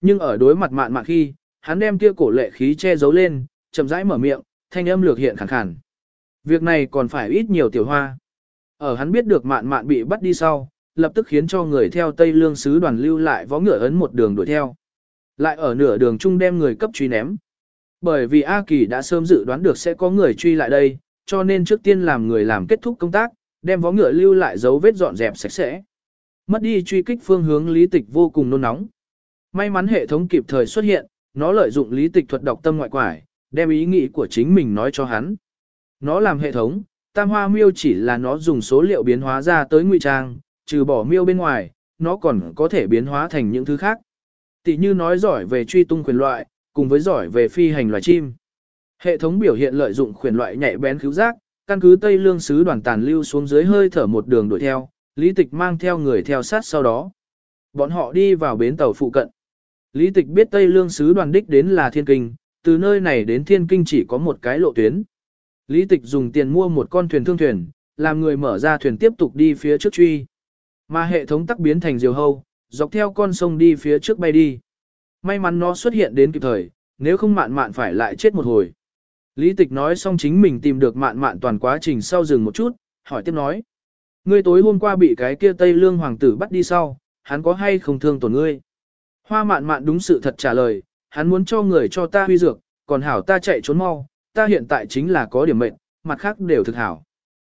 Nhưng ở đối mặt mạn mạn khi, hắn đem kia cổ lệ khí che giấu lên, chậm rãi mở miệng, thanh âm lược hiện khàn khàn. Việc này còn phải ít nhiều tiểu hoa. Ở hắn biết được mạn mạn bị bắt đi sau, lập tức khiến cho người theo Tây Lương sứ đoàn lưu lại võ ngựa ấn một đường đuổi theo. Lại ở nửa đường chung đem người cấp truy ném. Bởi vì A Kỳ đã sớm dự đoán được sẽ có người truy lại đây, cho nên trước tiên làm người làm kết thúc công tác, đem võ ngựa lưu lại dấu vết dọn dẹp sạch sẽ. Mất đi truy kích phương hướng lý tịch vô cùng nôn nóng. May mắn hệ thống kịp thời xuất hiện, nó lợi dụng lý tịch thuật đọc tâm ngoại quải, đem ý nghĩ của chính mình nói cho hắn. Nó làm hệ thống, tam hoa miêu chỉ là nó dùng số liệu biến hóa ra tới ngụy trang, trừ bỏ miêu bên ngoài, nó còn có thể biến hóa thành những thứ khác. Tỷ như nói giỏi về truy tung quyền loại, cùng với giỏi về phi hành loài chim. Hệ thống biểu hiện lợi dụng quyền loại nhạy bén cứu giác, căn cứ Tây Lương sứ đoàn tàn lưu xuống dưới hơi thở một đường đuổi theo, Lý Tịch mang theo người theo sát sau đó. Bọn họ đi vào bến tàu phụ cận. Lý Tịch biết Tây Lương sứ đoàn đích đến là Thiên Kinh, từ nơi này đến Thiên Kinh chỉ có một cái lộ tuyến. Lý Tịch dùng tiền mua một con thuyền thương thuyền, làm người mở ra thuyền tiếp tục đi phía trước truy. Mà hệ thống tắc biến thành diều hâu, dọc theo con sông đi phía trước bay đi. May mắn nó xuất hiện đến kịp thời, nếu không mạn mạn phải lại chết một hồi. Lý tịch nói xong chính mình tìm được mạn mạn toàn quá trình sau dừng một chút, hỏi tiếp nói. Ngươi tối hôm qua bị cái kia Tây Lương Hoàng tử bắt đi sau, hắn có hay không thương tổn ngươi? Hoa mạn mạn đúng sự thật trả lời, hắn muốn cho người cho ta huy dược, còn hảo ta chạy trốn mau, ta hiện tại chính là có điểm mệnh, mặt khác đều thực hảo.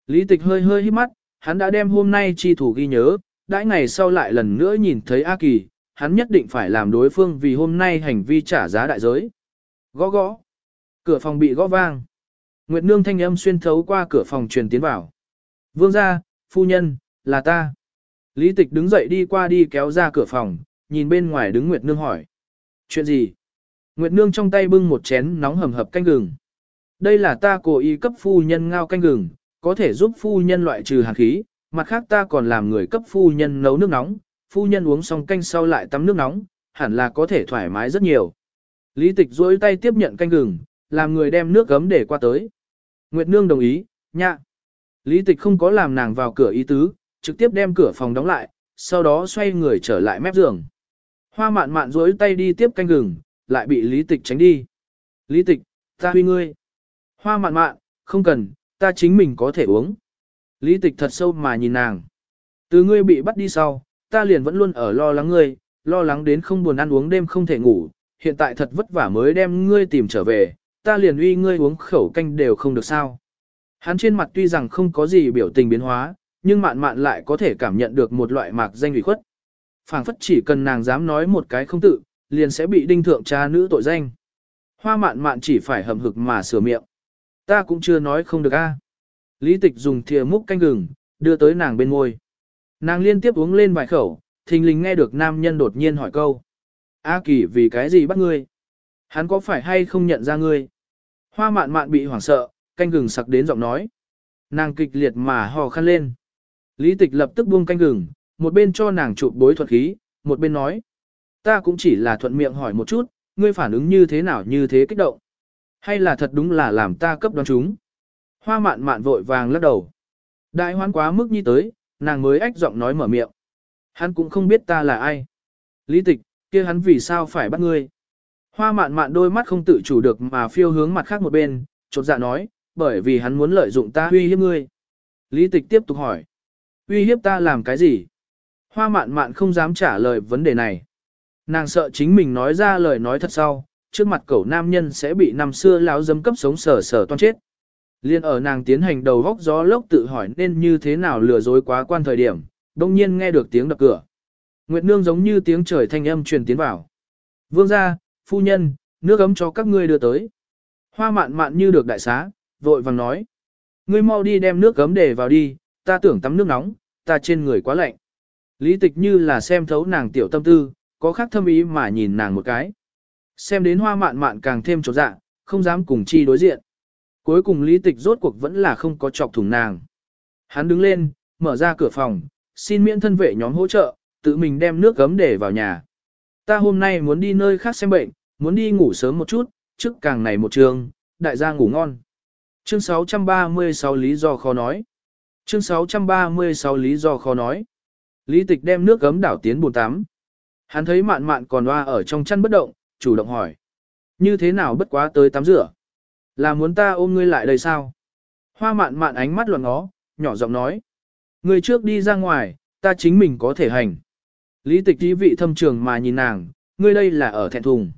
Lý tịch hơi hơi hít mắt, hắn đã đem hôm nay chi thủ ghi nhớ, đãi ngày sau lại lần nữa nhìn thấy A Kỳ, hắn nhất định phải làm đối phương vì hôm nay hành vi trả giá đại giới. Gõ gõ. Cửa phòng bị gõ vang. Nguyệt Nương thanh âm xuyên thấu qua cửa phòng truyền tiến vào. Vương gia, phu nhân, là ta. Lý tịch đứng dậy đi qua đi kéo ra cửa phòng, nhìn bên ngoài đứng Nguyệt Nương hỏi. Chuyện gì? Nguyệt Nương trong tay bưng một chén nóng hầm hập canh gừng. Đây là ta cố ý cấp phu nhân ngao canh gừng, có thể giúp phu nhân loại trừ hàn khí, mặt khác ta còn làm người cấp phu nhân nấu nước nóng, phu nhân uống xong canh sau lại tắm nước nóng, hẳn là có thể thoải mái rất nhiều. Lý tịch duỗi tay tiếp nhận canh gừng, làm người đem nước gấm để qua tới. Nguyệt Nương đồng ý, nhạ. Lý tịch không có làm nàng vào cửa ý tứ, trực tiếp đem cửa phòng đóng lại, sau đó xoay người trở lại mép giường. Hoa mạn mạn duỗi tay đi tiếp canh gừng, lại bị lý tịch tránh đi. Lý tịch, ta huy ngươi. Hoa mạn mạn, không cần, ta chính mình có thể uống. Lý tịch thật sâu mà nhìn nàng. Từ ngươi bị bắt đi sau, ta liền vẫn luôn ở lo lắng ngươi, lo lắng đến không buồn ăn uống đêm không thể ngủ, hiện tại thật vất vả mới đem ngươi tìm trở về, ta liền uy ngươi uống khẩu canh đều không được sao. Hắn trên mặt tuy rằng không có gì biểu tình biến hóa, nhưng mạn mạn lại có thể cảm nhận được một loại mạc danh ủy khuất phảng phất chỉ cần nàng dám nói một cái không tự, liền sẽ bị đinh thượng cha nữ tội danh. Hoa mạn mạn chỉ phải hầm hực mà sửa miệng. Ta cũng chưa nói không được a. Lý tịch dùng thìa múc canh gừng, đưa tới nàng bên môi. Nàng liên tiếp uống lên vài khẩu, thình lình nghe được nam nhân đột nhiên hỏi câu. A kỳ vì cái gì bắt ngươi? Hắn có phải hay không nhận ra ngươi? Hoa mạn mạn bị hoảng sợ, canh gừng sặc đến giọng nói. Nàng kịch liệt mà hò khăn lên. Lý tịch lập tức buông canh gừng, một bên cho nàng chụp bối thuật khí, một bên nói. Ta cũng chỉ là thuận miệng hỏi một chút, ngươi phản ứng như thế nào như thế kích động. Hay là thật đúng là làm ta cấp đoán chúng. Hoa mạn mạn vội vàng lắc đầu. Đại hoán quá mức như tới, nàng mới ách giọng nói mở miệng. Hắn cũng không biết ta là ai. Lý tịch, kia hắn vì sao phải bắt ngươi. Hoa mạn mạn đôi mắt không tự chủ được mà phiêu hướng mặt khác một bên, chột dạ nói, bởi vì hắn muốn lợi dụng ta uy hiếp ngươi. Lý tịch tiếp tục hỏi. Uy hiếp ta làm cái gì? Hoa mạn mạn không dám trả lời vấn đề này. Nàng sợ chính mình nói ra lời nói thật sau, trước mặt cậu nam nhân sẽ bị năm xưa láo dâm cấp sống sở sở toan chết. Liên ở nàng tiến hành đầu góc gió lốc tự hỏi nên như thế nào lừa dối quá quan thời điểm, đông nhiên nghe được tiếng đập cửa. Nguyệt Nương giống như tiếng trời thanh âm truyền tiến vào. Vương gia, phu nhân, nước ấm cho các ngươi đưa tới. Hoa mạn mạn như được đại xá, vội vàng nói. Ngươi mau đi đem nước gấm để vào đi, ta tưởng tắm nước nóng, ta trên người quá lạnh. Lý tịch như là xem thấu nàng tiểu tâm tư, có khác thâm ý mà nhìn nàng một cái. Xem đến hoa mạn mạn càng thêm trột dạ, không dám cùng chi đối diện. Cuối cùng lý tịch rốt cuộc vẫn là không có chọc thủng nàng. Hắn đứng lên, mở ra cửa phòng, xin miễn thân vệ nhóm hỗ trợ, tự mình đem nước gấm để vào nhà. Ta hôm nay muốn đi nơi khác xem bệnh, muốn đi ngủ sớm một chút, trước càng này một trường, đại gia ngủ ngon. Chương 636 lý do khó nói. Chương 636 lý do khó nói. Lý tịch đem nước gấm đảo tiến bồn tắm. Hắn thấy mạn mạn còn loa ở trong chăn bất động, chủ động hỏi. Như thế nào bất quá tới tắm rửa? Là muốn ta ôm ngươi lại đây sao? Hoa mạn mạn ánh mắt luận ngó, nhỏ giọng nói. Ngươi trước đi ra ngoài, ta chính mình có thể hành. Lý tịch tí vị thâm trường mà nhìn nàng, ngươi đây là ở thẹn thùng.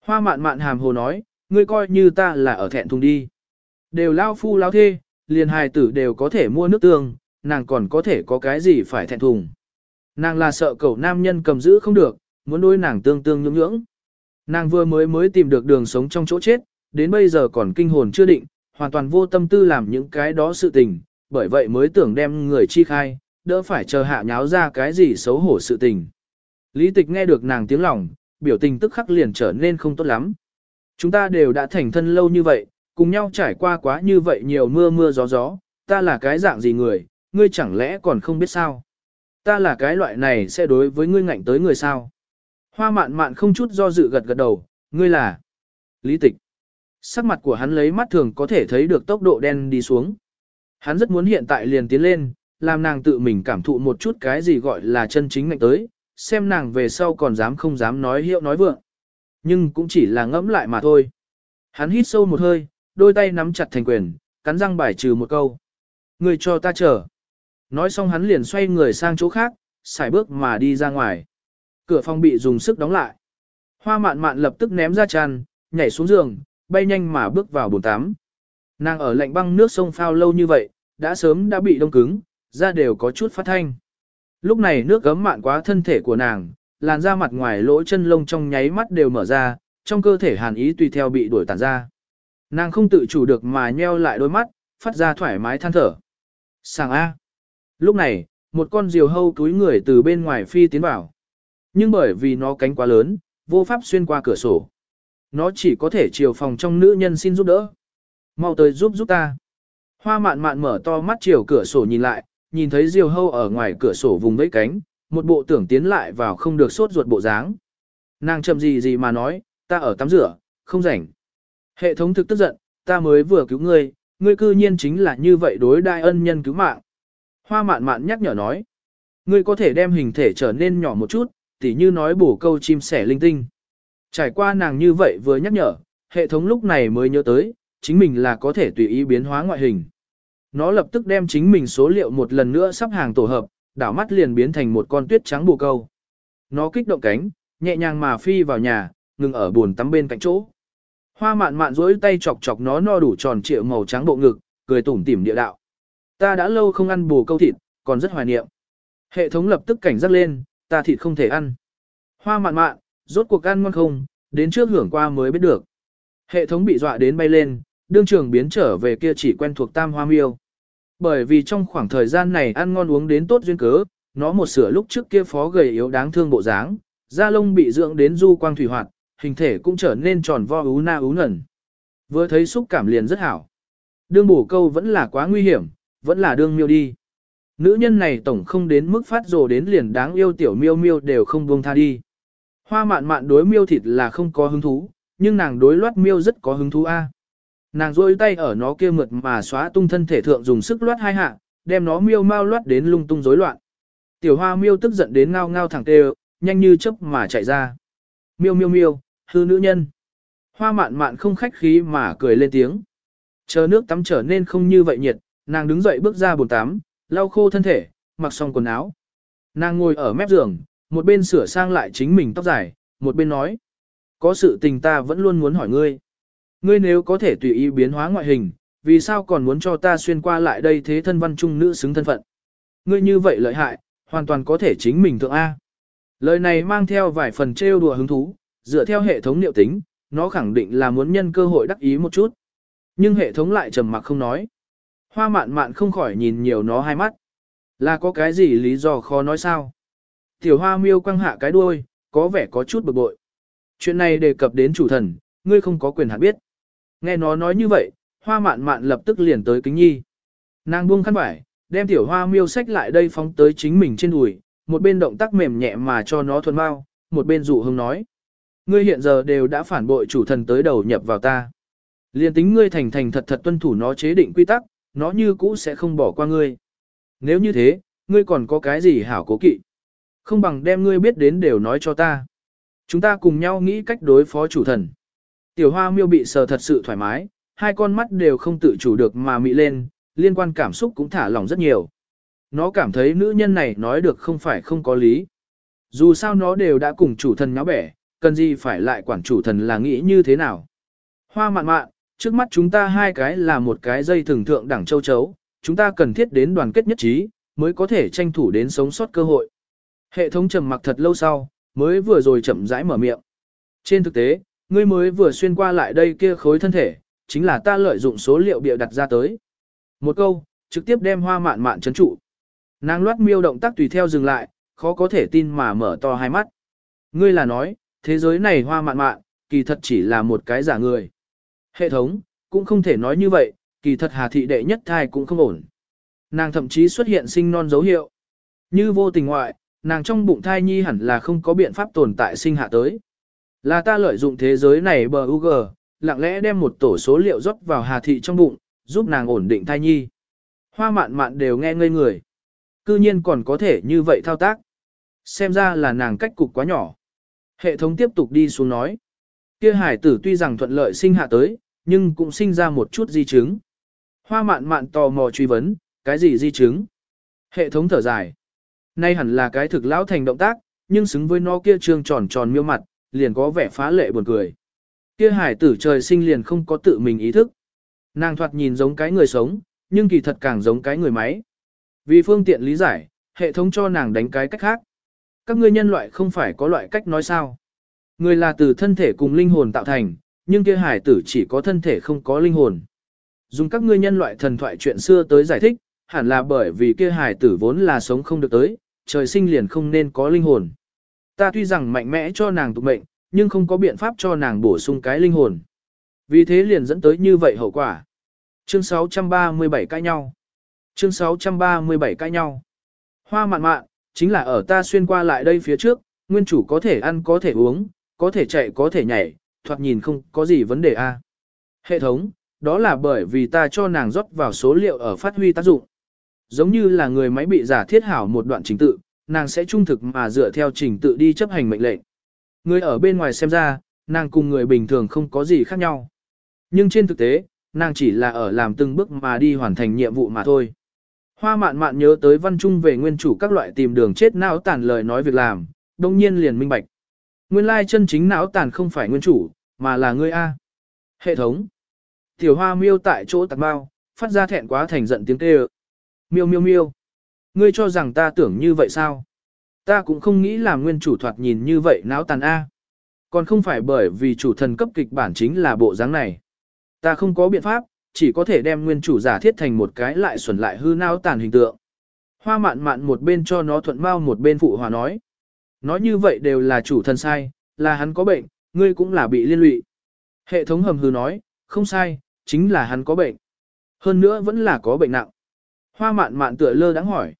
Hoa mạn mạn hàm hồ nói, ngươi coi như ta là ở thẹn thùng đi. Đều lao phu lao thê, liền hài tử đều có thể mua nước tương, nàng còn có thể có cái gì phải thẹn thùng. Nàng là sợ cậu nam nhân cầm giữ không được, muốn đối nàng tương tương nhưỡng nhưỡng. Nàng vừa mới mới tìm được đường sống trong chỗ chết, đến bây giờ còn kinh hồn chưa định, hoàn toàn vô tâm tư làm những cái đó sự tình, bởi vậy mới tưởng đem người chi khai, đỡ phải chờ hạ nháo ra cái gì xấu hổ sự tình. Lý tịch nghe được nàng tiếng lòng, biểu tình tức khắc liền trở nên không tốt lắm. Chúng ta đều đã thành thân lâu như vậy, cùng nhau trải qua quá như vậy nhiều mưa mưa gió gió, ta là cái dạng gì người, ngươi chẳng lẽ còn không biết sao? Ta là cái loại này sẽ đối với ngươi ngạnh tới người sao? Hoa mạn mạn không chút do dự gật gật đầu, ngươi là Lý tịch. Sắc mặt của hắn lấy mắt thường có thể thấy được tốc độ đen đi xuống. Hắn rất muốn hiện tại liền tiến lên, làm nàng tự mình cảm thụ một chút cái gì gọi là chân chính ngạnh tới, xem nàng về sau còn dám không dám nói hiệu nói vượng. Nhưng cũng chỉ là ngẫm lại mà thôi. Hắn hít sâu một hơi, đôi tay nắm chặt thành quyền, cắn răng bài trừ một câu. Người cho ta chờ. Nói xong hắn liền xoay người sang chỗ khác, xài bước mà đi ra ngoài. Cửa phòng bị dùng sức đóng lại. Hoa mạn mạn lập tức ném ra tràn, nhảy xuống giường, bay nhanh mà bước vào bồn tắm. Nàng ở lạnh băng nước sông phao lâu như vậy, đã sớm đã bị đông cứng, da đều có chút phát thanh. Lúc này nước gấm mạn quá thân thể của nàng, làn da mặt ngoài lỗ chân lông trong nháy mắt đều mở ra, trong cơ thể hàn ý tùy theo bị đuổi tàn ra. Nàng không tự chủ được mà nheo lại đôi mắt, phát ra thoải mái than thở. Sàng A. Lúc này, một con diều hâu túi người từ bên ngoài phi tiến vào. Nhưng bởi vì nó cánh quá lớn, vô pháp xuyên qua cửa sổ. Nó chỉ có thể chiều phòng trong nữ nhân xin giúp đỡ. Mau tới giúp giúp ta. Hoa mạn mạn mở to mắt chiều cửa sổ nhìn lại, nhìn thấy diều hâu ở ngoài cửa sổ vùng vẫy cánh, một bộ tưởng tiến lại vào không được sốt ruột bộ dáng. Nàng chậm gì gì mà nói, ta ở tắm rửa, không rảnh. Hệ thống thực tức giận, ta mới vừa cứu ngươi, ngươi cư nhiên chính là như vậy đối đại ân nhân cứu mạng. Hoa mạn mạn nhắc nhở nói, ngươi có thể đem hình thể trở nên nhỏ một chút, tỉ như nói bổ câu chim sẻ linh tinh. Trải qua nàng như vậy vừa nhắc nhở, hệ thống lúc này mới nhớ tới, chính mình là có thể tùy ý biến hóa ngoại hình. Nó lập tức đem chính mình số liệu một lần nữa sắp hàng tổ hợp, đảo mắt liền biến thành một con tuyết trắng bồ câu. Nó kích động cánh, nhẹ nhàng mà phi vào nhà, ngừng ở buồn tắm bên cạnh chỗ. Hoa mạn mạn duỗi tay chọc chọc nó no đủ tròn trịa màu trắng bộ ngực, cười tủm tỉm địa đạo. Ta đã lâu không ăn bù câu thịt, còn rất hoài niệm. Hệ thống lập tức cảnh giác lên, ta thịt không thể ăn. Hoa mạn mạn, rốt cuộc ăn ngon không, đến trước hưởng qua mới biết được. Hệ thống bị dọa đến bay lên, đương trường biến trở về kia chỉ quen thuộc tam hoa miêu. Bởi vì trong khoảng thời gian này ăn ngon uống đến tốt duyên cớ, nó một sửa lúc trước kia phó gầy yếu đáng thương bộ dáng, da lông bị dưỡng đến du quang thủy hoạt, hình thể cũng trở nên tròn vo ú na ú ngẩn. Vừa thấy xúc cảm liền rất hảo. Đương bổ câu vẫn là quá nguy hiểm, vẫn là đương miêu đi. Nữ nhân này tổng không đến mức phát rồ đến liền đáng yêu tiểu miêu miêu đều không buông tha đi. Hoa mạn mạn đối miêu thịt là không có hứng thú, nhưng nàng đối loát miêu rất có hứng thú a. Nàng rôi tay ở nó kia mượt mà xóa tung thân thể thượng dùng sức loát hai hạ, đem nó miêu mau loát đến lung tung rối loạn. Tiểu hoa miêu tức giận đến ngao ngao thẳng tê, nhanh như chớp mà chạy ra. Miêu miêu miêu, hư nữ nhân. Hoa mạn mạn không khách khí mà cười lên tiếng. Chờ nước tắm trở nên không như vậy nhiệt, nàng đứng dậy bước ra bồn tắm, lau khô thân thể, mặc xong quần áo. Nàng ngồi ở mép giường, một bên sửa sang lại chính mình tóc dài, một bên nói. Có sự tình ta vẫn luôn muốn hỏi ngươi. Ngươi nếu có thể tùy ý biến hóa ngoại hình, vì sao còn muốn cho ta xuyên qua lại đây thế thân văn trung nữ xứng thân phận? Ngươi như vậy lợi hại, hoàn toàn có thể chính mình thượng A. Lời này mang theo vài phần trêu đùa hứng thú, dựa theo hệ thống liệu tính, nó khẳng định là muốn nhân cơ hội đắc ý một chút. Nhưng hệ thống lại trầm mặc không nói. Hoa mạn mạn không khỏi nhìn nhiều nó hai mắt. Là có cái gì lý do khó nói sao? Tiểu hoa miêu quăng hạ cái đuôi, có vẻ có chút bực bội. Chuyện này đề cập đến chủ thần, ngươi không có quyền hạn biết. Nghe nó nói như vậy, hoa mạn mạn lập tức liền tới kính nhi. Nàng buông khăn vải, đem tiểu hoa miêu sách lại đây phóng tới chính mình trên đùi, một bên động tác mềm nhẹ mà cho nó thuần bao, một bên dụ hưng nói. Ngươi hiện giờ đều đã phản bội chủ thần tới đầu nhập vào ta. Liên tính ngươi thành thành thật thật tuân thủ nó chế định quy tắc, nó như cũ sẽ không bỏ qua ngươi. Nếu như thế, ngươi còn có cái gì hảo cố kỵ? Không bằng đem ngươi biết đến đều nói cho ta. Chúng ta cùng nhau nghĩ cách đối phó chủ thần. Tiểu hoa miêu bị sờ thật sự thoải mái, hai con mắt đều không tự chủ được mà mị lên, liên quan cảm xúc cũng thả lỏng rất nhiều. Nó cảm thấy nữ nhân này nói được không phải không có lý. Dù sao nó đều đã cùng chủ thần nháo bẻ, cần gì phải lại quản chủ thần là nghĩ như thế nào. Hoa mạn mạn, trước mắt chúng ta hai cái là một cái dây thường thượng đẳng châu chấu, chúng ta cần thiết đến đoàn kết nhất trí, mới có thể tranh thủ đến sống sót cơ hội. Hệ thống trầm mặc thật lâu sau, mới vừa rồi chậm rãi mở miệng. Trên thực tế, ngươi mới vừa xuyên qua lại đây kia khối thân thể, chính là ta lợi dụng số liệu bịa đặt ra tới. Một câu, trực tiếp đem hoa mạn mạn chấn trụ. Nàng loát miêu động tác tùy theo dừng lại, khó có thể tin mà mở to hai mắt. Ngươi là nói, thế giới này hoa mạn mạn, kỳ thật chỉ là một cái giả người. Hệ thống, cũng không thể nói như vậy, kỳ thật hà thị đệ nhất thai cũng không ổn. Nàng thậm chí xuất hiện sinh non dấu hiệu. Như vô tình ngoại, nàng trong bụng thai nhi hẳn là không có biện pháp tồn tại sinh hạ tới. Là ta lợi dụng thế giới này bờ UG, lặng lẽ đem một tổ số liệu rót vào hà thị trong bụng, giúp nàng ổn định thai nhi. Hoa mạn mạn đều nghe ngây người. Cư nhiên còn có thể như vậy thao tác. Xem ra là nàng cách cục quá nhỏ. Hệ thống tiếp tục đi xuống nói. Kia hải tử tuy rằng thuận lợi sinh hạ tới, nhưng cũng sinh ra một chút di chứng. Hoa mạn mạn tò mò truy vấn, cái gì di chứng? Hệ thống thở dài. Nay hẳn là cái thực lão thành động tác, nhưng xứng với nó kia trương tròn tròn miêu mặt, liền có vẻ phá lệ buồn cười. Kia hải tử trời sinh liền không có tự mình ý thức. Nàng thoạt nhìn giống cái người sống, nhưng kỳ thật càng giống cái người máy. Vì phương tiện lý giải, hệ thống cho nàng đánh cái cách khác. Các ngươi nhân loại không phải có loại cách nói sao. Người là từ thân thể cùng linh hồn tạo thành, nhưng kia hải tử chỉ có thân thể không có linh hồn. Dùng các ngươi nhân loại thần thoại chuyện xưa tới giải thích, hẳn là bởi vì kia hải tử vốn là sống không được tới, trời sinh liền không nên có linh hồn. Ta tuy rằng mạnh mẽ cho nàng tục mệnh, nhưng không có biện pháp cho nàng bổ sung cái linh hồn. Vì thế liền dẫn tới như vậy hậu quả. Chương 637 cãi nhau. Chương 637 cãi nhau. Hoa mạn mạn, chính là ở ta xuyên qua lại đây phía trước, nguyên chủ có thể ăn có thể uống, có thể chạy có thể nhảy, thoạt nhìn không có gì vấn đề a. Hệ thống, đó là bởi vì ta cho nàng rót vào số liệu ở phát huy tác dụng. Giống như là người máy bị giả thiết hảo một đoạn trình tự, nàng sẽ trung thực mà dựa theo trình tự đi chấp hành mệnh lệnh. Người ở bên ngoài xem ra, nàng cùng người bình thường không có gì khác nhau. Nhưng trên thực tế, nàng chỉ là ở làm từng bước mà đi hoàn thành nhiệm vụ mà thôi. Hoa mạn mạn nhớ tới văn trung về nguyên chủ các loại tìm đường chết não tàn lời nói việc làm, đồng nhiên liền minh bạch. Nguyên lai chân chính não tàn không phải nguyên chủ, mà là ngươi A. Hệ thống. Tiểu hoa miêu tại chỗ tạc bao, phát ra thẹn quá thành giận tiếng kêu. Miêu miêu miêu. Ngươi cho rằng ta tưởng như vậy sao? Ta cũng không nghĩ là nguyên chủ thoạt nhìn như vậy não tàn A. Còn không phải bởi vì chủ thần cấp kịch bản chính là bộ dáng này. Ta không có biện pháp, chỉ có thể đem nguyên chủ giả thiết thành một cái lại xuẩn lại hư não tàn hình tượng. Hoa mạn mạn một bên cho nó thuận mau một bên phụ hòa nói. Nói như vậy đều là chủ thần sai, là hắn có bệnh, ngươi cũng là bị liên lụy. Hệ thống hầm hừ nói, không sai, chính là hắn có bệnh. Hơn nữa vẫn là có bệnh nặng. Hoa mạn mạn tựa lơ đáng hỏi.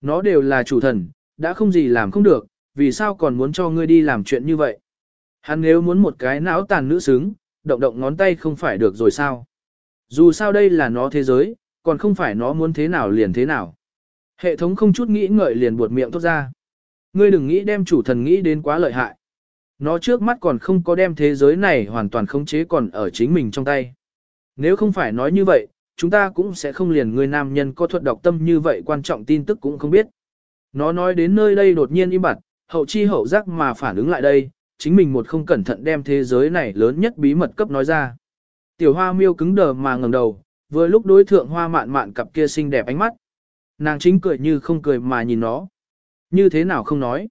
Nó đều là chủ thần, đã không gì làm không được, vì sao còn muốn cho ngươi đi làm chuyện như vậy? Hắn nếu muốn một cái não tàn nữ xứng, động động ngón tay không phải được rồi sao? Dù sao đây là nó thế giới, còn không phải nó muốn thế nào liền thế nào. Hệ thống không chút nghĩ ngợi liền buột miệng tốt ra. Ngươi đừng nghĩ đem chủ thần nghĩ đến quá lợi hại. Nó trước mắt còn không có đem thế giới này hoàn toàn khống chế còn ở chính mình trong tay. Nếu không phải nói như vậy, chúng ta cũng sẽ không liền người nam nhân có thuật đọc tâm như vậy quan trọng tin tức cũng không biết. Nó nói đến nơi đây đột nhiên im bặt, hậu chi hậu giác mà phản ứng lại đây, chính mình một không cẩn thận đem thế giới này lớn nhất bí mật cấp nói ra. Tiểu hoa miêu cứng đờ mà ngẩng đầu, vừa lúc đối thượng hoa mạn mạn cặp kia xinh đẹp ánh mắt. Nàng chính cười như không cười mà nhìn nó. Như thế nào không nói.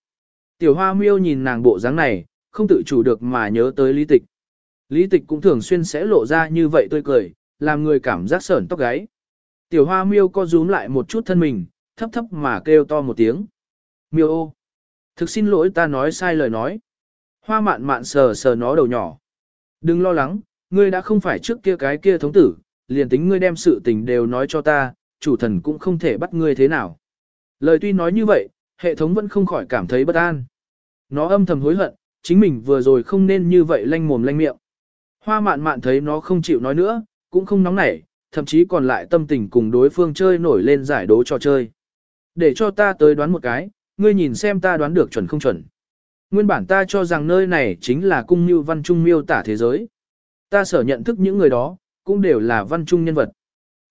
Tiểu hoa miêu nhìn nàng bộ dáng này, không tự chủ được mà nhớ tới lý tịch. Lý tịch cũng thường xuyên sẽ lộ ra như vậy tươi cười, làm người cảm giác sởn tóc gáy. Tiểu hoa miêu co rúm lại một chút thân mình, thấp thấp mà kêu to một tiếng. Miêu ô! Thực xin lỗi ta nói sai lời nói. Hoa mạn mạn sờ sờ nó đầu nhỏ. Đừng lo lắng, ngươi đã không phải trước kia cái kia thống tử, liền tính ngươi đem sự tình đều nói cho ta, chủ thần cũng không thể bắt ngươi thế nào. Lời tuy nói như vậy, hệ thống vẫn không khỏi cảm thấy bất an. Nó âm thầm hối hận, chính mình vừa rồi không nên như vậy lanh mồm lanh miệng. Hoa mạn mạn thấy nó không chịu nói nữa, cũng không nóng nảy, thậm chí còn lại tâm tình cùng đối phương chơi nổi lên giải đố trò chơi. Để cho ta tới đoán một cái, ngươi nhìn xem ta đoán được chuẩn không chuẩn. Nguyên bản ta cho rằng nơi này chính là cung mưu văn trung miêu tả thế giới. Ta sở nhận thức những người đó, cũng đều là văn trung nhân vật.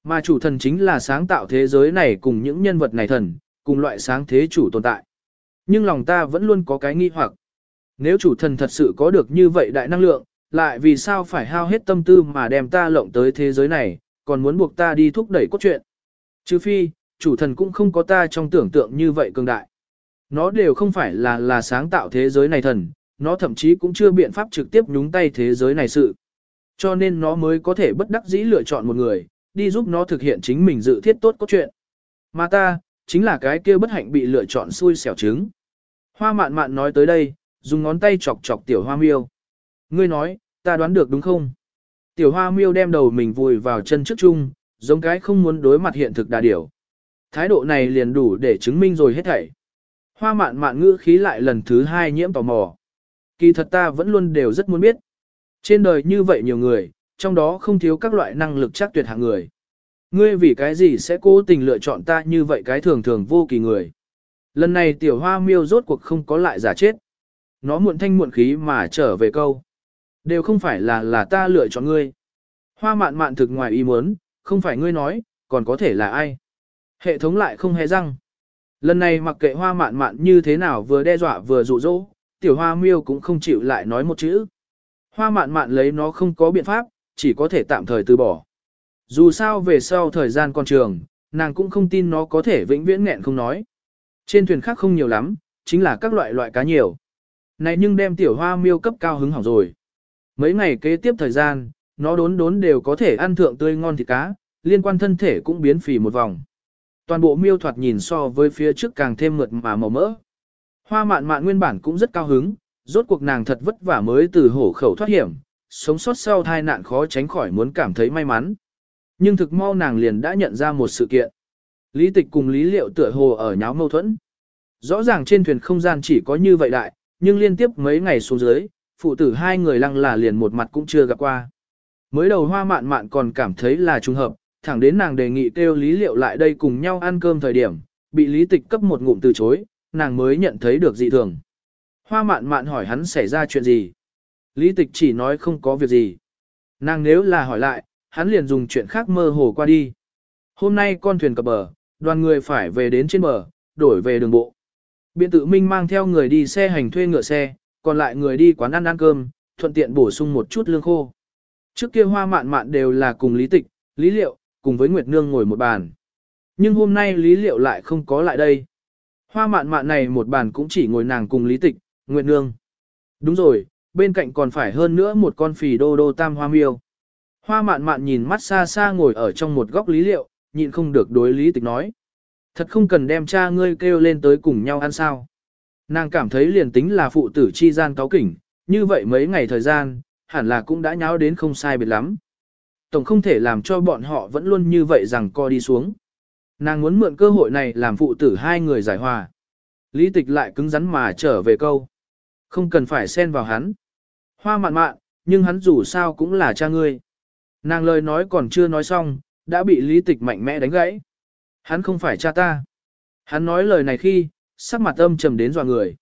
Mà chủ thần chính là sáng tạo thế giới này cùng những nhân vật này thần, cùng loại sáng thế chủ tồn tại. Nhưng lòng ta vẫn luôn có cái nghi hoặc. Nếu chủ thần thật sự có được như vậy đại năng lượng, lại vì sao phải hao hết tâm tư mà đem ta lộng tới thế giới này, còn muốn buộc ta đi thúc đẩy cốt truyện. Chứ phi, chủ thần cũng không có ta trong tưởng tượng như vậy cường đại. Nó đều không phải là là sáng tạo thế giới này thần, nó thậm chí cũng chưa biện pháp trực tiếp nhúng tay thế giới này sự. Cho nên nó mới có thể bất đắc dĩ lựa chọn một người, đi giúp nó thực hiện chính mình dự thiết tốt cốt truyện. Mà ta, chính là cái kia bất hạnh bị lựa chọn xui xẻo trứng. Hoa mạn mạn nói tới đây, dùng ngón tay chọc chọc tiểu hoa miêu. Ngươi nói, ta đoán được đúng không? Tiểu hoa miêu đem đầu mình vùi vào chân trước chung, giống cái không muốn đối mặt hiện thực đà điểu. Thái độ này liền đủ để chứng minh rồi hết thảy. Hoa mạn mạn ngữ khí lại lần thứ hai nhiễm tò mò. Kỳ thật ta vẫn luôn đều rất muốn biết. Trên đời như vậy nhiều người, trong đó không thiếu các loại năng lực chắc tuyệt hạng người. Ngươi vì cái gì sẽ cố tình lựa chọn ta như vậy cái thường thường vô kỳ người. Lần này tiểu hoa miêu rốt cuộc không có lại giả chết. Nó muộn thanh muộn khí mà trở về câu. Đều không phải là là ta lựa chọn ngươi. Hoa mạn mạn thực ngoài ý muốn, không phải ngươi nói, còn có thể là ai. Hệ thống lại không hề răng. Lần này mặc kệ hoa mạn mạn như thế nào vừa đe dọa vừa dụ dỗ, tiểu hoa miêu cũng không chịu lại nói một chữ. Hoa mạn mạn lấy nó không có biện pháp, chỉ có thể tạm thời từ bỏ. Dù sao về sau thời gian con trường, nàng cũng không tin nó có thể vĩnh viễn nghẹn không nói. Trên thuyền khác không nhiều lắm, chính là các loại loại cá nhiều. Này nhưng đem tiểu hoa miêu cấp cao hứng hỏng rồi. Mấy ngày kế tiếp thời gian, nó đốn đốn đều có thể ăn thượng tươi ngon thịt cá, liên quan thân thể cũng biến phì một vòng. Toàn bộ miêu thoạt nhìn so với phía trước càng thêm mượt mà màu mỡ. Hoa mạn mạn nguyên bản cũng rất cao hứng, rốt cuộc nàng thật vất vả mới từ hổ khẩu thoát hiểm, sống sót sau tai nạn khó tránh khỏi muốn cảm thấy may mắn. Nhưng thực mau nàng liền đã nhận ra một sự kiện. Lý tịch cùng lý liệu tựa hồ ở nháo mâu thuẫn. Rõ ràng trên thuyền không gian chỉ có như vậy đại, nhưng liên tiếp mấy ngày xuống dưới, phụ tử hai người lăng là liền một mặt cũng chưa gặp qua. Mới đầu hoa mạn mạn còn cảm thấy là trùng hợp, thẳng đến nàng đề nghị kêu lý liệu lại đây cùng nhau ăn cơm thời điểm, bị lý tịch cấp một ngụm từ chối, nàng mới nhận thấy được dị thường. Hoa mạn mạn hỏi hắn xảy ra chuyện gì. Lý tịch chỉ nói không có việc gì. Nàng nếu là hỏi lại, hắn liền dùng chuyện khác mơ hồ qua đi. Hôm nay con thuyền cập bờ, đoàn người phải về đến trên bờ, đổi về đường bộ. Biện tự minh mang theo người đi xe hành thuê ngựa xe, còn lại người đi quán ăn ăn cơm, thuận tiện bổ sung một chút lương khô. Trước kia hoa mạn mạn đều là cùng lý tịch, lý liệu, cùng với Nguyệt Nương ngồi một bàn. Nhưng hôm nay lý liệu lại không có lại đây. Hoa mạn mạn này một bàn cũng chỉ ngồi nàng cùng lý tịch, Nguyệt Nương. Đúng rồi, bên cạnh còn phải hơn nữa một con phì đô đô tam hoa miêu. Hoa mạn mạn nhìn mắt xa xa ngồi ở trong một góc lý liệu, nhịn không được đối lý tịch nói. Thật không cần đem cha ngươi kêu lên tới cùng nhau ăn sao. Nàng cảm thấy liền tính là phụ tử chi gian cáo kỉnh, như vậy mấy ngày thời gian, hẳn là cũng đã nháo đến không sai biệt lắm. Tổng không thể làm cho bọn họ vẫn luôn như vậy rằng co đi xuống. Nàng muốn mượn cơ hội này làm phụ tử hai người giải hòa. Lý tịch lại cứng rắn mà trở về câu. Không cần phải xen vào hắn. Hoa mạn mạn, nhưng hắn dù sao cũng là cha ngươi. Nàng lời nói còn chưa nói xong, đã bị lý tịch mạnh mẽ đánh gãy. Hắn không phải cha ta. Hắn nói lời này khi, sắc mặt âm trầm đến dọa người.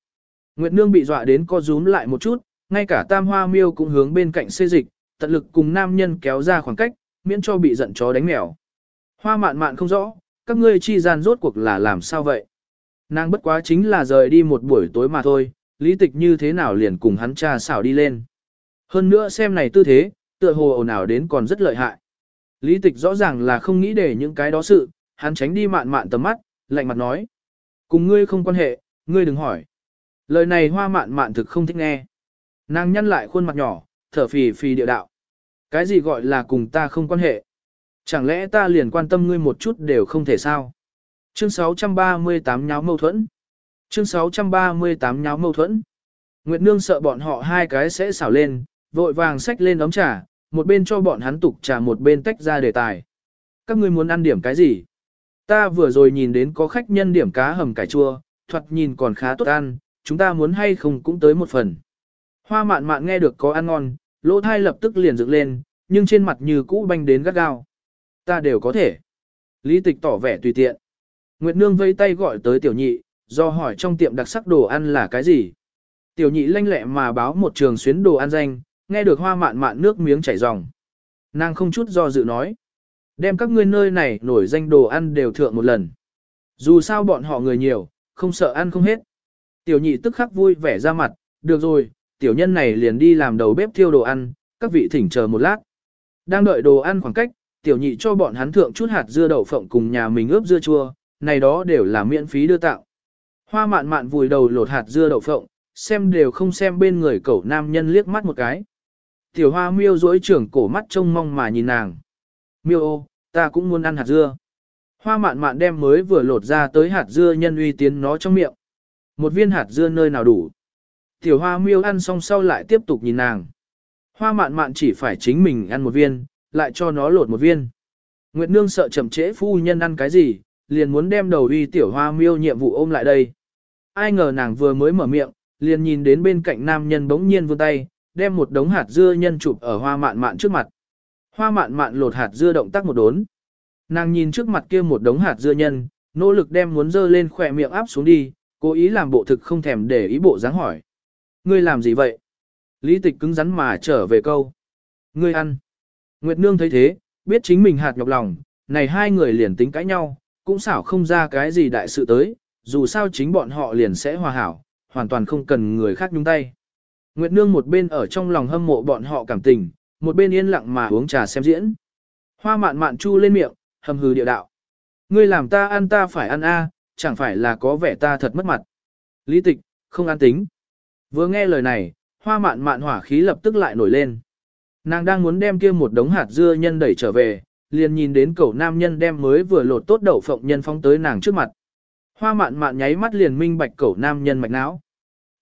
Nguyệt Nương bị dọa đến co rúm lại một chút, ngay cả tam hoa miêu cũng hướng bên cạnh xê dịch, tận lực cùng nam nhân kéo ra khoảng cách, miễn cho bị giận chó đánh mèo. Hoa mạn mạn không rõ, các ngươi chi gian rốt cuộc là làm sao vậy? Nàng bất quá chính là rời đi một buổi tối mà thôi, lý tịch như thế nào liền cùng hắn cha xảo đi lên. Hơn nữa xem này tư thế, tựa hồ ồn ào đến còn rất lợi hại. Lý tịch rõ ràng là không nghĩ để những cái đó sự, hắn tránh đi mạn mạn tầm mắt, lạnh mặt nói. Cùng ngươi không quan hệ, ngươi đừng hỏi. Lời này hoa mạn mạn thực không thích nghe. Nàng nhăn lại khuôn mặt nhỏ, thở phì phì địa đạo. Cái gì gọi là cùng ta không quan hệ? Chẳng lẽ ta liền quan tâm ngươi một chút đều không thể sao? Chương 638 nháo mâu thuẫn. Chương 638 nháo mâu thuẫn. Nguyệt Nương sợ bọn họ hai cái sẽ xảo lên, vội vàng xách lên ấm trà, một bên cho bọn hắn tục trà một bên tách ra đề tài. Các ngươi muốn ăn điểm cái gì? Ta vừa rồi nhìn đến có khách nhân điểm cá hầm cải chua, thoạt nhìn còn khá tốt ăn, chúng ta muốn hay không cũng tới một phần. Hoa mạn mạn nghe được có ăn ngon, lỗ thai lập tức liền dựng lên, nhưng trên mặt như cũ banh đến gắt gao. Ta đều có thể. Lý tịch tỏ vẻ tùy tiện. Nguyệt Nương vây tay gọi tới tiểu nhị, do hỏi trong tiệm đặc sắc đồ ăn là cái gì. Tiểu nhị lanh lẹ mà báo một trường xuyến đồ ăn danh, nghe được hoa mạn mạn nước miếng chảy ròng. Nàng không chút do dự nói. Đem các ngươi nơi này nổi danh đồ ăn đều thượng một lần. Dù sao bọn họ người nhiều, không sợ ăn không hết. Tiểu nhị tức khắc vui vẻ ra mặt, được rồi, tiểu nhân này liền đi làm đầu bếp thiêu đồ ăn, các vị thỉnh chờ một lát. Đang đợi đồ ăn khoảng cách, tiểu nhị cho bọn hắn thượng chút hạt dưa đậu phộng cùng nhà mình ướp dưa chua, này đó đều là miễn phí đưa tạo. Hoa mạn mạn vùi đầu lột hạt dưa đậu phộng, xem đều không xem bên người cậu nam nhân liếc mắt một cái. Tiểu hoa miêu dối trưởng cổ mắt trông mong mà nhìn nàng. Miêu ô, ta cũng muốn ăn hạt dưa. Hoa mạn mạn đem mới vừa lột ra tới hạt dưa nhân uy tiến nó trong miệng. Một viên hạt dưa nơi nào đủ. Tiểu hoa miêu ăn xong sau lại tiếp tục nhìn nàng. Hoa mạn mạn chỉ phải chính mình ăn một viên, lại cho nó lột một viên. Nguyệt Nương sợ chậm trễ phu nhân ăn cái gì, liền muốn đem đầu uy tiểu hoa miêu nhiệm vụ ôm lại đây. Ai ngờ nàng vừa mới mở miệng, liền nhìn đến bên cạnh nam nhân bỗng nhiên vươn tay, đem một đống hạt dưa nhân chụp ở hoa mạn mạn trước mặt. Hoa mạn mạn lột hạt dưa động tác một đốn. Nàng nhìn trước mặt kia một đống hạt dưa nhân, nỗ lực đem muốn dơ lên khỏe miệng áp xuống đi, cố ý làm bộ thực không thèm để ý bộ dáng hỏi. Ngươi làm gì vậy? Lý tịch cứng rắn mà trở về câu. Ngươi ăn. Nguyệt Nương thấy thế, biết chính mình hạt nhọc lòng, này hai người liền tính cãi nhau, cũng xảo không ra cái gì đại sự tới, dù sao chính bọn họ liền sẽ hòa hảo, hoàn toàn không cần người khác nhúng tay. Nguyệt Nương một bên ở trong lòng hâm mộ bọn họ cảm tình, một bên yên lặng mà uống trà xem diễn. Hoa mạn mạn chu lên miệng, hầm hừ địa đạo. Ngươi làm ta ăn ta phải ăn a, chẳng phải là có vẻ ta thật mất mặt. Lý tịch, không an tính. Vừa nghe lời này, hoa mạn mạn hỏa khí lập tức lại nổi lên. Nàng đang muốn đem kia một đống hạt dưa nhân đẩy trở về, liền nhìn đến cậu nam nhân đem mới vừa lột tốt đậu phộng nhân phong tới nàng trước mặt. Hoa mạn mạn nháy mắt liền minh bạch cậu nam nhân mạch não.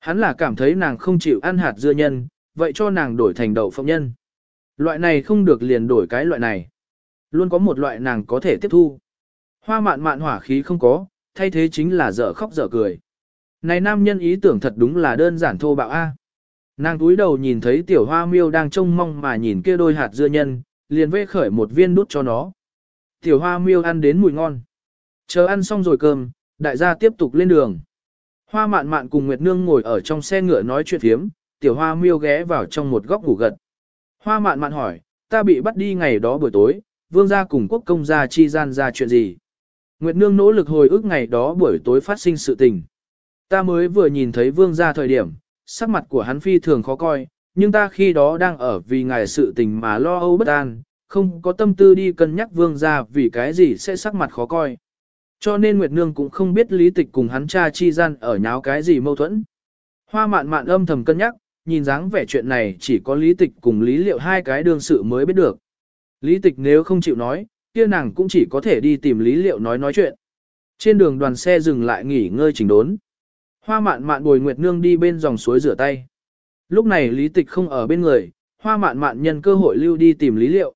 Hắn là cảm thấy nàng không chịu ăn hạt dưa nhân, vậy cho nàng đổi thành đậu phộng nhân. Loại này không được liền đổi cái loại này. Luôn có một loại nàng có thể tiếp thu. Hoa mạn mạn hỏa khí không có, thay thế chính là dở khóc dở cười. Này nam nhân ý tưởng thật đúng là đơn giản thô bạo a. Nàng túi đầu nhìn thấy tiểu hoa miêu đang trông mong mà nhìn kia đôi hạt dưa nhân, liền vê khởi một viên đút cho nó. Tiểu hoa miêu ăn đến mùi ngon. Chờ ăn xong rồi cơm, đại gia tiếp tục lên đường. Hoa mạn mạn cùng Nguyệt Nương ngồi ở trong xe ngựa nói chuyện thiếm, tiểu hoa miêu ghé vào trong một góc ngủ gật. Hoa mạn mạn hỏi, ta bị bắt đi ngày đó buổi tối, vương gia cùng quốc công gia chi gian ra chuyện gì? Nguyệt Nương nỗ lực hồi ức ngày đó buổi tối phát sinh sự tình. Ta mới vừa nhìn thấy vương gia thời điểm, sắc mặt của hắn phi thường khó coi, nhưng ta khi đó đang ở vì ngài sự tình mà lo âu bất an, không có tâm tư đi cân nhắc vương gia vì cái gì sẽ sắc mặt khó coi. Cho nên Nguyệt Nương cũng không biết lý tịch cùng hắn cha chi gian ở nháo cái gì mâu thuẫn. Hoa mạn mạn âm thầm cân nhắc, nhìn dáng vẻ chuyện này chỉ có lý tịch cùng lý liệu hai cái đương sự mới biết được. Lý tịch nếu không chịu nói, kia nàng cũng chỉ có thể đi tìm lý liệu nói nói chuyện. Trên đường đoàn xe dừng lại nghỉ ngơi chỉnh đốn. Hoa mạn mạn bồi Nguyệt Nương đi bên dòng suối rửa tay. Lúc này lý tịch không ở bên người, hoa mạn mạn nhân cơ hội lưu đi tìm lý liệu.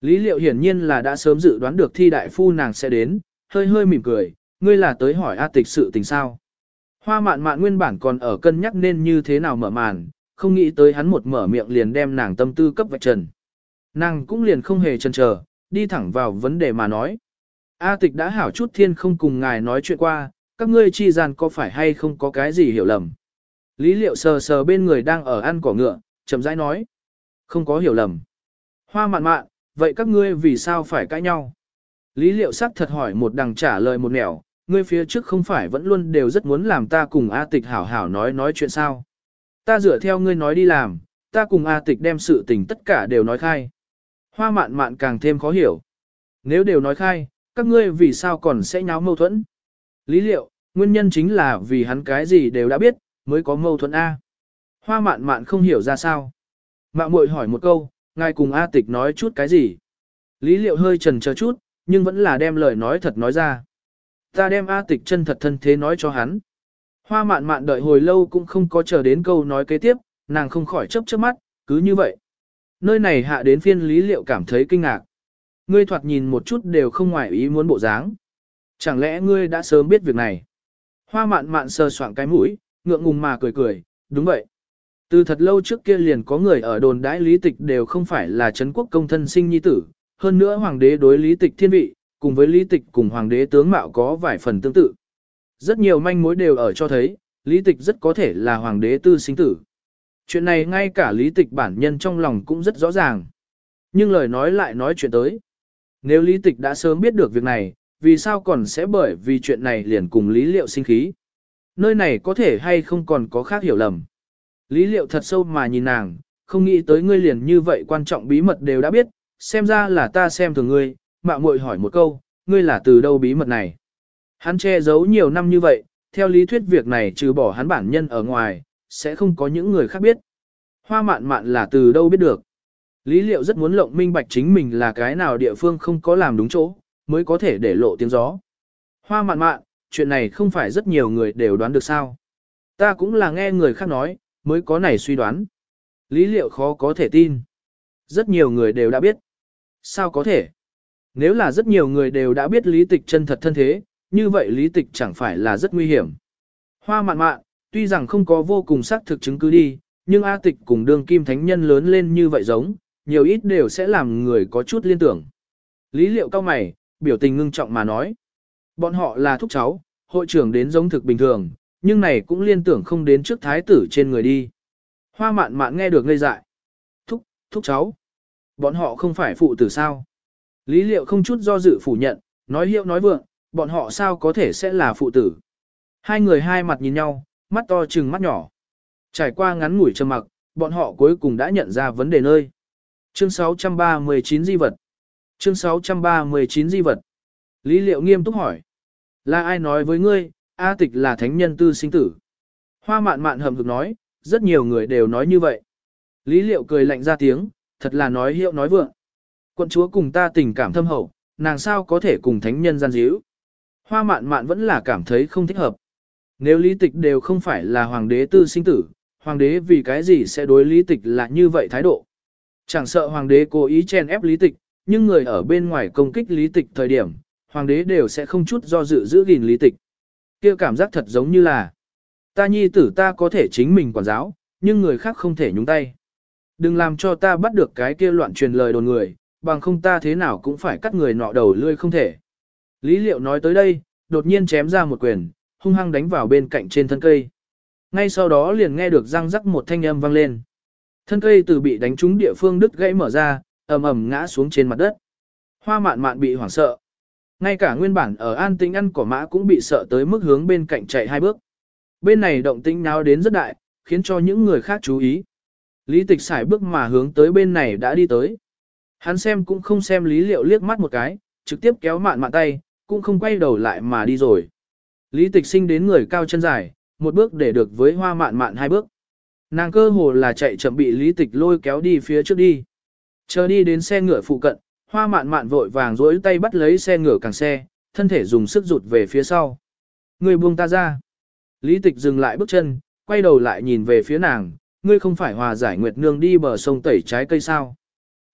Lý liệu hiển nhiên là đã sớm dự đoán được thi đại phu nàng sẽ đến, hơi hơi mỉm cười, ngươi là tới hỏi A tịch sự tình sao. Hoa mạn mạn nguyên bản còn ở cân nhắc nên như thế nào mở màn, không nghĩ tới hắn một mở miệng liền đem nàng tâm tư cấp vạch trần. Nàng cũng liền không hề chần chờ, đi thẳng vào vấn đề mà nói. A tịch đã hảo chút thiên không cùng ngài nói chuyện qua, các ngươi chi gian có phải hay không có cái gì hiểu lầm. Lý liệu sờ sờ bên người đang ở ăn cỏ ngựa, chậm rãi nói. Không có hiểu lầm. Hoa mạn mạn, vậy các ngươi vì sao phải cãi nhau? Lý liệu sắc thật hỏi một đằng trả lời một nẻo, ngươi phía trước không phải vẫn luôn đều rất muốn làm ta cùng A tịch hảo hảo nói nói chuyện sao. Ta dựa theo ngươi nói đi làm, ta cùng A tịch đem sự tình tất cả đều nói khai. Hoa mạn mạn càng thêm khó hiểu. Nếu đều nói khai, các ngươi vì sao còn sẽ nháo mâu thuẫn? Lý liệu, nguyên nhân chính là vì hắn cái gì đều đã biết, mới có mâu thuẫn A. Hoa mạn mạn không hiểu ra sao. Mạng muội hỏi một câu, ngài cùng A tịch nói chút cái gì? Lý liệu hơi trần chờ chút, nhưng vẫn là đem lời nói thật nói ra. Ta đem A tịch chân thật thân thế nói cho hắn. Hoa mạn mạn đợi hồi lâu cũng không có chờ đến câu nói kế tiếp, nàng không khỏi chấp chớp mắt, cứ như vậy. Nơi này hạ đến phiên lý liệu cảm thấy kinh ngạc. Ngươi thoạt nhìn một chút đều không ngoài ý muốn bộ dáng. Chẳng lẽ ngươi đã sớm biết việc này? Hoa mạn mạn sờ soạng cái mũi, ngượng ngùng mà cười cười, đúng vậy. Từ thật lâu trước kia liền có người ở đồn đãi lý tịch đều không phải là Trấn quốc công thân sinh nhi tử, hơn nữa hoàng đế đối lý tịch thiên vị, cùng với lý tịch cùng hoàng đế tướng mạo có vài phần tương tự. Rất nhiều manh mối đều ở cho thấy, lý tịch rất có thể là hoàng đế tư sinh tử. Chuyện này ngay cả lý tịch bản nhân trong lòng cũng rất rõ ràng. Nhưng lời nói lại nói chuyện tới. Nếu lý tịch đã sớm biết được việc này, vì sao còn sẽ bởi vì chuyện này liền cùng lý liệu sinh khí. Nơi này có thể hay không còn có khác hiểu lầm. Lý liệu thật sâu mà nhìn nàng, không nghĩ tới ngươi liền như vậy quan trọng bí mật đều đã biết, xem ra là ta xem thường ngươi, mạo muội hỏi một câu, ngươi là từ đâu bí mật này. Hắn che giấu nhiều năm như vậy, theo lý thuyết việc này trừ bỏ hắn bản nhân ở ngoài, sẽ không có những người khác biết. Hoa mạn mạn là từ đâu biết được. Lý liệu rất muốn lộng minh bạch chính mình là cái nào địa phương không có làm đúng chỗ, mới có thể để lộ tiếng gió. Hoa mạn mạn, chuyện này không phải rất nhiều người đều đoán được sao. Ta cũng là nghe người khác nói, mới có này suy đoán. Lý liệu khó có thể tin. Rất nhiều người đều đã biết. Sao có thể? Nếu là rất nhiều người đều đã biết lý tịch chân thật thân thế, như vậy lý tịch chẳng phải là rất nguy hiểm. Hoa mạn mạn, tuy rằng không có vô cùng xác thực chứng cứ đi, nhưng A tịch cùng Đường kim thánh nhân lớn lên như vậy giống, nhiều ít đều sẽ làm người có chút liên tưởng. Lý liệu cao mày, biểu tình ngưng trọng mà nói. Bọn họ là thúc cháu, hội trưởng đến giống thực bình thường, nhưng này cũng liên tưởng không đến trước thái tử trên người đi. Hoa mạn mạn nghe được ngây dại. Thúc, thúc cháu. Bọn họ không phải phụ tử sao? Lý liệu không chút do dự phủ nhận, nói hiệu nói vượng, bọn họ sao có thể sẽ là phụ tử. Hai người hai mặt nhìn nhau, mắt to trừng mắt nhỏ. Trải qua ngắn ngủi trầm mặc, bọn họ cuối cùng đã nhận ra vấn đề nơi. Chương 639 di vật. Chương 639 di vật. Lý liệu nghiêm túc hỏi. Là ai nói với ngươi, A tịch là thánh nhân tư sinh tử. Hoa mạn mạn hầm hực nói, rất nhiều người đều nói như vậy. Lý liệu cười lạnh ra tiếng, thật là nói hiệu nói vượng. Quận chúa cùng ta tình cảm thâm hậu, nàng sao có thể cùng thánh nhân gian díu. Hoa mạn mạn vẫn là cảm thấy không thích hợp. Nếu lý tịch đều không phải là hoàng đế tư sinh tử, hoàng đế vì cái gì sẽ đối lý tịch là như vậy thái độ. Chẳng sợ hoàng đế cố ý chen ép lý tịch, nhưng người ở bên ngoài công kích lý tịch thời điểm, hoàng đế đều sẽ không chút do dự giữ gìn lý tịch. kia cảm giác thật giống như là, ta nhi tử ta có thể chính mình quản giáo, nhưng người khác không thể nhúng tay. Đừng làm cho ta bắt được cái kia loạn truyền lời đồn người, bằng không ta thế nào cũng phải cắt người nọ đầu lươi không thể. Lý liệu nói tới đây, đột nhiên chém ra một quyền, hung hăng đánh vào bên cạnh trên thân cây. Ngay sau đó liền nghe được răng rắc một thanh âm vang lên. Thân cây từ bị đánh trúng địa phương đứt gãy mở ra, ầm ầm ngã xuống trên mặt đất. Hoa mạn mạn bị hoảng sợ. Ngay cả nguyên bản ở an tĩnh ăn cỏ mã cũng bị sợ tới mức hướng bên cạnh chạy hai bước. Bên này động tĩnh náo đến rất đại, khiến cho những người khác chú ý. Lý tịch xài bước mà hướng tới bên này đã đi tới. Hắn xem cũng không xem lý liệu liếc mắt một cái, trực tiếp kéo mạn mạn tay, cũng không quay đầu lại mà đi rồi. Lý tịch sinh đến người cao chân dài, một bước để được với hoa mạn mạn hai bước. Nàng cơ hồ là chạy chậm bị lý tịch lôi kéo đi phía trước đi. Chờ đi đến xe ngựa phụ cận, hoa mạn mạn vội vàng dối tay bắt lấy xe ngựa càng xe, thân thể dùng sức rụt về phía sau. Người buông ta ra. Lý tịch dừng lại bước chân, quay đầu lại nhìn về phía nàng, ngươi không phải hòa giải nguyệt nương đi bờ sông tẩy trái cây sao.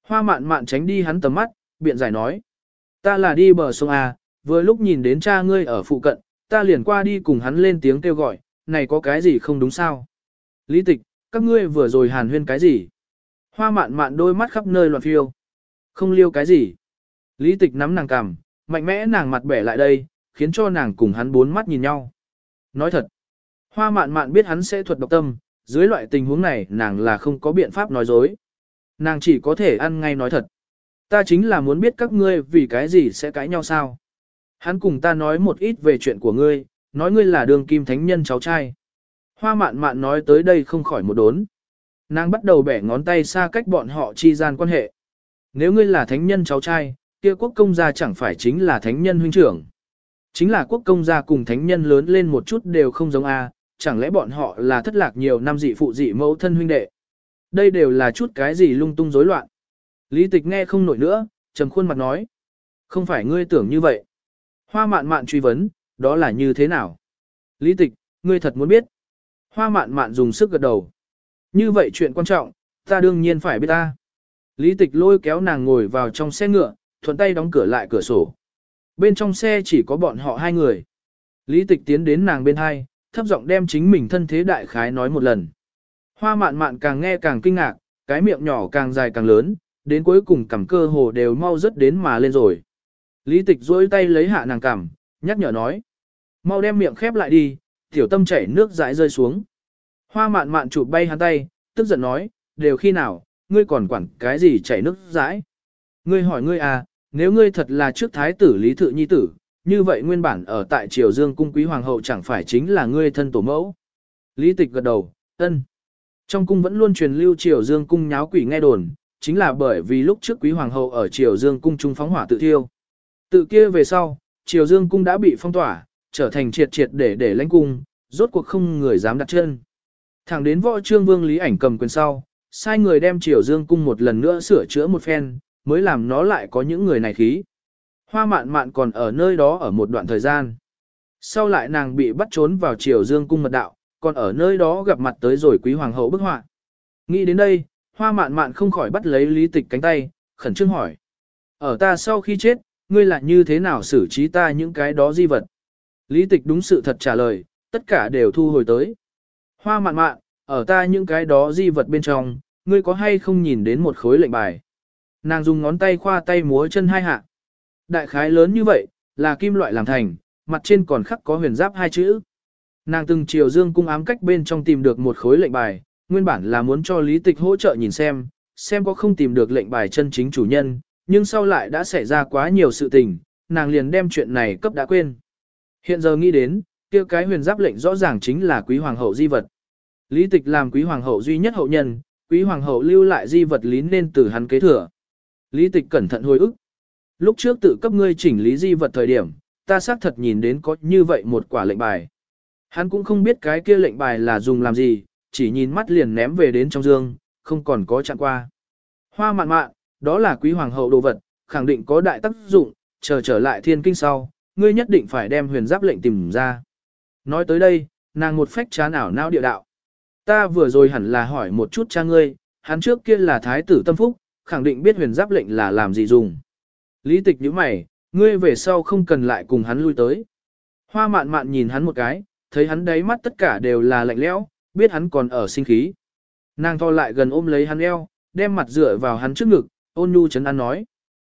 Hoa mạn mạn tránh đi hắn tầm mắt, biện giải nói. Ta là đi bờ sông A, vừa lúc nhìn đến cha ngươi ở phụ cận, ta liền qua đi cùng hắn lên tiếng kêu gọi, này có cái gì không đúng sao? Lý tịch, các ngươi vừa rồi hàn huyên cái gì? Hoa mạn mạn đôi mắt khắp nơi loạn phiêu. Không liêu cái gì? Lý tịch nắm nàng cằm, mạnh mẽ nàng mặt bẻ lại đây, khiến cho nàng cùng hắn bốn mắt nhìn nhau. Nói thật, hoa mạn mạn biết hắn sẽ thuật độc tâm, dưới loại tình huống này nàng là không có biện pháp nói dối. Nàng chỉ có thể ăn ngay nói thật. Ta chính là muốn biết các ngươi vì cái gì sẽ cãi nhau sao. Hắn cùng ta nói một ít về chuyện của ngươi, nói ngươi là đường kim thánh nhân cháu trai. Hoa mạn mạn nói tới đây không khỏi một đốn. Nàng bắt đầu bẻ ngón tay xa cách bọn họ chi gian quan hệ. Nếu ngươi là thánh nhân cháu trai, kia quốc công gia chẳng phải chính là thánh nhân huynh trưởng. Chính là quốc công gia cùng thánh nhân lớn lên một chút đều không giống a, chẳng lẽ bọn họ là thất lạc nhiều năm dị phụ dị mẫu thân huynh đệ. Đây đều là chút cái gì lung tung rối loạn. Lý tịch nghe không nổi nữa, trầm khuôn mặt nói. Không phải ngươi tưởng như vậy. Hoa mạn mạn truy vấn, đó là như thế nào? Lý tịch, ngươi thật muốn biết. Hoa mạn mạn dùng sức gật đầu. Như vậy chuyện quan trọng, ta đương nhiên phải biết ta. Lý tịch lôi kéo nàng ngồi vào trong xe ngựa, thuận tay đóng cửa lại cửa sổ. Bên trong xe chỉ có bọn họ hai người. Lý tịch tiến đến nàng bên hai, thấp giọng đem chính mình thân thế đại khái nói một lần. Hoa mạn mạn càng nghe càng kinh ngạc, cái miệng nhỏ càng dài càng lớn, đến cuối cùng cằm cơ hồ đều mau rất đến mà lên rồi. Lý tịch duỗi tay lấy hạ nàng cằm, nhắc nhở nói. Mau đem miệng khép lại đi, tiểu tâm chảy nước dãi rơi xuống. Hoa mạn mạn chụp bay hắn tay, tức giận nói, đều khi nào, ngươi còn quản cái gì chảy nước dãi. Ngươi hỏi ngươi à, nếu ngươi thật là trước thái tử lý thự nhi tử, như vậy nguyên bản ở tại triều dương cung quý hoàng hậu chẳng phải chính là ngươi thân tổ mẫu. Lý tịch gật đầu, ân. Trong cung vẫn luôn truyền lưu triều dương cung nháo quỷ nghe đồn, chính là bởi vì lúc trước quý hoàng hậu ở triều dương cung trung phóng hỏa tự thiêu. Tự kia về sau, triều dương cung đã bị phong tỏa, trở thành triệt triệt để để lãnh cung, rốt cuộc không người dám đặt chân. Thẳng đến võ trương vương lý ảnh cầm quyền sau, sai người đem triều dương cung một lần nữa sửa chữa một phen, mới làm nó lại có những người này khí. Hoa mạn mạn còn ở nơi đó ở một đoạn thời gian. Sau lại nàng bị bắt trốn vào triều dương cung mật đạo, còn ở nơi đó gặp mặt tới rồi quý hoàng hậu bức họa. Nghĩ đến đây, hoa mạn mạn không khỏi bắt lấy lý tịch cánh tay, khẩn trương hỏi. Ở ta sau khi chết, ngươi lại như thế nào xử trí ta những cái đó di vật? Lý tịch đúng sự thật trả lời, tất cả đều thu hồi tới. Hoa mạn mạn, ở ta những cái đó di vật bên trong, ngươi có hay không nhìn đến một khối lệnh bài? Nàng dùng ngón tay khoa tay múa chân hai hạ. Đại khái lớn như vậy, là kim loại làm thành, mặt trên còn khắc có huyền giáp hai chữ. Nàng từng chiều dương cung ám cách bên trong tìm được một khối lệnh bài, nguyên bản là muốn cho lý tịch hỗ trợ nhìn xem, xem có không tìm được lệnh bài chân chính chủ nhân, nhưng sau lại đã xảy ra quá nhiều sự tình, nàng liền đem chuyện này cấp đã quên. Hiện giờ nghĩ đến, kia cái huyền giáp lệnh rõ ràng chính là quý hoàng hậu di vật. Lý tịch làm quý hoàng hậu duy nhất hậu nhân, quý hoàng hậu lưu lại di vật lý nên từ hắn kế thừa. Lý tịch cẩn thận hồi ức. Lúc trước tự cấp ngươi chỉnh lý di vật thời điểm, ta xác thật nhìn đến có như vậy một quả lệnh bài. Hắn cũng không biết cái kia lệnh bài là dùng làm gì, chỉ nhìn mắt liền ném về đến trong dương, không còn có chặn qua. Hoa mạn mạn, đó là quý hoàng hậu đồ vật, khẳng định có đại tác dụng, chờ trở lại thiên kinh sau, ngươi nhất định phải đem huyền giáp lệnh tìm ra. Nói tới đây, nàng một phách chán ảo não địa đạo. Ta vừa rồi hẳn là hỏi một chút cha ngươi, hắn trước kia là thái tử tâm phúc, khẳng định biết huyền giáp lệnh là làm gì dùng. Lý tịch nhíu mày, ngươi về sau không cần lại cùng hắn lui tới. Hoa mạn mạn nhìn hắn một cái, thấy hắn đáy mắt tất cả đều là lạnh lẽo, biết hắn còn ở sinh khí. Nàng to lại gần ôm lấy hắn eo, đem mặt dựa vào hắn trước ngực, ôn nhu chấn an nói.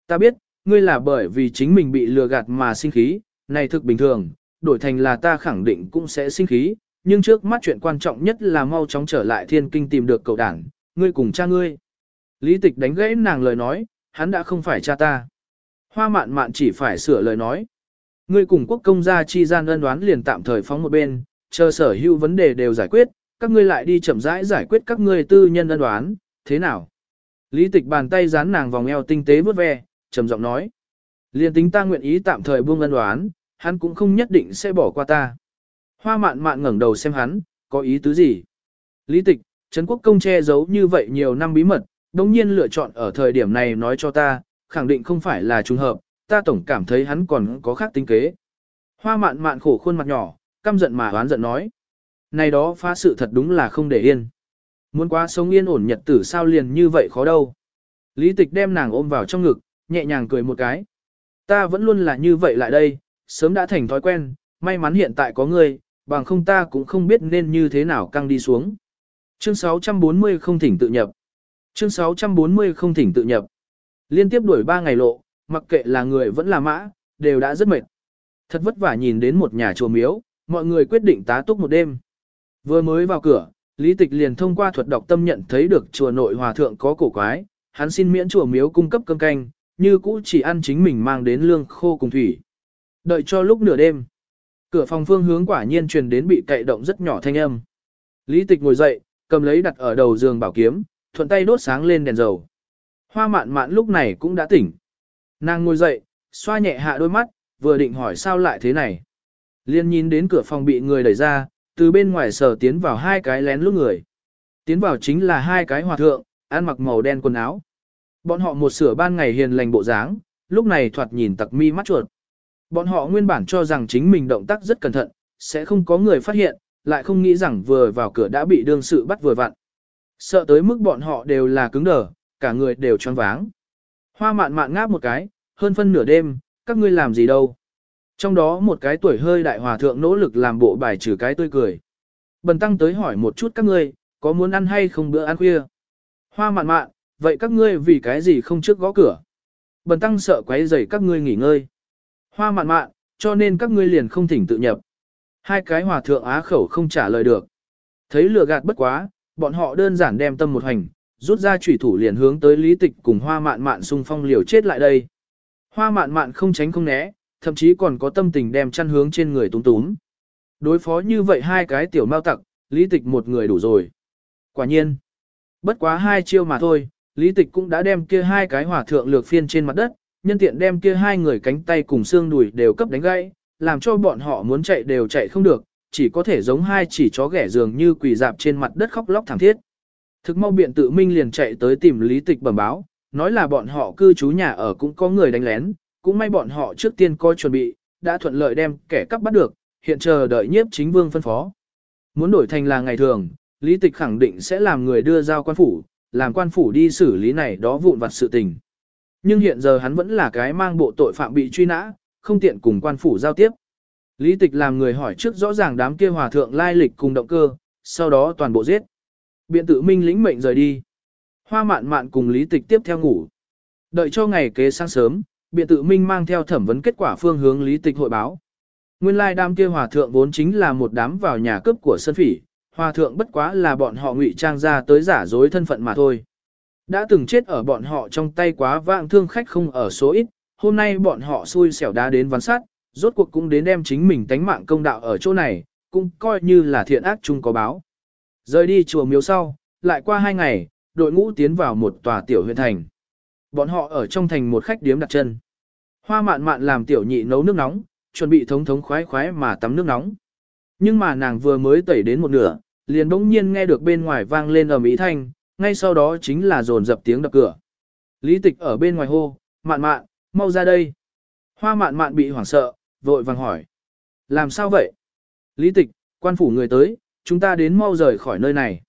Ta biết, ngươi là bởi vì chính mình bị lừa gạt mà sinh khí, này thực bình thường, đổi thành là ta khẳng định cũng sẽ sinh khí, nhưng trước mắt chuyện quan trọng nhất là mau chóng trở lại thiên kinh tìm được cậu đảng, ngươi cùng cha ngươi. Lý tịch đánh gãy nàng lời nói, hắn đã không phải cha ta. Hoa mạn mạn chỉ phải sửa lời nói. Ngươi cùng quốc công gia chi gian ân đoán liền tạm thời phóng một bên, chờ sở hữu vấn đề đều giải quyết, các ngươi lại đi chậm rãi giải quyết các ngươi tư nhân ân đoán, thế nào? Lý tịch bàn tay dán nàng vòng eo tinh tế vớt ve, trầm giọng nói. Liên tính ta nguyện ý tạm thời buông ân đoán, hắn cũng không nhất định sẽ bỏ qua ta. Hoa mạn mạn ngẩng đầu xem hắn, có ý tứ gì? Lý tịch, Trấn Quốc công che giấu như vậy nhiều năm bí mật, đồng nhiên lựa chọn ở thời điểm này nói cho ta, khẳng định không phải là trùng hợp, ta tổng cảm thấy hắn còn có khác tính kế. Hoa mạn mạn khổ khuôn mặt nhỏ, căm giận mà oán giận nói. Này đó phá sự thật đúng là không để yên. Muốn quá sống yên ổn nhật tử sao liền như vậy khó đâu. Lý tịch đem nàng ôm vào trong ngực, nhẹ nhàng cười một cái. Ta vẫn luôn là như vậy lại đây, sớm đã thành thói quen, may mắn hiện tại có ngươi, bằng không ta cũng không biết nên như thế nào căng đi xuống. Chương 640 không thỉnh tự nhập. Chương 640 không thỉnh tự nhập. Liên tiếp đuổi 3 ngày lộ, mặc kệ là người vẫn là mã, đều đã rất mệt. Thật vất vả nhìn đến một nhà chùa miếu, mọi người quyết định tá túc một đêm. Vừa mới vào cửa, Lý Tịch liền thông qua thuật đọc tâm nhận thấy được chùa nội hòa thượng có cổ quái, hắn xin miễn chùa miếu cung cấp cơm canh, như cũ chỉ ăn chính mình mang đến lương khô cùng thủy. Đợi cho lúc nửa đêm, cửa phòng phương hướng quả nhiên truyền đến bị cậy động rất nhỏ thanh âm. Lý Tịch ngồi dậy, cầm lấy đặt ở đầu giường bảo kiếm, thuận tay đốt sáng lên đèn dầu. Hoa mạn mạn lúc này cũng đã tỉnh. Nàng ngồi dậy, xoa nhẹ hạ đôi mắt, vừa định hỏi sao lại thế này. Liên nhìn đến cửa phòng bị người đẩy ra, từ bên ngoài sở tiến vào hai cái lén lút người. Tiến vào chính là hai cái hòa thượng, ăn mặc màu đen quần áo. Bọn họ một sửa ban ngày hiền lành bộ dáng, lúc này thoạt nhìn tặc mi mắt chuột. Bọn họ nguyên bản cho rằng chính mình động tác rất cẩn thận, sẽ không có người phát hiện, lại không nghĩ rằng vừa vào cửa đã bị đương sự bắt vừa vặn. Sợ tới mức bọn họ đều là cứng đờ, cả người đều choáng váng. Hoa mạn mạn ngáp một cái, hơn phân nửa đêm, các ngươi làm gì đâu. Trong đó một cái tuổi hơi đại hòa thượng nỗ lực làm bộ bài trừ cái tươi cười. Bần tăng tới hỏi một chút các ngươi, có muốn ăn hay không bữa ăn khuya. Hoa mạn mạn, vậy các ngươi vì cái gì không trước gõ cửa. Bần tăng sợ quấy rầy các ngươi nghỉ ngơi. Hoa mạn mạn, cho nên các ngươi liền không thỉnh tự nhập. Hai cái hòa thượng á khẩu không trả lời được. Thấy lừa gạt bất quá, bọn họ đơn giản đem tâm một hành, rút ra chủy thủ liền hướng tới lý tịch cùng hoa mạn mạn xung phong liều chết lại đây. Hoa mạn mạn không tránh không né, thậm chí còn có tâm tình đem chăn hướng trên người túm túm. Đối phó như vậy hai cái tiểu mao tặc, lý tịch một người đủ rồi. Quả nhiên, bất quá hai chiêu mà thôi, lý tịch cũng đã đem kia hai cái hỏa thượng lược phiên trên mặt đất, nhân tiện đem kia hai người cánh tay cùng xương đùi đều cấp đánh gãy, làm cho bọn họ muốn chạy đều chạy không được, chỉ có thể giống hai chỉ chó ghẻ dường như quỳ dạp trên mặt đất khóc lóc thảm thiết. Thực mau biện tự minh liền chạy tới tìm lý tịch bẩm báo, nói là bọn họ cư trú nhà ở cũng có người đánh lén, cũng may bọn họ trước tiên coi chuẩn bị, đã thuận lợi đem kẻ cắp bắt được, hiện chờ đợi nhiếp chính vương phân phó. Muốn đổi thành là ngày thường, lý tịch khẳng định sẽ làm người đưa giao quan phủ, làm quan phủ đi xử lý này đó vụn vặt sự tình. Nhưng hiện giờ hắn vẫn là cái mang bộ tội phạm bị truy nã, không tiện cùng quan phủ giao tiếp. Lý tịch làm người hỏi trước rõ ràng đám kia hòa thượng lai lịch cùng động cơ, sau đó toàn bộ giết. Biện tự minh lĩnh mệnh rời đi. Hoa mạn mạn cùng lý tịch tiếp theo ngủ. Đợi cho ngày kế sáng sớm, biện tự minh mang theo thẩm vấn kết quả phương hướng lý tịch hội báo. Nguyên lai đám kia hòa thượng vốn chính là một đám vào nhà cướp của sân phỉ, hòa thượng bất quá là bọn họ ngụy trang ra tới giả dối thân phận mà thôi. Đã từng chết ở bọn họ trong tay quá vạng thương khách không ở số ít, hôm nay bọn họ xui xẻo đá đến ván sát, rốt cuộc cũng đến đem chính mình tánh mạng công đạo ở chỗ này, cũng coi như là thiện ác chung có báo. Rời đi chùa miếu sau, lại qua hai ngày, đội ngũ tiến vào một tòa tiểu huyện thành. Bọn họ ở trong thành một khách điếm đặt chân. Hoa mạn mạn làm tiểu nhị nấu nước nóng, chuẩn bị thống thống khoái khoái mà tắm nước nóng. Nhưng mà nàng vừa mới tẩy đến một nửa, liền bỗng nhiên nghe được bên ngoài vang lên ầm ĩ thanh, ngay sau đó chính là dồn dập tiếng đập cửa. Lý tịch ở bên ngoài hô, mạn mạn, mau ra đây. Hoa mạn mạn bị hoảng sợ, vội vàng hỏi. Làm sao vậy? Lý tịch, quan phủ người tới, chúng ta đến mau rời khỏi nơi này.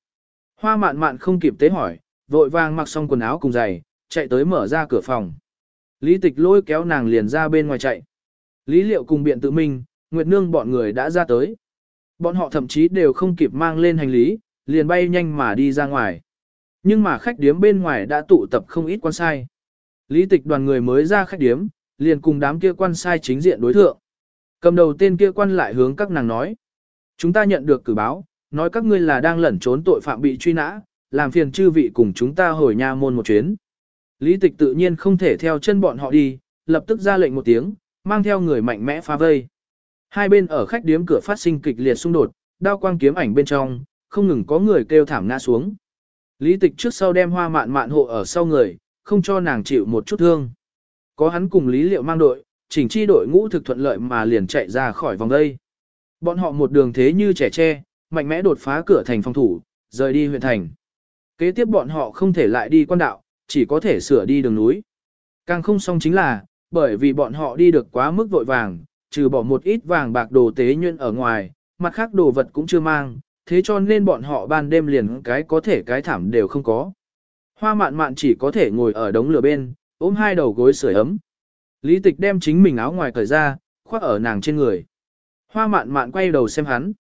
Hoa mạn mạn không kịp tế hỏi, vội vàng mặc xong quần áo cùng giày, chạy tới mở ra cửa phòng. Lý tịch lôi kéo nàng liền ra bên ngoài chạy. Lý liệu cùng biện tự mình, Nguyệt Nương bọn người đã ra tới. Bọn họ thậm chí đều không kịp mang lên hành lý, liền bay nhanh mà đi ra ngoài. Nhưng mà khách điếm bên ngoài đã tụ tập không ít quan sai. Lý tịch đoàn người mới ra khách điếm, liền cùng đám kia quan sai chính diện đối thượng. Cầm đầu tên kia quan lại hướng các nàng nói. Chúng ta nhận được cử báo, nói các ngươi là đang lẩn trốn tội phạm bị truy nã, làm phiền chư vị cùng chúng ta hồi nha môn một chuyến. Lý tịch tự nhiên không thể theo chân bọn họ đi, lập tức ra lệnh một tiếng, mang theo người mạnh mẽ phá vây. Hai bên ở khách điếm cửa phát sinh kịch liệt xung đột, đao quang kiếm ảnh bên trong, không ngừng có người kêu thảm ngã xuống. Lý tịch trước sau đem hoa mạn mạn hộ ở sau người, không cho nàng chịu một chút thương. Có hắn cùng Lý Liệu mang đội, chỉnh chi đội ngũ thực thuận lợi mà liền chạy ra khỏi vòng đây. Bọn họ một đường thế như trẻ tre, mạnh mẽ đột phá cửa thành phòng thủ, rời đi huyện thành. Kế tiếp bọn họ không thể lại đi quan đạo, chỉ có thể sửa đi đường núi. Càng không xong chính là, bởi vì bọn họ đi được quá mức vội vàng, trừ bỏ một ít vàng bạc đồ tế nhuyễn ở ngoài, mặt khác đồ vật cũng chưa mang, thế cho nên bọn họ ban đêm liền cái có thể cái thảm đều không có. Hoa mạn mạn chỉ có thể ngồi ở đống lửa bên, ôm hai đầu gối sưởi ấm. Lý tịch đem chính mình áo ngoài cởi ra, khoác ở nàng trên người. Hoa mạn mạn quay đầu xem hắn.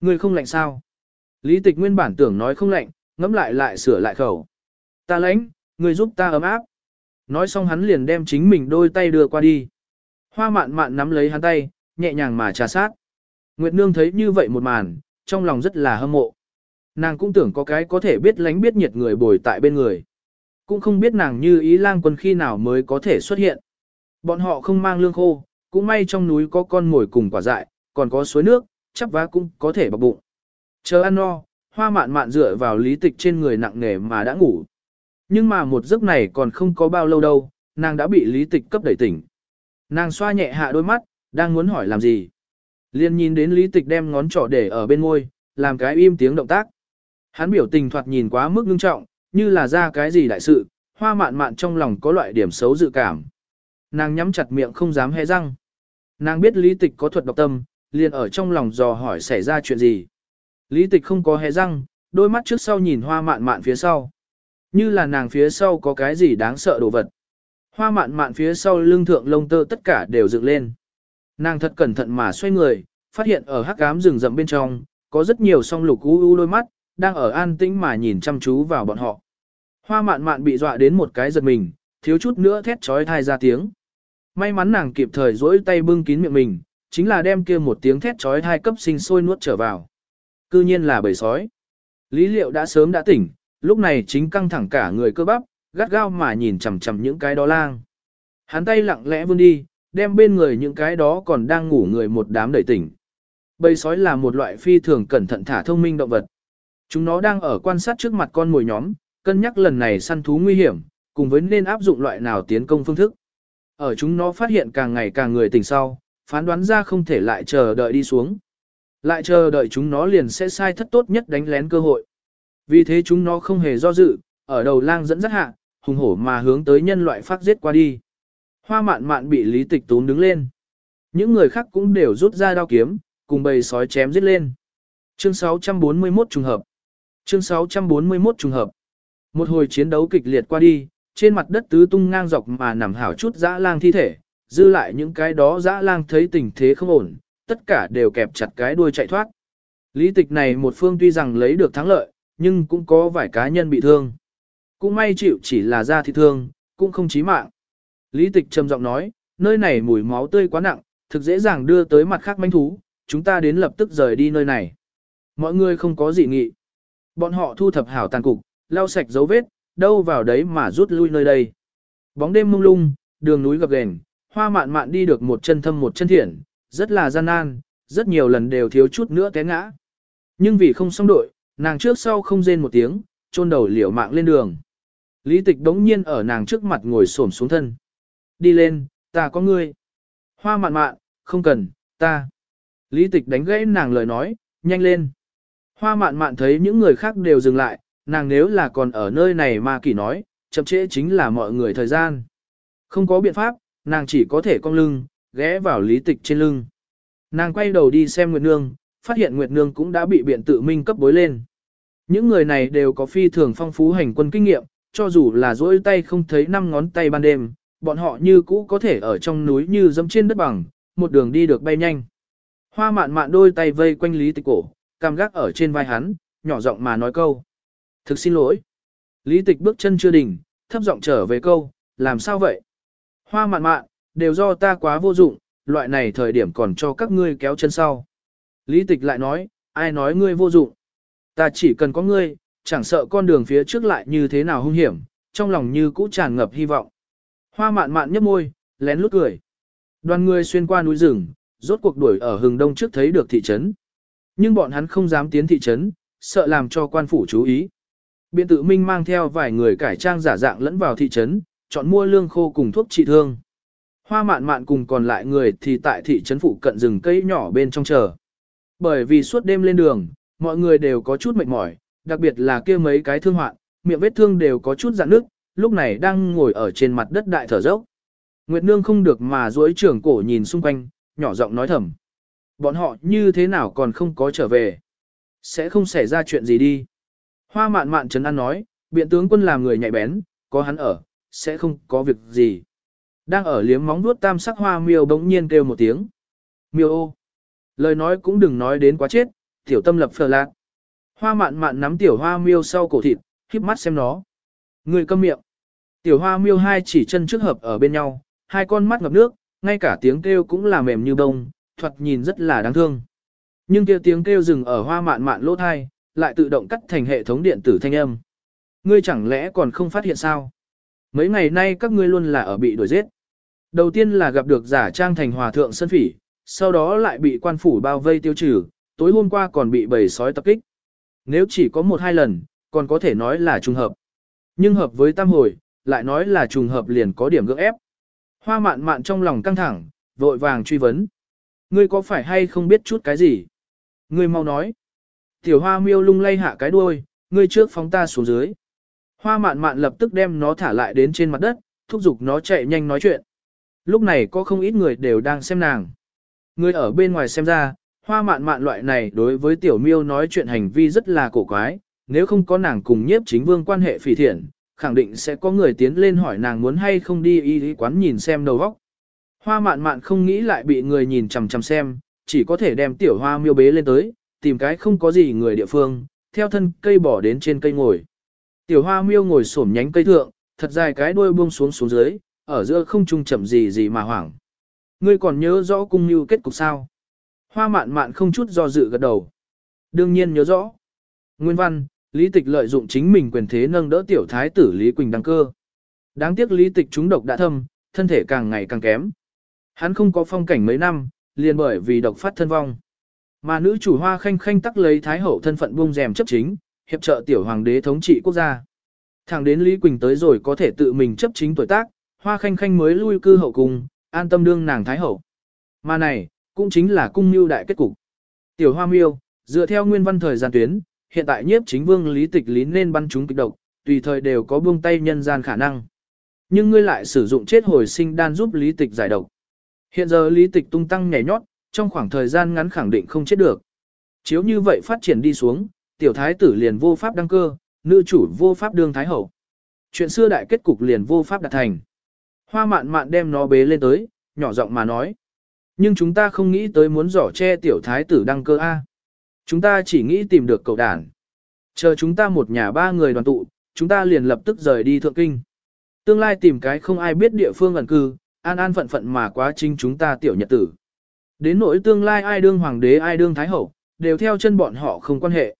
Người không lạnh sao? Lý tịch nguyên bản tưởng nói không lạnh, ngẫm lại lại sửa lại khẩu. Ta lãnh, người giúp ta ấm áp. Nói xong hắn liền đem chính mình đôi tay đưa qua đi. Hoa mạn mạn nắm lấy hắn tay, nhẹ nhàng mà trà sát. Nguyệt Nương thấy như vậy một màn, trong lòng rất là hâm mộ. Nàng cũng tưởng có cái có thể biết lánh biết nhiệt người bồi tại bên người. Cũng không biết nàng như ý lang quân khi nào mới có thể xuất hiện. Bọn họ không mang lương khô, cũng may trong núi có con mồi cùng quả dại, còn có suối nước, chắp vá cũng có thể bọc bụng. Chờ ăn no, hoa mạn mạn dựa vào lý tịch trên người nặng nề mà đã ngủ. Nhưng mà một giấc này còn không có bao lâu đâu, nàng đã bị lý tịch cấp đẩy tỉnh. Nàng xoa nhẹ hạ đôi mắt, đang muốn hỏi làm gì. Liên nhìn đến lý tịch đem ngón trỏ để ở bên môi, làm cái im tiếng động tác. Hắn biểu tình thoạt nhìn quá mức ngưng trọng, như là ra cái gì đại sự, hoa mạn mạn trong lòng có loại điểm xấu dự cảm. Nàng nhắm chặt miệng không dám hé răng. Nàng biết lý tịch có thuật độc tâm, liền ở trong lòng dò hỏi xảy ra chuyện gì. Lý tịch không có hé răng, đôi mắt trước sau nhìn hoa mạn mạn phía sau. Như là nàng phía sau có cái gì đáng sợ đồ vật. Hoa mạn mạn phía sau lưng thượng lông tơ tất cả đều dựng lên. Nàng thật cẩn thận mà xoay người, phát hiện ở hắc ám rừng rậm bên trong, có rất nhiều song lục u u đôi mắt, đang ở an tĩnh mà nhìn chăm chú vào bọn họ. Hoa mạn mạn bị dọa đến một cái giật mình, thiếu chút nữa thét trói thai ra tiếng. May mắn nàng kịp thời dỗi tay bưng kín miệng mình, chính là đem kia một tiếng thét chói hai cấp sinh sôi nuốt trở vào. Cư nhiên là bầy sói. Lý liệu đã sớm đã tỉnh, lúc này chính căng thẳng cả người cơ bắp, gắt gao mà nhìn chằm chằm những cái đó lang. Hắn tay lặng lẽ vươn đi, đem bên người những cái đó còn đang ngủ người một đám đầy tỉnh. Bầy sói là một loại phi thường cẩn thận thả thông minh động vật. Chúng nó đang ở quan sát trước mặt con mồi nhóm, cân nhắc lần này săn thú nguy hiểm, cùng với nên áp dụng loại nào tiến công phương thức. Ở chúng nó phát hiện càng ngày càng người tỉnh sau, phán đoán ra không thể lại chờ đợi đi xuống. Lại chờ đợi chúng nó liền sẽ sai thất tốt nhất đánh lén cơ hội. Vì thế chúng nó không hề do dự, ở đầu lang dẫn dắt hạ, hùng hổ mà hướng tới nhân loại phát giết qua đi. Hoa mạn mạn bị lý tịch tốn đứng lên. Những người khác cũng đều rút ra đao kiếm, cùng bầy sói chém giết lên. Chương 641 trùng hợp. Chương 641 trùng hợp. Một hồi chiến đấu kịch liệt qua đi, trên mặt đất tứ tung ngang dọc mà nằm hảo chút dã lang thi thể, dư lại những cái đó dã lang thấy tình thế không ổn, tất cả đều kẹp chặt cái đuôi chạy thoát. Lý tịch này một phương tuy rằng lấy được thắng lợi, nhưng cũng có vài cá nhân bị thương. Cũng may chịu chỉ là da thịt thương, cũng không chí mạng. Lý tịch trầm giọng nói, nơi này mùi máu tươi quá nặng, thực dễ dàng đưa tới mặt khác manh thú, chúng ta đến lập tức rời đi nơi này. Mọi người không có gì nghị. Bọn họ thu thập hảo tàn cục, lau sạch dấu vết, đâu vào đấy mà rút lui nơi đây. Bóng đêm mông lung, đường núi gập ghềnh, hoa mạn mạn đi được một chân thâm một chân thiện, rất là gian nan, rất nhiều lần đều thiếu chút nữa té ngã. Nhưng vì không xong đội, nàng trước sau không rên một tiếng, chôn đầu liều mạng lên đường. Lý tịch đống nhiên ở nàng trước mặt ngồi xổm xuống thân. Đi lên, ta có ngươi. Hoa mạn mạn, không cần, ta. Lý tịch đánh gãy nàng lời nói, nhanh lên. Hoa mạn mạn thấy những người khác đều dừng lại, nàng nếu là còn ở nơi này mà kỳ nói, chậm trễ chính là mọi người thời gian. Không có biện pháp, nàng chỉ có thể cong lưng, ghé vào lý tịch trên lưng. Nàng quay đầu đi xem Nguyệt Nương, phát hiện Nguyệt Nương cũng đã bị biện tự minh cấp bối lên. Những người này đều có phi thường phong phú hành quân kinh nghiệm, cho dù là duỗi tay không thấy năm ngón tay ban đêm, bọn họ như cũ có thể ở trong núi như dẫm trên đất bằng, một đường đi được bay nhanh. Hoa mạn mạn đôi tay vây quanh lý tịch cổ, cam gác ở trên vai hắn, nhỏ giọng mà nói câu. Thực xin lỗi. Lý tịch bước chân chưa đỉnh, thấp giọng trở về câu, làm sao vậy? Hoa mạn mạn, đều do ta quá vô dụng, loại này thời điểm còn cho các ngươi kéo chân sau. Lý tịch lại nói, ai nói ngươi vô dụng? Ta chỉ cần có ngươi, chẳng sợ con đường phía trước lại như thế nào hung hiểm, trong lòng như cũ tràn ngập hy vọng. Hoa mạn mạn nhấp môi, lén lút cười. Đoàn người xuyên qua núi rừng, rốt cuộc đuổi ở hừng đông trước thấy được thị trấn. Nhưng bọn hắn không dám tiến thị trấn, sợ làm cho quan phủ chú ý. Biện tự minh mang theo vài người cải trang giả dạng lẫn vào thị trấn, chọn mua lương khô cùng thuốc trị thương. Hoa mạn mạn cùng còn lại người thì tại thị trấn phụ cận rừng cây nhỏ bên trong chờ. Bởi vì suốt đêm lên đường, mọi người đều có chút mệt mỏi, đặc biệt là kia mấy cái thương hoạn, miệng vết thương đều có chút dạn nước, lúc này đang ngồi ở trên mặt đất đại thở dốc. Nguyệt Nương không được mà duỗi trưởng cổ nhìn xung quanh, nhỏ giọng nói thầm. Bọn họ như thế nào còn không có trở về? Sẽ không xảy ra chuyện gì đi. Hoa mạn mạn trấn an nói, biện tướng quân làm người nhạy bén, có hắn ở, sẽ không có việc gì. Đang ở liếm móng vuốt tam sắc hoa miêu bỗng nhiên kêu một tiếng. Miêu ô. Lời nói cũng đừng nói đến quá chết, tiểu tâm lập phờ lạc. Hoa mạn mạn nắm tiểu hoa miêu sau cổ thịt, híp mắt xem nó. Người câm miệng. Tiểu hoa miêu hai chỉ chân trước hợp ở bên nhau, hai con mắt ngập nước, ngay cả tiếng kêu cũng là mềm như bông, thoạt nhìn rất là đáng thương. Nhưng kia tiếng kêu dừng ở hoa mạn mạn lỗ thai, lại tự động cắt thành hệ thống điện tử thanh âm. Ngươi chẳng lẽ còn không phát hiện sao? Mấy ngày nay các ngươi luôn là ở bị đuổi giết. Đầu tiên là gặp được giả trang thành hòa thượng sân phỉ, sau đó lại bị quan phủ bao vây tiêu trừ, tối hôm qua còn bị bầy sói tập kích. Nếu chỉ có một hai lần, còn có thể nói là trùng hợp. Nhưng hợp với tam hồi, lại nói là trùng hợp liền có điểm gượng ép. Hoa mạn mạn trong lòng căng thẳng, vội vàng truy vấn. Ngươi có phải hay không biết chút cái gì? Ngươi mau nói. Tiểu hoa miêu lung lay hạ cái đuôi, ngươi trước phóng ta xuống dưới. Hoa mạn mạn lập tức đem nó thả lại đến trên mặt đất, thúc giục nó chạy nhanh nói chuyện. Lúc này có không ít người đều đang xem nàng. Người ở bên ngoài xem ra, hoa mạn mạn loại này đối với tiểu miêu nói chuyện hành vi rất là cổ quái, nếu không có nàng cùng nhiếp chính vương quan hệ phỉ thiện, khẳng định sẽ có người tiến lên hỏi nàng muốn hay không đi y quán nhìn xem đầu vóc. Hoa mạn mạn không nghĩ lại bị người nhìn chằm chằm xem, chỉ có thể đem tiểu hoa miêu bế lên tới, tìm cái không có gì người địa phương, theo thân cây bỏ đến trên cây ngồi. Tiểu hoa miêu ngồi xổm nhánh cây thượng, thật dài cái đuôi buông xuống xuống dưới, ở giữa không trung chậm gì gì mà hoảng. Ngươi còn nhớ rõ cung như kết cục sao? Hoa mạn mạn không chút do dự gật đầu. Đương nhiên nhớ rõ. Nguyên văn, Lý Tịch lợi dụng chính mình quyền thế nâng đỡ tiểu thái tử Lý Quỳnh đăng cơ. Đáng tiếc Lý Tịch trúng độc đã thâm, thân thể càng ngày càng kém. Hắn không có phong cảnh mấy năm, liền bởi vì độc phát thân vong. Mà nữ chủ hoa khanh khanh tắc lấy thái hậu thân phận buông rèm chấp chính, hiệp trợ tiểu hoàng đế thống trị quốc gia. Thẳng đến Lý Quỳnh tới rồi có thể tự mình chấp chính tuổi tác, hoa khanh khanh mới lui cư hậu cung, an tâm đương nàng thái hậu. Mà này, cũng chính là cung mưu đại kết cục. Tiểu hoa miêu, dựa theo nguyên văn thời gian tuyến, hiện tại nhiếp chính vương lý tịch lý nên bắn chúng kịch độc, tùy thời đều có buông tay nhân gian khả năng. Nhưng ngươi lại sử dụng chết hồi sinh đan giúp lý tịch giải độc. Hiện giờ lý tịch tung tăng nhảy nhót, trong khoảng thời gian ngắn khẳng định không chết được. Chiếu như vậy phát triển đi xuống, tiểu thái tử liền vô pháp đăng cơ, nữ chủ vô pháp đương thái hậu. Chuyện xưa đại kết cục liền vô pháp đạt thành. Hoa mạn mạn đem nó bế lên tới, nhỏ giọng mà nói. Nhưng chúng ta không nghĩ tới muốn giỏ che tiểu thái tử đăng cơ A. Chúng ta chỉ nghĩ tìm được cậu đàn. Chờ chúng ta một nhà ba người đoàn tụ, chúng ta liền lập tức rời đi thượng kinh. Tương lai tìm cái không ai biết địa phương ẩn cư, an an phận phận mà quá trình chúng ta tiểu nhật tử. Đến nỗi tương lai ai đương hoàng đế ai đương thái hậu, đều theo chân bọn họ không quan hệ.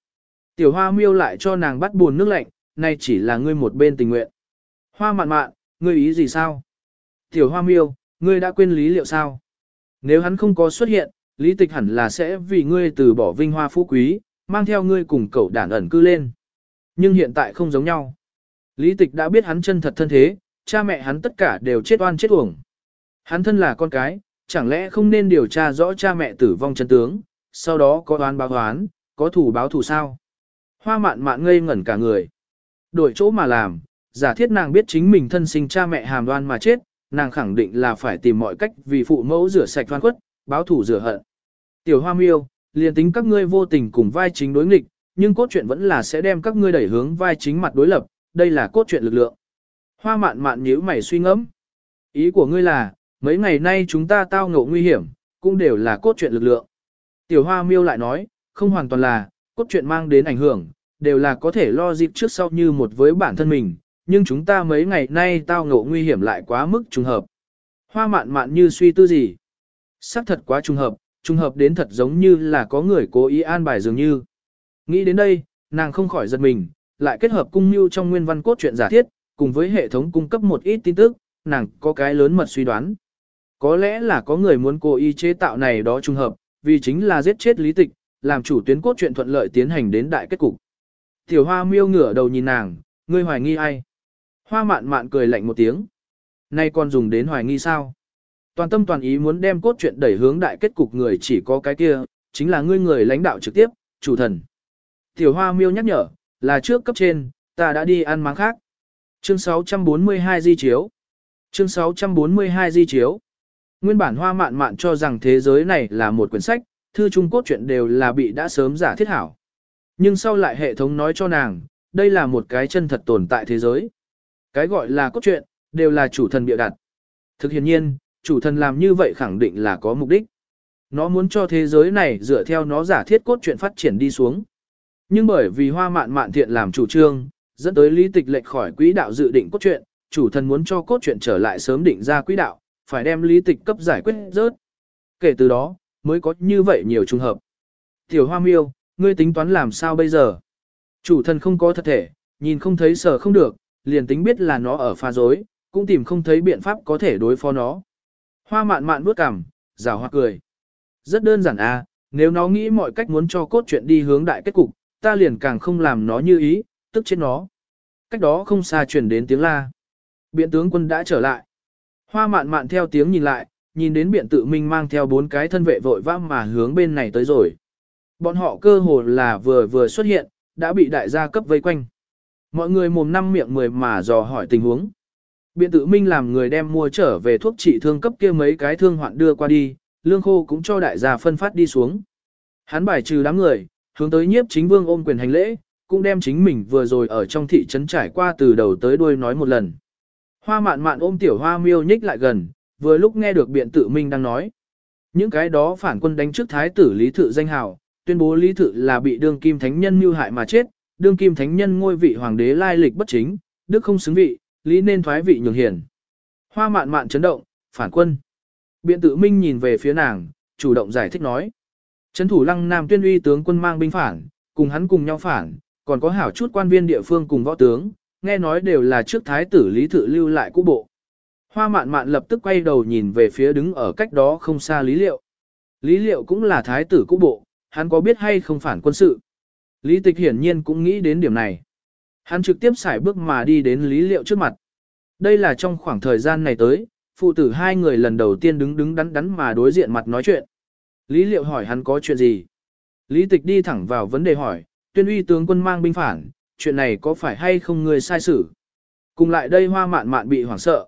Tiểu hoa miêu lại cho nàng bắt buồn nước lạnh, nay chỉ là ngươi một bên tình nguyện. Hoa mạn mạn, ngươi ý gì sao? Tiểu hoa miêu, ngươi đã quên lý liệu sao? Nếu hắn không có xuất hiện, lý tịch hẳn là sẽ vì ngươi từ bỏ vinh hoa phú quý, mang theo ngươi cùng cậu đản ẩn cư lên. Nhưng hiện tại không giống nhau. Lý tịch đã biết hắn chân thật thân thế, cha mẹ hắn tất cả đều chết oan chết uổng. Hắn thân là con cái, chẳng lẽ không nên điều tra rõ cha mẹ tử vong chân tướng, sau đó có oán báo oán, có thủ báo thủ sao? Hoa mạn mạn ngây ngẩn cả người. Đổi chỗ mà làm, giả thiết nàng biết chính mình thân sinh cha mẹ hàm đoan mà chết, nàng khẳng định là phải tìm mọi cách vì phụ mẫu rửa sạch oan khuất, báo thủ rửa hận. Tiểu hoa miêu, liền tính các ngươi vô tình cùng vai chính đối nghịch, nhưng cốt truyện vẫn là sẽ đem các ngươi đẩy hướng vai chính mặt đối lập, đây là cốt truyện lực lượng. Hoa mạn mạn nhíu mày suy ngẫm. Ý của ngươi là, mấy ngày nay chúng ta tao ngộ nguy hiểm, cũng đều là cốt truyện lực lượng. Tiểu hoa miêu lại nói, không hoàn toàn là, cốt truyện mang đến ảnh hưởng, đều là có thể lo dịp trước sau như một với bản thân mình, nhưng chúng ta mấy ngày nay tao ngộ nguy hiểm lại quá mức trùng hợp. Hoa mạn mạn như suy tư gì. Sắc thật quá trùng hợp, trùng hợp đến thật giống như là có người cố ý an bài dường như. Nghĩ đến đây, nàng không khỏi giật mình, lại kết hợp cung mưu trong nguyên văn cốt truyện giả thiết, cùng với hệ thống cung cấp một ít tin tức, nàng có cái lớn mật suy đoán. Có lẽ là có người muốn cố ý chế tạo này đó trùng hợp, vì chính là giết chết lý tịch, làm chủ tuyến cốt truyện thuận lợi tiến hành đến đại kết cục. Tiểu hoa miêu ngửa đầu nhìn nàng, ngươi hoài nghi ai? Hoa mạn mạn cười lạnh một tiếng. Nay còn dùng đến hoài nghi sao? Toàn tâm toàn ý muốn đem cốt truyện đẩy hướng đại kết cục người chỉ có cái kia, chính là ngươi người lãnh đạo trực tiếp, chủ thần. Tiểu hoa miêu nhắc nhở, là trước cấp trên, ta đã đi ăn máng khác. Chương 642 di chiếu. Chương 642 di chiếu. Nguyên bản hoa mạn mạn cho rằng thế giới này là một quyển sách, thư trung cốt truyện đều là bị đã sớm giả thiết hảo. Nhưng sau lại hệ thống nói cho nàng, đây là một cái chân thật tồn tại thế giới. Cái gọi là cốt truyện, đều là chủ thần bịa đặt. Thực hiện nhiên, chủ thần làm như vậy khẳng định là có mục đích. Nó muốn cho thế giới này dựa theo nó giả thiết cốt truyện phát triển đi xuống. Nhưng bởi vì hoa mạn mạn thiện làm chủ trương, dẫn tới lý tịch lệch khỏi quỹ đạo dự định cốt truyện, chủ thần muốn cho cốt truyện trở lại sớm định ra quỹ đạo, phải đem lý tịch cấp giải quyết rớt. Kể từ đó, mới có như vậy nhiều trùng hợp. Tiểu hoa miêu, ngươi tính toán làm sao bây giờ? Chủ thần không có thật thể, nhìn không thấy sở không được, liền tính biết là nó ở pha dối, cũng tìm không thấy biện pháp có thể đối phó nó. Hoa mạn mạn bước cằm, rào hoa cười. Rất đơn giản à, nếu nó nghĩ mọi cách muốn cho cốt truyện đi hướng đại kết cục, ta liền càng không làm nó như ý, tức chết nó. Cách đó không xa truyền đến tiếng la. Biện tướng quân đã trở lại. Hoa mạn mạn theo tiếng nhìn lại, nhìn đến biện tự minh mang theo bốn cái thân vệ vội vã mà hướng bên này tới rồi. Bọn họ cơ hồ là vừa vừa xuất hiện, đã bị đại gia cấp vây quanh. Mọi người mồm năm miệng mười mà dò hỏi tình huống. Biện tự minh làm người đem mua trở về thuốc trị thương cấp kia mấy cái thương hoạn đưa qua đi, lương khô cũng cho đại gia phân phát đi xuống. Hắn bài trừ đám người, hướng tới nhiếp chính vương ôm quyền hành lễ, cũng đem chính mình vừa rồi ở trong thị trấn trải qua từ đầu tới đuôi nói một lần. Hoa mạn mạn ôm tiểu hoa miêu nhích lại gần, vừa lúc nghe được biện tự minh đang nói. Những cái đó phản quân đánh trước thái tử Lý Thự danh hào, tuyên bố Lý Thự là bị đương kim thánh nhân mưu hại mà chết, đương kim thánh nhân ngôi vị hoàng đế lai lịch bất chính, đức không xứng vị, lý nên thoái vị nhường hiển. Hoa mạn mạn chấn động, phản quân. Biện tự minh nhìn về phía nàng, chủ động giải thích nói. Trấn thủ lăng nam tuyên uy tướng quân mang binh phản, cùng hắn cùng nhau phản, còn có hảo chút quan viên địa phương cùng võ tướng, nghe nói đều là trước thái tử lý thự lưu lại cũ bộ. Hoa mạn mạn lập tức quay đầu nhìn về phía đứng ở cách đó không xa lý liệu. Lý liệu cũng là thái tử cũ bộ, hắn có biết hay không phản quân sự. Lý tịch hiển nhiên cũng nghĩ đến điểm này. Hắn trực tiếp xài bước mà đi đến lý liệu trước mặt. Đây là trong khoảng thời gian này tới, phụ tử hai người lần đầu tiên đứng đứng đắn đắn mà đối diện mặt nói chuyện. Lý liệu hỏi hắn có chuyện gì? Lý tịch đi thẳng vào vấn đề hỏi, tuyên uy tướng quân mang binh phản, chuyện này có phải hay không người sai xử? Cùng lại đây hoa mạn mạn bị hoảng sợ.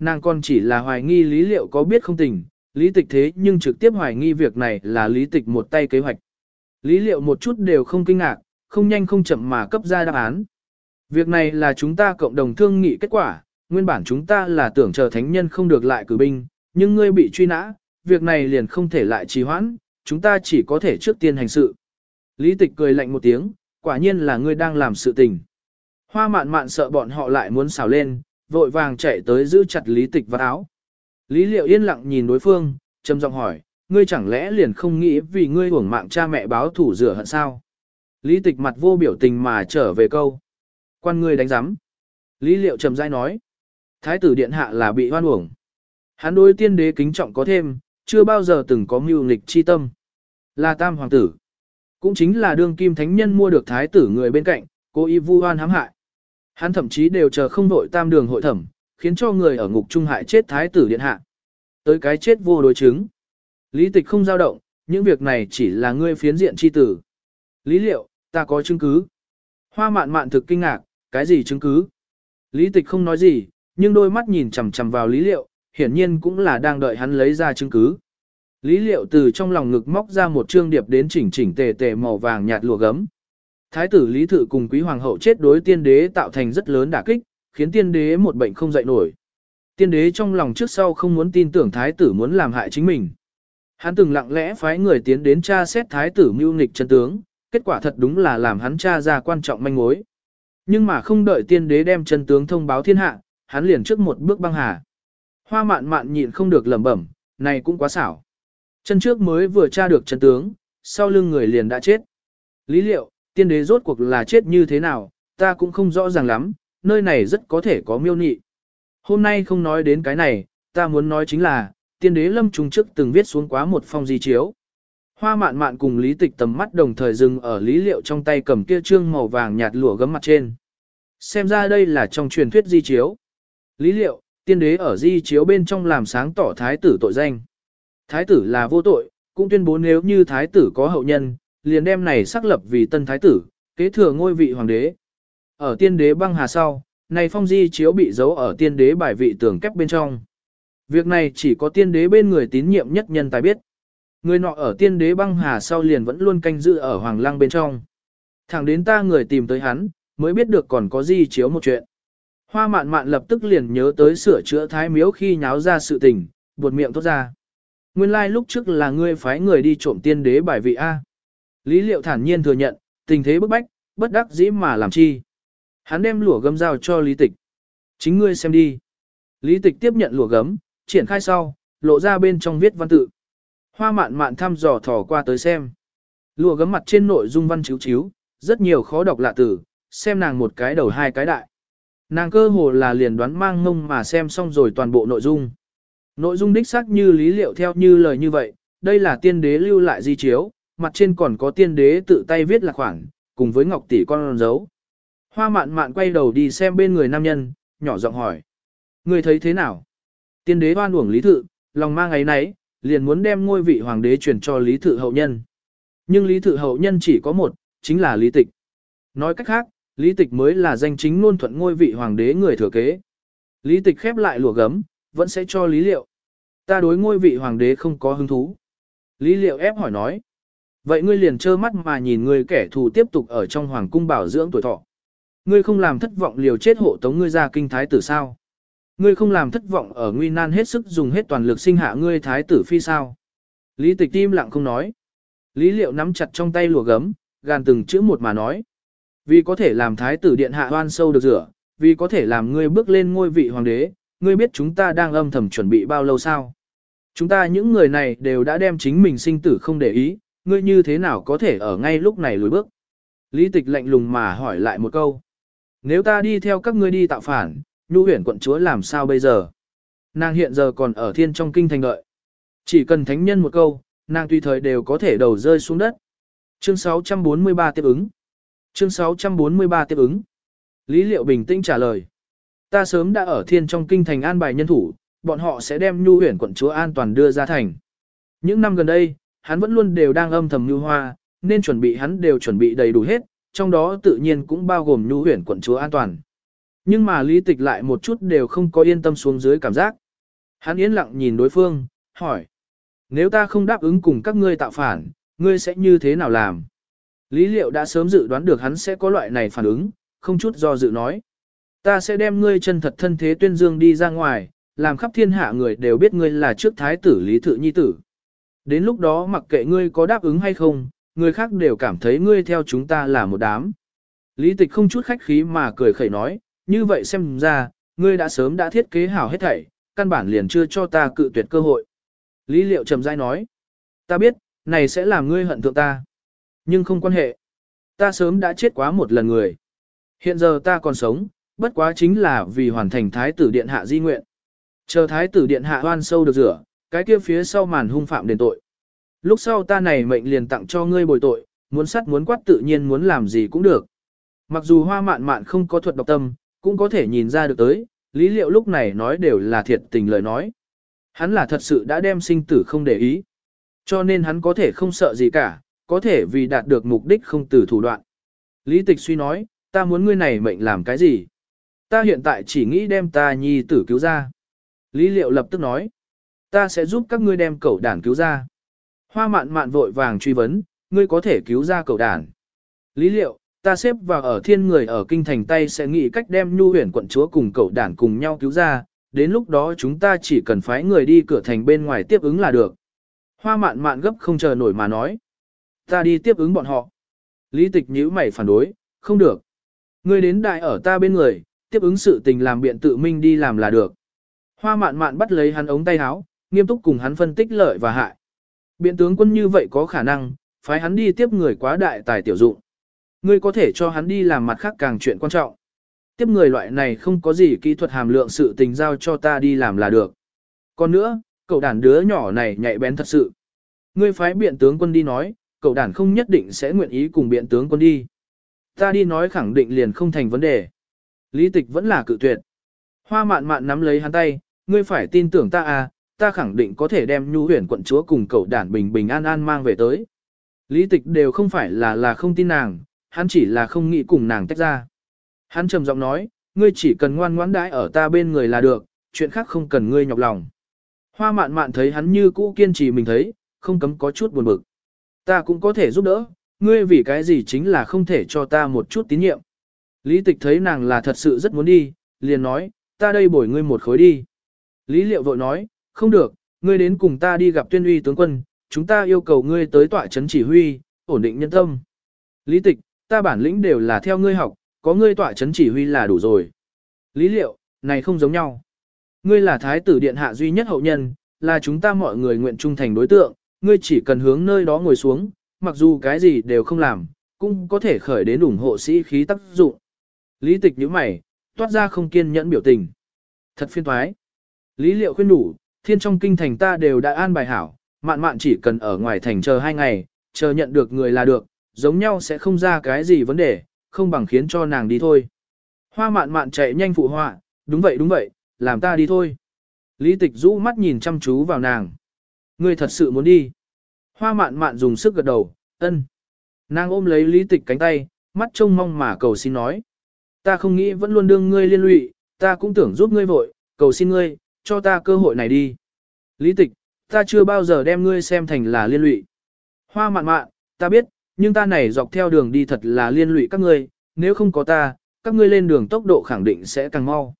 Nàng còn chỉ là hoài nghi lý liệu có biết không tình, lý tịch thế nhưng trực tiếp hoài nghi việc này là lý tịch một tay kế hoạch. Lý liệu một chút đều không kinh ngạc, không nhanh không chậm mà cấp ra đáp án. Việc này là chúng ta cộng đồng thương nghị kết quả, nguyên bản chúng ta là tưởng chờ thánh nhân không được lại cử binh, nhưng ngươi bị truy nã, việc này liền không thể lại trì hoãn, chúng ta chỉ có thể trước tiên hành sự. Lý tịch cười lạnh một tiếng, quả nhiên là ngươi đang làm sự tình. Hoa mạn mạn sợ bọn họ lại muốn xào lên, vội vàng chạy tới giữ chặt lý tịch và áo. Lý liệu yên lặng nhìn đối phương, trầm giọng hỏi, ngươi chẳng lẽ liền không nghĩ vì ngươi uổng mạng cha mẹ báo thủ rửa hận sao? Lý tịch mặt vô biểu tình mà trở về câu. Quan ngươi đánh giám. Lý liệu trầm dai nói. Thái tử điện hạ là bị hoan uổng. Hắn đối tiên đế kính trọng có thêm, chưa bao giờ từng có mưu nghịch chi tâm. Là tam hoàng tử. Cũng chính là đương kim thánh nhân mua được thái tử người bên cạnh, cố ý vu hoan hãm hại. Hắn thậm chí đều chờ không đội tam đường hội thẩm, khiến cho người ở ngục trung hại chết thái tử điện hạ. Tới cái chết vô đối chứng. Lý tịch không dao động, những việc này chỉ là ngươi phiến diện chi tử. Lý liệu, ta có chứng cứ. Hoa mạn mạn thực kinh ngạc, cái gì chứng cứ? Lý tịch không nói gì, nhưng đôi mắt nhìn chằm chằm vào lý liệu, hiển nhiên cũng là đang đợi hắn lấy ra chứng cứ. Lý liệu từ trong lòng ngực móc ra một trương điệp đến chỉnh chỉnh tề tề màu vàng nhạt lụa gấm. Thái tử Lý Thự cùng quý hoàng hậu chết đối tiên đế tạo thành rất lớn đả kích, khiến tiên đế một bệnh không dậy nổi. Tiên đế trong lòng trước sau không muốn tin tưởng thái tử muốn làm hại chính mình. Hắn từng lặng lẽ phái người tiến đến tra xét thái tử mưu nghịch chân tướng, kết quả thật đúng là làm hắn tra ra quan trọng manh mối. Nhưng mà không đợi tiên đế đem chân tướng thông báo thiên hạ, hắn liền trước một bước băng hà. Hoa mạn mạn nhịn không được lẩm bẩm, này cũng quá xảo. Chân trước mới vừa tra được chân tướng, sau lưng người liền đã chết. Lý liệu, tiên đế rốt cuộc là chết như thế nào, ta cũng không rõ ràng lắm, nơi này rất có thể có miêu nị. Hôm nay không nói đến cái này, ta muốn nói chính là, tiên đế lâm trùng trước từng viết xuống quá một phong di chiếu. Hoa mạn mạn cùng lý tịch tầm mắt đồng thời dừng ở lý liệu trong tay cầm kia trương màu vàng nhạt lụa gấm mặt trên. Xem ra đây là trong truyền thuyết di chiếu. Lý liệu, tiên đế ở di chiếu bên trong làm sáng tỏ thái tử tội danh. Thái tử là vô tội, cũng tuyên bố nếu như thái tử có hậu nhân, liền đem này xác lập vì tân thái tử, kế thừa ngôi vị hoàng đế. Ở tiên đế băng hà sau, này phong di chiếu bị giấu ở tiên đế bài vị tường kép bên trong. Việc này chỉ có tiên đế bên người tín nhiệm nhất nhân tài biết. Người nọ ở tiên đế băng hà sau liền vẫn luôn canh giữ ở hoàng lăng bên trong. Thẳng đến ta người tìm tới hắn, mới biết được còn có di chiếu một chuyện. Hoa mạn mạn lập tức liền nhớ tới sửa chữa thái miếu khi nháo ra sự tình, buột miệng tốt ra. Nguyên lai like lúc trước là ngươi phái người đi trộm tiên đế bài vị A. Lý liệu thản nhiên thừa nhận, tình thế bức bách, bất đắc dĩ mà làm chi. Hắn đem lụa gấm giao cho lý tịch. Chính ngươi xem đi. Lý tịch tiếp nhận lụa gấm, triển khai sau, lộ ra bên trong viết văn tự. Hoa mạn mạn thăm dò thò qua tới xem. Lụa gấm mặt trên nội dung văn chiếu chiếu, rất nhiều khó đọc lạ từ, xem nàng một cái đầu hai cái đại. Nàng cơ hồ là liền đoán mang ngông mà xem xong rồi toàn bộ nội dung. Nội dung đích xác như lý liệu theo như lời như vậy, đây là tiên đế lưu lại di chiếu, mặt trên còn có tiên đế tự tay viết là khoảng, cùng với ngọc tỷ con dấu. Hoa mạn mạn quay đầu đi xem bên người nam nhân, nhỏ giọng hỏi. Người thấy thế nào? Tiên đế hoan uổng lý thự, lòng mang ấy nấy, liền muốn đem ngôi vị hoàng đế truyền cho lý thự hậu nhân. Nhưng lý thự hậu nhân chỉ có một, chính là lý tịch. Nói cách khác, lý tịch mới là danh chính ngôn thuận ngôi vị hoàng đế người thừa kế. Lý tịch khép lại lụa gấm, vẫn sẽ cho lý liệu. Ta đối ngôi vị hoàng đế không có hứng thú. Lý liệu ép hỏi nói. Vậy ngươi liền trơ mắt mà nhìn người kẻ thù tiếp tục ở trong hoàng cung bảo dưỡng tuổi thọ. Ngươi không làm thất vọng liều chết hộ tống ngươi ra kinh thái tử sao? Ngươi không làm thất vọng ở nguy nan hết sức dùng hết toàn lực sinh hạ ngươi thái tử phi sao? Lý tịch tim lặng không nói. Lý liệu nắm chặt trong tay lùa gấm, gàn từng chữ một mà nói. Vì có thể làm thái tử điện hạ hoan sâu được rửa, vì có thể làm ngươi bước lên ngôi vị hoàng đế, ngươi biết chúng ta đang âm thầm chuẩn bị bao lâu sao? Chúng ta những người này đều đã đem chính mình sinh tử không để ý, ngươi như thế nào có thể ở ngay lúc này lùi bước. Lý tịch lạnh lùng mà hỏi lại một câu. Nếu ta đi theo các ngươi đi tạo phản, nhu huyển quận chúa làm sao bây giờ? Nàng hiện giờ còn ở thiên trong kinh thành đợi. Chỉ cần thánh nhân một câu, nàng tùy thời đều có thể đầu rơi xuống đất. Chương 643 tiếp ứng. Chương 643 tiếp ứng. Lý Liệu bình tĩnh trả lời. Ta sớm đã ở thiên trong kinh thành an bài nhân thủ, bọn họ sẽ đem nhu huyển quận chúa an toàn đưa ra thành. Những năm gần đây, hắn vẫn luôn đều đang âm thầm nhu hoa, nên chuẩn bị hắn đều chuẩn bị đầy đủ hết, trong đó tự nhiên cũng bao gồm nhu huyển quận chúa an toàn. Nhưng mà lý tịch lại một chút đều không có yên tâm xuống dưới cảm giác. Hắn yên lặng nhìn đối phương, hỏi. Nếu ta không đáp ứng cùng các ngươi tạo phản, ngươi sẽ như thế nào làm? Lý liệu đã sớm dự đoán được hắn sẽ có loại này phản ứng, không chút do dự nói. Ta sẽ đem ngươi chân thật thân thế tuyên dương đi ra ngoài, làm khắp thiên hạ người đều biết ngươi là trước thái tử Lý Thự Nhi tử. Đến lúc đó mặc kệ ngươi có đáp ứng hay không, người khác đều cảm thấy ngươi theo chúng ta là một đám. Lý tịch không chút khách khí mà cười khẩy nói, như vậy xem ra, ngươi đã sớm đã thiết kế hảo hết thảy, căn bản liền chưa cho ta cự tuyệt cơ hội. Lý liệu trầm dai nói, ta biết, này sẽ làm ngươi hận thượng ta. Nhưng không quan hệ. Ta sớm đã chết quá một lần người. Hiện giờ ta còn sống, bất quá chính là vì hoàn thành thái tử điện hạ di nguyện. Chờ thái tử điện hạ hoan sâu được rửa, cái kia phía sau màn hung phạm đền tội. Lúc sau ta này mệnh liền tặng cho ngươi bồi tội, muốn sắt muốn quát tự nhiên muốn làm gì cũng được. Mặc dù hoa mạn mạn không có thuật độc tâm, cũng có thể nhìn ra được tới, lý liệu lúc này nói đều là thiệt tình lời nói. Hắn là thật sự đã đem sinh tử không để ý. Cho nên hắn có thể không sợ gì cả, có thể vì đạt được mục đích không từ thủ đoạn. Lý tịch suy nói, ta muốn ngươi này mệnh làm cái gì? Ta hiện tại chỉ nghĩ đem ta nhi tử cứu ra. Lý liệu lập tức nói, ta sẽ giúp các ngươi đem cậu đàn cứu ra. Hoa mạn mạn vội vàng truy vấn, ngươi có thể cứu ra cậu đàn. Lý liệu, ta xếp vào ở thiên người ở kinh thành tay sẽ nghĩ cách đem nhu huyền quận chúa cùng cậu đàn cùng nhau cứu ra, đến lúc đó chúng ta chỉ cần phái người đi cửa thành bên ngoài tiếp ứng là được. Hoa mạn mạn gấp không chờ nổi mà nói. Ta đi tiếp ứng bọn họ. Lý tịch nhíu mày phản đối, không được. Ngươi đến đại ở ta bên người, tiếp ứng sự tình làm biện tự minh đi làm là được. Hoa mạn mạn bắt lấy hắn ống tay áo, nghiêm túc cùng hắn phân tích lợi và hại. Biện tướng quân như vậy có khả năng, phái hắn đi tiếp người quá đại tài tiểu dụng. Ngươi có thể cho hắn đi làm mặt khác càng chuyện quan trọng. Tiếp người loại này không có gì kỹ thuật hàm lượng sự tình giao cho ta đi làm là được. Còn nữa, cậu đàn đứa nhỏ này nhạy bén thật sự. Ngươi phái biện tướng quân đi nói, cậu đàn không nhất định sẽ nguyện ý cùng biện tướng quân đi. Ta đi nói khẳng định liền không thành vấn đề. Lý tịch vẫn là cự tuyệt. Hoa mạn mạn nắm lấy hắn tay, ngươi phải tin tưởng ta à, ta khẳng định có thể đem nhu huyền quận chúa cùng cậu đản bình bình an an mang về tới. Lý tịch đều không phải là là không tin nàng, hắn chỉ là không nghĩ cùng nàng tách ra. Hắn trầm giọng nói, ngươi chỉ cần ngoan ngoãn đãi ở ta bên người là được, chuyện khác không cần ngươi nhọc lòng. Hoa mạn mạn thấy hắn như cũ kiên trì mình thấy, không cấm có chút buồn bực. Ta cũng có thể giúp đỡ, ngươi vì cái gì chính là không thể cho ta một chút tín nhiệm. Lý tịch thấy nàng là thật sự rất muốn đi, liền nói, ta đây bồi ngươi một khối đi. Lý liệu vội nói, không được, ngươi đến cùng ta đi gặp tuyên uy tướng quân, chúng ta yêu cầu ngươi tới tọa chấn chỉ huy, ổn định nhân tâm. Lý tịch, ta bản lĩnh đều là theo ngươi học, có ngươi tọa chấn chỉ huy là đủ rồi. Lý liệu, này không giống nhau. Ngươi là thái tử điện hạ duy nhất hậu nhân, là chúng ta mọi người nguyện trung thành đối tượng, ngươi chỉ cần hướng nơi đó ngồi xuống, mặc dù cái gì đều không làm, cũng có thể khởi đến ủng hộ sĩ khí tác dụng. Lý tịch nhíu mày, toát ra không kiên nhẫn biểu tình. Thật phiên thoái. Lý liệu khuyên đủ, thiên trong kinh thành ta đều đã an bài hảo, mạn mạn chỉ cần ở ngoài thành chờ hai ngày, chờ nhận được người là được, giống nhau sẽ không ra cái gì vấn đề, không bằng khiến cho nàng đi thôi. Hoa mạn mạn chạy nhanh phụ họa, đúng vậy đúng vậy, làm ta đi thôi. Lý tịch rũ mắt nhìn chăm chú vào nàng. Ngươi thật sự muốn đi. Hoa mạn mạn dùng sức gật đầu, ân. Nàng ôm lấy lý tịch cánh tay, mắt trông mong mà cầu xin nói. Ta không nghĩ vẫn luôn đương ngươi liên lụy, ta cũng tưởng giúp ngươi vội, cầu xin ngươi, cho ta cơ hội này đi. Lý tịch, ta chưa bao giờ đem ngươi xem thành là liên lụy. Hoa mạn mạn, ta biết, nhưng ta này dọc theo đường đi thật là liên lụy các ngươi, nếu không có ta, các ngươi lên đường tốc độ khẳng định sẽ càng mau.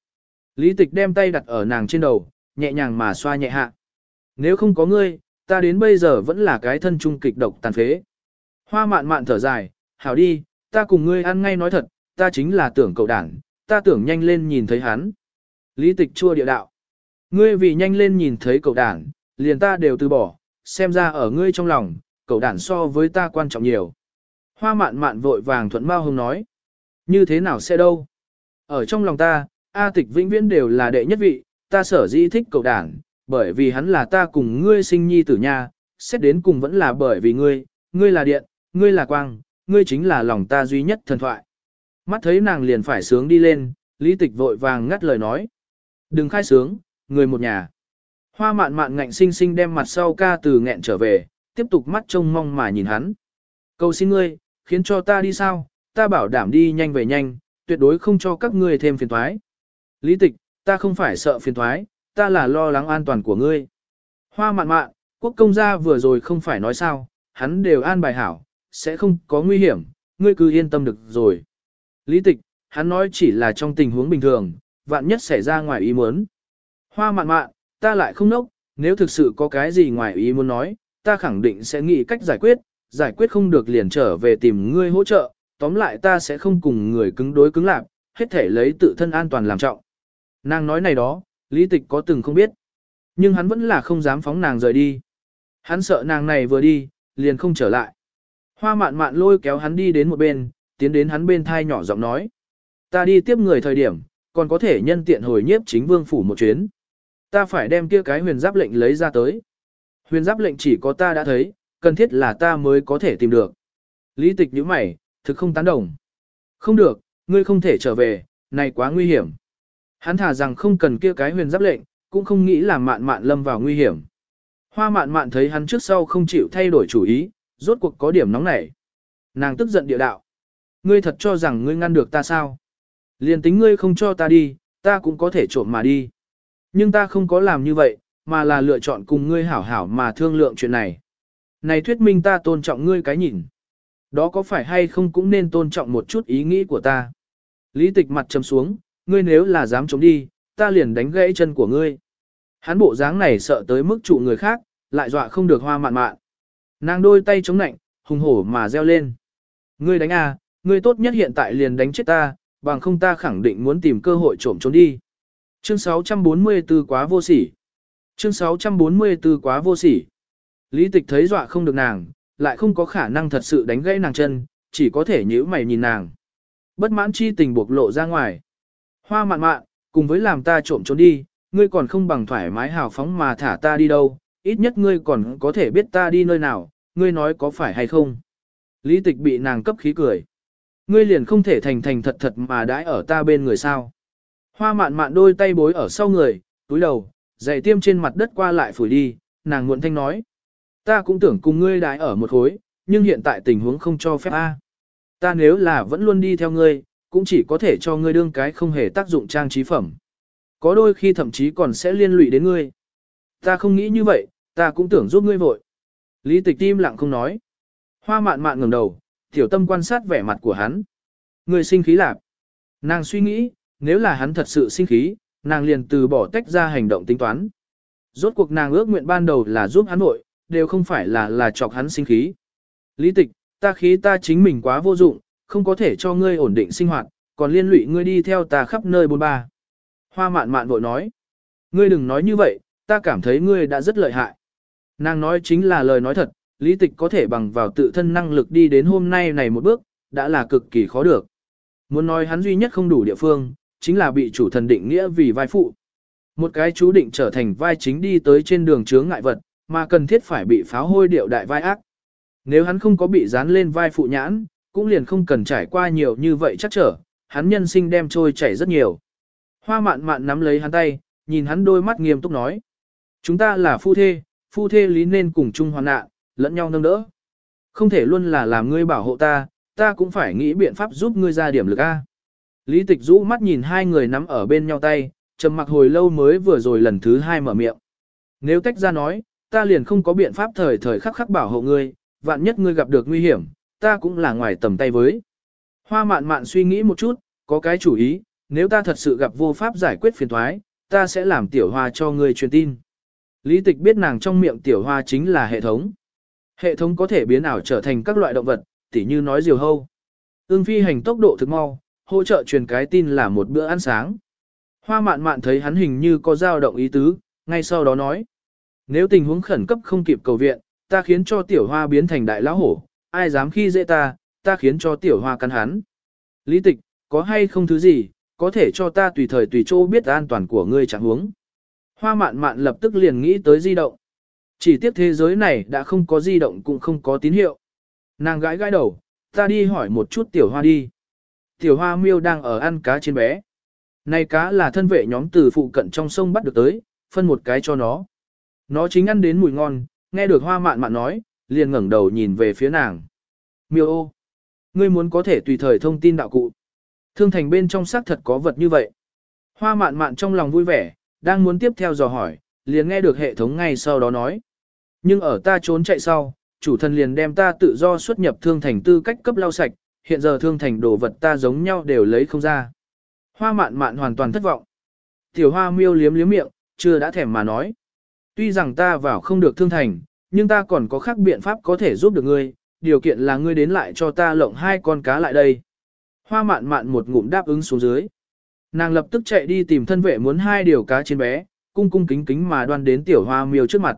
Lý tịch đem tay đặt ở nàng trên đầu, nhẹ nhàng mà xoa nhẹ hạ. Nếu không có ngươi, ta đến bây giờ vẫn là cái thân trung kịch độc tàn phế. Hoa mạn mạn thở dài, hảo đi, ta cùng ngươi ăn ngay nói thật, ta chính là tưởng cậu đảng, ta tưởng nhanh lên nhìn thấy hắn. Lý tịch chua địa đạo. Ngươi vì nhanh lên nhìn thấy cậu đản, liền ta đều từ bỏ, xem ra ở ngươi trong lòng, cậu đản so với ta quan trọng nhiều. Hoa mạn mạn vội vàng thuận bao hông nói. Như thế nào sẽ đâu? Ở trong lòng ta, A tịch vĩnh viễn đều là đệ nhất vị, ta sở dĩ thích cậu đản, bởi vì hắn là ta cùng ngươi sinh nhi tử nha, xét đến cùng vẫn là bởi vì ngươi, ngươi là điện, ngươi là quang, ngươi chính là lòng ta duy nhất thần thoại. Mắt thấy nàng liền phải sướng đi lên, lý tịch vội vàng ngắt lời nói. Đừng khai sướng, người một nhà. Hoa mạn mạn ngạnh sinh sinh đem mặt sau ca từ nghẹn trở về, tiếp tục mắt trông mong mà nhìn hắn. Cầu xin ngươi, khiến cho ta đi sao, ta bảo đảm đi nhanh về nhanh, tuyệt đối không cho các ngươi thêm phiền thoái. Lý tịch, ta không phải sợ phiền thoái, ta là lo lắng an toàn của ngươi. Hoa mạn mạn, quốc công gia vừa rồi không phải nói sao, hắn đều an bài hảo, sẽ không có nguy hiểm, ngươi cứ yên tâm được rồi. Lý tịch, hắn nói chỉ là trong tình huống bình thường, vạn nhất xảy ra ngoài ý muốn. Hoa mạn mạn, ta lại không nốc, nếu thực sự có cái gì ngoài ý muốn nói, ta khẳng định sẽ nghĩ cách giải quyết, giải quyết không được liền trở về tìm ngươi hỗ trợ, tóm lại ta sẽ không cùng người cứng đối cứng lạc, hết thể lấy tự thân an toàn làm trọng. Nàng nói này đó, lý tịch có từng không biết, nhưng hắn vẫn là không dám phóng nàng rời đi. Hắn sợ nàng này vừa đi, liền không trở lại. Hoa mạn mạn lôi kéo hắn đi đến một bên, tiến đến hắn bên thai nhỏ giọng nói. Ta đi tiếp người thời điểm, còn có thể nhân tiện hồi nhiếp chính vương phủ một chuyến. Ta phải đem kia cái huyền giáp lệnh lấy ra tới. Huyền giáp lệnh chỉ có ta đã thấy, cần thiết là ta mới có thể tìm được. Lý tịch như mày, thực không tán đồng. Không được, ngươi không thể trở về, này quá nguy hiểm. Hắn thả rằng không cần kia cái huyền giáp lệnh, cũng không nghĩ là mạn mạn lâm vào nguy hiểm. Hoa mạn mạn thấy hắn trước sau không chịu thay đổi chủ ý, rốt cuộc có điểm nóng nảy. Nàng tức giận địa đạo. Ngươi thật cho rằng ngươi ngăn được ta sao? Liền tính ngươi không cho ta đi, ta cũng có thể trộm mà đi. Nhưng ta không có làm như vậy, mà là lựa chọn cùng ngươi hảo hảo mà thương lượng chuyện này. Này thuyết minh ta tôn trọng ngươi cái nhìn. Đó có phải hay không cũng nên tôn trọng một chút ý nghĩ của ta. Lý tịch mặt chấm xuống, ngươi nếu là dám chống đi, ta liền đánh gãy chân của ngươi. Hắn bộ dáng này sợ tới mức trụ người khác, lại dọa không được hoa mạn mạn. Nàng đôi tay chống nạnh, hùng hổ mà reo lên. Ngươi đánh à, ngươi tốt nhất hiện tại liền đánh chết ta, bằng không ta khẳng định muốn tìm cơ hội trộm trốn đi. Chương 644 quá vô sỉ. Chương 644 quá vô sỉ. Lý tịch thấy dọa không được nàng, lại không có khả năng thật sự đánh gãy nàng chân, chỉ có thể nhíu mày nhìn nàng. Bất mãn chi tình buộc lộ ra ngoài. Hoa mạn mạn, cùng với làm ta trộm trốn đi, ngươi còn không bằng thoải mái hào phóng mà thả ta đi đâu, ít nhất ngươi còn có thể biết ta đi nơi nào, ngươi nói có phải hay không. Lý tịch bị nàng cấp khí cười. Ngươi liền không thể thành thành thật thật mà đãi ở ta bên người sao. Hoa mạn mạn đôi tay bối ở sau người, túi đầu, giày tiêm trên mặt đất qua lại phủi đi, nàng muộn thanh nói. Ta cũng tưởng cùng ngươi đái ở một khối, nhưng hiện tại tình huống không cho phép a. Ta nếu là vẫn luôn đi theo ngươi, cũng chỉ có thể cho ngươi đương cái không hề tác dụng trang trí phẩm. Có đôi khi thậm chí còn sẽ liên lụy đến ngươi. Ta không nghĩ như vậy, ta cũng tưởng giúp ngươi vội. Lý tịch tim lặng không nói. Hoa mạn mạn ngẩng đầu, tiểu tâm quan sát vẻ mặt của hắn. Ngươi sinh khí lạc. Nàng suy nghĩ, nếu là hắn thật sự sinh khí, nàng liền từ bỏ tách ra hành động tính toán. Rốt cuộc nàng ước nguyện ban đầu là giúp hắn nội, đều không phải là là chọc hắn sinh khí. Lý tịch, ta khí ta chính mình quá vô dụng, không có thể cho ngươi ổn định sinh hoạt, còn liên lụy ngươi đi theo ta khắp nơi bôn ba. Hoa mạn mạn vội nói, ngươi đừng nói như vậy, ta cảm thấy ngươi đã rất lợi hại. Nàng nói chính là lời nói thật, lý tịch có thể bằng vào tự thân năng lực đi đến hôm nay này một bước, đã là cực kỳ khó được. Muốn nói hắn duy nhất không đủ địa phương, chính là bị chủ thần định nghĩa vì vai phụ. Một cái chú định trở thành vai chính đi tới trên đường chướng ngại vật, mà cần thiết phải bị pháo hôi điệu đại vai ác. Nếu hắn không có bị dán lên vai phụ nhãn, cũng liền không cần trải qua nhiều như vậy chắc trở, hắn nhân sinh đem trôi chảy rất nhiều. Hoa mạn mạn nắm lấy hắn tay, nhìn hắn đôi mắt nghiêm túc nói. Chúng ta là phu thê, phu thê lý nên cùng chung hoàn nạn, lẫn nhau nâng đỡ. Không thể luôn là làm ngươi bảo hộ ta, ta cũng phải nghĩ biện pháp giúp ngươi ra điểm lực A. Lý tịch rũ mắt nhìn hai người nắm ở bên nhau tay, trầm mặc hồi lâu mới vừa rồi lần thứ hai mở miệng. Nếu tách ra nói, ta liền không có biện pháp thời thời khắc khắc bảo hộ ngươi, vạn nhất ngươi gặp được nguy hiểm, ta cũng là ngoài tầm tay với. Hoa mạn mạn suy nghĩ một chút, có cái chủ ý, nếu ta thật sự gặp vô pháp giải quyết phiền thoái, ta sẽ làm tiểu hoa cho ngươi truyền tin. Lý tịch biết nàng trong miệng tiểu hoa chính là hệ thống. Hệ thống có thể biến ảo trở thành các loại động vật, tỉ như nói diều hâu. Ưng phi hành tốc độ thực mau, hỗ trợ truyền cái tin là một bữa ăn sáng. Hoa mạn mạn thấy hắn hình như có dao động ý tứ, ngay sau đó nói. Nếu tình huống khẩn cấp không kịp cầu viện, ta khiến cho tiểu hoa biến thành đại lão hổ, ai dám khi dễ ta, ta khiến cho tiểu hoa cắn hắn. Lý tịch, có hay không thứ gì, có thể cho ta tùy thời tùy chỗ biết an toàn của ngươi chẳng huống. Hoa mạn mạn lập tức liền nghĩ tới di động. Chỉ tiếc thế giới này đã không có di động cũng không có tín hiệu. Nàng gãi gãi đầu, ta đi hỏi một chút tiểu hoa đi. Tiểu hoa miêu đang ở ăn cá trên bé. Này cá là thân vệ nhóm từ phụ cận trong sông bắt được tới, phân một cái cho nó. Nó chính ăn đến mùi ngon, nghe được hoa mạn mạn nói, liền ngẩng đầu nhìn về phía nàng. Miêu ô, ngươi muốn có thể tùy thời thông tin đạo cụ. Thương thành bên trong xác thật có vật như vậy. Hoa mạn mạn trong lòng vui vẻ, đang muốn tiếp theo dò hỏi, liền nghe được hệ thống ngay sau đó nói. Nhưng ở ta trốn chạy sau, chủ thần liền đem ta tự do xuất nhập thương thành tư cách cấp lau sạch, hiện giờ thương thành đồ vật ta giống nhau đều lấy không ra. Hoa mạn mạn hoàn toàn thất vọng. Tiểu hoa miêu liếm liếm miệng, chưa đã thèm mà nói. Tuy rằng ta vào không được thương thành, nhưng ta còn có khác biện pháp có thể giúp được ngươi, điều kiện là ngươi đến lại cho ta lộng hai con cá lại đây. Hoa mạn mạn một ngụm đáp ứng xuống dưới. Nàng lập tức chạy đi tìm thân vệ muốn hai điều cá trên bé, cung cung kính kính mà đoan đến tiểu hoa miêu trước mặt.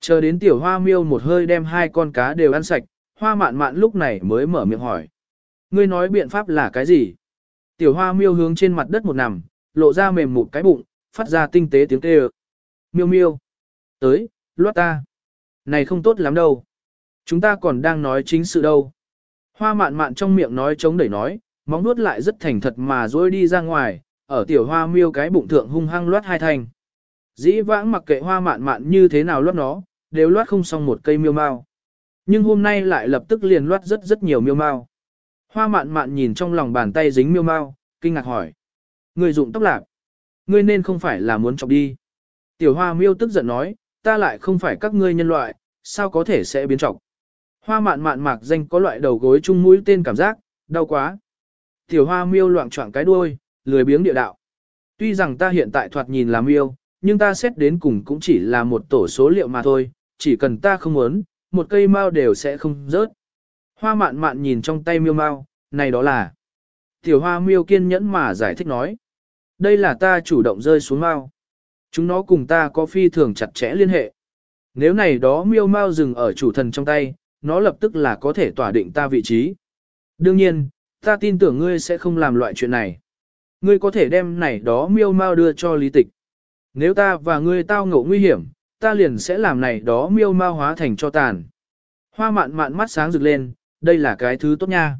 Chờ đến tiểu hoa miêu một hơi đem hai con cá đều ăn sạch, hoa mạn mạn lúc này mới mở miệng hỏi. Ngươi nói biện pháp là cái gì? Tiểu hoa miêu hướng trên mặt đất một nằm, lộ ra mềm một cái bụng, phát ra tinh tế tiếng kêu. Miêu miêu. Tới, loát ta. Này không tốt lắm đâu. Chúng ta còn đang nói chính sự đâu. Hoa mạn mạn trong miệng nói chống đẩy nói, móng nuốt lại rất thành thật mà dối đi ra ngoài, ở tiểu hoa miêu cái bụng thượng hung hăng loát hai thành. Dĩ vãng mặc kệ hoa mạn mạn như thế nào loát nó, đều loát không xong một cây miêu mao. Nhưng hôm nay lại lập tức liền loát rất rất nhiều miêu mao. Hoa mạn mạn nhìn trong lòng bàn tay dính miêu mao, kinh ngạc hỏi. Người dụng tóc lạc. Ngươi nên không phải là muốn chọc đi. Tiểu hoa miêu tức giận nói, ta lại không phải các ngươi nhân loại, sao có thể sẽ biến trọc. Hoa mạn mạn mạc danh có loại đầu gối chung mũi tên cảm giác, đau quá. Tiểu hoa miêu loạn choạng cái đuôi, lười biếng địa đạo. Tuy rằng ta hiện tại thoạt nhìn là miêu, nhưng ta xét đến cùng cũng chỉ là một tổ số liệu mà thôi, chỉ cần ta không muốn, một cây mao đều sẽ không rớt. Hoa mạn mạn nhìn trong tay miêu mao, này đó là. Tiểu hoa miêu kiên nhẫn mà giải thích nói. Đây là ta chủ động rơi xuống mao. Chúng nó cùng ta có phi thường chặt chẽ liên hệ. Nếu này đó miêu mao dừng ở chủ thần trong tay, nó lập tức là có thể tỏa định ta vị trí. Đương nhiên, ta tin tưởng ngươi sẽ không làm loại chuyện này. Ngươi có thể đem này đó miêu mao đưa cho lý tịch. Nếu ta và ngươi tao ngộ nguy hiểm, ta liền sẽ làm này đó miêu mao hóa thành cho tàn. Hoa mạn mạn mắt sáng rực lên, đây là cái thứ tốt nha.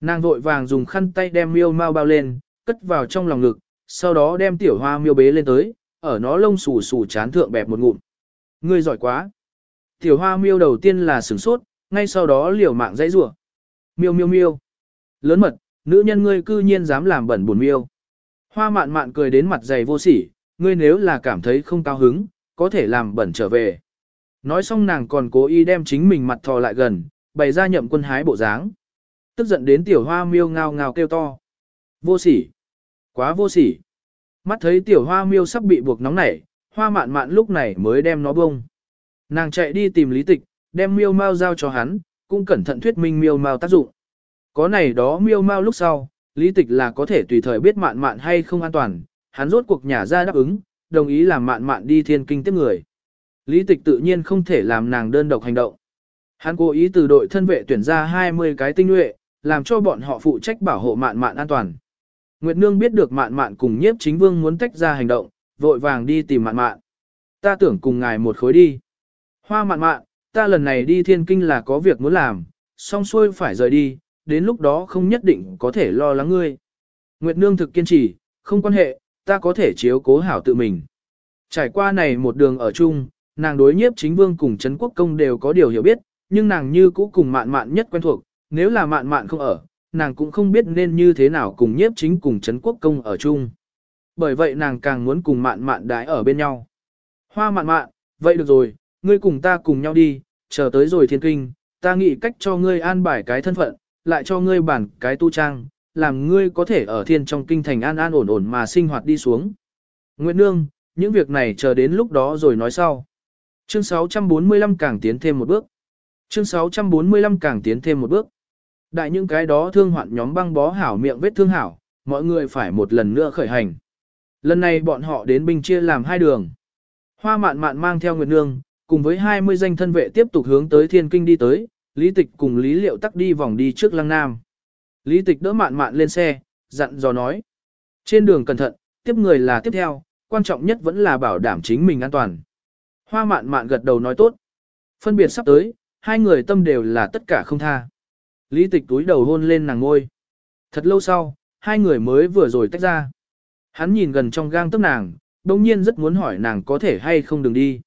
Nàng vội vàng dùng khăn tay đem miêu mao bao lên, cất vào trong lòng ngực, sau đó đem tiểu hoa miêu bế lên tới, ở nó lông xù xù chán thượng bẹp một ngụm. Ngươi giỏi quá. Tiểu hoa miêu đầu tiên là sửng sốt, ngay sau đó liều mạng dãy rủa. Miêu miêu miêu. Lớn mật, nữ nhân ngươi cư nhiên dám làm bẩn buồn miêu. Hoa mạn mạn cười đến mặt dày vô sỉ, ngươi nếu là cảm thấy không cao hứng, có thể làm bẩn trở về. Nói xong nàng còn cố ý đem chính mình mặt thò lại gần, bày ra nhậm quân hái bộ dáng. Tức giận đến tiểu hoa miêu ngao ngao kêu to. Vô sỉ. Quá vô sỉ. Mắt thấy tiểu hoa miêu sắp bị buộc nóng nảy, hoa mạn mạn lúc này mới đem nó bông. Nàng chạy đi tìm lý tịch, đem miêu mau giao cho hắn, cũng cẩn thận thuyết minh miêu mau tác dụng. Có này đó miêu mau lúc sau, lý tịch là có thể tùy thời biết mạn mạn hay không an toàn, hắn rốt cuộc nhả ra đáp ứng, đồng ý làm mạn mạn đi thiên kinh tiếp người. Lý tịch tự nhiên không thể làm nàng đơn độc hành động. Hắn cố ý từ đội thân vệ tuyển ra 20 cái tinh nhuệ, làm cho bọn họ phụ trách bảo hộ mạn mạn an toàn. Nguyệt Nương biết được mạn mạn cùng nhiếp chính vương muốn tách ra hành động, vội vàng đi tìm mạn mạn. Ta tưởng cùng ngài một khối đi. Hoa mạn mạn, ta lần này đi thiên kinh là có việc muốn làm, xong xuôi phải rời đi, đến lúc đó không nhất định có thể lo lắng ngươi. Nguyệt Nương thực kiên trì, không quan hệ, ta có thể chiếu cố hảo tự mình. Trải qua này một đường ở chung, nàng đối nhiếp chính vương cùng Trấn Quốc Công đều có điều hiểu biết, nhưng nàng như cũ cùng mạn mạn nhất quen thuộc, nếu là mạn mạn không ở, nàng cũng không biết nên như thế nào cùng nhiếp chính cùng Trấn Quốc Công ở chung. Bởi vậy nàng càng muốn cùng mạn mạn đái ở bên nhau. Hoa mạn mạn, vậy được rồi, ngươi cùng ta cùng nhau đi, chờ tới rồi thiên kinh, ta nghĩ cách cho ngươi an bài cái thân phận, lại cho ngươi bản cái tu trang, làm ngươi có thể ở thiên trong kinh thành an an ổn ổn mà sinh hoạt đi xuống. nguyễn Nương, những việc này chờ đến lúc đó rồi nói sau. Chương 645 càng tiến thêm một bước. Chương 645 càng tiến thêm một bước. Đại những cái đó thương hoạn nhóm băng bó hảo miệng vết thương hảo, mọi người phải một lần nữa khởi hành. Lần này bọn họ đến binh chia làm hai đường. Hoa mạn mạn mang theo Nguyệt Nương, cùng với 20 danh thân vệ tiếp tục hướng tới thiên kinh đi tới, Lý Tịch cùng Lý Liệu tắc đi vòng đi trước lăng nam. Lý Tịch đỡ mạn mạn lên xe, dặn dò nói. Trên đường cẩn thận, tiếp người là tiếp theo, quan trọng nhất vẫn là bảo đảm chính mình an toàn. Hoa mạn mạn gật đầu nói tốt. Phân biệt sắp tới, hai người tâm đều là tất cả không tha. Lý Tịch túi đầu hôn lên nàng ngôi. Thật lâu sau, hai người mới vừa rồi tách ra. Hắn nhìn gần trong gang tấc nàng, đồng nhiên rất muốn hỏi nàng có thể hay không đừng đi.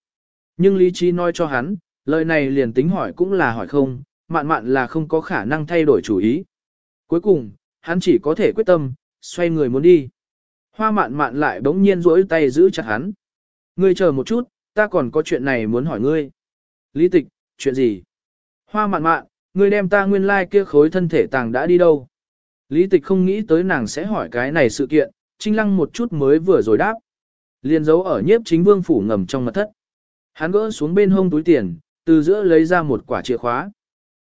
Nhưng lý trí nói cho hắn, lời này liền tính hỏi cũng là hỏi không, mạn mạn là không có khả năng thay đổi chủ ý. Cuối cùng, hắn chỉ có thể quyết tâm, xoay người muốn đi. Hoa mạn mạn lại bỗng nhiên rỗi tay giữ chặt hắn. Ngươi chờ một chút, ta còn có chuyện này muốn hỏi ngươi. Lý tịch, chuyện gì? Hoa mạn mạn, ngươi đem ta nguyên lai like kia khối thân thể tàng đã đi đâu? Lý tịch không nghĩ tới nàng sẽ hỏi cái này sự kiện, trinh lăng một chút mới vừa rồi đáp. Liên giấu ở nhiếp chính vương phủ ngầm trong mật thất. Hắn gỡ xuống bên hông túi tiền, từ giữa lấy ra một quả chìa khóa.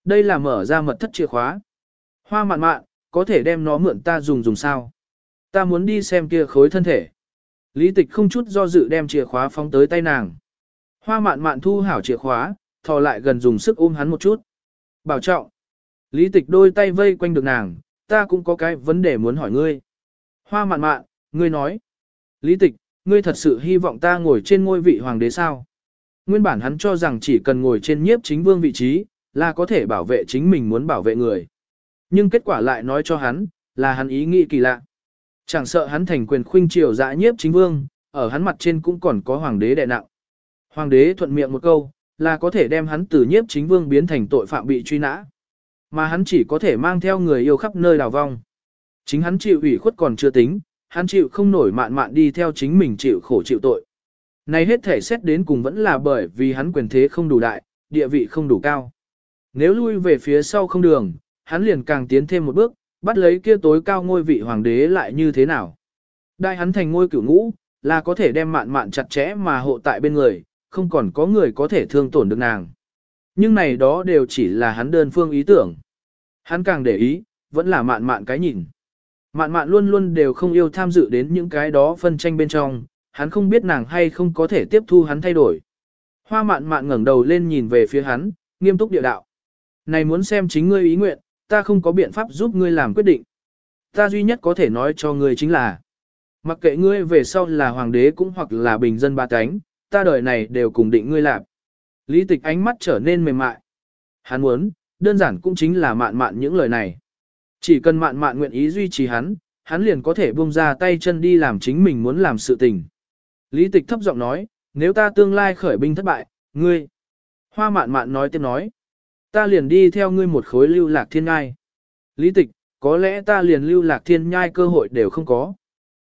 Đây là mở ra mật thất chìa khóa. Hoa mạn mạn, có thể đem nó mượn ta dùng dùng sao? Ta muốn đi xem kia khối thân thể. Lý tịch không chút do dự đem chìa khóa phóng tới tay nàng. Hoa mạn mạn thu hảo chìa khóa, thò lại gần dùng sức ôm hắn một chút. Bảo trọng. Lý tịch đôi tay vây quanh được nàng, ta cũng có cái vấn đề muốn hỏi ngươi. Hoa mạn mạn, ngươi nói. Lý tịch, ngươi thật sự hy vọng ta ngồi trên ngôi vị hoàng đế sao? Nguyên bản hắn cho rằng chỉ cần ngồi trên nhiếp chính vương vị trí, là có thể bảo vệ chính mình muốn bảo vệ người. Nhưng kết quả lại nói cho hắn, là hắn ý nghĩ kỳ lạ. Chẳng sợ hắn thành quyền khuynh triều dã nhiếp chính vương, ở hắn mặt trên cũng còn có hoàng đế đè nặng. Hoàng đế thuận miệng một câu, là có thể đem hắn từ nhiếp chính vương biến thành tội phạm bị truy nã. Mà hắn chỉ có thể mang theo người yêu khắp nơi đào vong. Chính hắn chịu ủy khuất còn chưa tính, hắn chịu không nổi mạn mạn đi theo chính mình chịu khổ chịu tội. Này hết thể xét đến cùng vẫn là bởi vì hắn quyền thế không đủ đại, địa vị không đủ cao. Nếu lui về phía sau không đường, hắn liền càng tiến thêm một bước, bắt lấy kia tối cao ngôi vị hoàng đế lại như thế nào. Đại hắn thành ngôi cửu ngũ, là có thể đem mạn mạn chặt chẽ mà hộ tại bên người, không còn có người có thể thương tổn được nàng. Nhưng này đó đều chỉ là hắn đơn phương ý tưởng. Hắn càng để ý, vẫn là mạn mạn cái nhìn. Mạn mạn luôn luôn đều không yêu tham dự đến những cái đó phân tranh bên trong, hắn không biết nàng hay không có thể tiếp thu hắn thay đổi. Hoa mạn mạn ngẩng đầu lên nhìn về phía hắn, nghiêm túc địa đạo. Này muốn xem chính ngươi ý nguyện, ta không có biện pháp giúp ngươi làm quyết định. Ta duy nhất có thể nói cho ngươi chính là, mặc kệ ngươi về sau là hoàng đế cũng hoặc là bình dân ba cánh, ta đời này đều cùng định ngươi làm. Lý tịch ánh mắt trở nên mềm mại. Hắn muốn, đơn giản cũng chính là mạn mạn những lời này. Chỉ cần mạn mạn nguyện ý duy trì hắn, hắn liền có thể buông ra tay chân đi làm chính mình muốn làm sự tình. Lý tịch thấp giọng nói, nếu ta tương lai khởi binh thất bại, ngươi. Hoa mạn mạn nói tiếp nói. Ta liền đi theo ngươi một khối lưu lạc thiên ngai. Lý tịch, có lẽ ta liền lưu lạc thiên nhai cơ hội đều không có.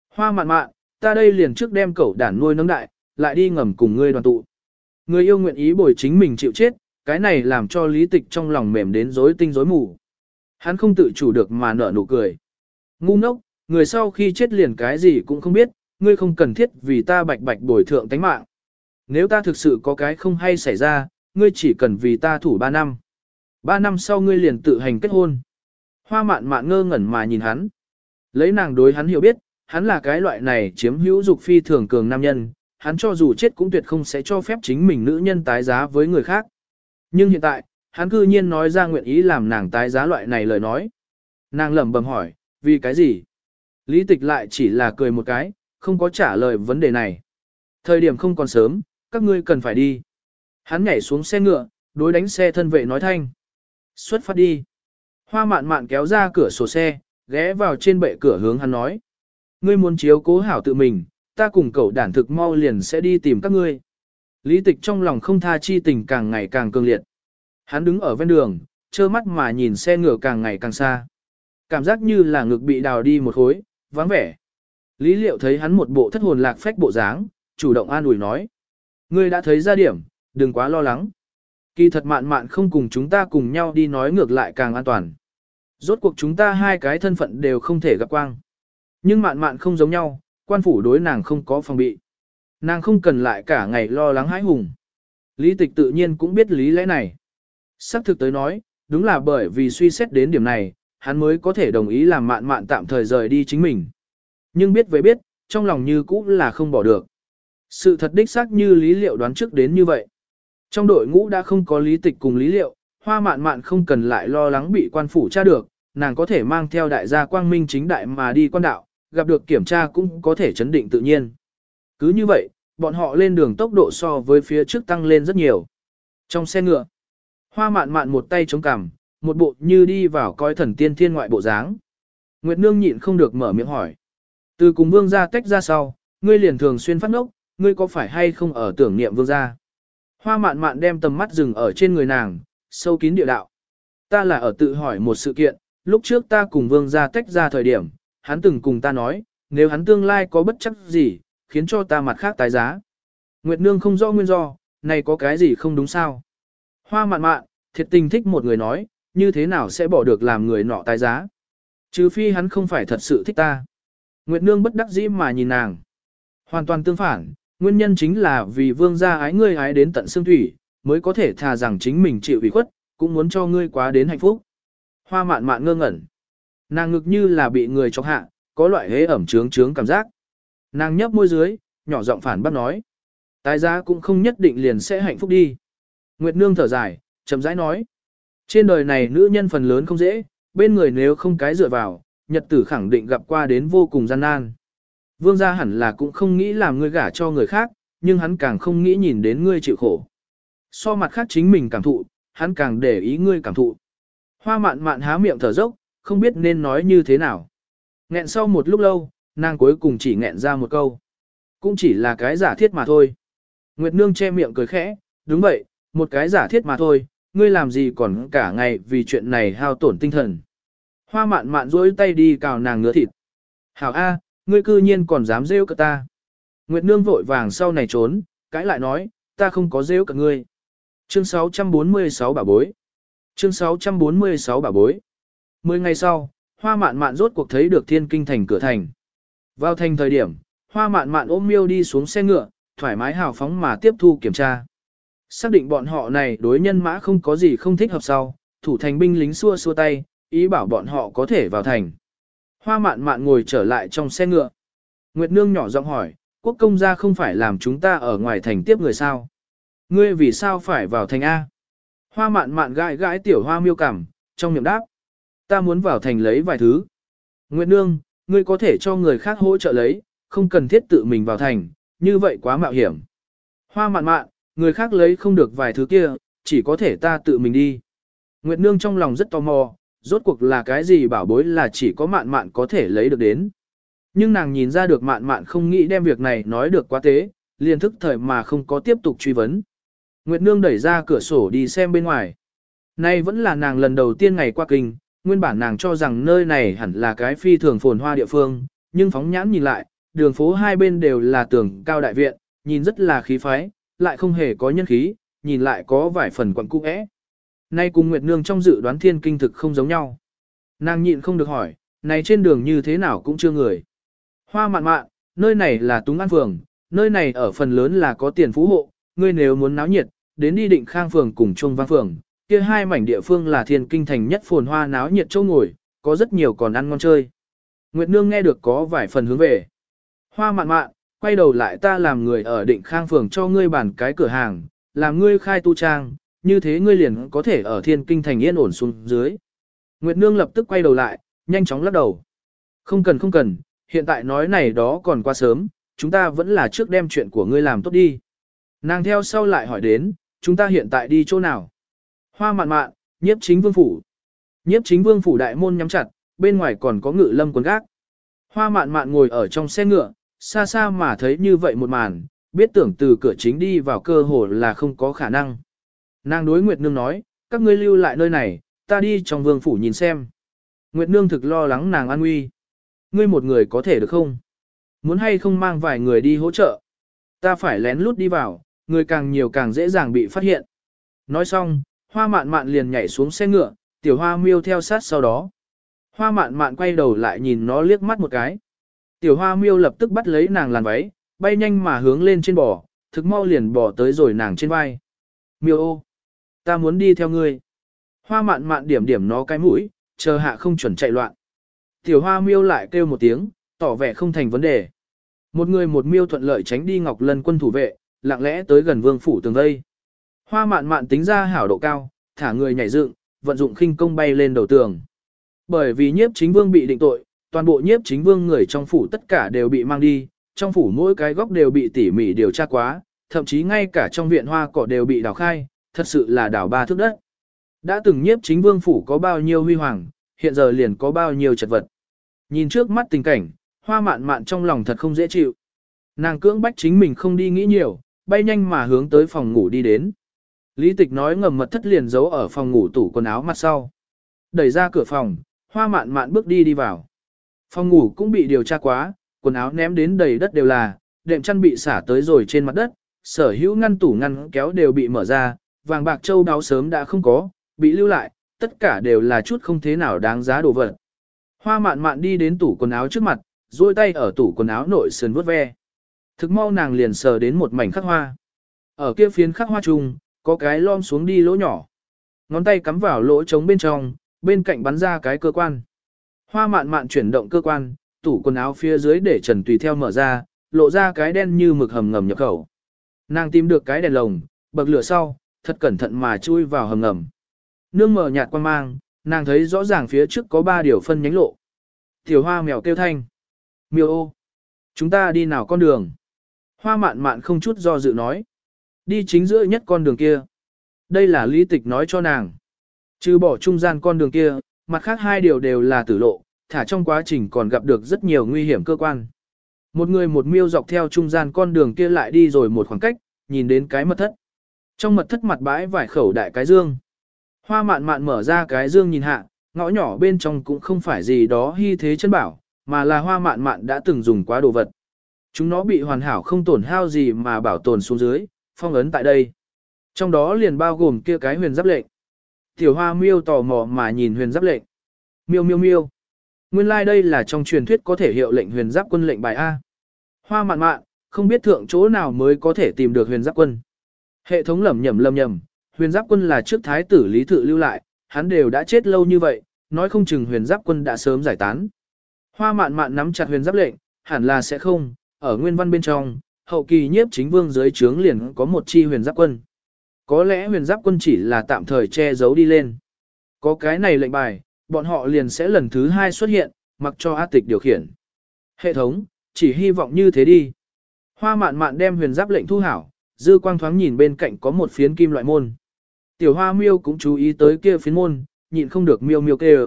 Hoa mạn mạn, ta đây liền trước đem cẩu đản nuôi nấng đại, lại đi ngầm cùng ngươi đoàn tụ. Người yêu nguyện ý bồi chính mình chịu chết, cái này làm cho lý tịch trong lòng mềm đến rối tinh rối mù. Hắn không tự chủ được mà nở nụ cười. Ngu ngốc, người sau khi chết liền cái gì cũng không biết, ngươi không cần thiết vì ta bạch bạch bồi thượng tánh mạng. Nếu ta thực sự có cái không hay xảy ra, ngươi chỉ cần vì ta thủ ba năm. Ba năm sau ngươi liền tự hành kết hôn. Hoa mạn mạn ngơ ngẩn mà nhìn hắn. Lấy nàng đối hắn hiểu biết, hắn là cái loại này chiếm hữu dục phi thường cường nam nhân, hắn cho dù chết cũng tuyệt không sẽ cho phép chính mình nữ nhân tái giá với người khác. Nhưng hiện tại, hắn cư nhiên nói ra nguyện ý làm nàng tái giá loại này lời nói. Nàng lẩm bẩm hỏi, vì cái gì? Lý tịch lại chỉ là cười một cái, không có trả lời vấn đề này. Thời điểm không còn sớm, các ngươi cần phải đi. Hắn nhảy xuống xe ngựa, đối đánh xe thân vệ nói thanh. Xuất phát đi. Hoa mạn mạn kéo ra cửa sổ xe, ghé vào trên bệ cửa hướng hắn nói. Ngươi muốn chiếu cố hảo tự mình, ta cùng cậu đản thực mau liền sẽ đi tìm các ngươi. Lý tịch trong lòng không tha chi tình càng ngày càng cường liệt. Hắn đứng ở ven đường, trơ mắt mà nhìn xe ngựa càng ngày càng xa. Cảm giác như là ngực bị đào đi một khối, vắng vẻ. Lý liệu thấy hắn một bộ thất hồn lạc phách bộ dáng, chủ động an ủi nói. Ngươi đã thấy ra điểm, đừng quá lo lắng. Kỳ thật mạn mạn không cùng chúng ta cùng nhau đi nói ngược lại càng an toàn. Rốt cuộc chúng ta hai cái thân phận đều không thể gặp quang. Nhưng mạn mạn không giống nhau, quan phủ đối nàng không có phòng bị. Nàng không cần lại cả ngày lo lắng hãi hùng. Lý tịch tự nhiên cũng biết lý lẽ này. Sắc thực tới nói, đúng là bởi vì suy xét đến điểm này, hắn mới có thể đồng ý làm mạn mạn tạm thời rời đi chính mình. Nhưng biết về biết, trong lòng như cũ là không bỏ được. Sự thật đích xác như lý liệu đoán trước đến như vậy. Trong đội ngũ đã không có lý tịch cùng lý liệu, hoa mạn mạn không cần lại lo lắng bị quan phủ tra được, nàng có thể mang theo đại gia quang minh chính đại mà đi quan đạo, gặp được kiểm tra cũng có thể chấn định tự nhiên. Cứ như vậy, bọn họ lên đường tốc độ so với phía trước tăng lên rất nhiều. Trong xe ngựa, hoa mạn mạn một tay chống cằm, một bộ như đi vào coi thần tiên thiên ngoại bộ dáng. Nguyệt Nương nhịn không được mở miệng hỏi. Từ cùng vương gia tách ra sau, ngươi liền thường xuyên phát ngốc, ngươi có phải hay không ở tưởng niệm vương gia? Hoa mạn mạn đem tầm mắt dừng ở trên người nàng, sâu kín địa đạo. Ta là ở tự hỏi một sự kiện, lúc trước ta cùng vương gia tách ra thời điểm, hắn từng cùng ta nói, nếu hắn tương lai có bất chắc gì, khiến cho ta mặt khác tái giá. Nguyệt Nương không rõ nguyên do, này có cái gì không đúng sao? Hoa mạn mạn, thiệt tình thích một người nói, như thế nào sẽ bỏ được làm người nọ tái giá? Trừ phi hắn không phải thật sự thích ta. Nguyệt Nương bất đắc dĩ mà nhìn nàng. Hoàn toàn tương phản, nguyên nhân chính là vì vương gia ái ngươi ái đến tận xương thủy, mới có thể thà rằng chính mình chịu ủy khuất, cũng muốn cho ngươi quá đến hạnh phúc. Hoa mạn mạn ngơ ngẩn. Nàng ngực như là bị người chọc hạ, có loại hế ẩm trướng trướng cảm giác. Nàng nhấp môi dưới, nhỏ giọng phản bác nói. Tái giá cũng không nhất định liền sẽ hạnh phúc đi. Nguyệt Nương thở dài, chậm rãi nói. Trên đời này nữ nhân phần lớn không dễ, bên người nếu không cái dựa vào, nhật tử khẳng định gặp qua đến vô cùng gian nan. Vương gia hẳn là cũng không nghĩ làm ngươi gả cho người khác, nhưng hắn càng không nghĩ nhìn đến ngươi chịu khổ. So mặt khác chính mình cảm thụ, hắn càng để ý ngươi cảm thụ. Hoa mạn mạn há miệng thở dốc, không biết nên nói như thế nào. Nghẹn sau một lúc lâu, nàng cuối cùng chỉ nghẹn ra một câu. Cũng chỉ là cái giả thiết mà thôi. Nguyệt Nương che miệng cười khẽ, đúng vậy, một cái giả thiết mà thôi, ngươi làm gì còn cả ngày vì chuyện này hao tổn tinh thần. Hoa mạn mạn duỗi tay đi cào nàng ngứa thịt. Hảo A, ngươi cư nhiên còn dám rêu cả ta. Nguyệt Nương vội vàng sau này trốn, cãi lại nói, ta không có rêu cả ngươi. Chương 646 bà bối. Chương 646 bà bối. Mười ngày sau, hoa mạn mạn rốt cuộc thấy được thiên kinh thành cửa thành. Vào thành thời điểm, hoa mạn mạn ôm miêu đi xuống xe ngựa, thoải mái hào phóng mà tiếp thu kiểm tra. Xác định bọn họ này đối nhân mã không có gì không thích hợp sau, thủ thành binh lính xua xua tay, ý bảo bọn họ có thể vào thành. Hoa mạn mạn ngồi trở lại trong xe ngựa. Nguyệt Nương nhỏ giọng hỏi, quốc công gia không phải làm chúng ta ở ngoài thành tiếp người sao? Ngươi vì sao phải vào thành A? Hoa mạn mạn gãi gãi tiểu hoa miêu cảm, trong miệng đáp. Ta muốn vào thành lấy vài thứ. Nguyệt Nương, ngươi có thể cho người khác hỗ trợ lấy, không cần thiết tự mình vào thành, như vậy quá mạo hiểm. Hoa mạn mạn, người khác lấy không được vài thứ kia, chỉ có thể ta tự mình đi. Nguyệt Nương trong lòng rất tò mò, rốt cuộc là cái gì bảo bối là chỉ có mạn mạn có thể lấy được đến. Nhưng nàng nhìn ra được mạn mạn không nghĩ đem việc này nói được quá tế, liền thức thời mà không có tiếp tục truy vấn. Nguyệt Nương đẩy ra cửa sổ đi xem bên ngoài. Nay vẫn là nàng lần đầu tiên ngày qua kinh, nguyên bản nàng cho rằng nơi này hẳn là cái phi thường phồn hoa địa phương, nhưng phóng nhãn nhìn lại, đường phố hai bên đều là tường cao đại viện, nhìn rất là khí phái, lại không hề có nhân khí, nhìn lại có vài phần quận cung é. Nay cùng Nguyệt Nương trong dự đoán thiên kinh thực không giống nhau. Nàng nhịn không được hỏi, này trên đường như thế nào cũng chưa người. Hoa mạn mạn, nơi này là Túng An Phường, nơi này ở phần lớn là có tiền phú hộ, ngươi nếu muốn náo nhiệt, đến đi định khang phường cùng trung văn phường, kia hai mảnh địa phương là thiên kinh thành nhất phồn hoa náo nhiệt châu ngồi, có rất nhiều còn ăn ngon chơi. Nguyệt Nương nghe được có vài phần hướng về. Hoa mạn mạn, quay đầu lại ta làm người ở định khang phường cho ngươi bản cái cửa hàng, làm ngươi khai tu trang, như thế ngươi liền có thể ở thiên kinh thành yên ổn xuống dưới. Nguyệt Nương lập tức quay đầu lại, nhanh chóng lắc đầu. Không cần không cần, hiện tại nói này đó còn quá sớm, chúng ta vẫn là trước đem chuyện của ngươi làm tốt đi. Nàng theo sau lại hỏi đến, chúng ta hiện tại đi chỗ nào? Hoa mạn mạn, nhiếp chính vương phủ. Nhiếp chính vương phủ đại môn nhắm chặt, bên ngoài còn có ngự lâm quấn gác. Hoa mạn mạn ngồi ở trong xe ngựa, xa xa mà thấy như vậy một màn, biết tưởng từ cửa chính đi vào cơ hồ là không có khả năng. Nàng đối Nguyệt Nương nói, các ngươi lưu lại nơi này, ta đi trong vương phủ nhìn xem. Nguyệt Nương thực lo lắng nàng an nguy. Ngươi một người có thể được không? Muốn hay không mang vài người đi hỗ trợ? Ta phải lén lút đi vào, người càng nhiều càng dễ dàng bị phát hiện. Nói xong, hoa mạn mạn liền nhảy xuống xe ngựa, tiểu hoa miêu theo sát sau đó. Hoa mạn mạn quay đầu lại nhìn nó liếc mắt một cái. Tiểu hoa miêu lập tức bắt lấy nàng làn váy, bay nhanh mà hướng lên trên bò, thực mau liền bò tới rồi nàng trên vai. Miêu ô, ta muốn đi theo ngươi. Hoa mạn mạn điểm điểm nó cái mũi, chờ hạ không chuẩn chạy loạn. Tiểu hoa miêu lại kêu một tiếng, tỏ vẻ không thành vấn đề. Một người một miêu thuận lợi tránh đi Ngọc Lân quân thủ vệ, lặng lẽ tới gần vương phủ tường vây. Hoa mạn mạn tính ra hảo độ cao, thả người nhảy dựng, vận dụng khinh công bay lên đầu tường. Bởi vì nhiếp chính vương bị định tội, toàn bộ nhiếp chính vương người trong phủ tất cả đều bị mang đi, trong phủ mỗi cái góc đều bị tỉ mỉ điều tra quá, thậm chí ngay cả trong viện hoa cỏ đều bị đào khai, thật sự là đào ba thước đất. Đã từng nhiếp chính vương phủ có bao nhiêu huy hoàng, hiện giờ liền có bao nhiêu chật vật. Nhìn trước mắt tình cảnh, hoa mạn mạn trong lòng thật không dễ chịu. Nàng cưỡng bách chính mình không đi nghĩ nhiều, bay nhanh mà hướng tới phòng ngủ đi đến. Lý tịch nói ngầm mật thất liền giấu ở phòng ngủ tủ quần áo mặt sau. Đẩy ra cửa phòng, hoa mạn mạn bước đi đi vào. Phòng ngủ cũng bị điều tra quá, quần áo ném đến đầy đất đều là, đệm chăn bị xả tới rồi trên mặt đất, sở hữu ngăn tủ ngăn kéo đều bị mở ra, vàng bạc châu đáo sớm đã không có, bị lưu lại, tất cả đều là chút không thế nào đáng giá đồ vật. Hoa mạn mạn đi đến tủ quần áo trước mặt, duỗi tay ở tủ quần áo nội sườn vuốt ve. Thực mau nàng liền sờ đến một mảnh khắc hoa. Ở kia phiến khắc hoa chung, có cái lom xuống đi lỗ nhỏ. Ngón tay cắm vào lỗ trống bên trong, bên cạnh bắn ra cái cơ quan. Hoa mạn mạn chuyển động cơ quan, tủ quần áo phía dưới để trần tùy theo mở ra, lộ ra cái đen như mực hầm ngầm nhập khẩu. Nàng tìm được cái đèn lồng, bậc lửa sau, thật cẩn thận mà chui vào hầm ngầm. Nương mở nhạt quan mang, nàng thấy rõ ràng phía trước có ba điều phân nhánh lộ. Tiểu hoa mèo kêu thanh. Miêu ô. Chúng ta đi nào con đường. Hoa mạn mạn không chút do dự nói. Đi chính giữa nhất con đường kia. Đây là lý tịch nói cho nàng. Trừ bỏ trung gian con đường kia, mặt khác hai điều đều là tử lộ, thả trong quá trình còn gặp được rất nhiều nguy hiểm cơ quan. Một người một miêu dọc theo trung gian con đường kia lại đi rồi một khoảng cách, nhìn đến cái mật thất. Trong mật thất mặt bãi vải khẩu đại cái dương. Hoa mạn mạn mở ra cái dương nhìn hạ, ngõ nhỏ bên trong cũng không phải gì đó hy thế chân bảo, mà là hoa mạn mạn đã từng dùng quá đồ vật. Chúng nó bị hoàn hảo không tổn hao gì mà bảo tồn xuống dưới, phong ấn tại đây. Trong đó liền bao gồm kia cái huyền giáp lệnh. Tiểu hoa miêu tò mò mà nhìn huyền giáp lệnh. Miêu miêu miêu. Nguyên lai like đây là trong truyền thuyết có thể hiệu lệnh huyền giáp quân lệnh bài A. Hoa mạn mạn, không biết thượng chỗ nào mới có thể tìm được huyền giáp quân. Hệ thống lầm nhầm lầm nhầm, huyền giáp quân là trước thái tử lý thự lưu lại, hắn đều đã chết lâu như vậy, nói không chừng huyền giáp quân đã sớm giải tán. Hoa mạn mạn nắm chặt huyền giáp lệnh, hẳn là sẽ không, ở nguyên văn bên trong, hậu kỳ nhiếp chính vương dưới trướng liền có một chi huyền giáp quân. Có lẽ huyền giáp quân chỉ là tạm thời che giấu đi lên. Có cái này lệnh bài, bọn họ liền sẽ lần thứ hai xuất hiện, mặc cho A tịch điều khiển. Hệ thống, chỉ hy vọng như thế đi. Hoa mạn mạn đem huyền giáp lệnh thu hảo, dư quang thoáng nhìn bên cạnh có một phiến kim loại môn. Tiểu hoa miêu cũng chú ý tới kia phiến môn, nhịn không được miêu miêu kêu.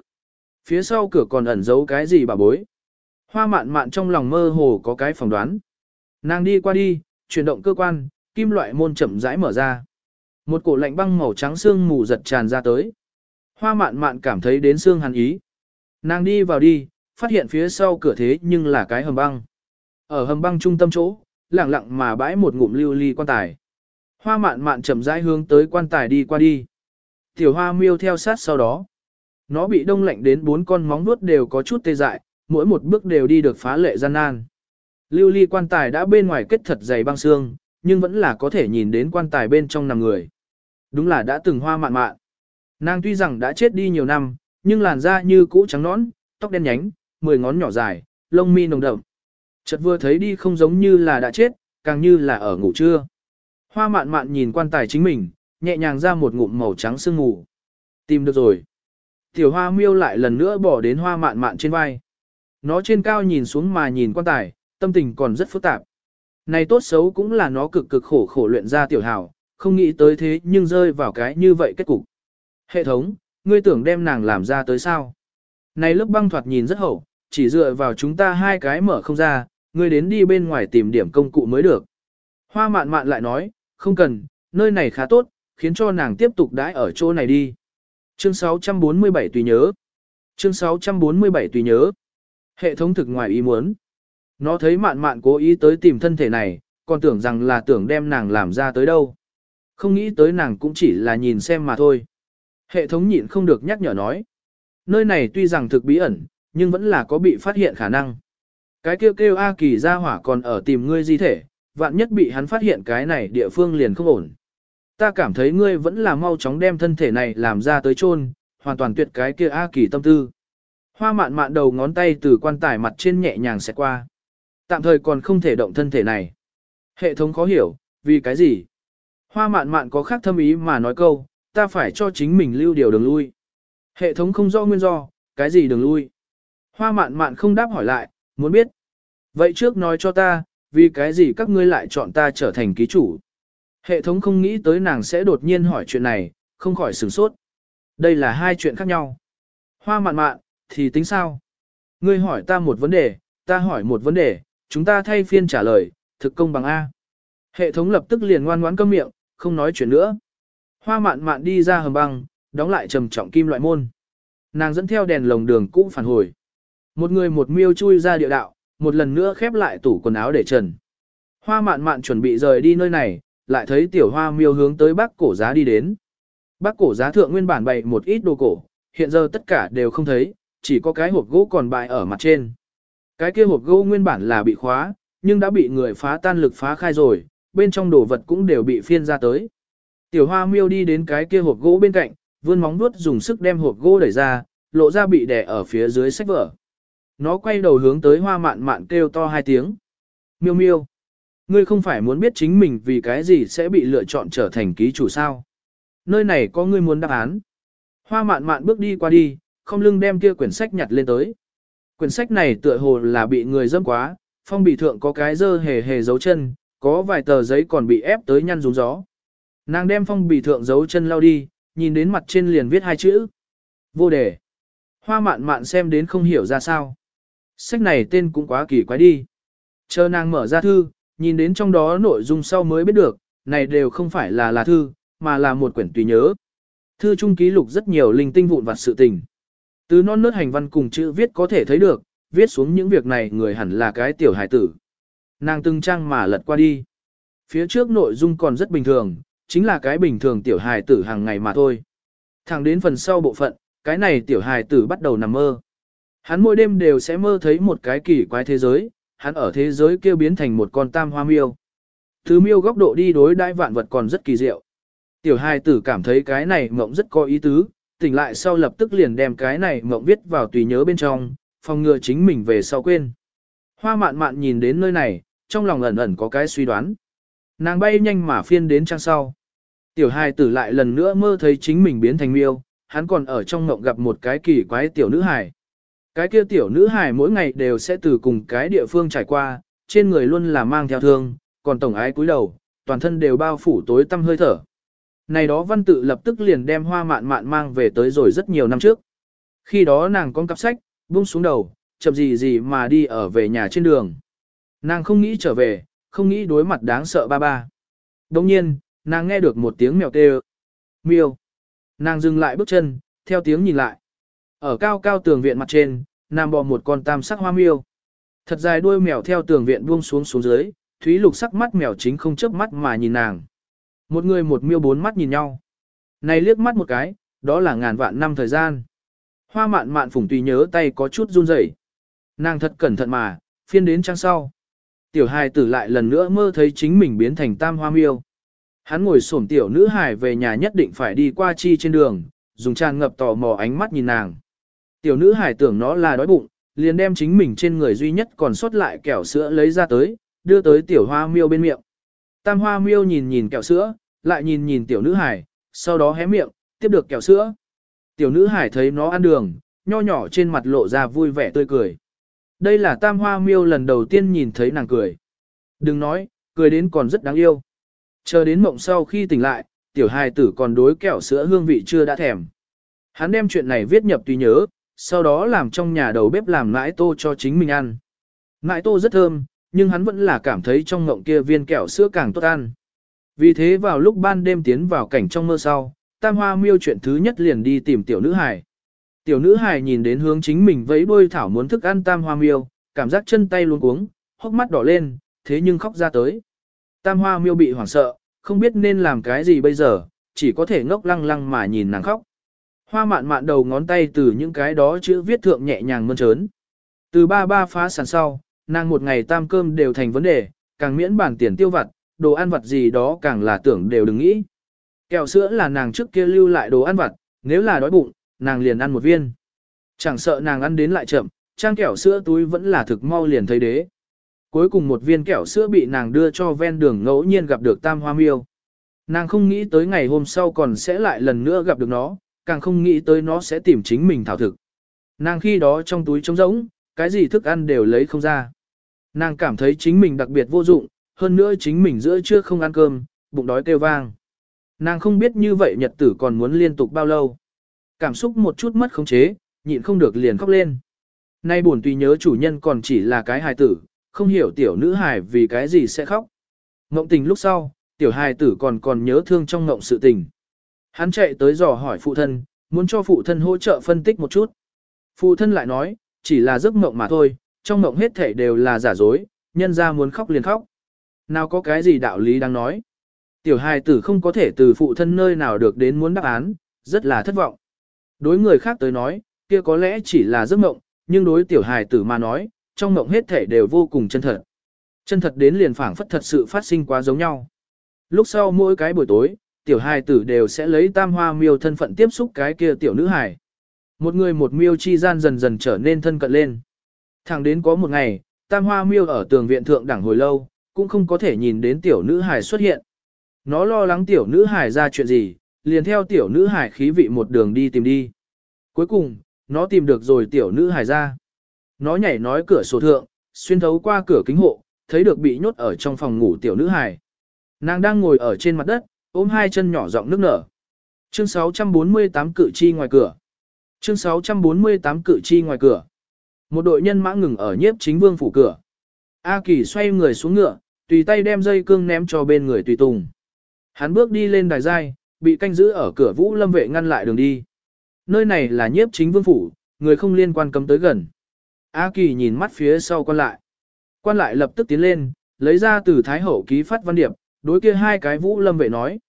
Phía sau cửa còn ẩn giấu cái gì bà bối. Hoa mạn mạn trong lòng mơ hồ có cái phỏng đoán. Nàng đi qua đi, chuyển động cơ quan, kim loại môn chậm rãi mở ra. Một cổ lạnh băng màu trắng xương mù giật tràn ra tới. Hoa mạn mạn cảm thấy đến xương hàn ý. Nàng đi vào đi, phát hiện phía sau cửa thế nhưng là cái hầm băng. Ở hầm băng trung tâm chỗ, lặng lặng mà bãi một ngụm lưu ly quan tài. Hoa mạn mạn chậm rãi hướng tới quan tài đi qua đi. Tiểu hoa miêu theo sát sau đó. Nó bị đông lạnh đến bốn con móng nuốt đều có chút tê dại, mỗi một bước đều đi được phá lệ gian nan. Lưu ly quan tài đã bên ngoài kết thật dày băng xương, nhưng vẫn là có thể nhìn đến quan tài bên trong nằm người. Đúng là đã từng hoa mạn mạn. Nàng tuy rằng đã chết đi nhiều năm, nhưng làn da như cũ trắng nõn, tóc đen nhánh, mười ngón nhỏ dài, lông mi nồng đậm. Chợt vừa thấy đi không giống như là đã chết, càng như là ở ngủ trưa. Hoa mạn mạn nhìn quan tài chính mình, nhẹ nhàng ra một ngụm màu trắng sương ngủ. Tìm được rồi. Tiểu hoa miêu lại lần nữa bỏ đến hoa mạn mạn trên vai. Nó trên cao nhìn xuống mà nhìn quan tài, tâm tình còn rất phức tạp. Này tốt xấu cũng là nó cực cực khổ khổ luyện ra tiểu hào, không nghĩ tới thế nhưng rơi vào cái như vậy kết cục. Hệ thống, ngươi tưởng đem nàng làm ra tới sao? Này lớp băng thoạt nhìn rất hậu, chỉ dựa vào chúng ta hai cái mở không ra, ngươi đến đi bên ngoài tìm điểm công cụ mới được. Hoa mạn mạn lại nói, không cần, nơi này khá tốt, khiến cho nàng tiếp tục đãi ở chỗ này đi. Chương 647 tùy nhớ. Chương 647 tùy nhớ. Hệ thống thực ngoài ý muốn. Nó thấy mạn mạn cố ý tới tìm thân thể này, còn tưởng rằng là tưởng đem nàng làm ra tới đâu. Không nghĩ tới nàng cũng chỉ là nhìn xem mà thôi. Hệ thống nhịn không được nhắc nhở nói. Nơi này tuy rằng thực bí ẩn, nhưng vẫn là có bị phát hiện khả năng. Cái kêu kêu A kỳ ra hỏa còn ở tìm ngươi di thể, vạn nhất bị hắn phát hiện cái này địa phương liền không ổn. Ta cảm thấy ngươi vẫn là mau chóng đem thân thể này làm ra tới chôn, hoàn toàn tuyệt cái kia A kỳ tâm tư. Hoa mạn mạn đầu ngón tay từ quan tài mặt trên nhẹ nhàng xẹt qua. Tạm thời còn không thể động thân thể này. Hệ thống khó hiểu, vì cái gì? Hoa mạn mạn có khác thâm ý mà nói câu, ta phải cho chính mình lưu điều đường lui. Hệ thống không rõ nguyên do, cái gì đường lui? Hoa mạn mạn không đáp hỏi lại, muốn biết. Vậy trước nói cho ta, vì cái gì các ngươi lại chọn ta trở thành ký chủ? Hệ thống không nghĩ tới nàng sẽ đột nhiên hỏi chuyện này, không khỏi sửng sốt. Đây là hai chuyện khác nhau. Hoa mạn mạn, thì tính sao? Ngươi hỏi ta một vấn đề, ta hỏi một vấn đề, chúng ta thay phiên trả lời, thực công bằng A. Hệ thống lập tức liền ngoan ngoãn câm miệng, không nói chuyện nữa. Hoa mạn mạn đi ra hầm băng, đóng lại trầm trọng kim loại môn. Nàng dẫn theo đèn lồng đường cũ phản hồi. Một người một miêu chui ra địa đạo, một lần nữa khép lại tủ quần áo để trần. Hoa mạn mạn chuẩn bị rời đi nơi này, lại thấy tiểu hoa miêu hướng tới bác cổ giá đi đến. Bác cổ giá thượng nguyên bản bày một ít đồ cổ, hiện giờ tất cả đều không thấy, chỉ có cái hộp gỗ còn bày ở mặt trên. Cái kia hộp gỗ nguyên bản là bị khóa, nhưng đã bị người phá tan lực phá khai rồi, bên trong đồ vật cũng đều bị phiên ra tới. Tiểu hoa miêu đi đến cái kia hộp gỗ bên cạnh, vươn móng vuốt dùng sức đem hộp gỗ đẩy ra, lộ ra bị đè ở phía dưới sách vở. Nó quay đầu hướng tới hoa mạn mạn kêu to hai tiếng. Miêu miêu. Ngươi không phải muốn biết chính mình vì cái gì sẽ bị lựa chọn trở thành ký chủ sao. Nơi này có ngươi muốn đáp án. Hoa mạn mạn bước đi qua đi, không lưng đem kia quyển sách nhặt lên tới. Quyển sách này tựa hồ là bị người dâm quá, phong bì thượng có cái dơ hề hề dấu chân, có vài tờ giấy còn bị ép tới nhăn rúng gió. Nàng đem phong bì thượng dấu chân lau đi, nhìn đến mặt trên liền viết hai chữ. Vô đề. Hoa mạn mạn xem đến không hiểu ra sao. Sách này tên cũng quá kỳ quái đi. Chờ nàng mở ra thư, nhìn đến trong đó nội dung sau mới biết được, này đều không phải là là thư, mà là một quyển tùy nhớ. Thư trung ký lục rất nhiều linh tinh vụn vặt sự tình. Từ non nớt hành văn cùng chữ viết có thể thấy được, viết xuống những việc này người hẳn là cái tiểu hải tử. Nàng từng trang mà lật qua đi. Phía trước nội dung còn rất bình thường, chính là cái bình thường tiểu hài tử hàng ngày mà thôi. Thẳng đến phần sau bộ phận, cái này tiểu hài tử bắt đầu nằm mơ. Hắn mỗi đêm đều sẽ mơ thấy một cái kỳ quái thế giới, hắn ở thế giới kia biến thành một con tam hoa miêu. Thứ miêu góc độ đi đối đãi vạn vật còn rất kỳ diệu. Tiểu hài tử cảm thấy cái này mộng rất có ý tứ, tỉnh lại sau lập tức liền đem cái này mộng viết vào tùy nhớ bên trong, phòng ngừa chính mình về sau quên. Hoa mạn mạn nhìn đến nơi này, trong lòng ẩn ẩn có cái suy đoán. Nàng bay nhanh mà phiên đến trang sau. Tiểu hài tử lại lần nữa mơ thấy chính mình biến thành miêu, hắn còn ở trong ngộng gặp một cái kỳ quái tiểu nữ hài. Cái kia tiểu nữ hài mỗi ngày đều sẽ từ cùng cái địa phương trải qua, trên người luôn là mang theo thương, còn tổng ái cúi đầu, toàn thân đều bao phủ tối tăm hơi thở. Này đó văn tự lập tức liền đem hoa mạn mạn mang về tới rồi rất nhiều năm trước. Khi đó nàng con cặp sách, buông xuống đầu, chậm gì gì mà đi ở về nhà trên đường. Nàng không nghĩ trở về, không nghĩ đối mặt đáng sợ ba ba. Đồng nhiên, nàng nghe được một tiếng mèo kêu. Miêu. Nàng dừng lại bước chân, theo tiếng nhìn lại. Ở cao cao tường viện mặt trên, nàng bò một con tam sắc hoa miêu. Thật dài đuôi mèo theo tường viện buông xuống xuống dưới, thúy lục sắc mắt mèo chính không chớp mắt mà nhìn nàng. Một người một miêu bốn mắt nhìn nhau. Này liếc mắt một cái, đó là ngàn vạn năm thời gian. Hoa mạn mạn phủng tùy nhớ tay có chút run rẩy. Nàng thật cẩn thận mà, phiên đến trang sau. Tiểu hài tử lại lần nữa mơ thấy chính mình biến thành tam hoa miêu. Hắn ngồi xổm tiểu nữ hài về nhà nhất định phải đi qua chi trên đường, dùng tràn ngập tò mò ánh mắt nhìn nàng. Tiểu nữ hài tưởng nó là đói bụng, liền đem chính mình trên người duy nhất còn sót lại kẹo sữa lấy ra tới, đưa tới tiểu hoa miêu bên miệng. Tam hoa miêu nhìn nhìn kẹo sữa, lại nhìn nhìn tiểu nữ Hải, sau đó hé miệng, tiếp được kẹo sữa. Tiểu nữ Hải thấy nó ăn đường, nho nhỏ trên mặt lộ ra vui vẻ tươi cười. Đây là tam hoa miêu lần đầu tiên nhìn thấy nàng cười. Đừng nói, cười đến còn rất đáng yêu. Chờ đến mộng sau khi tỉnh lại, tiểu hài tử còn đối kẹo sữa hương vị chưa đã thèm. Hắn đem chuyện này viết nhập tùy nhớ, sau đó làm trong nhà đầu bếp làm nãi tô cho chính mình ăn. Nãi tô rất thơm, nhưng hắn vẫn là cảm thấy trong ngộng kia viên kẹo sữa càng tốt ăn. Vì thế vào lúc ban đêm tiến vào cảnh trong mơ sau, tam hoa miêu chuyện thứ nhất liền đi tìm tiểu nữ hài. Tiểu nữ hài nhìn đến hướng chính mình vẫy đôi thảo muốn thức ăn tam hoa miêu, cảm giác chân tay luôn cuống, hốc mắt đỏ lên, thế nhưng khóc ra tới. Tam hoa miêu bị hoảng sợ, không biết nên làm cái gì bây giờ, chỉ có thể ngốc lăng lăng mà nhìn nàng khóc. Hoa mạn mạn đầu ngón tay từ những cái đó chữ viết thượng nhẹ nhàng mơn trớn. Từ ba ba phá sản sau, nàng một ngày tam cơm đều thành vấn đề, càng miễn bản tiền tiêu vặt, đồ ăn vặt gì đó càng là tưởng đều đừng nghĩ. Kẹo sữa là nàng trước kia lưu lại đồ ăn vặt, nếu là đói bụng, nàng liền ăn một viên. Chẳng sợ nàng ăn đến lại chậm, trang kẹo sữa túi vẫn là thực mau liền thấy đế. Cuối cùng một viên kẹo sữa bị nàng đưa cho ven đường ngẫu nhiên gặp được tam hoa miêu. Nàng không nghĩ tới ngày hôm sau còn sẽ lại lần nữa gặp được nó, càng không nghĩ tới nó sẽ tìm chính mình thảo thực. Nàng khi đó trong túi trống rỗng, cái gì thức ăn đều lấy không ra. Nàng cảm thấy chính mình đặc biệt vô dụng, hơn nữa chính mình giữa trưa không ăn cơm, bụng đói kêu vang. Nàng không biết như vậy nhật tử còn muốn liên tục bao lâu. Cảm xúc một chút mất khống chế, nhịn không được liền khóc lên. Nay buồn tùy nhớ chủ nhân còn chỉ là cái hài tử, không hiểu tiểu nữ hài vì cái gì sẽ khóc. Ngộng tình lúc sau, tiểu hài tử còn còn nhớ thương trong ngộng sự tình. Hắn chạy tới dò hỏi phụ thân, muốn cho phụ thân hỗ trợ phân tích một chút. Phụ thân lại nói, chỉ là giấc mộng mà thôi, trong mộng hết thể đều là giả dối, nhân ra muốn khóc liền khóc. Nào có cái gì đạo lý đang nói. Tiểu hài tử không có thể từ phụ thân nơi nào được đến muốn đáp án, rất là thất vọng. Đối người khác tới nói, kia có lẽ chỉ là giấc mộng, nhưng đối tiểu hài tử mà nói, trong mộng hết thể đều vô cùng chân thật. Chân thật đến liền phảng phất thật sự phát sinh quá giống nhau. Lúc sau mỗi cái buổi tối, tiểu hài tử đều sẽ lấy tam hoa miêu thân phận tiếp xúc cái kia tiểu nữ hài. Một người một miêu chi gian dần dần trở nên thân cận lên. Thẳng đến có một ngày, tam hoa miêu ở tường viện thượng đẳng hồi lâu, cũng không có thể nhìn đến tiểu nữ hài xuất hiện. Nó lo lắng tiểu nữ hài ra chuyện gì, liền theo tiểu nữ hài khí vị một đường đi tìm đi. Cuối cùng, nó tìm được rồi tiểu nữ hài ra. Nó nhảy nói cửa sổ thượng, xuyên thấu qua cửa kính hộ, thấy được bị nhốt ở trong phòng ngủ tiểu nữ hài. Nàng đang ngồi ở trên mặt đất, ôm hai chân nhỏ giọng nước nở. Chương 648 cự chi ngoài cửa. Chương 648 cự chi ngoài cửa. Một đội nhân mã ngừng ở nhiếp chính vương phủ cửa. A Kỳ xoay người xuống ngựa, tùy tay đem dây cương ném cho bên người tùy tùng. Hắn bước đi lên đài giai, bị canh giữ ở cửa vũ lâm vệ ngăn lại đường đi. Nơi này là nhiếp chính vương phủ, người không liên quan cấm tới gần. A Kỳ nhìn mắt phía sau quan lại. Quan lại lập tức tiến lên, lấy ra từ Thái Hậu ký phát văn điệp, đối kia hai cái vũ lâm vệ nói.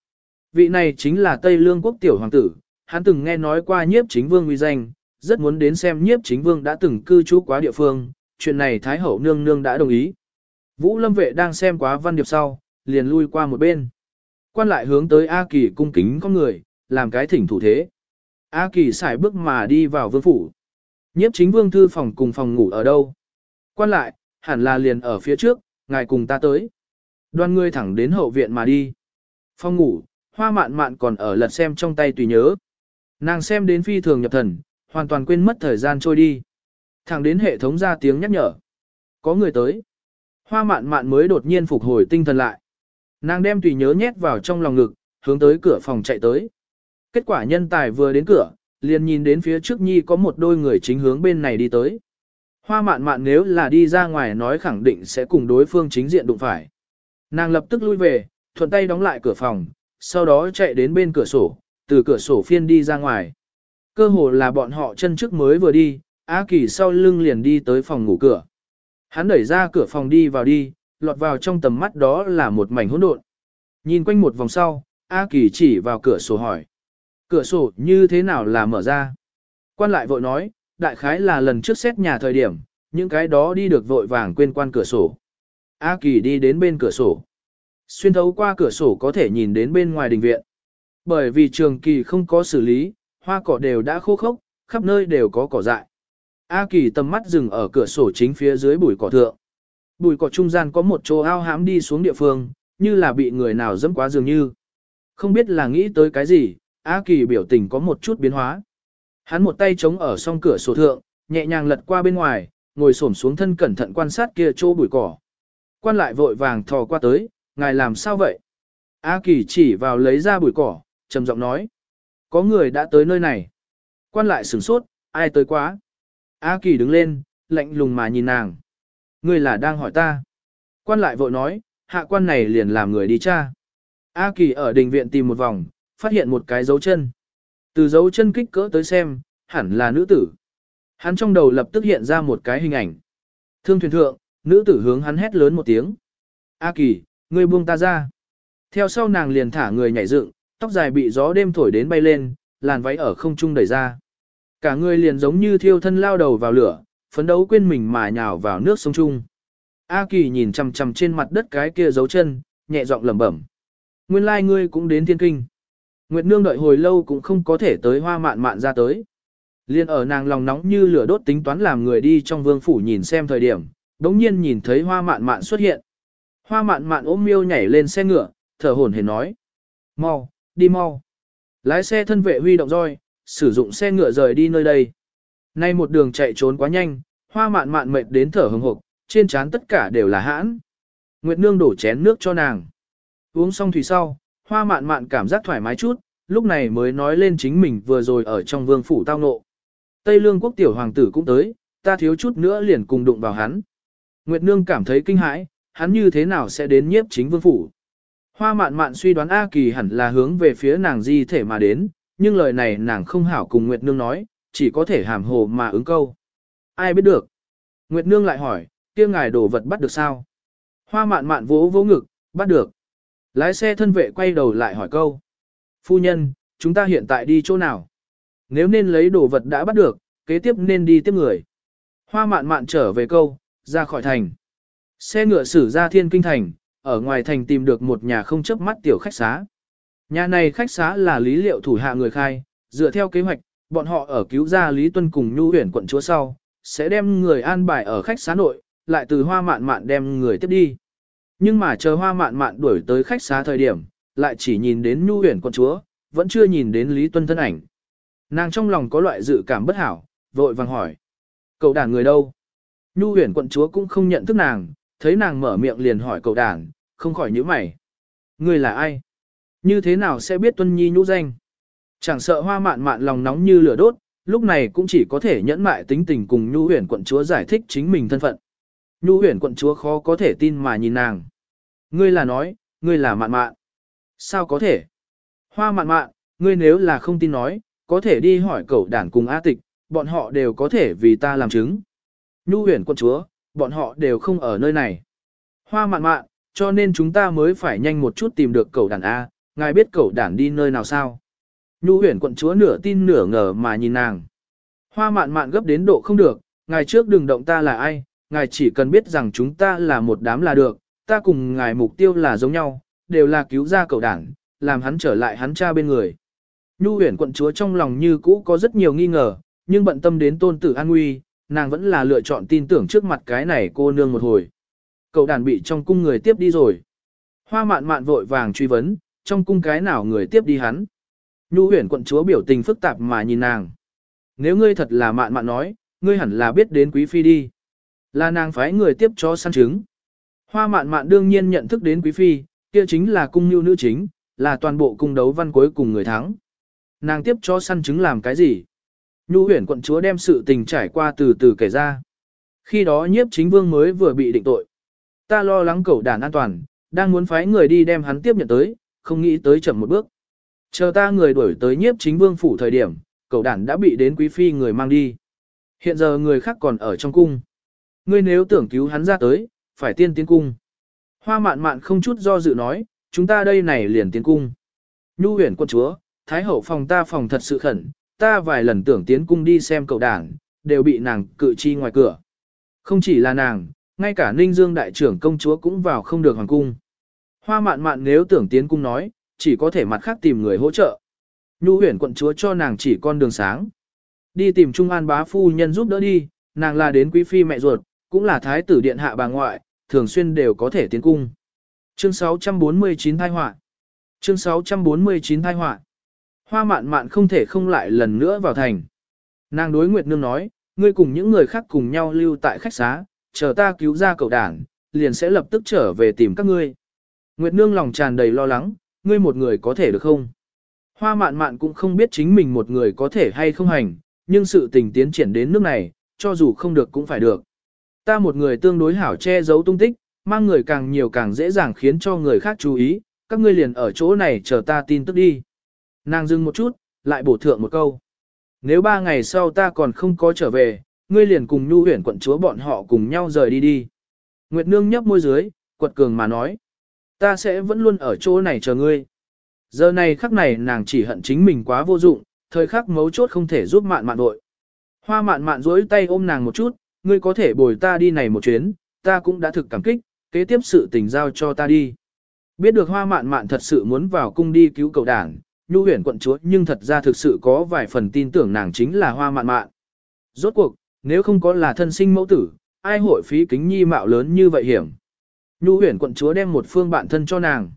Vị này chính là Tây Lương quốc tiểu hoàng tử, hắn từng nghe nói qua nhiếp chính vương uy danh, rất muốn đến xem nhiếp chính vương đã từng cư trú quá địa phương, chuyện này Thái Hậu nương nương đã đồng ý. Vũ lâm vệ đang xem quá văn điệp sau, liền lui qua một bên. Quan lại hướng tới A Kỳ cung kính con người, làm cái thỉnh thủ thế. A Kỳ xài bước mà đi vào vương phủ. Nhiếp chính vương thư phòng cùng phòng ngủ ở đâu? Quan lại, hẳn là liền ở phía trước, ngài cùng ta tới. Đoan ngươi thẳng đến hậu viện mà đi. Phòng ngủ, hoa mạn mạn còn ở lật xem trong tay tùy nhớ. Nàng xem đến phi thường nhập thần, hoàn toàn quên mất thời gian trôi đi. Thẳng đến hệ thống ra tiếng nhắc nhở. Có người tới. Hoa mạn mạn mới đột nhiên phục hồi tinh thần lại. Nàng đem tùy nhớ nhét vào trong lòng ngực, hướng tới cửa phòng chạy tới. Kết quả nhân tài vừa đến cửa, liền nhìn đến phía trước nhi có một đôi người chính hướng bên này đi tới. Hoa mạn mạn nếu là đi ra ngoài nói khẳng định sẽ cùng đối phương chính diện đụng phải. Nàng lập tức lui về, thuận tay đóng lại cửa phòng, sau đó chạy đến bên cửa sổ, từ cửa sổ phiên đi ra ngoài. Cơ hồ là bọn họ chân trước mới vừa đi, A Kỳ sau lưng liền đi tới phòng ngủ cửa. Hắn đẩy ra cửa phòng đi vào đi, lọt vào trong tầm mắt đó là một mảnh hỗn độn. Nhìn quanh một vòng sau, A Kỳ chỉ vào cửa sổ hỏi. Cửa sổ như thế nào là mở ra? Quan lại vội nói, đại khái là lần trước xét nhà thời điểm, những cái đó đi được vội vàng quên quan cửa sổ. A Kỳ đi đến bên cửa sổ. Xuyên thấu qua cửa sổ có thể nhìn đến bên ngoài đình viện. Bởi vì trường kỳ không có xử lý, hoa cỏ đều đã khô khốc, khắp nơi đều có cỏ dại. A Kỳ tầm mắt dừng ở cửa sổ chính phía dưới bụi cỏ thượng. Bụi cỏ trung gian có một chỗ ao hãm đi xuống địa phương, như là bị người nào dẫm quá dường như. Không biết là nghĩ tới cái gì, A Kỳ biểu tình có một chút biến hóa. Hắn một tay chống ở song cửa sổ thượng, nhẹ nhàng lật qua bên ngoài, ngồi xổm xuống thân cẩn thận quan sát kia chỗ bụi cỏ. Quan lại vội vàng thò qua tới, ngài làm sao vậy? A Kỳ chỉ vào lấy ra bụi cỏ, trầm giọng nói. Có người đã tới nơi này. Quan lại sửng sốt, ai tới quá? A Kỳ đứng lên, lạnh lùng mà nhìn nàng. Ngươi là đang hỏi ta. Quan lại vội nói, hạ quan này liền làm người đi cha. A Kỳ ở đình viện tìm một vòng, phát hiện một cái dấu chân. Từ dấu chân kích cỡ tới xem, hẳn là nữ tử. Hắn trong đầu lập tức hiện ra một cái hình ảnh. Thương thuyền thượng, nữ tử hướng hắn hét lớn một tiếng. A Kỳ, ngươi buông ta ra. Theo sau nàng liền thả người nhảy dựng, tóc dài bị gió đêm thổi đến bay lên, làn váy ở không trung đẩy ra. Cả người liền giống như thiêu thân lao đầu vào lửa, phấn đấu quên mình mà nhào vào nước sông trung. A Kỳ nhìn chằm chằm trên mặt đất cái kia dấu chân, nhẹ giọng lẩm bẩm. Nguyên lai like ngươi cũng đến thiên kinh. Nguyệt Nương đợi hồi lâu cũng không có thể tới hoa mạn mạn ra tới. Liên ở nàng lòng nóng như lửa đốt tính toán làm người đi trong vương phủ nhìn xem thời điểm, đống nhiên nhìn thấy hoa mạn mạn xuất hiện. Hoa mạn mạn ôm miêu nhảy lên xe ngựa, thở hổn hển nói. Mau, đi mau. Lái xe thân vệ huy động roi, sử dụng xe ngựa rời đi nơi đây. Nay một đường chạy trốn quá nhanh, hoa mạn mạn mệt đến thở hừng hực, trên trán tất cả đều là hãn. Nguyệt Nương đổ chén nước cho nàng. Uống xong thủy sau, hoa mạn mạn cảm giác thoải mái chút, lúc này mới nói lên chính mình vừa rồi ở trong vương phủ tao nộ. Tây lương quốc tiểu hoàng tử cũng tới, ta thiếu chút nữa liền cùng đụng vào hắn. Nguyệt Nương cảm thấy kinh hãi, hắn như thế nào sẽ đến nhiếp chính vương phủ. Hoa mạn mạn suy đoán A Kỳ hẳn là hướng về phía nàng di thể mà đến, nhưng lời này nàng không hảo cùng Nguyệt Nương nói, chỉ có thể hàm hồ mà ứng câu. Ai biết được? Nguyệt Nương lại hỏi, kia ngài đồ vật bắt được sao? Hoa mạn mạn vỗ vỗ ngực, bắt được. Lái xe thân vệ quay đầu lại hỏi câu. Phu nhân, chúng ta hiện tại đi chỗ nào? Nếu nên lấy đồ vật đã bắt được, kế tiếp nên đi tiếp người. Hoa mạn mạn trở về câu, ra khỏi thành. Xe ngựa xử ra thiên kinh thành, ở ngoài thành tìm được một nhà không chấp mắt tiểu khách xá. Nhà này khách xá là lý liệu thủ hạ người khai, dựa theo kế hoạch, bọn họ ở cứu ra Lý Tuân cùng Nhu huyền quận chúa sau, sẽ đem người an bài ở khách xá nội, lại từ hoa mạn mạn đem người tiếp đi. Nhưng mà chờ hoa mạn mạn đuổi tới khách xá thời điểm, lại chỉ nhìn đến Nhu huyền quận chúa, vẫn chưa nhìn đến Lý Tuân thân ảnh. Nàng trong lòng có loại dự cảm bất hảo, vội vàng hỏi. Cậu đàn người đâu? Nhu huyền quận chúa cũng không nhận thức nàng, thấy nàng mở miệng liền hỏi cậu đàn, không khỏi nhíu mày. Người là ai? Như thế nào sẽ biết Tuân Nhi nhũ danh? Chẳng sợ hoa mạn mạn lòng nóng như lửa đốt, lúc này cũng chỉ có thể nhẫn mại tính tình cùng Nhu huyền quận chúa giải thích chính mình thân phận. Nhu huyền quận chúa khó có thể tin mà nhìn nàng. Ngươi là nói, ngươi là mạn mạn. Sao có thể? Hoa mạn mạn, ngươi nếu là không tin nói, có thể đi hỏi cậu đản cùng A tịch, bọn họ đều có thể vì ta làm chứng. Nhu huyền quận chúa, bọn họ đều không ở nơi này. Hoa mạn mạn, cho nên chúng ta mới phải nhanh một chút tìm được cậu đàn A, ngài biết cậu đàn đi nơi nào sao? Nhu huyển quận chúa nửa tin nửa ngờ mà nhìn nàng. Hoa mạn mạn gấp đến độ không được, ngài trước đừng động ta là ai, ngài chỉ cần biết rằng chúng ta là một đám là được, ta cùng ngài mục tiêu là giống nhau, đều là cứu ra cậu đảng, làm hắn trở lại hắn cha bên người. Nhu huyển quận chúa trong lòng như cũ có rất nhiều nghi ngờ, nhưng bận tâm đến tôn tử an nguy, nàng vẫn là lựa chọn tin tưởng trước mặt cái này cô nương một hồi. Cậu đàn bị trong cung người tiếp đi rồi. Hoa mạn mạn vội vàng truy vấn, trong cung cái nào người tiếp đi hắn. Nhu huyền quận chúa biểu tình phức tạp mà nhìn nàng. Nếu ngươi thật là mạn mạn nói, ngươi hẳn là biết đến quý phi đi. Là nàng phái người tiếp cho săn trứng. Hoa mạn mạn đương nhiên nhận thức đến quý phi, kia chính là cung nhu nữ chính, là toàn bộ cung đấu văn cuối cùng người thắng. Nàng tiếp cho săn trứng làm cái gì? Nhu huyền quận chúa đem sự tình trải qua từ từ kể ra. Khi đó nhiếp chính vương mới vừa bị định tội. Ta lo lắng cẩu đàn an toàn, đang muốn phái người đi đem hắn tiếp nhận tới, không nghĩ tới chậm một bước. Chờ ta người đuổi tới nhiếp chính vương phủ thời điểm, cậu đàn đã bị đến quý phi người mang đi. Hiện giờ người khác còn ở trong cung. Ngươi nếu tưởng cứu hắn ra tới, phải tiên tiến cung. Hoa mạn mạn không chút do dự nói, chúng ta đây này liền tiến cung. Nhu huyền quân chúa, thái hậu phòng ta phòng thật sự khẩn, ta vài lần tưởng tiến cung đi xem cậu đảng, đều bị nàng cự chi ngoài cửa. Không chỉ là nàng, ngay cả Ninh Dương đại trưởng công chúa cũng vào không được hoàng cung. Hoa mạn mạn nếu tưởng tiến cung nói, chỉ có thể mặt khác tìm người hỗ trợ. Nhu huyền quận chúa cho nàng chỉ con đường sáng. Đi tìm Trung An bá phu nhân giúp đỡ đi, nàng là đến quý phi mẹ ruột, cũng là thái tử điện hạ bà ngoại, thường xuyên đều có thể tiến cung. Chương 649 thai họa Chương 649 thai họa Hoa mạn mạn không thể không lại lần nữa vào thành. Nàng đối Nguyệt Nương nói, ngươi cùng những người khác cùng nhau lưu tại khách xá, chờ ta cứu ra cậu đảng, liền sẽ lập tức trở về tìm các ngươi. Nguyệt Nương lòng tràn đầy lo lắng, ngươi một người có thể được không? Hoa mạn mạn cũng không biết chính mình một người có thể hay không hành, nhưng sự tình tiến triển đến nước này, cho dù không được cũng phải được. Ta một người tương đối hảo che giấu tung tích, mang người càng nhiều càng dễ dàng khiến cho người khác chú ý, các ngươi liền ở chỗ này chờ ta tin tức đi. Nàng dừng một chút, lại bổ thượng một câu. Nếu ba ngày sau ta còn không có trở về, ngươi liền cùng nhu huyển quận chúa bọn họ cùng nhau rời đi đi. Nguyệt Nương nhấp môi dưới, quật cường mà nói. Ta sẽ vẫn luôn ở chỗ này chờ ngươi. Giờ này khắc này nàng chỉ hận chính mình quá vô dụng, thời khắc mấu chốt không thể giúp mạn mạn đội. Hoa mạn mạn duỗi tay ôm nàng một chút, ngươi có thể bồi ta đi này một chuyến, ta cũng đã thực cảm kích, kế tiếp sự tình giao cho ta đi. Biết được hoa mạn mạn thật sự muốn vào cung đi cứu cậu đảng, nhu huyền quận chúa nhưng thật ra thực sự có vài phần tin tưởng nàng chính là hoa mạn mạn. Rốt cuộc, nếu không có là thân sinh mẫu tử, ai hội phí kính nhi mạo lớn như vậy hiểm. Nhu huyền quận chúa đem một phương bạn thân cho nàng.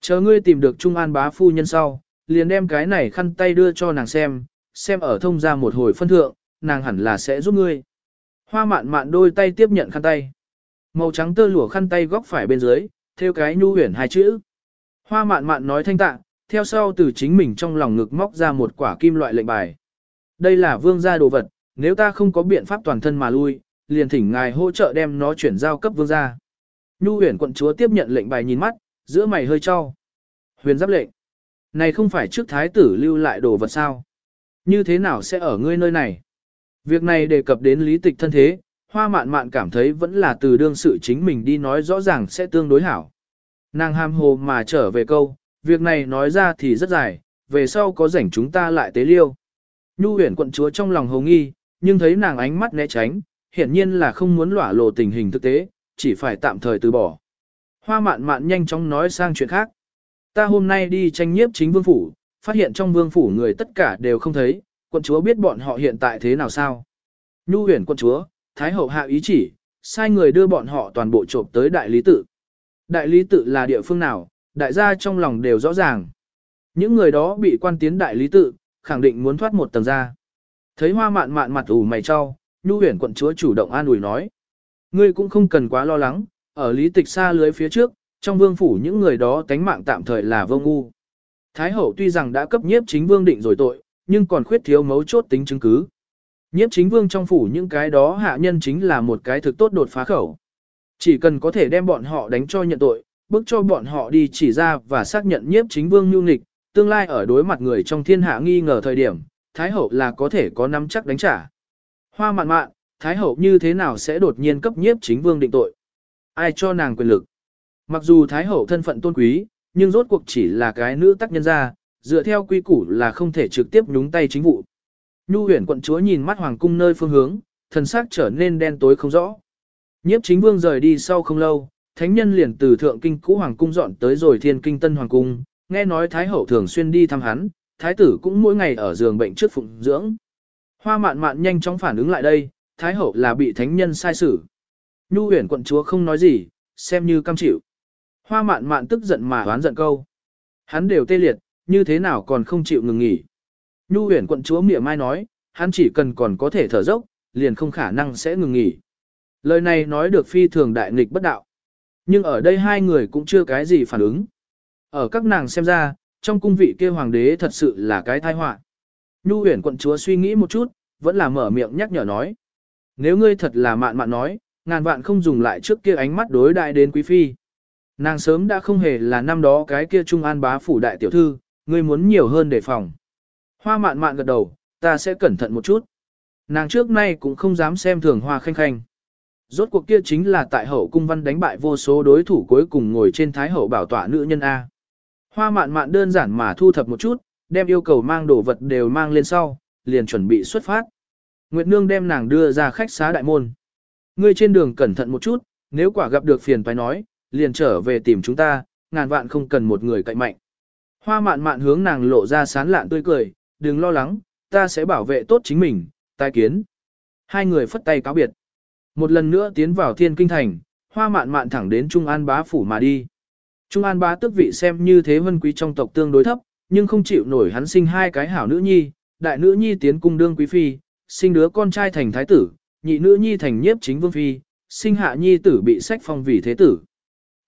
Chờ ngươi tìm được Trung An bá phu nhân sau, liền đem cái này khăn tay đưa cho nàng xem, xem ở thông ra một hồi phân thượng, nàng hẳn là sẽ giúp ngươi. Hoa mạn mạn đôi tay tiếp nhận khăn tay. Màu trắng tơ lụa khăn tay góc phải bên dưới, theo cái nhu huyền hai chữ. Hoa mạn mạn nói thanh tạ, theo sau từ chính mình trong lòng ngực móc ra một quả kim loại lệnh bài. Đây là vương gia đồ vật, nếu ta không có biện pháp toàn thân mà lui, liền thỉnh ngài hỗ trợ đem nó chuyển giao cấp vương gia. Nhu huyền quận chúa tiếp nhận lệnh bài nhìn mắt, giữa mày hơi cho. Huyền giáp lệnh. Này không phải trước thái tử lưu lại đồ vật sao? Như thế nào sẽ ở ngươi nơi này? Việc này đề cập đến lý tịch thân thế, hoa mạn mạn cảm thấy vẫn là từ đương sự chính mình đi nói rõ ràng sẽ tương đối hảo. Nàng ham hồ mà trở về câu, việc này nói ra thì rất dài, về sau có rảnh chúng ta lại tế liêu. Nhu huyền quận chúa trong lòng hồ nghi, nhưng thấy nàng ánh mắt né tránh, hiển nhiên là không muốn lỏa lộ tình hình thực tế, chỉ phải tạm thời từ bỏ. Hoa mạn mạn nhanh chóng nói sang chuyện khác. Ta hôm nay đi tranh nhiếp chính vương phủ, phát hiện trong vương phủ người tất cả đều không thấy, quận chúa biết bọn họ hiện tại thế nào sao. Nhu huyền quận chúa, Thái hậu hạ ý chỉ, sai người đưa bọn họ toàn bộ trộm tới đại lý tự. Đại lý tự là địa phương nào, đại gia trong lòng đều rõ ràng. Những người đó bị quan tiến đại lý tự, khẳng định muốn thoát một tầng ra. Thấy hoa mạn mạn mặt ủ mày cho, nhu huyền quận chúa chủ động an ủi nói. Ngươi cũng không cần quá lo lắng, ở lý tịch xa lưới phía trước, trong vương phủ những người đó tánh mạng tạm thời là vô ngu. Thái hậu tuy rằng đã cấp nhiếp chính vương định rồi tội, nhưng còn khuyết thiếu mấu chốt tính chứng cứ. Nhiếp chính vương trong phủ những cái đó hạ nhân chính là một cái thực tốt đột phá khẩu. Chỉ cần có thể đem bọn họ đánh cho nhận tội, bước cho bọn họ đi chỉ ra và xác nhận nhiếp chính vương nhu nịch, tương lai ở đối mặt người trong thiên hạ nghi ngờ thời điểm, Thái hậu là có thể có nắm chắc đánh trả. Hoa mạn mạn, Thái hậu như thế nào sẽ đột nhiên cấp nhiếp chính vương định tội? Ai cho nàng quyền lực? Mặc dù Thái hậu thân phận tôn quý, nhưng rốt cuộc chỉ là cái nữ tác nhân ra, dựa theo quy củ là không thể trực tiếp nhúng tay chính vụ. Nhu huyền quận chúa nhìn mắt hoàng cung nơi phương hướng, thần sắc trở nên đen tối không rõ. Nhiếp chính vương rời đi sau không lâu, thánh nhân liền từ thượng kinh cũ hoàng cung dọn tới rồi thiên kinh tân hoàng cung, nghe nói thái hậu thường xuyên đi thăm hắn, thái tử cũng mỗi ngày ở giường bệnh trước phụng dưỡng. Hoa mạn mạn nhanh chóng phản ứng lại đây, thái hậu là bị thánh nhân sai xử. Nhu huyền quận chúa không nói gì, xem như cam chịu. Hoa mạn mạn tức giận mà oán giận câu. Hắn đều tê liệt, như thế nào còn không chịu ngừng nghỉ. Nhu huyền quận chúa mỉa mai nói, hắn chỉ cần còn có thể thở dốc, liền không khả năng sẽ ngừng nghỉ. Lời này nói được phi thường đại nghịch bất đạo. Nhưng ở đây hai người cũng chưa cái gì phản ứng. Ở các nàng xem ra, trong cung vị kia hoàng đế thật sự là cái tai họa. Nhu huyền quận chúa suy nghĩ một chút, vẫn là mở miệng nhắc nhở nói. Nếu ngươi thật là mạn mạn nói, ngàn vạn không dùng lại trước kia ánh mắt đối đại đến quý phi. Nàng sớm đã không hề là năm đó cái kia trung an bá phủ đại tiểu thư, ngươi muốn nhiều hơn đề phòng. Hoa mạn mạn gật đầu, ta sẽ cẩn thận một chút. Nàng trước nay cũng không dám xem thường hoa khanh khanh. Rốt cuộc kia chính là tại hậu cung văn đánh bại vô số đối thủ cuối cùng ngồi trên thái hậu bảo tọa nữ nhân A. Hoa mạn mạn đơn giản mà thu thập một chút, đem yêu cầu mang đồ vật đều mang lên sau, liền chuẩn bị xuất phát. Nguyệt Nương đem nàng đưa ra khách xá đại môn. Ngươi trên đường cẩn thận một chút, nếu quả gặp được phiền phải nói, liền trở về tìm chúng ta, ngàn vạn không cần một người cạnh mạnh. Hoa mạn mạn hướng nàng lộ ra sán lạn tươi cười, đừng lo lắng, ta sẽ bảo vệ tốt chính mình, tai kiến. Hai người phất tay cáo biệt. Một lần nữa tiến vào thiên kinh thành, hoa mạn mạn thẳng đến Trung An bá phủ mà đi. Trung An bá tước vị xem như thế vân quý trong tộc tương đối thấp, nhưng không chịu nổi hắn sinh hai cái hảo nữ nhi, đại nữ nhi tiến cung đương quý phi, sinh đứa con trai thành thái tử, nhị nữ nhi thành nhiếp chính vương phi, sinh hạ nhi tử bị sách phong vì thế tử.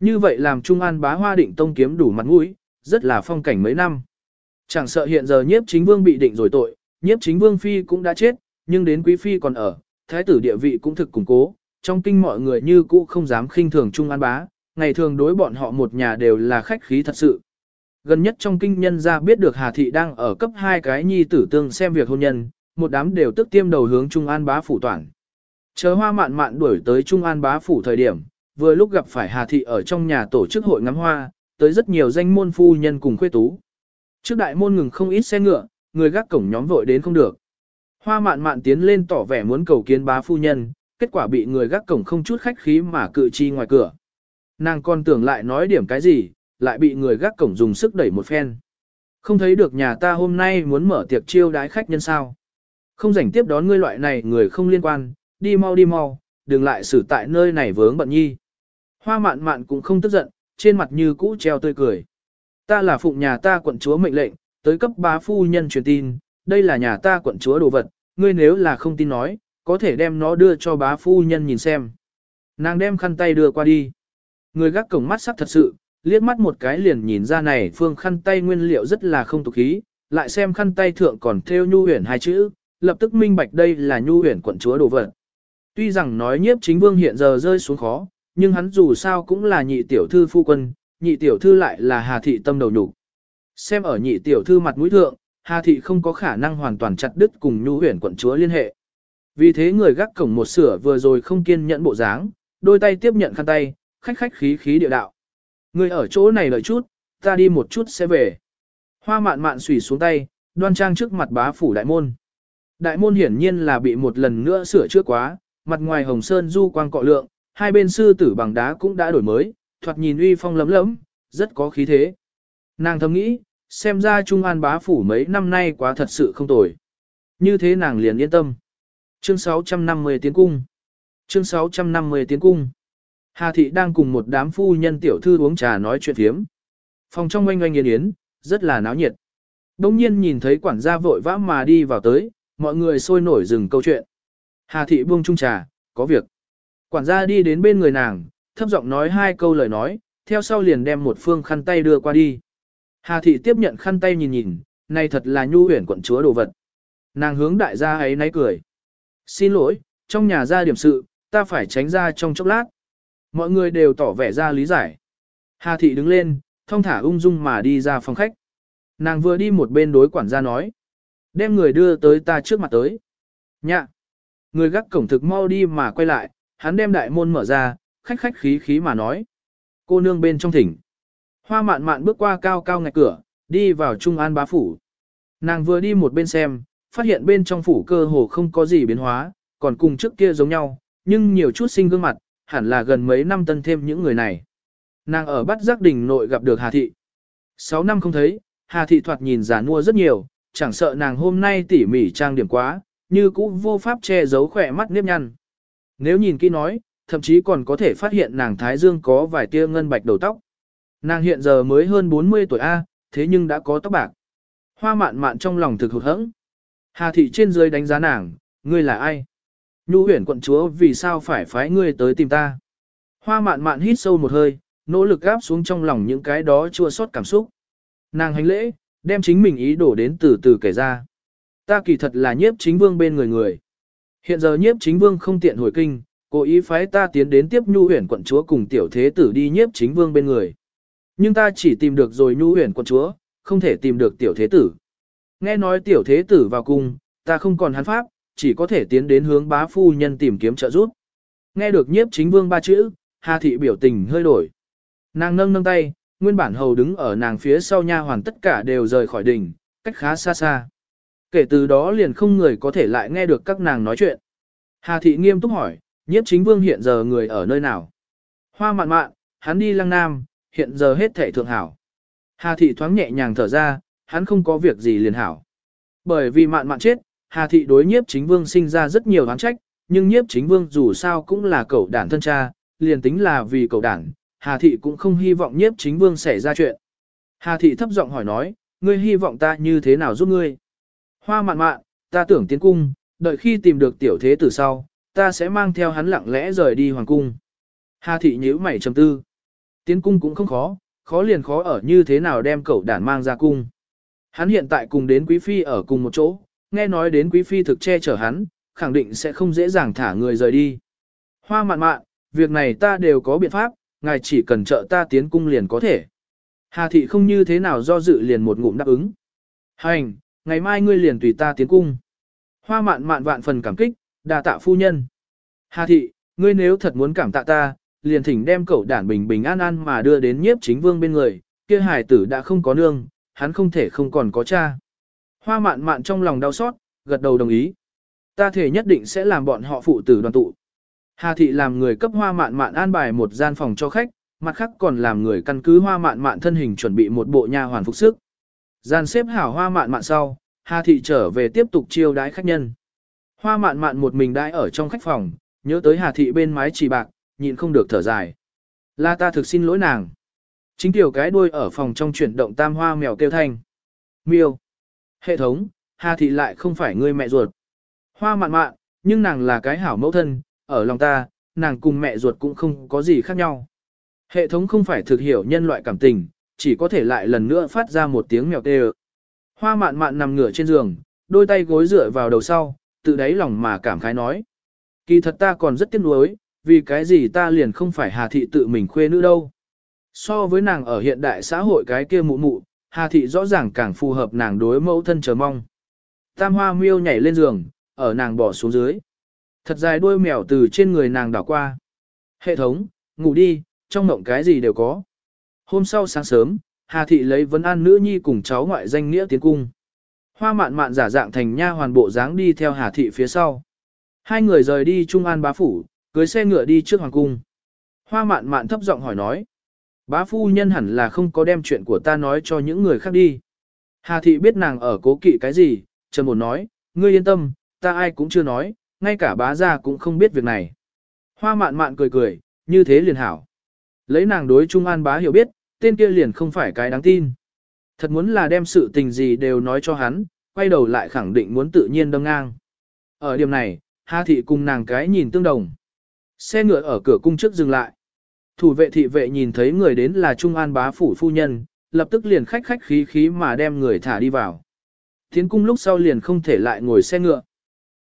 Như vậy làm Trung An bá hoa định tông kiếm đủ mặt mũi, rất là phong cảnh mấy năm. Chẳng sợ hiện giờ nhiếp chính vương bị định rồi tội, nhiếp chính vương phi cũng đã chết, nhưng đến quý phi còn ở, thái tử địa vị cũng thực củng cố, trong kinh mọi người như cũ không dám khinh thường Trung An bá, ngày thường đối bọn họ một nhà đều là khách khí thật sự. Gần nhất trong kinh nhân ra biết được Hà Thị đang ở cấp hai cái nhi tử tương xem việc hôn nhân, một đám đều tức tiêm đầu hướng Trung An bá phủ toàn. Chờ hoa mạn mạn đuổi tới Trung An bá phủ thời điểm, vừa lúc gặp phải Hà Thị ở trong nhà tổ chức hội ngắm hoa, tới rất nhiều danh môn phu nhân cùng khuê tú. Trước đại môn ngừng không ít xe ngựa, người gác cổng nhóm vội đến không được. Hoa mạn mạn tiến lên tỏ vẻ muốn cầu kiến bá phu nhân, kết quả bị người gác cổng không chút khách khí mà cự chi ngoài cửa. Nàng còn tưởng lại nói điểm cái gì, lại bị người gác cổng dùng sức đẩy một phen. Không thấy được nhà ta hôm nay muốn mở tiệc chiêu đái khách nhân sao. Không rảnh tiếp đón ngươi loại này người không liên quan, đi mau đi mau, đừng lại xử tại nơi này vướng bận nhi. Hoa mạn mạn cũng không tức giận, trên mặt như cũ treo tươi cười. Ta là phụng nhà ta quận chúa mệnh lệnh, tới cấp bá phu nhân truyền tin, đây là nhà ta quận chúa đồ vật, ngươi nếu là không tin nói, có thể đem nó đưa cho bá phu nhân nhìn xem. Nàng đem khăn tay đưa qua đi. Người gác cổng mắt sắc thật sự, liếc mắt một cái liền nhìn ra này phương khăn tay nguyên liệu rất là không tục khí, lại xem khăn tay thượng còn thêu nhu huyền hai chữ, lập tức minh bạch đây là nhu huyền quận chúa đồ vật. Tuy rằng nói nhiếp chính vương hiện giờ rơi xuống khó, nhưng hắn dù sao cũng là nhị tiểu thư phu quân, nhị tiểu thư lại là hà thị tâm đầu nhục. Xem ở nhị tiểu thư mặt mũi thượng, hà thị không có khả năng hoàn toàn chặt đứt cùng nhu huyền quận chúa liên hệ. Vì thế người gác cổng một sửa vừa rồi không kiên nhẫn bộ dáng, đôi tay tiếp nhận khăn tay, khách khách khí khí địa đạo. Người ở chỗ này lợi chút, ta đi một chút sẽ về. Hoa mạn mạn xùy xuống tay, đoan trang trước mặt bá phủ đại môn. Đại môn hiển nhiên là bị một lần nữa sửa chữa quá, mặt ngoài hồng sơn du quang cọ lượng, hai bên sư tử bằng đá cũng đã đổi mới, thoạt nhìn uy phong lấm lấm, rất có khí thế. Nàng thầm nghĩ, xem ra Trung An bá phủ mấy năm nay quá thật sự không tồi. Như thế nàng liền yên tâm. Chương 650 tiến cung. Chương 650 tiến cung. Hà thị đang cùng một đám phu nhân tiểu thư uống trà nói chuyện phiếm. Phòng trong oanh oanh yên yến, rất là náo nhiệt. Đông nhiên nhìn thấy quản gia vội vã mà đi vào tới, mọi người sôi nổi dừng câu chuyện. Hà thị buông chung trà, có việc. Quản gia đi đến bên người nàng, thấp giọng nói hai câu lời nói, theo sau liền đem một phương khăn tay đưa qua đi. Hà thị tiếp nhận khăn tay nhìn nhìn, này thật là nhu huyển quận chúa đồ vật. Nàng hướng đại gia ấy náy cười. Xin lỗi, trong nhà ra điểm sự, ta phải tránh ra trong chốc lát. Mọi người đều tỏ vẻ ra lý giải. Hà thị đứng lên, thong thả ung dung mà đi ra phòng khách. Nàng vừa đi một bên đối quản gia nói. Đem người đưa tới ta trước mặt tới. Nhạ. Người gác cổng thực mau đi mà quay lại, hắn đem đại môn mở ra, khách khách khí khí mà nói. Cô nương bên trong thỉnh. Hoa mạn mạn bước qua cao cao ngạch cửa, đi vào Trung An bá phủ. Nàng vừa đi một bên xem, phát hiện bên trong phủ cơ hồ không có gì biến hóa, còn cùng trước kia giống nhau, nhưng nhiều chút sinh gương mặt, hẳn là gần mấy năm tân thêm những người này. Nàng ở bắt giác đình nội gặp được Hà Thị. Sáu năm không thấy, Hà Thị thoạt nhìn già nua rất nhiều, chẳng sợ nàng hôm nay tỉ mỉ trang điểm quá, như cũ vô pháp che giấu khỏe mắt nếp nhăn. Nếu nhìn kỹ nói, thậm chí còn có thể phát hiện nàng Thái Dương có vài tia ngân bạch đầu tóc. Nàng hiện giờ mới hơn 40 tuổi A, thế nhưng đã có tóc bạc. Hoa mạn mạn trong lòng thực hụt hẫng. Hà thị trên dưới đánh giá nàng, ngươi là ai? Nhu huyển quận chúa vì sao phải phái ngươi tới tìm ta? Hoa mạn mạn hít sâu một hơi, nỗ lực gáp xuống trong lòng những cái đó chua xót cảm xúc. Nàng hành lễ, đem chính mình ý đổ đến từ từ kể ra. Ta kỳ thật là nhiếp chính vương bên người người. Hiện giờ nhiếp chính vương không tiện hồi kinh, cố ý phái ta tiến đến tiếp nhu huyển quận chúa cùng tiểu thế tử đi nhiếp chính vương bên người. Nhưng ta chỉ tìm được rồi nhu huyền quận chúa, không thể tìm được tiểu thế tử. Nghe nói tiểu thế tử vào cung, ta không còn hắn pháp, chỉ có thể tiến đến hướng bá phu nhân tìm kiếm trợ giúp. Nghe được nhiếp chính vương ba chữ, Hà thị biểu tình hơi đổi. Nàng nâng nâng tay, nguyên bản hầu đứng ở nàng phía sau nha hoàn tất cả đều rời khỏi đỉnh, cách khá xa xa. Kể từ đó liền không người có thể lại nghe được các nàng nói chuyện. Hà thị nghiêm túc hỏi, nhiếp chính vương hiện giờ người ở nơi nào? Hoa mạn mạn, hắn đi lăng nam, hiện giờ hết thể thượng hảo. Hà thị thoáng nhẹ nhàng thở ra, hắn không có việc gì liền hảo. Bởi vì mạn mạn chết, Hà thị đối nhiếp chính vương sinh ra rất nhiều oán trách, nhưng nhiếp chính vương dù sao cũng là cậu đản thân cha, liền tính là vì cậu đản, Hà thị cũng không hy vọng nhiếp chính vương xảy ra chuyện. Hà thị thấp giọng hỏi nói, ngươi hy vọng ta như thế nào giúp ngươi? Hoa mạn mạn, ta tưởng tiến cung, đợi khi tìm được tiểu thế tử sau, ta sẽ mang theo hắn lặng lẽ rời đi hoàng cung. Hà thị nhíu mày trầm tư. Tiến cung cũng không khó, khó liền khó ở như thế nào đem cậu đản mang ra cung. Hắn hiện tại cùng đến quý phi ở cùng một chỗ, nghe nói đến quý phi thực che chở hắn, khẳng định sẽ không dễ dàng thả người rời đi. Hoa mạn mạn, việc này ta đều có biện pháp, ngài chỉ cần trợ ta tiến cung liền có thể. Hà thị không như thế nào do dự liền một ngụm đáp ứng. Hành, ngày mai ngươi liền tùy ta tiến cung. Hoa mạn mạn vạn phần cảm kích, đà tạ phu nhân. Hà thị, ngươi nếu thật muốn cảm tạ ta, liền thỉnh đem cậu đản bình bình an an mà đưa đến nhiếp chính vương bên người, kia hài tử đã không có nương, hắn không thể không còn có cha. Hoa mạn mạn trong lòng đau xót, gật đầu đồng ý. Ta thể nhất định sẽ làm bọn họ phụ tử đoàn tụ. Hà thị làm người cấp hoa mạn mạn an bài một gian phòng cho khách, mặt khác còn làm người căn cứ hoa mạn mạn thân hình chuẩn bị một bộ nha hoàn phục sức. Gian xếp hảo hoa mạn mạn sau, Hà thị trở về tiếp tục chiêu đái khách nhân. Hoa mạn mạn một mình đãi ở trong khách phòng, nhớ tới Hà Thị bên mái chỉ bạc, nhịn không được thở dài. Là ta thực xin lỗi nàng. Chính tiểu cái đuôi ở phòng trong chuyển động tam hoa mèo kêu thanh. Miêu. Hệ thống, Hà Thị lại không phải người mẹ ruột. Hoa mạn mạn, nhưng nàng là cái hảo mẫu thân, ở lòng ta, nàng cùng mẹ ruột cũng không có gì khác nhau. Hệ thống không phải thực hiểu nhân loại cảm tình, chỉ có thể lại lần nữa phát ra một tiếng mèo kêu. Hoa mạn mạn nằm ngửa trên giường, đôi tay gối dựa vào đầu sau, tự đáy lòng mà cảm khái nói. Kỳ thật ta còn rất tiếc nuối, vì cái gì ta liền không phải Hà Thị tự mình khuê nữ đâu. So với nàng ở hiện đại xã hội cái kia mụ mụ, Hà Thị rõ ràng càng phù hợp nàng đối mẫu thân chờ mong. Tam hoa miêu nhảy lên giường, ở nàng bỏ xuống dưới. Thật dài đuôi mèo từ trên người nàng đảo qua. Hệ thống, ngủ đi, trong mộng cái gì đều có. Hôm sau sáng sớm, Hà Thị lấy vấn an nữ nhi cùng cháu ngoại danh nghĩa tiến cung. Hoa mạn mạn giả dạng thành nha hoàn bộ dáng đi theo Hà Thị phía sau. Hai người rời đi Trung An bá phủ, cưới xe ngựa đi trước hoàng cung. Hoa mạn mạn thấp giọng hỏi nói. Bá phu nhân hẳn là không có đem chuyện của ta nói cho những người khác đi. Hà thị biết nàng ở cố kỵ cái gì, trầm một nói, ngươi yên tâm, ta ai cũng chưa nói, ngay cả bá gia cũng không biết việc này. Hoa mạn mạn cười cười, như thế liền hảo. Lấy nàng đối Trung An bá hiểu biết, tên kia liền không phải cái đáng tin. Thật muốn là đem sự tình gì đều nói cho hắn, quay đầu lại khẳng định muốn tự nhiên đâm ngang. Ở điểm này, Hà thị cùng nàng cái nhìn tương đồng. Xe ngựa ở cửa cung trước dừng lại. Thủ vệ thị vệ nhìn thấy người đến là Trung An bá phủ phu nhân, lập tức liền khách khách khí khí mà đem người thả đi vào. Tiến cung lúc sau liền không thể lại ngồi xe ngựa.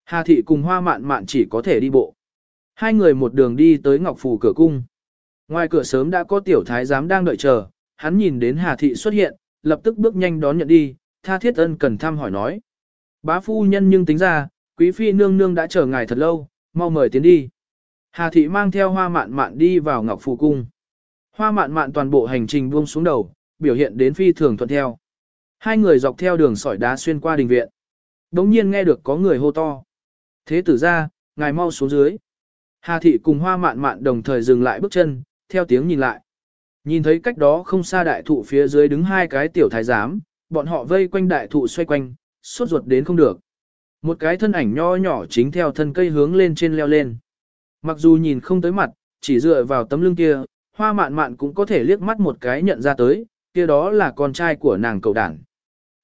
Hà thị cùng hoa mạn mạn chỉ có thể đi bộ. Hai người một đường đi tới Ngọc Phủ cửa cung. Ngoài cửa sớm đã có tiểu thái giám đang đợi chờ, hắn nhìn đến Hà thị xuất hiện, lập tức bước nhanh đón nhận đi, tha thiết ân cần thăm hỏi nói. Bá phu nhân nhưng tính ra, quý phi nương nương đã chờ ngài thật lâu, mau mời tiến đi. Hà thị mang theo hoa mạn mạn đi vào Ngọc Phù Cung. Hoa mạn mạn toàn bộ hành trình buông xuống đầu, biểu hiện đến phi thường thuận theo. Hai người dọc theo đường sỏi đá xuyên qua đình viện. Đống nhiên nghe được có người hô to. Thế tử ra, ngài mau xuống dưới. Hà thị cùng hoa mạn mạn đồng thời dừng lại bước chân, theo tiếng nhìn lại. Nhìn thấy cách đó không xa đại thụ phía dưới đứng hai cái tiểu thái giám, bọn họ vây quanh đại thụ xoay quanh, suốt ruột đến không được. Một cái thân ảnh nho nhỏ chính theo thân cây hướng lên trên leo lên. Mặc dù nhìn không tới mặt, chỉ dựa vào tấm lưng kia, hoa mạn mạn cũng có thể liếc mắt một cái nhận ra tới, kia đó là con trai của nàng cậu đản.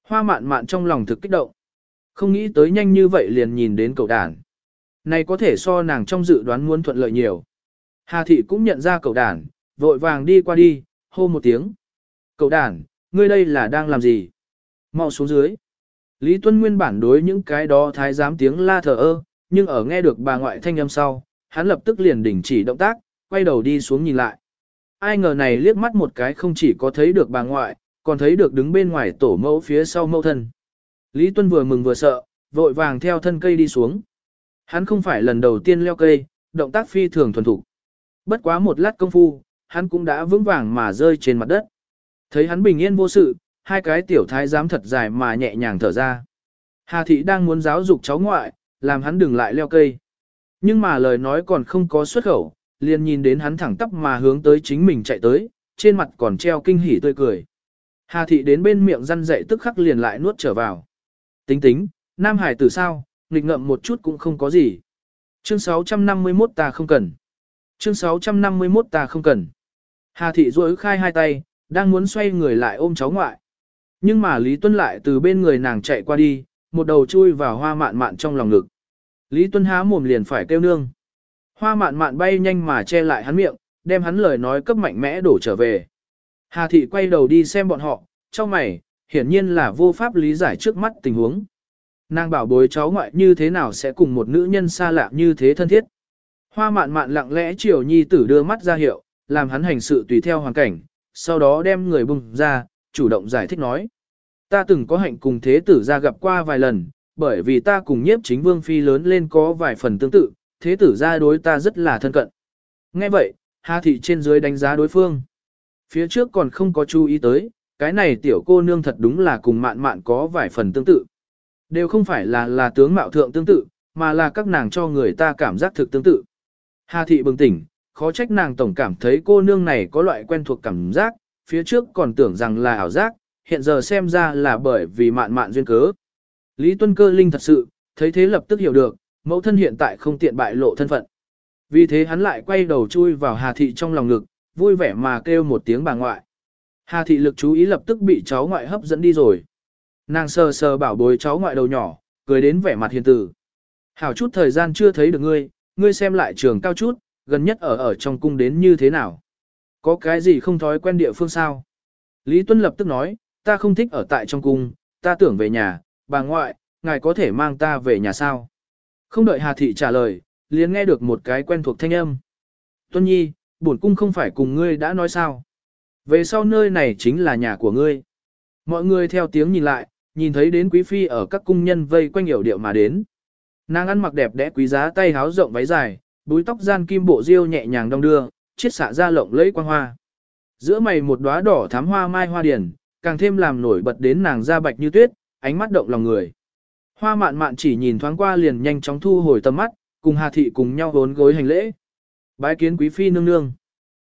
Hoa mạn mạn trong lòng thực kích động. Không nghĩ tới nhanh như vậy liền nhìn đến cậu đản. Này có thể so nàng trong dự đoán muốn thuận lợi nhiều. Hà thị cũng nhận ra cậu đản, vội vàng đi qua đi, hô một tiếng. Cậu đản, ngươi đây là đang làm gì? Mau xuống dưới. Lý Tuân nguyên bản đối những cái đó thái giám tiếng la thờ ơ, nhưng ở nghe được bà ngoại thanh âm sau, hắn lập tức liền đình chỉ động tác, quay đầu đi xuống nhìn lại. Ai ngờ này liếc mắt một cái không chỉ có thấy được bà ngoại, còn thấy được đứng bên ngoài tổ mẫu phía sau mẫu thân. Lý Tuân vừa mừng vừa sợ, vội vàng theo thân cây đi xuống. Hắn không phải lần đầu tiên leo cây, động tác phi thường thuần thục. Bất quá một lát công phu, hắn cũng đã vững vàng mà rơi trên mặt đất. Thấy hắn bình yên vô sự, hai cái tiểu thái giám thật dài mà nhẹ nhàng thở ra. Hà thị đang muốn giáo dục cháu ngoại, làm hắn đừng lại leo cây. Nhưng mà lời nói còn không có xuất khẩu, liền nhìn đến hắn thẳng tắp mà hướng tới chính mình chạy tới, trên mặt còn treo kinh hỉ tươi cười. Hà thị đến bên miệng răn dậy tức khắc liền lại nuốt trở vào. Tính tính, Nam Hải tử sao, nghịch ngậm một chút cũng không có gì. Chương 651 ta không cần. Chương 651 ta không cần. Hà thị duỗi khai hai tay, đang muốn xoay người lại ôm cháu ngoại. Nhưng mà Lý Tuân lại từ bên người nàng chạy qua đi, một đầu chui vào hoa mạn mạn trong lòng ngực. Lý Tuân há mồm liền phải kêu nương. Hoa mạn mạn bay nhanh mà che lại hắn miệng, đem hắn lời nói cấp mạnh mẽ đổ trở về. Hà thị quay đầu đi xem bọn họ, trong mày, hiển nhiên là vô pháp lý giải trước mắt tình huống. Nàng bảo bối cháu ngoại như thế nào sẽ cùng một nữ nhân xa lạ như thế thân thiết. Hoa mạn mạn lặng lẽ chiều nhi tử đưa mắt ra hiệu, làm hắn hành sự tùy theo hoàn cảnh, sau đó đem người bùng ra, chủ động giải thích nói. Ta từng có hạnh cùng thế tử ra gặp qua vài lần, bởi vì ta cùng nhiếp chính vương phi lớn lên có vài phần tương tự, thế tử gia đối ta rất là thân cận. Nghe vậy, Hà Thị trên dưới đánh giá đối phương. Phía trước còn không có chú ý tới, cái này tiểu cô nương thật đúng là cùng mạn mạn có vài phần tương tự. Đều không phải là là tướng mạo thượng tương tự, mà là các nàng cho người ta cảm giác thực tương tự. Hà Thị bừng tỉnh, khó trách nàng tổng cảm thấy cô nương này có loại quen thuộc cảm giác, phía trước còn tưởng rằng là ảo giác, hiện giờ xem ra là bởi vì mạn mạn duyên cớ. Lý Tuân cơ linh thật sự, thấy thế lập tức hiểu được, mẫu thân hiện tại không tiện bại lộ thân phận. Vì thế hắn lại quay đầu chui vào Hà Thị trong lòng ngực, vui vẻ mà kêu một tiếng bà ngoại. Hà Thị lực chú ý lập tức bị cháu ngoại hấp dẫn đi rồi. Nàng sờ sờ bảo bối cháu ngoại đầu nhỏ, cười đến vẻ mặt hiền tử. Hảo chút thời gian chưa thấy được ngươi, ngươi xem lại trường cao chút, gần nhất ở ở trong cung đến như thế nào. Có cái gì không thói quen địa phương sao? Lý Tuân lập tức nói, ta không thích ở tại trong cung, ta tưởng về nhà, bà ngoại, ngài có thể mang ta về nhà sao? Không đợi Hà Thị trả lời, liền nghe được một cái quen thuộc thanh âm. Tuân Nhi, bổn cung không phải cùng ngươi đã nói sao? Về sau nơi này chính là nhà của ngươi. Mọi người theo tiếng nhìn lại, nhìn thấy đến quý phi ở các cung nhân vây quanh hiểu điệu mà đến. Nàng ăn mặc đẹp đẽ quý giá tay háo rộng váy dài, búi tóc gian kim bộ diêu nhẹ nhàng đong đưa, chiết xạ ra lộng lẫy quang hoa. Giữa mày một đóa đỏ thắm hoa mai hoa điển, càng thêm làm nổi bật đến nàng da bạch như tuyết, ánh mắt động lòng người. Hoa mạn mạn chỉ nhìn thoáng qua liền nhanh chóng thu hồi tầm mắt, cùng Hà thị cùng nhau vốn gối hành lễ. Bái kiến quý phi nương nương.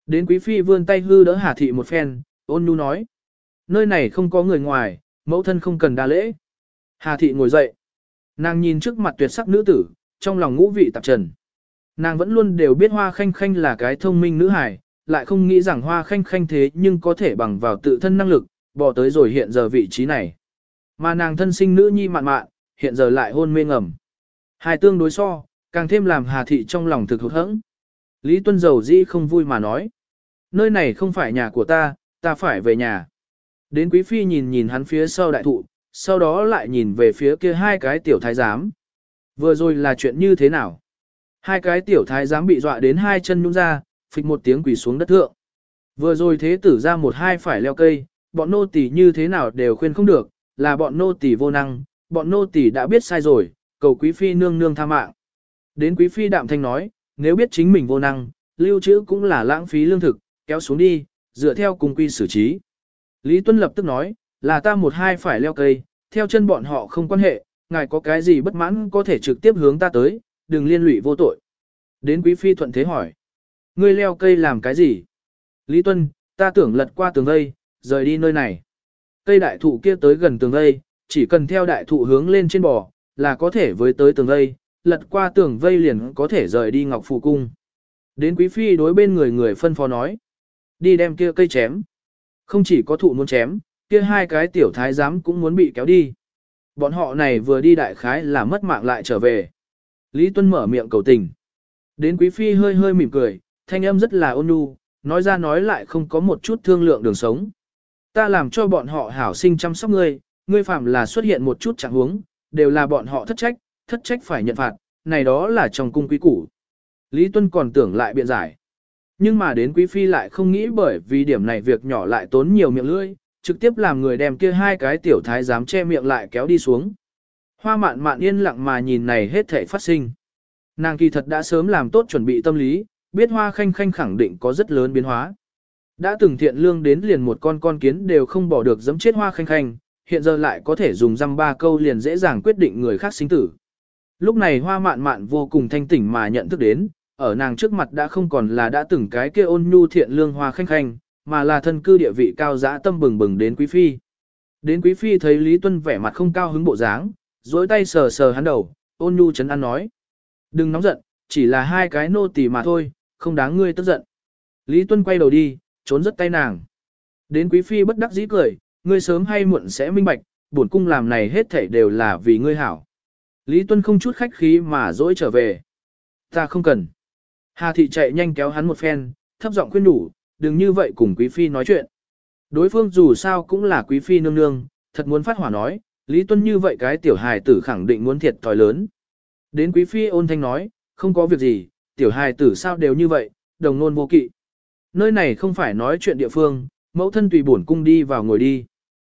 Đến quý phi vươn tay hư đỡ Hà thị một phen, ôn nhu nói. Nơi này không có người ngoài, mẫu thân không cần đa lễ. Hà thị ngồi dậy. Nàng nhìn trước mặt tuyệt sắc nữ tử, trong lòng ngũ vị tạp trần. Nàng vẫn luôn đều biết hoa khanh khanh là cái thông minh nữ hài, lại không nghĩ rằng hoa khanh khanh thế nhưng có thể bằng vào tự thân năng lực, bỏ tới rồi hiện giờ vị trí này. Mà nàng thân sinh nữ nhi mạn mạn, hiện giờ lại hôn mê ngầm. Hai tương đối so, càng thêm làm Hà Thị trong lòng thực hụt hẫng. Lý Tuân Dầu dĩ không vui mà nói. Nơi này không phải nhà của ta, ta phải về nhà. Đến Quý Phi nhìn nhìn hắn phía sau đại thụ, sau đó lại nhìn về phía kia hai cái tiểu thái giám. Vừa rồi là chuyện như thế nào? Hai cái tiểu thái giám bị dọa đến hai chân nhung ra, phịch một tiếng quỳ xuống đất thượng. Vừa rồi thế tử ra một hai phải leo cây, bọn nô tỳ như thế nào đều khuyên không được, là bọn nô tỳ vô năng, bọn nô tỳ đã biết sai rồi, cầu quý phi nương nương tha mạng. Đến quý phi đạm thanh nói, nếu biết chính mình vô năng, lưu trữ cũng là lãng phí lương thực, kéo xuống đi, dựa theo cùng quy xử trí. Lý Tuân lập tức nói, là ta một hai phải leo cây, theo chân bọn họ không quan hệ, ngài có cái gì bất mãn có thể trực tiếp hướng ta tới, đừng liên lụy vô tội. Đến quý phi thuận thế hỏi, ngươi leo cây làm cái gì? Lý Tuân, ta tưởng lật qua tường vây, rời đi nơi này. Cây đại thụ kia tới gần tường vây, chỉ cần theo đại thụ hướng lên trên bò, là có thể với tới tường vây, lật qua tường vây liền có thể rời đi Ngọc Phù Cung. Đến quý phi đối bên người người phân phó nói, đi đem kia cây chém. Không chỉ có thụ muốn chém, kia hai cái tiểu thái giám cũng muốn bị kéo đi. Bọn họ này vừa đi đại khái là mất mạng lại trở về. Lý Tuân mở miệng cầu tình. Đến quý phi hơi hơi mỉm cười, thanh âm rất là ôn nhu, nói ra nói lại không có một chút thương lượng đường sống. Ta làm cho bọn họ hảo sinh chăm sóc ngươi, ngươi phạm là xuất hiện một chút trạng huống, đều là bọn họ thất trách, thất trách phải nhận phạt, này đó là trong cung quý củ. Lý Tuân còn tưởng lại biện giải. Nhưng mà đến quý phi lại không nghĩ bởi vì điểm này việc nhỏ lại tốn nhiều miệng lưỡi, trực tiếp làm người đem kia hai cái tiểu thái dám che miệng lại kéo đi xuống. Hoa mạn mạn yên lặng mà nhìn này hết thể phát sinh. Nàng kỳ thật đã sớm làm tốt chuẩn bị tâm lý, biết hoa khanh khanh khẳng định có rất lớn biến hóa. Đã từng thiện lương đến liền một con con kiến đều không bỏ được giẫm chết hoa khanh khanh, hiện giờ lại có thể dùng răm ba câu liền dễ dàng quyết định người khác sinh tử. Lúc này hoa mạn mạn vô cùng thanh tỉnh mà nhận thức đến, ở nàng trước mặt đã không còn là đã từng cái kia ôn nhu thiện lương hoa khanh khanh, mà là thân cư địa vị cao dã tâm bừng bừng đến quý phi. Đến quý phi thấy Lý Tuân vẻ mặt không cao hứng bộ dáng, dối tay sờ sờ hắn đầu, ôn nhu chấn an nói. Đừng nóng giận, chỉ là hai cái nô tỳ mà thôi, không đáng ngươi tức giận. Lý Tuân quay đầu đi, trốn rất tay nàng. Đến quý phi bất đắc dĩ cười, ngươi sớm hay muộn sẽ minh bạch, bổn cung làm này hết thảy đều là vì ngươi hảo. Lý Tuân không chút khách khí mà dỗi trở về. Ta không cần. Hà thị chạy nhanh kéo hắn một phen, thấp giọng khuyên đủ, đừng như vậy cùng quý phi nói chuyện. Đối phương dù sao cũng là quý phi nương nương, thật muốn phát hỏa nói, Lý Tuân như vậy cái tiểu hài tử khẳng định muốn thiệt thòi lớn. Đến quý phi ôn thanh nói, không có việc gì, tiểu hài tử sao đều như vậy, đồng nôn vô kỵ. Nơi này không phải nói chuyện địa phương, mẫu thân tùy bổn cung đi vào ngồi đi.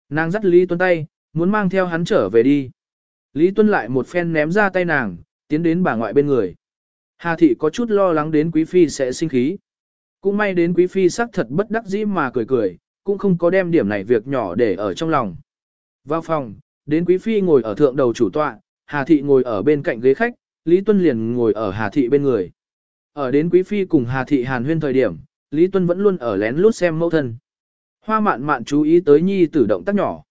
Nàng dắt Lý Tuân tay, muốn mang theo hắn trở về đi. Lý Tuân lại một phen ném ra tay nàng, tiến đến bà ngoại bên người. Hà thị có chút lo lắng đến quý phi sẽ sinh khí. Cũng may đến quý phi sắc thật bất đắc dĩ mà cười cười, cũng không có đem điểm này việc nhỏ để ở trong lòng. Vào phòng, đến quý phi ngồi ở thượng đầu chủ tọa, Hà thị ngồi ở bên cạnh ghế khách, Lý Tuân liền ngồi ở Hà thị bên người. Ở đến quý phi cùng Hà thị hàn huyên thời điểm, Lý Tuân vẫn luôn ở lén lút xem mẫu thân. Hoa mạn mạn chú ý tới nhi tử động tác nhỏ.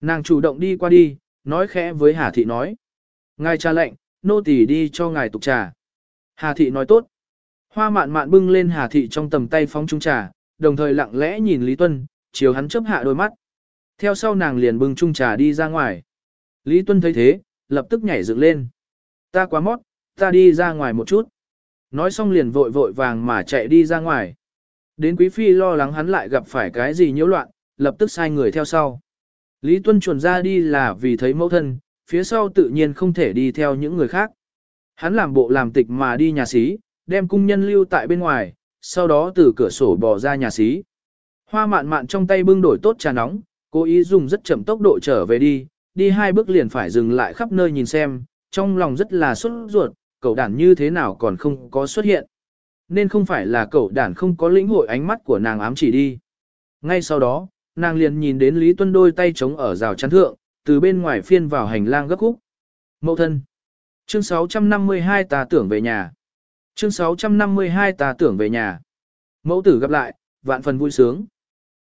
Nàng chủ động đi qua đi, nói khẽ với Hà thị nói. Ngài cha lệnh, nô tỳ đi cho ngài tục trà. Hà thị nói tốt. Hoa mạn mạn bưng lên Hà Thị trong tầm tay phóng trung trà, đồng thời lặng lẽ nhìn Lý Tuân, chiều hắn chớp hạ đôi mắt. Theo sau nàng liền bưng trung trà đi ra ngoài. Lý Tuân thấy thế, lập tức nhảy dựng lên. Ta quá mót, ta đi ra ngoài một chút. Nói xong liền vội vội vàng mà chạy đi ra ngoài. Đến Quý Phi lo lắng hắn lại gặp phải cái gì nhiễu loạn, lập tức sai người theo sau. Lý Tuân chuẩn ra đi là vì thấy mẫu thân, phía sau tự nhiên không thể đi theo những người khác. Hắn làm bộ làm tịch mà đi nhà xí, đem cung nhân lưu tại bên ngoài, sau đó từ cửa sổ bò ra nhà xí. Hoa mạn mạn trong tay bưng đổi tốt trà nóng, cố ý dùng rất chậm tốc độ trở về đi, đi hai bước liền phải dừng lại khắp nơi nhìn xem, trong lòng rất là sốt ruột, cậu đản như thế nào còn không có xuất hiện. Nên không phải là cậu đản không có lĩnh hội ánh mắt của nàng ám chỉ đi. Ngay sau đó, nàng liền nhìn đến Lý Tuân đôi tay chống ở rào chắn thượng, từ bên ngoài phiên vào hành lang gấp khúc. Mậu thân. Chương 652 ta tưởng về nhà. Chương 652 ta tưởng về nhà. Mẫu tử gặp lại, vạn phần vui sướng.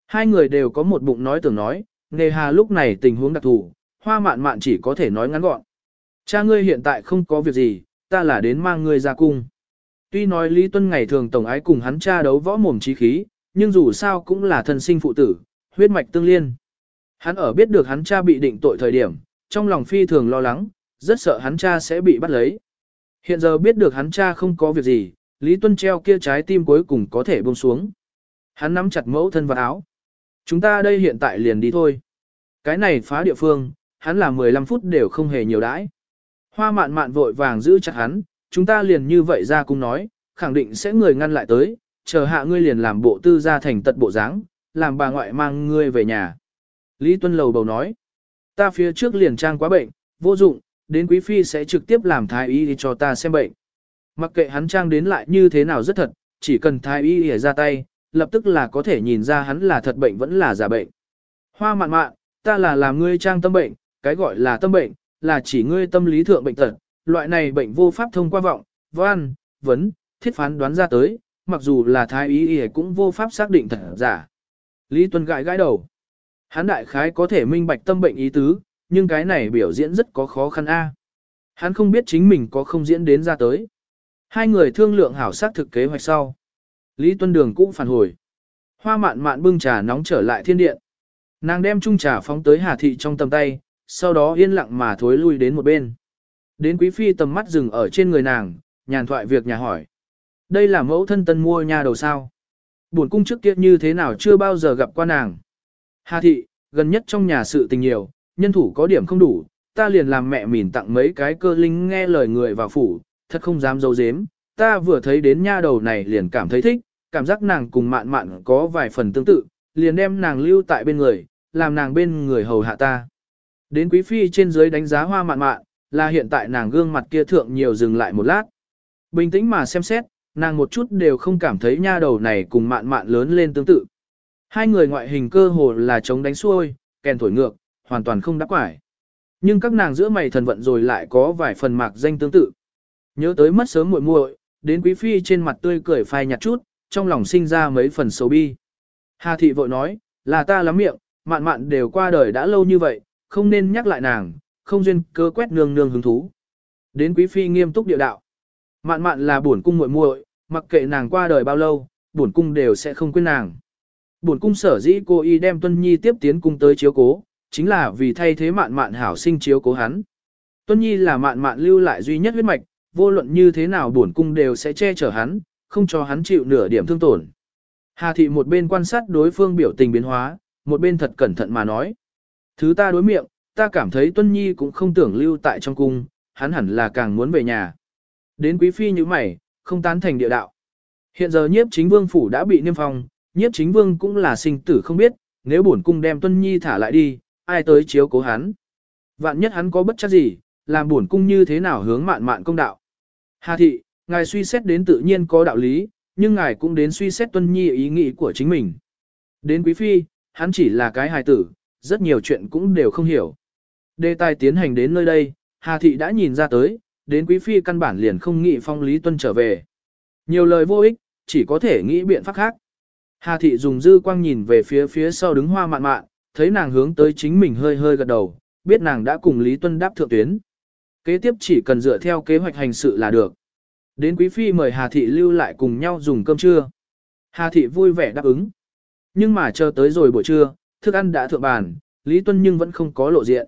Hai người đều có một bụng nói tưởng nói, nề hà lúc này tình huống đặc thù, hoa mạn mạn chỉ có thể nói ngắn gọn. Cha ngươi hiện tại không có việc gì, ta là đến mang ngươi ra cung. Tuy nói Lý Tuân ngày thường tổng ái cùng hắn cha đấu võ mồm trí khí, nhưng dù sao cũng là thân sinh phụ tử, huyết mạch tương liên. Hắn ở biết được hắn cha bị định tội thời điểm, trong lòng phi thường lo lắng, rất sợ hắn cha sẽ bị bắt lấy. Hiện giờ biết được hắn cha không có việc gì, Lý Tuân treo kia trái tim cuối cùng có thể buông xuống. Hắn nắm chặt mẫu thân vào áo. Chúng ta đây hiện tại liền đi thôi. Cái này phá địa phương, hắn là 15 phút đều không hề nhiều đãi. Hoa mạn mạn vội vàng giữ chặt hắn, chúng ta liền như vậy ra cung nói, khẳng định sẽ người ngăn lại tới, chờ hạ ngươi liền làm bộ tư ra thành tật bộ dáng, làm bà ngoại mang ngươi về nhà. Lý Tuân lầu bầu nói, ta phía trước liền trang quá bệnh, vô dụng, đến quý phi sẽ trực tiếp làm thái y cho ta xem bệnh. Mặc kệ hắn trang đến lại như thế nào rất thật, chỉ cần thái y ra tay, lập tức là có thể nhìn ra hắn là thật bệnh vẫn là giả bệnh. Hoa mạn mạn, ta là làm ngươi trang tâm bệnh, cái gọi là tâm bệnh, là chỉ ngươi tâm lý thượng bệnh tật, loại này bệnh vô pháp thông qua vọng, văn, vấn, thiết phán đoán ra tới, mặc dù là thái y y cũng vô pháp xác định thật giả. Lý Tuân gãi gãi đầu. Hắn đại khái có thể minh bạch tâm bệnh ý tứ, nhưng cái này biểu diễn rất có khó khăn a. Hắn không biết chính mình có không diễn đến ra tới. Hai người thương lượng hảo sát thực kế hoạch sau. Lý Tuân Đường cũng phản hồi. Hoa mạn mạn bưng trà nóng trở lại thiên điện. Nàng đem chung trà phóng tới Hà Thị trong tầm tay, sau đó yên lặng mà thối lui đến một bên. Đến Quý Phi tầm mắt dừng ở trên người nàng, nhàn thoại việc nhà hỏi. Đây là mẫu thân tân mua nhà đầu sao. Buồn cung trước kia như thế nào chưa bao giờ gặp qua nàng. Hà Thị, gần nhất trong nhà sự tình nhiều, nhân thủ có điểm không đủ, ta liền làm mẹ mỉn tặng mấy cái cơ linh nghe lời người vào phủ, thật không dám dấu dếm, ta vừa thấy đến nha đầu này liền cảm thấy thích, cảm giác nàng cùng mạn mạn có vài phần tương tự, liền đem nàng lưu tại bên người, làm nàng bên người hầu hạ ta. Đến quý phi trên dưới đánh giá hoa mạn mạn, là hiện tại nàng gương mặt kia thượng nhiều dừng lại một lát. Bình tĩnh mà xem xét, nàng một chút đều không cảm thấy nha đầu này cùng mạn mạn lớn lên tương tự. Hai người ngoại hình cơ hồ là chống đánh xuôi, kèn thổi ngược, hoàn toàn không đáp quải. Nhưng các nàng giữa mày thần vận rồi lại có vài phần mạc danh tương tự. Nhớ tới mất sớm muội muội, đến quý phi trên mặt tươi cười phai nhạt chút, trong lòng sinh ra mấy phần xấu bi. Hà thị vội nói, là ta lắm miệng, mạn mạn đều qua đời đã lâu như vậy, không nên nhắc lại nàng, không duyên cơ quét nương nương hứng thú. Đến quý phi nghiêm túc địa đạo. Mạn mạn là bổn cung muội muội, mặc kệ nàng qua đời bao lâu, bổn cung đều sẽ không quên nàng. Bổn cung sở dĩ cô y đem Tuân Nhi tiếp tiến cung tới chiếu cố, chính là vì thay thế mạn mạn hảo sinh chiếu cố hắn. Tuân Nhi là mạn mạn lưu lại duy nhất huyết mạch, vô luận như thế nào bổn cung đều sẽ che chở hắn, không cho hắn chịu nửa điểm thương tổn. Hà thị một bên quan sát đối phương biểu tình biến hóa, một bên thật cẩn thận mà nói. Thứ ta đối miệng, ta cảm thấy Tuân Nhi cũng không tưởng lưu tại trong cung, hắn hẳn là càng muốn về nhà. Đến quý phi như mày, không tán thành địa đạo. Hiện giờ nhiếp chính vương phủ đã bị niêm phong, nhiếp chính vương cũng là sinh tử không biết, nếu bổn cung đem Tuân Nhi thả lại đi, ai tới chiếu cố hắn. Vạn nhất hắn có bất chắc gì, làm bổn cung như thế nào hướng mạn mạn công đạo. Hà thị, ngài suy xét đến tự nhiên có đạo lý, nhưng ngài cũng đến suy xét tuân nhi ý nghĩ của chính mình. Đến quý phi, hắn chỉ là cái hài tử, rất nhiều chuyện cũng đều không hiểu. Đề tài tiến hành đến nơi đây, Hà thị đã nhìn ra tới, đến quý phi căn bản liền không nghĩ phong lý tuân trở về. Nhiều lời vô ích, chỉ có thể nghĩ biện pháp khác. Hà thị dùng dư quang nhìn về phía phía sau đứng hoa mạn mạn, thấy nàng hướng tới chính mình hơi hơi gật đầu, biết nàng đã cùng Lý Tuân đáp thượng tuyến. Kế tiếp chỉ cần dựa theo kế hoạch hành sự là được. Đến quý phi mời Hà Thị lưu lại cùng nhau dùng cơm trưa. Hà Thị vui vẻ đáp ứng. Nhưng mà chờ tới rồi buổi trưa, thức ăn đã thượng bàn, Lý Tuân nhưng vẫn không có lộ diện.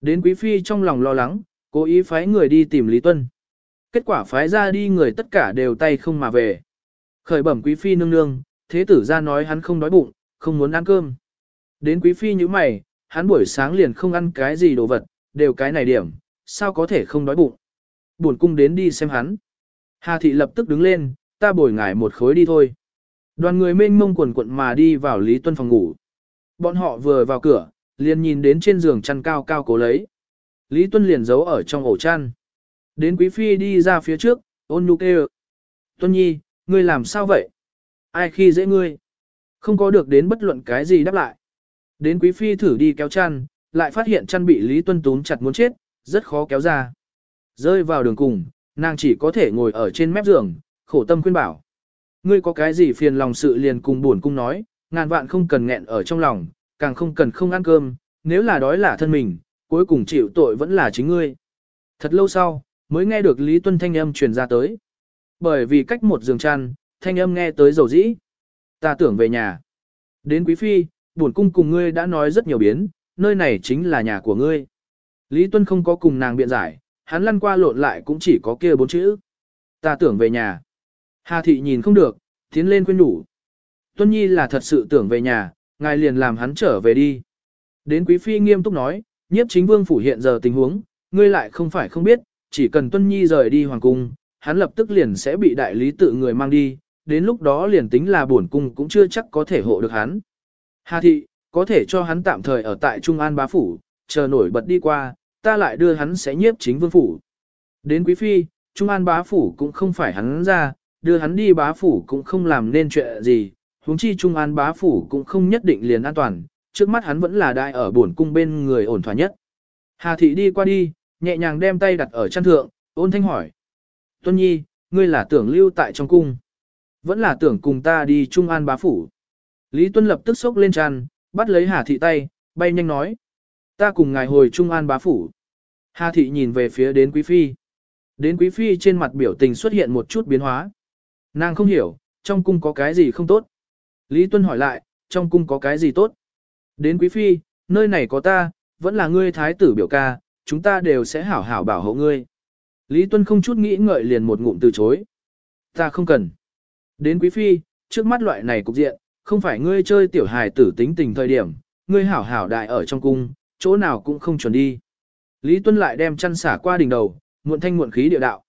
Đến quý phi trong lòng lo lắng, cố ý phái người đi tìm Lý Tuân. Kết quả phái ra đi người tất cả đều tay không mà về. Khởi bẩm quý phi nương nương, thế tử ra nói hắn không đói bụng, không muốn ăn cơm. Đến quý phi như mày, hắn buổi sáng liền không ăn cái gì đồ vật, đều cái này điểm, sao có thể không đói bụng. Buồn cung đến đi xem hắn. Hà thị lập tức đứng lên, ta bồi ngải một khối đi thôi. Đoàn người mênh mông quần quận mà đi vào Lý Tuân phòng ngủ. Bọn họ vừa vào cửa, liền nhìn đến trên giường chăn cao cao cố lấy. Lý Tuân liền giấu ở trong ổ chăn. Đến quý phi đi ra phía trước, ôn nhu kêu. Tuân nhi, ngươi làm sao vậy? Ai khi dễ ngươi? Không có được đến bất luận cái gì đáp lại. Đến quý phi thử đi kéo chăn, lại phát hiện chăn bị Lý Tuân túm chặt muốn chết, rất khó kéo ra. Rơi vào đường cùng, nàng chỉ có thể ngồi ở trên mép giường, khổ tâm khuyên bảo. Ngươi có cái gì phiền lòng sự liền cùng buồn cung nói, ngàn vạn không cần nghẹn ở trong lòng, càng không cần không ăn cơm, nếu là đói là thân mình, cuối cùng chịu tội vẫn là chính ngươi. Thật lâu sau, mới nghe được Lý Tuân thanh âm truyền ra tới. Bởi vì cách một giường chăn, thanh âm nghe tới dầu dĩ. Ta tưởng về nhà. Đến quý phi, buồn cung cùng ngươi đã nói rất nhiều biến, nơi này chính là nhà của ngươi. Lý Tuân không có cùng nàng biện giải, hắn lăn qua lộn lại cũng chỉ có kia bốn chữ. Ta tưởng về nhà. Hà thị nhìn không được, tiến lên khuyên đủ. Tuân Nhi là thật sự tưởng về nhà, ngài liền làm hắn trở về đi. Đến quý phi nghiêm túc nói, nhiếp chính vương phủ hiện giờ tình huống, ngươi lại không phải không biết, chỉ cần Tuân Nhi rời đi hoàng cung, hắn lập tức liền sẽ bị đại lý tự người mang đi, đến lúc đó liền tính là bổn cung cũng chưa chắc có thể hộ được hắn. Hà thị, có thể cho hắn tạm thời ở tại Trung An bá phủ, chờ nổi bật đi qua, ta lại đưa hắn sẽ nhiếp chính vương phủ. Đến quý phi, Trung An bá phủ cũng không phải hắn ra, đưa hắn đi bá phủ cũng không làm nên chuyện gì, huống chi Trung An bá phủ cũng không nhất định liền an toàn, trước mắt hắn vẫn là đại ở bổn cung bên người ổn thỏa nhất. Hà thị đi qua đi, nhẹ nhàng đem tay đặt ở chân thượng, ôn thanh hỏi. Tuân nhi, ngươi là tưởng lưu tại trong cung. Vẫn là tưởng cùng ta đi Trung An bá phủ. Lý Tuân lập tức sốc lên tràn, bắt lấy Hà thị tay, bay nhanh nói. Ta cùng ngài hồi Trung An bá phủ. Hà thị nhìn về phía đến quý phi. Đến quý phi trên mặt biểu tình xuất hiện một chút biến hóa. Nàng không hiểu, trong cung có cái gì không tốt. Lý Tuân hỏi lại, trong cung có cái gì tốt? Đến quý phi, nơi này có ta, vẫn là ngươi thái tử biểu ca, chúng ta đều sẽ hảo hảo bảo hộ ngươi. Lý Tuân không chút nghĩ ngợi liền một ngụm từ chối. Ta không cần. Đến quý phi, trước mắt loại này cục diện, không phải ngươi chơi tiểu hài tử tính tình thời điểm, ngươi hảo hảo đại ở trong cung, chỗ nào cũng không chuẩn đi. Lý Tuân lại đem chăn xả qua đỉnh đầu, muộn thanh muộn khí địa đạo.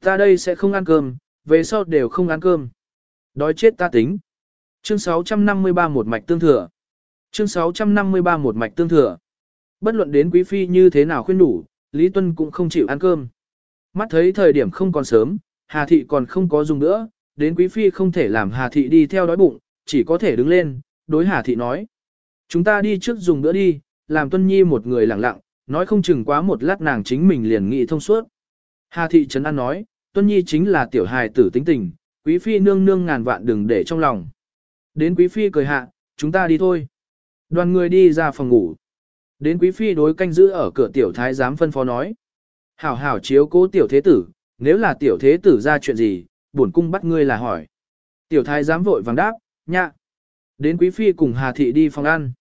Ta đây sẽ không ăn cơm, về sau đều không ăn cơm. Đói chết ta tính. Chương 653 một mạch tương thừa. Chương 653 một mạch tương thừa. Bất luận đến quý phi như thế nào khuyên đủ, Lý Tuân cũng không chịu ăn cơm. Mắt thấy thời điểm không còn sớm, Hà Thị còn không có dùng nữa, đến quý phi không thể làm Hà Thị đi theo đói bụng, chỉ có thể đứng lên, đối Hà Thị nói. Chúng ta đi trước dùng nữa đi, làm Tuân Nhi một người lặng lặng, nói không chừng quá một lát nàng chính mình liền nghĩ thông suốt. Hà Thị Trấn An nói, Tuân Nhi chính là tiểu hài tử tính tình, quý phi nương nương ngàn vạn đừng để trong lòng. Đến quý phi cười hạ, chúng ta đi thôi. Đoàn người đi ra phòng ngủ. Đến quý phi đối canh giữ ở cửa tiểu thái giám phân phó nói. Hảo hảo chiếu cố tiểu thế tử, nếu là tiểu thế tử ra chuyện gì, bổn cung bắt ngươi là hỏi. Tiểu thái giám vội vàng đáp, nhạ. Đến quý phi cùng Hà Thị đi phòng ăn.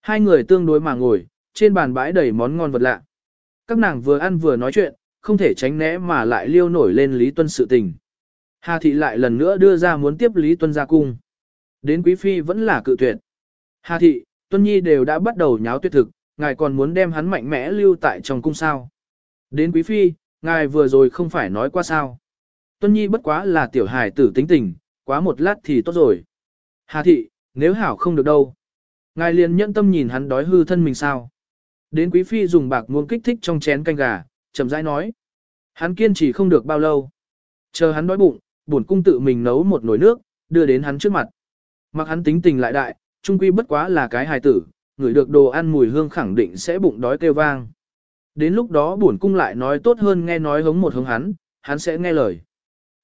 Hai người tương đối mà ngồi, trên bàn bãi đầy món ngon vật lạ. Các nàng vừa ăn vừa nói chuyện, không thể tránh né mà lại liêu nổi lên Lý Tuân sự tình. Hà Thị lại lần nữa đưa ra muốn tiếp Lý Tuân ra cung. Đến Quý Phi vẫn là cự tuyệt. Hà Thị, Tuân Nhi đều đã bắt đầu nháo tuyệt thực, ngài còn muốn đem hắn mạnh mẽ lưu tại trong cung sao. Đến Quý Phi, ngài vừa rồi không phải nói qua sao. Tuân Nhi bất quá là tiểu hài tử tính tình, quá một lát thì tốt rồi. Hà Thị, nếu hảo không được đâu. Ngài liền nhẫn tâm nhìn hắn đói hư thân mình sao. Đến Quý Phi dùng bạc muôn kích thích trong chén canh gà, chậm rãi nói. Hắn kiên trì không được bao lâu. Chờ hắn đói bụng, bổn cung tự mình nấu một nồi nước, đưa đến hắn trước mặt. Mặc hắn tính tình lại đại, trung quy bất quá là cái hài tử, người được đồ ăn mùi hương khẳng định sẽ bụng đói kêu vang. Đến lúc đó bổn cung lại nói tốt hơn nghe nói hống một hống hắn, hắn sẽ nghe lời.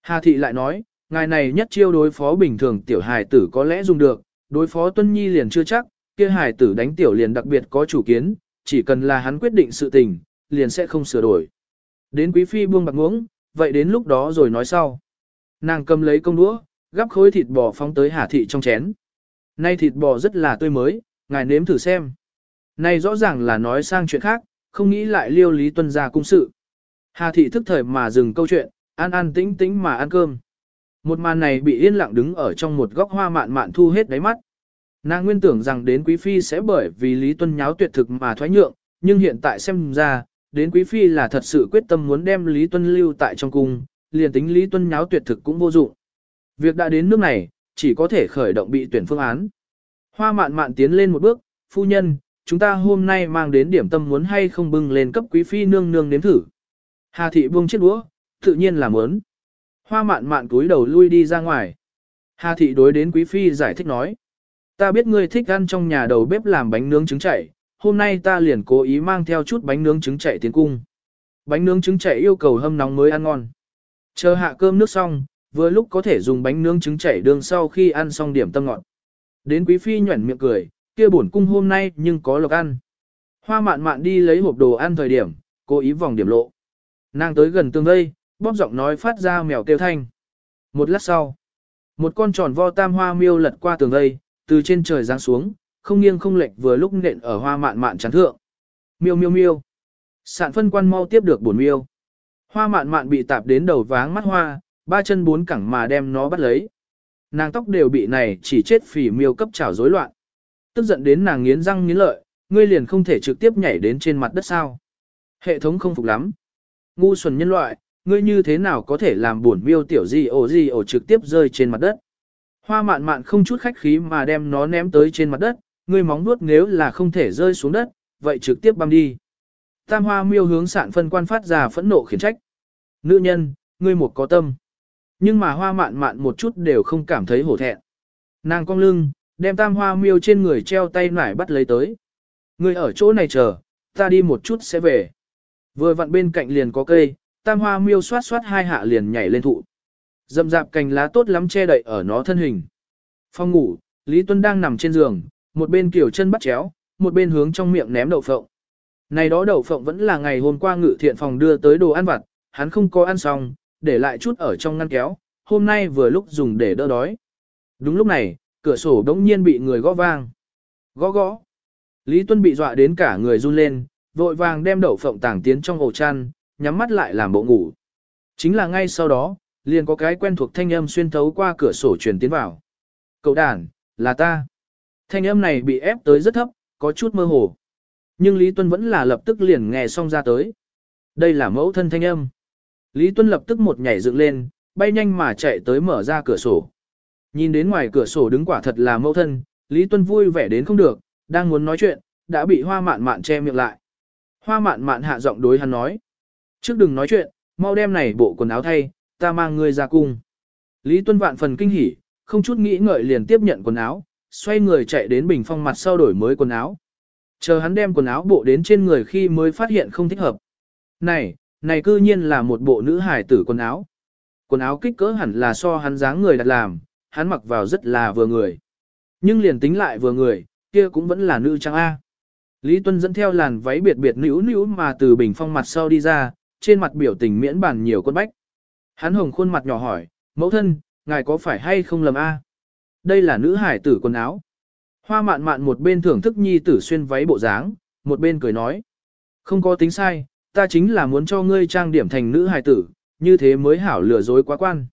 Hà thị lại nói, ngài này nhất chiêu đối phó bình thường tiểu hài tử có lẽ dùng được, đối phó tuân nhi liền chưa chắc, kia hài tử đánh tiểu liền đặc biệt có chủ kiến, chỉ cần là hắn quyết định sự tình, liền sẽ không sửa đổi. Đến quý phi buông bạc ngưỡng, vậy đến lúc đó rồi nói sau. Nàng cầm lấy công đũa, gắp khối thịt bò phóng tới Hà Thị trong chén. Nay thịt bò rất là tươi mới, ngài nếm thử xem. Nay rõ ràng là nói sang chuyện khác, không nghĩ lại liêu Lý Tuân ra cung sự. Hà Thị thức thời mà dừng câu chuyện, ăn ăn tĩnh tĩnh mà ăn cơm. Một màn này bị yên lặng đứng ở trong một góc hoa mạn mạn thu hết đáy mắt. Nàng nguyên tưởng rằng đến Quý Phi sẽ bởi vì Lý Tuân nháo tuyệt thực mà thoái nhượng, nhưng hiện tại xem ra, đến Quý Phi là thật sự quyết tâm muốn đem Lý Tuân lưu tại trong cung, liền tính Lý Tuân nháo tuyệt thực cũng vô dụng. Việc đã đến nước này, chỉ có thể khởi động bị tuyển phương án. Hoa mạn mạn tiến lên một bước, phu nhân, chúng ta hôm nay mang đến điểm tâm muốn hay không bưng lên cấp quý phi nương nương nếm thử. Hà thị buông chiếc đũa, tự nhiên là muốn. Hoa mạn mạn cúi đầu lui đi ra ngoài. Hà thị đối đến quý phi giải thích nói. Ta biết ngươi thích ăn trong nhà đầu bếp làm bánh nướng trứng chảy, hôm nay ta liền cố ý mang theo chút bánh nướng trứng chảy tiến cung. Bánh nướng trứng chảy yêu cầu hâm nóng mới ăn ngon. Chờ hạ cơm nước xong, vừa lúc có thể dùng bánh nướng trứng chảy đường sau khi ăn xong điểm tâm ngọt. Đến quý phi nhuẩn miệng cười, kia bổn cung hôm nay nhưng có lộc ăn. Hoa mạn mạn đi lấy hộp đồ ăn thời điểm, cố ý vòng điểm lộ. Nàng tới gần tường vây, bóp giọng nói phát ra mèo kêu thanh. Một lát sau, một con tròn vo tam hoa miêu lật qua tường vây, từ trên trời giáng xuống, không nghiêng không lệch vừa lúc nện ở hoa mạn mạn chán thượng. Miêu miêu miêu. Sạn phân quan mau tiếp được bổn miêu. Hoa mạn mạn bị tạp đến đầu váng mắt hoa, ba chân bốn cẳng mà đem nó bắt lấy. Nàng tóc đều bị này chỉ chết phỉ miêu cấp trảo rối loạn. Tức giận đến nàng nghiến răng nghiến lợi, ngươi liền không thể trực tiếp nhảy đến trên mặt đất sao. Hệ thống không phục lắm. Ngu xuẩn nhân loại, ngươi như thế nào có thể làm buồn miêu tiểu gì ổ gì ổ trực tiếp rơi trên mặt đất. Hoa mạn mạn không chút khách khí mà đem nó ném tới trên mặt đất, ngươi móng nuốt nếu là không thể rơi xuống đất, vậy trực tiếp băm đi. Tam hoa miêu hướng sản phân quan phát ra phẫn nộ khiển trách. Nữ nhân, ngươi một có tâm. Nhưng mà hoa mạn mạn một chút đều không cảm thấy hổ thẹn. Nàng cong lưng, đem tam hoa miêu trên người treo tay nải bắt lấy tới. Ngươi ở chỗ này chờ, ta đi một chút sẽ về. Vừa vặn bên cạnh liền có cây, tam hoa miêu xoát xoát hai hạ liền nhảy lên thụ. Dậm dạp cành lá tốt lắm che đậy ở nó thân hình. Phòng ngủ, Lý Tuân đang nằm trên giường, một bên kiểu chân bắt chéo, một bên hướng trong miệng ném đậu phộng. Này đó đậu phộng vẫn là ngày hôm qua ngự thiện phòng đưa tới đồ ăn vặt, hắn không có ăn xong, để lại chút ở trong ngăn kéo, hôm nay vừa lúc dùng để đỡ đói. Đúng lúc này, cửa sổ đống nhiên bị người gõ vang. Gõ gõ. Lý Tuân bị dọa đến cả người run lên, vội vàng đem đậu phộng tảng tiến trong ổ chăn, nhắm mắt lại làm bộ ngủ. Chính là ngay sau đó, liền có cái quen thuộc thanh âm xuyên thấu qua cửa sổ truyền tiến vào. Cậu đàn, là ta. Thanh âm này bị ép tới rất thấp, có chút mơ hồ. Nhưng Lý Tuân vẫn là lập tức liền nghe xong ra tới. Đây là mẫu thân thanh âm. Lý Tuân lập tức một nhảy dựng lên, bay nhanh mà chạy tới mở ra cửa sổ. Nhìn đến ngoài cửa sổ đứng quả thật là mẫu thân, Lý Tuân vui vẻ đến không được, đang muốn nói chuyện, đã bị hoa mạn mạn che miệng lại. Hoa mạn mạn hạ giọng đối hắn nói. Trước đừng nói chuyện, mau đem này bộ quần áo thay, ta mang ngươi ra cung. Lý Tuân vạn phần kinh hỉ, không chút nghĩ ngợi liền tiếp nhận quần áo, xoay người chạy đến bình phong mặt sau đổi mới quần áo. Chờ hắn đem quần áo bộ đến trên người khi mới phát hiện không thích hợp. Này, này cư nhiên là một bộ nữ hải tử quần áo. Quần áo kích cỡ hẳn là so hắn dáng người đặt làm, hắn mặc vào rất là vừa người. Nhưng liền tính lại vừa người, kia cũng vẫn là nữ trang A. Lý Tuân dẫn theo làn váy biệt biệt nữ nữ mà từ bình phong mặt sau đi ra, trên mặt biểu tình miễn bản nhiều quân bách. Hắn hồng khuôn mặt nhỏ hỏi, mẫu thân, ngài có phải hay không lầm A? Đây là nữ hải tử quần áo. Hoa mạn mạn một bên thưởng thức nhi tử xuyên váy bộ dáng, một bên cười nói. Không có tính sai, ta chính là muốn cho ngươi trang điểm thành nữ hài tử, như thế mới hảo lừa dối quá quan.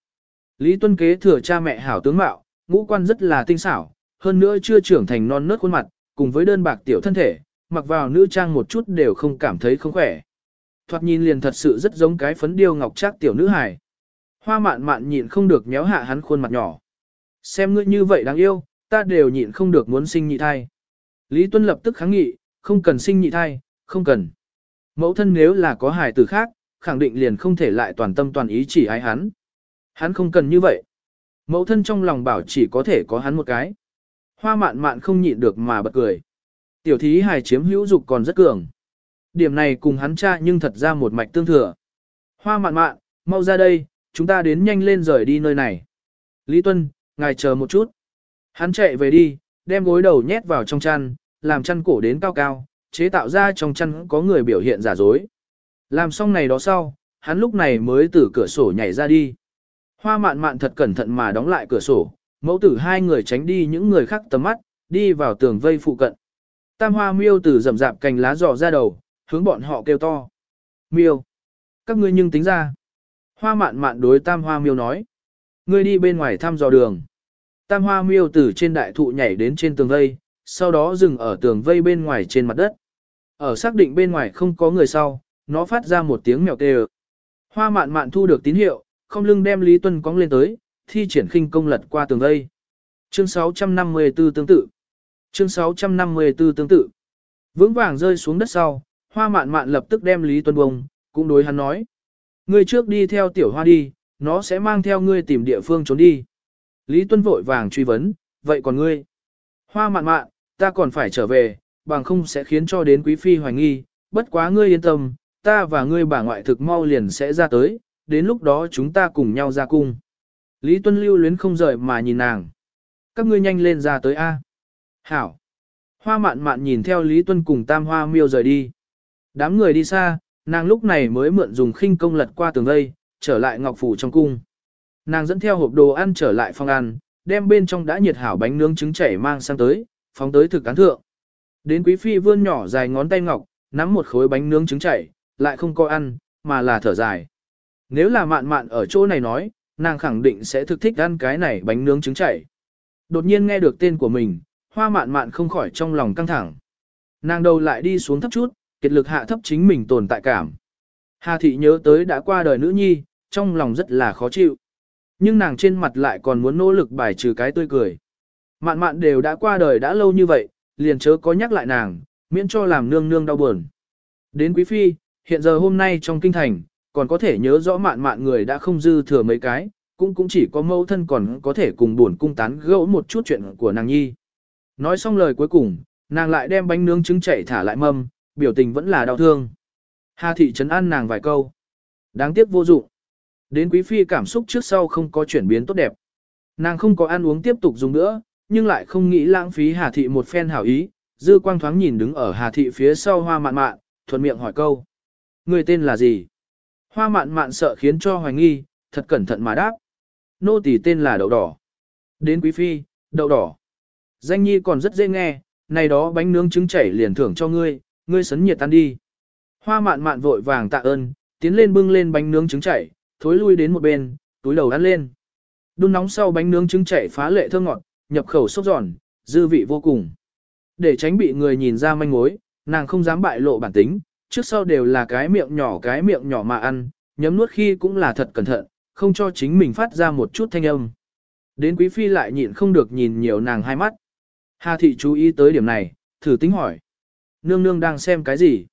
Lý Tuân kế thừa cha mẹ hảo tướng mạo, ngũ quan rất là tinh xảo, hơn nữa chưa trưởng thành non nớt khuôn mặt, cùng với đơn bạc tiểu thân thể, mặc vào nữ trang một chút đều không cảm thấy không khỏe. Thoạt nhìn liền thật sự rất giống cái phấn điêu ngọc trác tiểu nữ hài. Hoa mạn mạn nhịn không được méo hạ hắn khuôn mặt nhỏ. Xem ngươi như vậy đáng yêu, ta đều nhịn không được muốn sinh nhị thai. Lý Tuân lập tức kháng nghị, không cần sinh nhị thai, không cần. Mẫu thân nếu là có hài tử khác, khẳng định liền không thể lại toàn tâm toàn ý chỉ ái hắn. Hắn không cần như vậy. Mẫu thân trong lòng bảo chỉ có thể có hắn một cái. Hoa mạn mạn không nhịn được mà bật cười. Tiểu thí hài chiếm hữu dục còn rất cường. Điểm này cùng hắn cha nhưng thật ra một mạch tương thừa. Hoa mạn mạn, mau ra đây, chúng ta đến nhanh lên rời đi nơi này. Lý Tuân, ngài chờ một chút. Hắn chạy về đi, đem gối đầu nhét vào trong chăn, làm chăn cổ đến cao cao, chế tạo ra trong chăn có người biểu hiện giả dối. Làm xong này đó sau, hắn lúc này mới từ cửa sổ nhảy ra đi. Hoa mạn mạn thật cẩn thận mà đóng lại cửa sổ, mẫu tử hai người tránh đi những người khác tầm mắt, đi vào tường vây phụ cận. Tam hoa miêu từ rậm rạp cành lá dò ra đầu, hướng bọn họ kêu to. Miêu! Các ngươi nhưng tính ra. Hoa mạn mạn đối tam hoa miêu nói. Ngươi đi bên ngoài thăm dò đường. Tam hoa miêu từ trên đại thụ nhảy đến trên tường vây, sau đó dừng ở tường vây bên ngoài trên mặt đất. Ở xác định bên ngoài không có người sau, nó phát ra một tiếng mèo kêu. Hoa mạn mạn thu được tín hiệu, không lưng đem Lý Tuân cong lên tới, thi triển khinh công lật qua tường vây. Chương 654 tương tự. Chương 654 tương tự. Vững vàng rơi xuống đất sau, hoa mạn mạn lập tức đem Lý Tuân bông, cũng đối hắn nói. Ngươi trước đi theo tiểu hoa đi, nó sẽ mang theo ngươi tìm địa phương trốn đi. Lý Tuân vội vàng truy vấn, vậy còn ngươi? Hoa mạn mạn, ta còn phải trở về, bằng không sẽ khiến cho đến quý phi hoài nghi, bất quá ngươi yên tâm, ta và ngươi bà ngoại thực mau liền sẽ ra tới, đến lúc đó chúng ta cùng nhau ra cung. Lý Tuân lưu luyến không rời mà nhìn nàng. Các ngươi nhanh lên ra tới A. Hảo. Hoa mạn mạn nhìn theo Lý Tuân cùng tam hoa miêu rời đi. Đám người đi xa, nàng lúc này mới mượn dùng khinh công lật qua tường vây, trở lại ngọc phủ trong cung. Nàng dẫn theo hộp đồ ăn trở lại phòng ăn, đem bên trong đã nhiệt hảo bánh nướng trứng chảy mang sang tới, phóng tới thực cán thượng. Đến quý phi vươn nhỏ dài ngón tay ngọc, nắm một khối bánh nướng trứng chảy, lại không có ăn, mà là thở dài. Nếu là mạn mạn ở chỗ này nói, nàng khẳng định sẽ thực thích ăn cái này bánh nướng trứng chảy. Đột nhiên nghe được tên của mình, hoa mạn mạn không khỏi trong lòng căng thẳng. Nàng đầu lại đi xuống thấp chút, kiệt lực hạ thấp chính mình tồn tại cảm. Hà thị nhớ tới đã qua đời nữ nhi, trong lòng rất là khó chịu. Nhưng nàng trên mặt lại còn muốn nỗ lực bài trừ cái tươi cười. Mạn mạn đều đã qua đời đã lâu như vậy, liền chớ có nhắc lại nàng, miễn cho làm nương nương đau buồn. Đến quý phi, hiện giờ hôm nay trong kinh thành, còn có thể nhớ rõ mạn mạn người đã không dư thừa mấy cái, cũng cũng chỉ có mẫu thân còn có thể cùng buồn cung tán gẫu một chút chuyện của nàng nhi. Nói xong lời cuối cùng, nàng lại đem bánh nướng trứng chảy thả lại mâm, biểu tình vẫn là đau thương. Hà thị trấn an nàng vài câu. Đáng tiếc vô dụng. Đến quý phi cảm xúc trước sau không có chuyển biến tốt đẹp. Nàng không có ăn uống tiếp tục dùng nữa, nhưng lại không nghĩ lãng phí Hà thị một phen hảo ý, dư quang thoáng nhìn đứng ở Hà thị phía sau hoa mạn mạn, thuận miệng hỏi câu. Người tên là gì? Hoa mạn mạn sợ khiến cho hoài nghi, thật cẩn thận mà đáp. Nô tỳ tên là đậu đỏ. Đến quý phi, đậu đỏ. Danh nhi còn rất dễ nghe, này đó bánh nướng trứng chảy liền thưởng cho ngươi, ngươi sấn nhiệt tan đi. Hoa mạn mạn vội vàng tạ ơn, tiến lên bưng lên bánh nướng trứng chảy, thối lui đến một bên, túi đầu ăn lên. Đun nóng sau bánh nướng trứng chảy phá lệ thơm ngọt, nhập khẩu sốc giòn, dư vị vô cùng. Để tránh bị người nhìn ra manh mối, nàng không dám bại lộ bản tính, trước sau đều là cái miệng nhỏ cái miệng nhỏ mà ăn, nhấm nuốt khi cũng là thật cẩn thận, không cho chính mình phát ra một chút thanh âm. Đến quý phi lại nhịn không được nhìn nhiều nàng hai mắt. Hà thị chú ý tới điểm này, thử tính hỏi. Nương nương đang xem cái gì?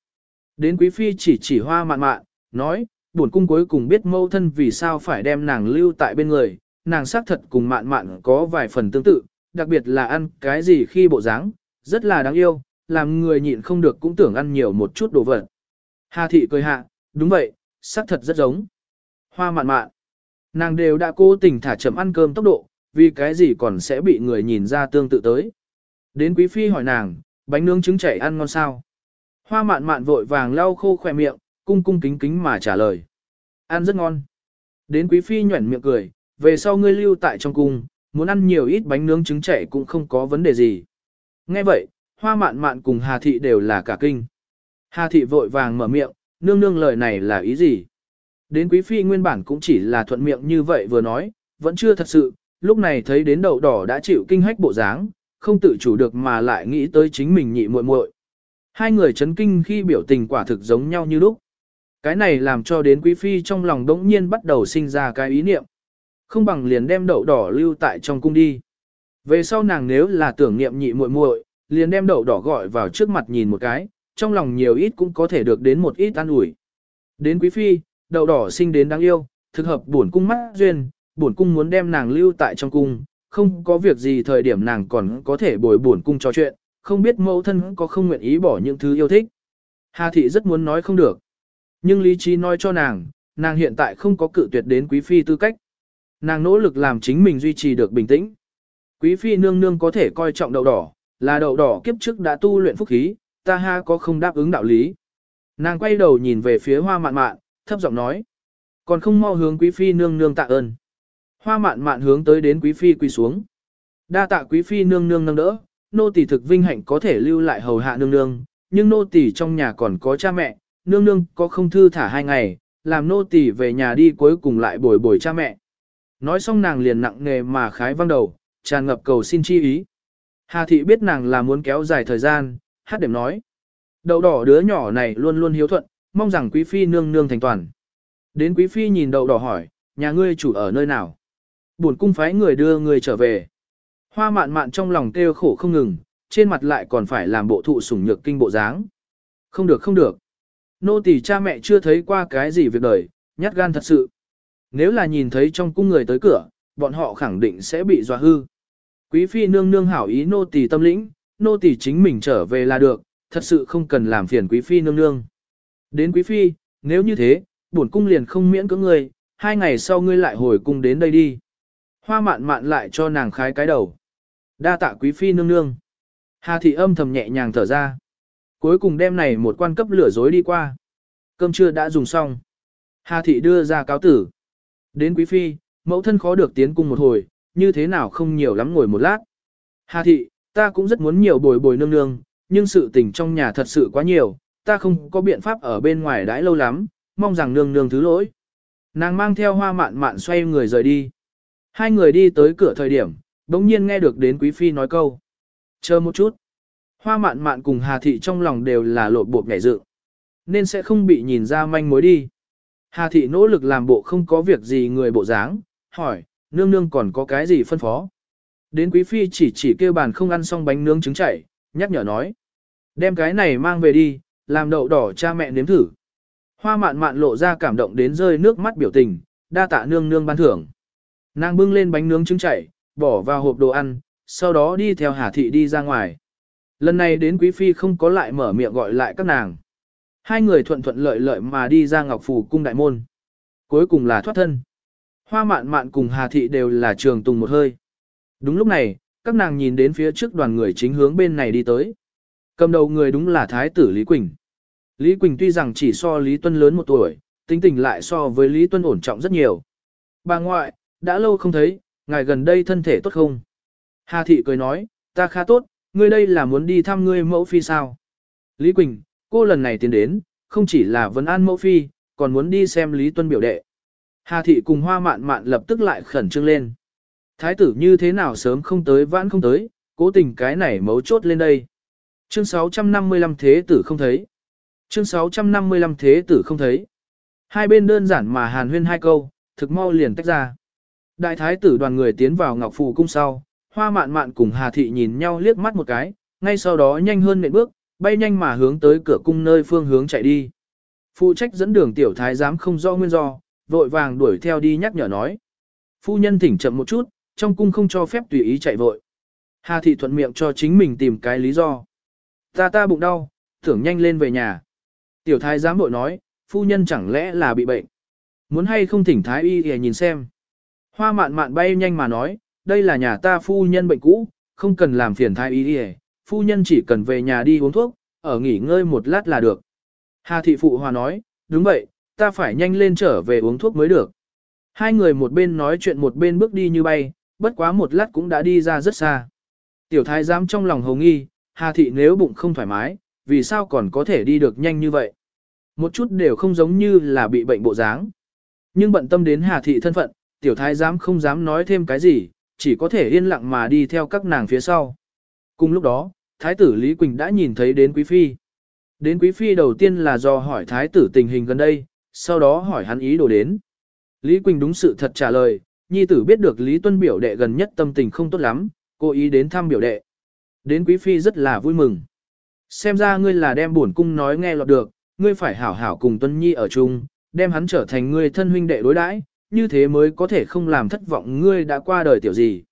Đến quý phi chỉ chỉ hoa mạn mạn, nói, buồn cung cuối cùng biết mâu thân vì sao phải đem nàng lưu tại bên người, nàng xác thật cùng mạn mạn có vài phần tương tự, đặc biệt là ăn cái gì khi bộ dáng, rất là đáng yêu, làm người nhịn không được cũng tưởng ăn nhiều một chút đồ vật. Hà thị cười hạ, đúng vậy, xác thật rất giống. Hoa mạn mạn, nàng đều đã cố tình thả chậm ăn cơm tốc độ, vì cái gì còn sẽ bị người nhìn ra tương tự tới. Đến quý phi hỏi nàng, bánh nướng trứng chảy ăn ngon sao? Hoa mạn mạn vội vàng lau khô khỏe miệng, cung cung kính kính mà trả lời. Ăn rất ngon. Đến quý phi nhuẩn miệng cười, về sau ngươi lưu tại trong cung, muốn ăn nhiều ít bánh nướng trứng chảy cũng không có vấn đề gì. Nghe vậy, hoa mạn mạn cùng Hà Thị đều là cả kinh. Hà Thị vội vàng mở miệng, nương nương lời này là ý gì? Đến quý phi nguyên bản cũng chỉ là thuận miệng như vậy vừa nói, vẫn chưa thật sự, lúc này thấy đến đầu đỏ đã chịu kinh hách bộ dáng, không tự chủ được mà lại nghĩ tới chính mình nhị muội muội. Hai người chấn kinh khi biểu tình quả thực giống nhau như lúc. Cái này làm cho đến quý phi trong lòng đống nhiên bắt đầu sinh ra cái ý niệm. Không bằng liền đem đậu đỏ lưu tại trong cung đi. Về sau nàng nếu là tưởng niệm nhị muội muội, liền đem đậu đỏ gọi vào trước mặt nhìn một cái, trong lòng nhiều ít cũng có thể được đến một ít an ủi. Đến quý phi, đậu đỏ sinh đến đáng yêu, thực hợp bổn cung mắt duyên, bổn cung muốn đem nàng lưu tại trong cung, không có việc gì thời điểm nàng còn có thể bồi bổn cung trò chuyện, không biết mẫu thân có không nguyện ý bỏ những thứ yêu thích. Hà thị rất muốn nói không được. Nhưng lý trí nói cho nàng, nàng hiện tại không có cự tuyệt đến quý phi tư cách. Nàng nỗ lực làm chính mình duy trì được bình tĩnh. Quý phi nương nương có thể coi trọng đậu đỏ, là đậu đỏ kiếp trước đã tu luyện phúc khí, ta ha có không đáp ứng đạo lý. Nàng quay đầu nhìn về phía hoa mạn mạn, thấp giọng nói, Còn không mau hướng quý phi nương nương tạ ơn. Hoa mạn mạn hướng tới đến quý phi quỳ xuống. Đa tạ quý phi nương nương nâng đỡ, nô tỳ thực vinh hạnh có thể lưu lại hầu hạ nương nương, nhưng nô tỳ trong nhà còn có cha mẹ, nương nương có không thư thả hai ngày, làm nô tỳ về nhà đi cuối cùng lại bồi bồi cha mẹ. Nói xong nàng liền nặng nề mà khái văng đầu, tràn ngập cầu xin chi ý. Hà thị biết nàng là muốn kéo dài thời gian, hát điểm nói. Đậu đỏ đứa nhỏ này luôn luôn hiếu thuận, mong rằng quý phi nương nương thành toàn. Đến quý phi nhìn đậu đỏ hỏi, nhà ngươi chủ ở nơi nào? Buồn cung phái người đưa người trở về. Hoa mạn mạn trong lòng kêu khổ không ngừng, trên mặt lại còn phải làm bộ thụ sủng nhược kinh bộ dáng. Không được không được. Nô tỳ cha mẹ chưa thấy qua cái gì việc đời, nhát gan thật sự. Nếu là nhìn thấy trong cung người tới cửa, bọn họ khẳng định sẽ bị dọa hư. Quý phi nương nương hảo ý nô tỳ tâm lĩnh, nô tỳ chính mình trở về là được, thật sự không cần làm phiền quý phi nương nương. Đến quý phi, nếu như thế, bổn cung liền không miễn cưỡng ngươi, hai ngày sau ngươi lại hồi cung đến đây đi. Hoa mạn mạn lại cho nàng khái cái đầu. Đa tạ quý phi nương nương. Hà thị âm thầm nhẹ nhàng thở ra. Cuối cùng đêm này một quan cấp lửa dối đi qua. Cơm trưa đã dùng xong. Hà thị đưa ra cáo tử. Đến quý phi, mẫu thân khó được tiến cung một hồi, như thế nào không nhiều lắm ngồi một lát. Hà thị, ta cũng rất muốn nhiều bồi bồi nương nương, nhưng sự tình trong nhà thật sự quá nhiều, ta không có biện pháp ở bên ngoài đãi lâu lắm, mong rằng nương nương thứ lỗi. Nàng mang theo hoa mạn mạn xoay người rời đi. Hai người đi tới cửa thời điểm, đống nhiên nghe được đến quý phi nói câu. Chờ một chút. Hoa mạn mạn cùng Hà Thị trong lòng đều là lột bột nhảy dự. Nên sẽ không bị nhìn ra manh mối đi. Hà Thị nỗ lực làm bộ không có việc gì người bộ dáng, hỏi, nương nương còn có cái gì phân phó. Đến quý phi chỉ chỉ kêu bàn không ăn xong bánh nướng trứng chảy, nhắc nhở nói. Đem cái này mang về đi, làm đậu đỏ cha mẹ nếm thử. Hoa mạn mạn lộ ra cảm động đến rơi nước mắt biểu tình, đa tạ nương nương ban thưởng. Nàng bưng lên bánh nướng trứng chảy, bỏ vào hộp đồ ăn, sau đó đi theo Hà Thị đi ra ngoài. Lần này đến Quý Phi không có lại mở miệng gọi lại các nàng. Hai người thuận thuận lợi lợi mà đi ra Ngọc Phủ cung đại môn. Cuối cùng là thoát thân. Hoa mạn mạn cùng Hà Thị đều là trường tùng một hơi. Đúng lúc này, các nàng nhìn đến phía trước đoàn người chính hướng bên này đi tới. Cầm đầu người đúng là Thái tử Lý Quỳnh. Lý Quỳnh tuy rằng chỉ so Lý Tuân lớn một tuổi, tính tình lại so với Lý Tuân ổn trọng rất nhiều. Bà ngoại, đã lâu không thấy, ngài gần đây thân thể tốt không? Hà Thị cười nói, ta khá tốt, ngươi đây là muốn đi thăm ngươi mẫu phi sao? Lý Quỳnh, cô lần này tiến đến, không chỉ là vấn an mẫu phi, còn muốn đi xem Lý Tuân biểu đệ. Hà Thị cùng hoa mạn mạn lập tức lại khẩn trương lên. Thái tử như thế nào sớm không tới vãn không tới, cố tình cái này mấu chốt lên đây. Chương 655 thế tử không thấy. Chương 655 thế tử không thấy. Hai bên đơn giản mà hàn huyên hai câu, thực mau liền tách ra. Đại thái tử đoàn người tiến vào Ngọc Phù cung sau, hoa mạn mạn cùng Hà Thị nhìn nhau liếc mắt một cái, ngay sau đó nhanh hơn nệm bước, bay nhanh mà hướng tới cửa cung nơi phương hướng chạy đi. Phụ trách dẫn đường tiểu thái giám không rõ nguyên do, vội vàng đuổi theo đi nhắc nhở nói. Phu nhân thỉnh chậm một chút, trong cung không cho phép tùy ý chạy vội. Hà Thị thuận miệng cho chính mình tìm cái lý do. Ta ta bụng đau, tưởng nhanh lên về nhà. Tiểu thái giám bội nói, phu nhân chẳng lẽ là bị bệnh. Muốn hay không thỉnh thái y để nhìn xem. Hoa mạn mạn bay nhanh mà nói, đây là nhà ta phu nhân bệnh cũ, không cần làm phiền thái y đi phu nhân chỉ cần về nhà đi uống thuốc, ở nghỉ ngơi một lát là được. Hà thị phụ hòa nói, đúng vậy, ta phải nhanh lên trở về uống thuốc mới được. Hai người một bên nói chuyện một bên bước đi như bay, bất quá một lát cũng đã đi ra rất xa. Tiểu thái giám trong lòng hồng nghi, Hà thị nếu bụng không thoải mái, vì sao còn có thể đi được nhanh như vậy? Một chút đều không giống như là bị bệnh bộ dáng. Nhưng bận tâm đến Hà thị thân phận, tiểu thái giám không dám nói thêm cái gì, chỉ có thể yên lặng mà đi theo các nàng phía sau. Cùng lúc đó, thái tử Lý Quỳnh đã nhìn thấy đến quý phi. Đến quý phi đầu tiên là do hỏi thái tử tình hình gần đây, sau đó hỏi hắn ý đồ đến. Lý Quỳnh đúng sự thật trả lời, nhi tử biết được Lý Tuân biểu đệ gần nhất tâm tình không tốt lắm, cô ý đến thăm biểu đệ. Đến quý phi rất là vui mừng. Xem ra ngươi là đem bổn cung nói nghe lọt được, ngươi phải hảo hảo cùng Tuân Nhi ở chung, đem hắn trở thành ngươi thân huynh đệ đối đãi, như thế mới có thể không làm thất vọng ngươi đã qua đời tiểu gì.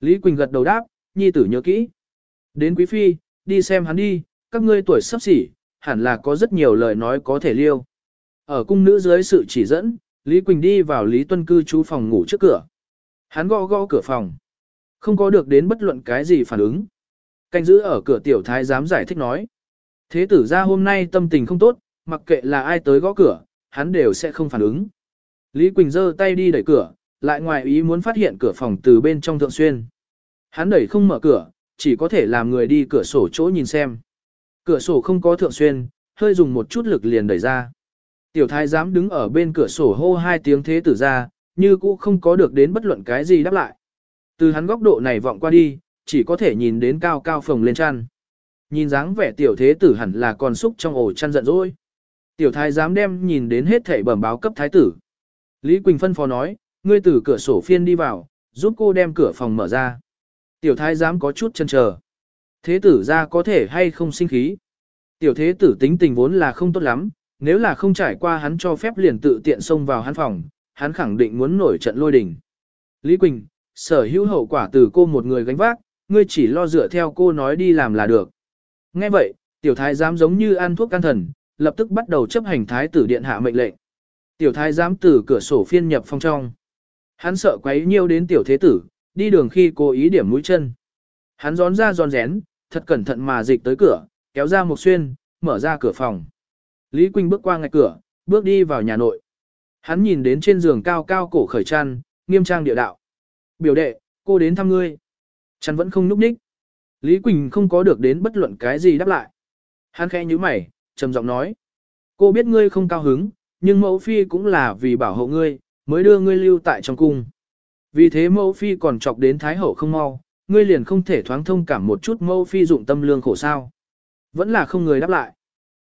Lý Quỳnh gật đầu đáp, nhi tử nhớ kỹ. Đến quý phi, đi xem hắn đi, các ngươi tuổi sắp xỉ, hẳn là có rất nhiều lời nói có thể liêu. Ở cung nữ dưới sự chỉ dẫn, Lý Quỳnh đi vào Lý Tuân cư trú phòng ngủ trước cửa. Hắn gõ gõ cửa phòng. Không có được đến bất luận cái gì phản ứng. Canh giữ ở cửa tiểu thái dám giải thích nói. Thế tử ra hôm nay tâm tình không tốt, mặc kệ là ai tới gõ cửa, hắn đều sẽ không phản ứng. Lý Quỳnh giơ tay đi đẩy cửa, lại ngoài ý muốn phát hiện cửa phòng từ bên trong thượng xuyên. Hắn đẩy không mở cửa, chỉ có thể làm người đi cửa sổ chỗ nhìn xem. Cửa sổ không có thượng xuyên, hơi dùng một chút lực liền đẩy ra. Tiểu thái giám đứng ở bên cửa sổ hô hai tiếng thế tử ra, như cũ không có được đến bất luận cái gì đáp lại. Từ hắn góc độ này vọng qua đi, chỉ có thể nhìn đến cao cao phồng lên chăn. Nhìn dáng vẻ tiểu thế tử hẳn là còn xúc trong ổ chăn giận dỗi. Tiểu thái giám đem nhìn đến hết thảy bẩm báo cấp thái tử. Lý Quỳnh phân phó nói, ngươi từ cửa sổ phiên đi vào, giúp cô đem cửa phòng mở ra. Tiểu thái giám có chút chân chờ. Thế tử ra có thể hay không sinh khí. Tiểu thế tử tính tình vốn là không tốt lắm, nếu là không trải qua hắn cho phép liền tự tiện xông vào hắn phòng, hắn khẳng định muốn nổi trận lôi đình. Lý Quỳnh, sở hữu hậu quả từ cô một người gánh vác, ngươi chỉ lo dựa theo cô nói đi làm là được. Nghe vậy, tiểu thái giám giống như ăn thuốc can thần, lập tức bắt đầu chấp hành thái tử điện hạ mệnh lệnh. Tiểu thái giám từ cửa sổ phiên nhập phong trong. Hắn sợ quấy nhiêu đến tiểu thế tử, đi đường khi cố ý điểm mũi chân. Hắn gión ra giòn rén, thật cẩn thận mà dịch tới cửa, kéo ra một xuyên, mở ra cửa phòng. Lý Quỳnh bước qua ngạch cửa, bước đi vào nhà nội. Hắn nhìn đến trên giường cao cao cổ khởi chăn, nghiêm trang địa đạo. Biểu đệ, cô đến thăm ngươi. Chăn vẫn không núp ních. Lý Quỳnh không có được đến bất luận cái gì đáp lại. Hắn khẽ như mày, trầm giọng nói. Cô biết ngươi không cao hứng, nhưng mẫu phi cũng là vì bảo hộ ngươi, mới đưa ngươi lưu tại trong cung. Vì thế mẫu phi còn chọc đến thái hậu không mau, ngươi liền không thể thoáng thông cảm một chút mẫu phi dụng tâm lương khổ sao. Vẫn là không người đáp lại.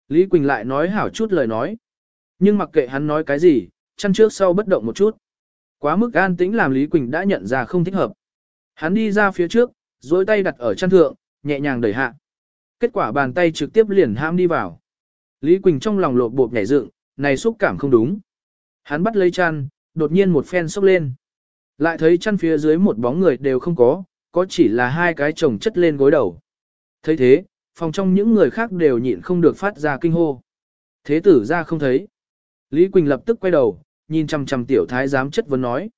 Lý Quỳnh lại nói hảo chút lời nói. Nhưng mặc kệ hắn nói cái gì, chăn trước sau bất động một chút. Quá mức an tĩnh làm Lý Quỳnh đã nhận ra không thích hợp. Hắn đi ra phía trước, dối tay đặt ở chăn thượng, nhẹ nhàng đẩy hạ. Kết quả bàn tay trực tiếp liền ham đi vào. Lý Quỳnh trong lòng lột bột nhảy dựng, này xúc cảm không đúng. Hắn bắt lấy chăn, đột nhiên một phen sốc lên. Lại thấy chăn phía dưới một bóng người đều không có, có chỉ là hai cái chồng chất lên gối đầu. thấy thế, phòng trong những người khác đều nhịn không được phát ra kinh hô. Thế tử ra không thấy. Lý Quỳnh lập tức quay đầu, nhìn chằm chằm tiểu thái giám chất vấn nói.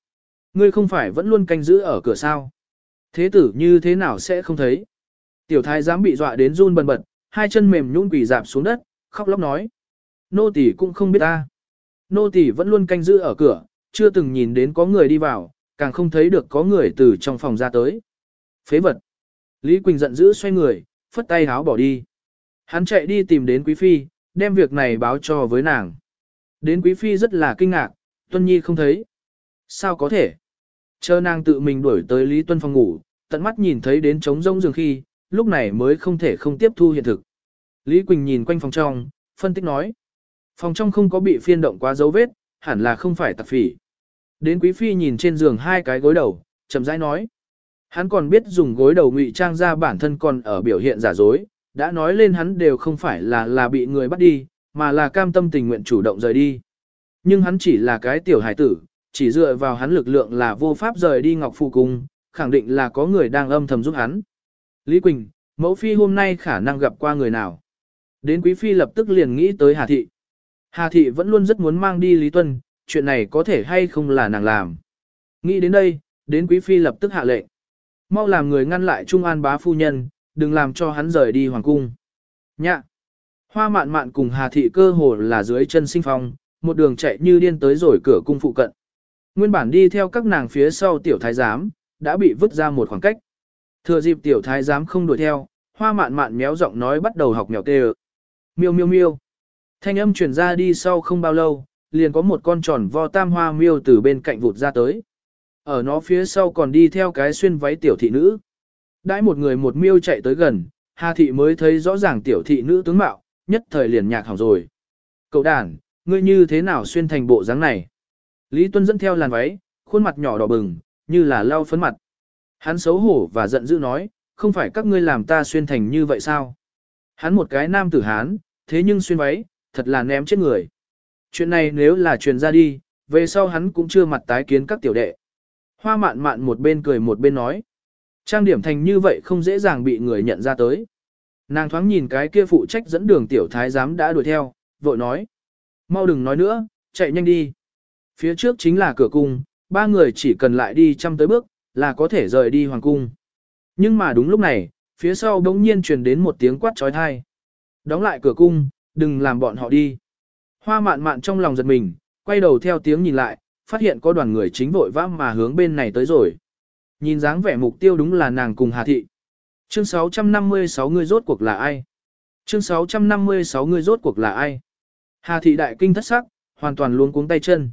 Ngươi không phải vẫn luôn canh giữ ở cửa sao. Thế tử như thế nào sẽ không thấy. Tiểu thái giám bị dọa đến run bần bật, hai chân mềm nhũn quỳ dạp xuống đất, khóc lóc nói. Nô tỳ cũng không biết ta. Nô tỳ vẫn luôn canh giữ ở cửa, chưa từng nhìn đến có người đi vào, càng không thấy được có người từ trong phòng ra tới. Phế vật. Lý Quỳnh giận dữ xoay người, phất tay háo bỏ đi. Hắn chạy đi tìm đến Quý Phi, đem việc này báo cho với nàng. Đến Quý Phi rất là kinh ngạc, Tuân Nhi không thấy. Sao có thể? Chờ nàng tự mình đuổi tới Lý Tuân phòng ngủ, tận mắt nhìn thấy đến trống rông giường khi, lúc này mới không thể không tiếp thu hiện thực. Lý Quỳnh nhìn quanh phòng trong, phân tích nói. Phòng trong không có bị phiên động quá dấu vết, hẳn là không phải tạp phỉ. Đến Quý Phi nhìn trên giường hai cái gối đầu, chậm rãi nói. Hắn còn biết dùng gối đầu ngụy trang ra bản thân còn ở biểu hiện giả dối, đã nói lên hắn đều không phải là là bị người bắt đi, mà là cam tâm tình nguyện chủ động rời đi. Nhưng hắn chỉ là cái tiểu hải tử, chỉ dựa vào hắn lực lượng là vô pháp rời đi Ngọc Phụ Cung, khẳng định là có người đang âm thầm giúp hắn. Lý Quỳnh, mẫu phi hôm nay khả năng gặp qua người nào. Đến quý phi lập tức liền nghĩ tới Hà Thị. Hà Thị vẫn luôn rất muốn mang đi Lý Tuân, chuyện này có thể hay không là nàng làm. Nghĩ đến đây, đến quý phi lập tức hạ lệnh. Mau làm người ngăn lại Trung An bá phu nhân, đừng làm cho hắn rời đi hoàng cung. Nhạ! Hoa mạn mạn cùng Hà Thị cơ hồ là dưới chân sinh phong, một đường chạy như điên tới rồi cửa cung phụ cận. Nguyên bản đi theo các nàng phía sau tiểu thái giám, đã bị vứt ra một khoảng cách. Thừa dịp tiểu thái giám không đuổi theo, hoa mạn mạn méo giọng nói bắt đầu học mèo tê Miêu miêu miêu. Thanh âm truyền ra đi sau không bao lâu, liền có một con tròn vo tam hoa miêu từ bên cạnh vụt ra tới. Ở nó phía sau còn đi theo cái xuyên váy tiểu thị nữ. Đãi một người một miêu chạy tới gần, Hà thị mới thấy rõ ràng tiểu thị nữ tướng mạo, nhất thời liền nhạc hỏng rồi. Cậu đàn, ngươi như thế nào xuyên thành bộ dáng này? Lý Tuân dẫn theo làn váy, khuôn mặt nhỏ đỏ bừng, như là lau phấn mặt. Hắn xấu hổ và giận dữ nói, không phải các ngươi làm ta xuyên thành như vậy sao? Hắn một cái nam tử hán, thế nhưng xuyên váy, thật là ném chết người. Chuyện này nếu là truyền ra đi, về sau hắn cũng chưa mặt tái kiến các tiểu đệ. Hoa mạn mạn một bên cười một bên nói. Trang điểm thành như vậy không dễ dàng bị người nhận ra tới. Nàng thoáng nhìn cái kia phụ trách dẫn đường tiểu thái giám đã đuổi theo, vội nói. Mau đừng nói nữa, chạy nhanh đi. Phía trước chính là cửa cung, ba người chỉ cần lại đi trăm tới bước, là có thể rời đi hoàng cung. Nhưng mà đúng lúc này, phía sau bỗng nhiên truyền đến một tiếng quát trói thai. Đóng lại cửa cung, đừng làm bọn họ đi. Hoa mạn mạn trong lòng giật mình, quay đầu theo tiếng nhìn lại, phát hiện có đoàn người chính vội vã mà hướng bên này tới rồi. Nhìn dáng vẻ mục tiêu đúng là nàng cùng Hà Thị. Chương 656 người rốt cuộc là ai? Chương 656 người rốt cuộc là ai? Hà Thị đại kinh thất sắc, hoàn toàn luống cuống tay chân.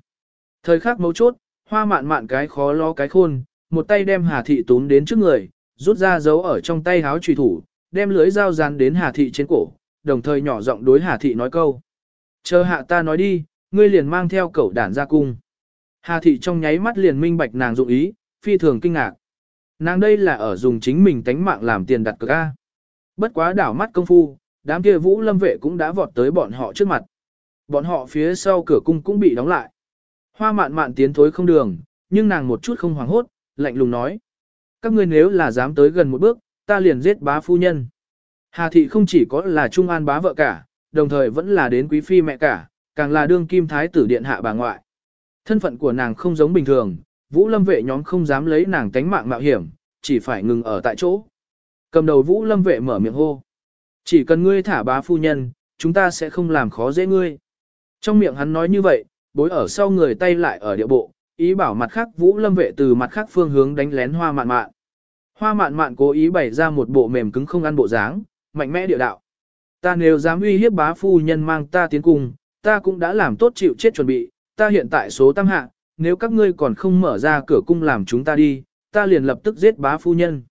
Thời khắc mấu chốt, hoa mạn mạn cái khó lo cái khôn, một tay đem Hà Thị túm đến trước người, rút ra dấu ở trong tay háo trùy thủ, đem lưới dao dán đến Hà Thị trên cổ, đồng thời nhỏ giọng đối Hà Thị nói câu. Chờ hạ ta nói đi, ngươi liền mang theo cẩu đản ra cung. Hà Thị trong nháy mắt liền minh bạch nàng dụng ý, phi thường kinh ngạc. Nàng đây là ở dùng chính mình tánh mạng làm tiền đặt cược A. Bất quá đảo mắt công phu, đám kia vũ lâm vệ cũng đã vọt tới bọn họ trước mặt. Bọn họ phía sau cửa cung cũng bị đóng lại. Hoa mạn mạn tiến thối không đường, nhưng nàng một chút không hoảng hốt, lạnh lùng nói. Các ngươi nếu là dám tới gần một bước, ta liền giết bá phu nhân. Hà thị không chỉ có là trung an bá vợ cả, đồng thời vẫn là đến quý phi mẹ cả, càng là đương kim thái tử điện hạ bà ngoại. Thân phận của nàng không giống bình thường, vũ lâm vệ nhóm không dám lấy nàng tánh mạng mạo hiểm, chỉ phải ngừng ở tại chỗ. Cầm đầu vũ lâm vệ mở miệng hô. Chỉ cần ngươi thả bá phu nhân, chúng ta sẽ không làm khó dễ ngươi. Trong miệng hắn nói như vậy, bối ở sau người tay lại ở địa bộ, ý bảo mặt khác vũ lâm vệ từ mặt khác phương hướng đánh lén hoa mạn mạn. Hoa mạn mạn cố ý bày ra một bộ mềm cứng không ăn bộ dáng, mạnh mẽ địa đạo. Ta nếu dám uy hiếp bá phu nhân mang ta tiến cùng, ta cũng đã làm tốt chịu chết chuẩn bị, ta hiện tại số tam hạ, nếu các ngươi còn không mở ra cửa cung làm chúng ta đi, ta liền lập tức giết bá phu nhân.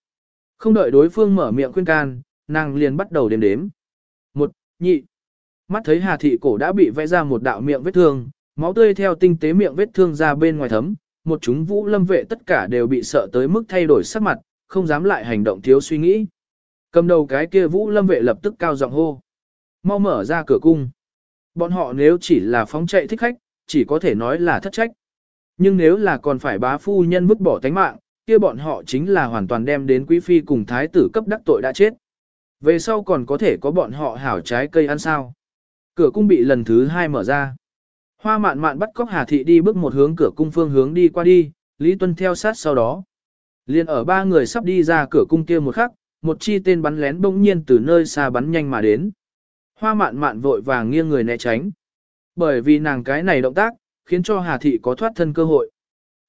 Không đợi đối phương mở miệng khuyên can, nàng liền bắt đầu đếm đếm. Một, nhị. Mắt thấy Hà Thị cổ đã bị vẽ ra một đạo miệng vết thương, máu tươi theo tinh tế miệng vết thương ra bên ngoài thấm, một chúng vũ lâm vệ tất cả đều bị sợ tới mức thay đổi sắc mặt, không dám lại hành động thiếu suy nghĩ. Cầm đầu cái kia vũ lâm vệ lập tức cao giọng hô. Mau mở ra cửa cung. Bọn họ nếu chỉ là phóng chạy thích khách, chỉ có thể nói là thất trách. Nhưng nếu là còn phải bá phu nhân vứt bỏ tánh mạng, kia bọn họ chính là hoàn toàn đem đến quý phi cùng thái tử cấp đắc tội đã chết. Về sau còn có thể có bọn họ hảo trái cây ăn sao. Cửa cung bị lần thứ hai mở ra. Hoa mạn mạn bắt cóc Hà Thị đi bước một hướng cửa cung phương hướng đi qua đi, Lý Tuân theo sát sau đó. Liên ở ba người sắp đi ra cửa cung kia một khắc, một chi tên bắn lén bỗng nhiên từ nơi xa bắn nhanh mà đến. Hoa mạn mạn vội vàng nghiêng người né tránh. Bởi vì nàng cái này động tác, khiến cho Hà Thị có thoát thân cơ hội.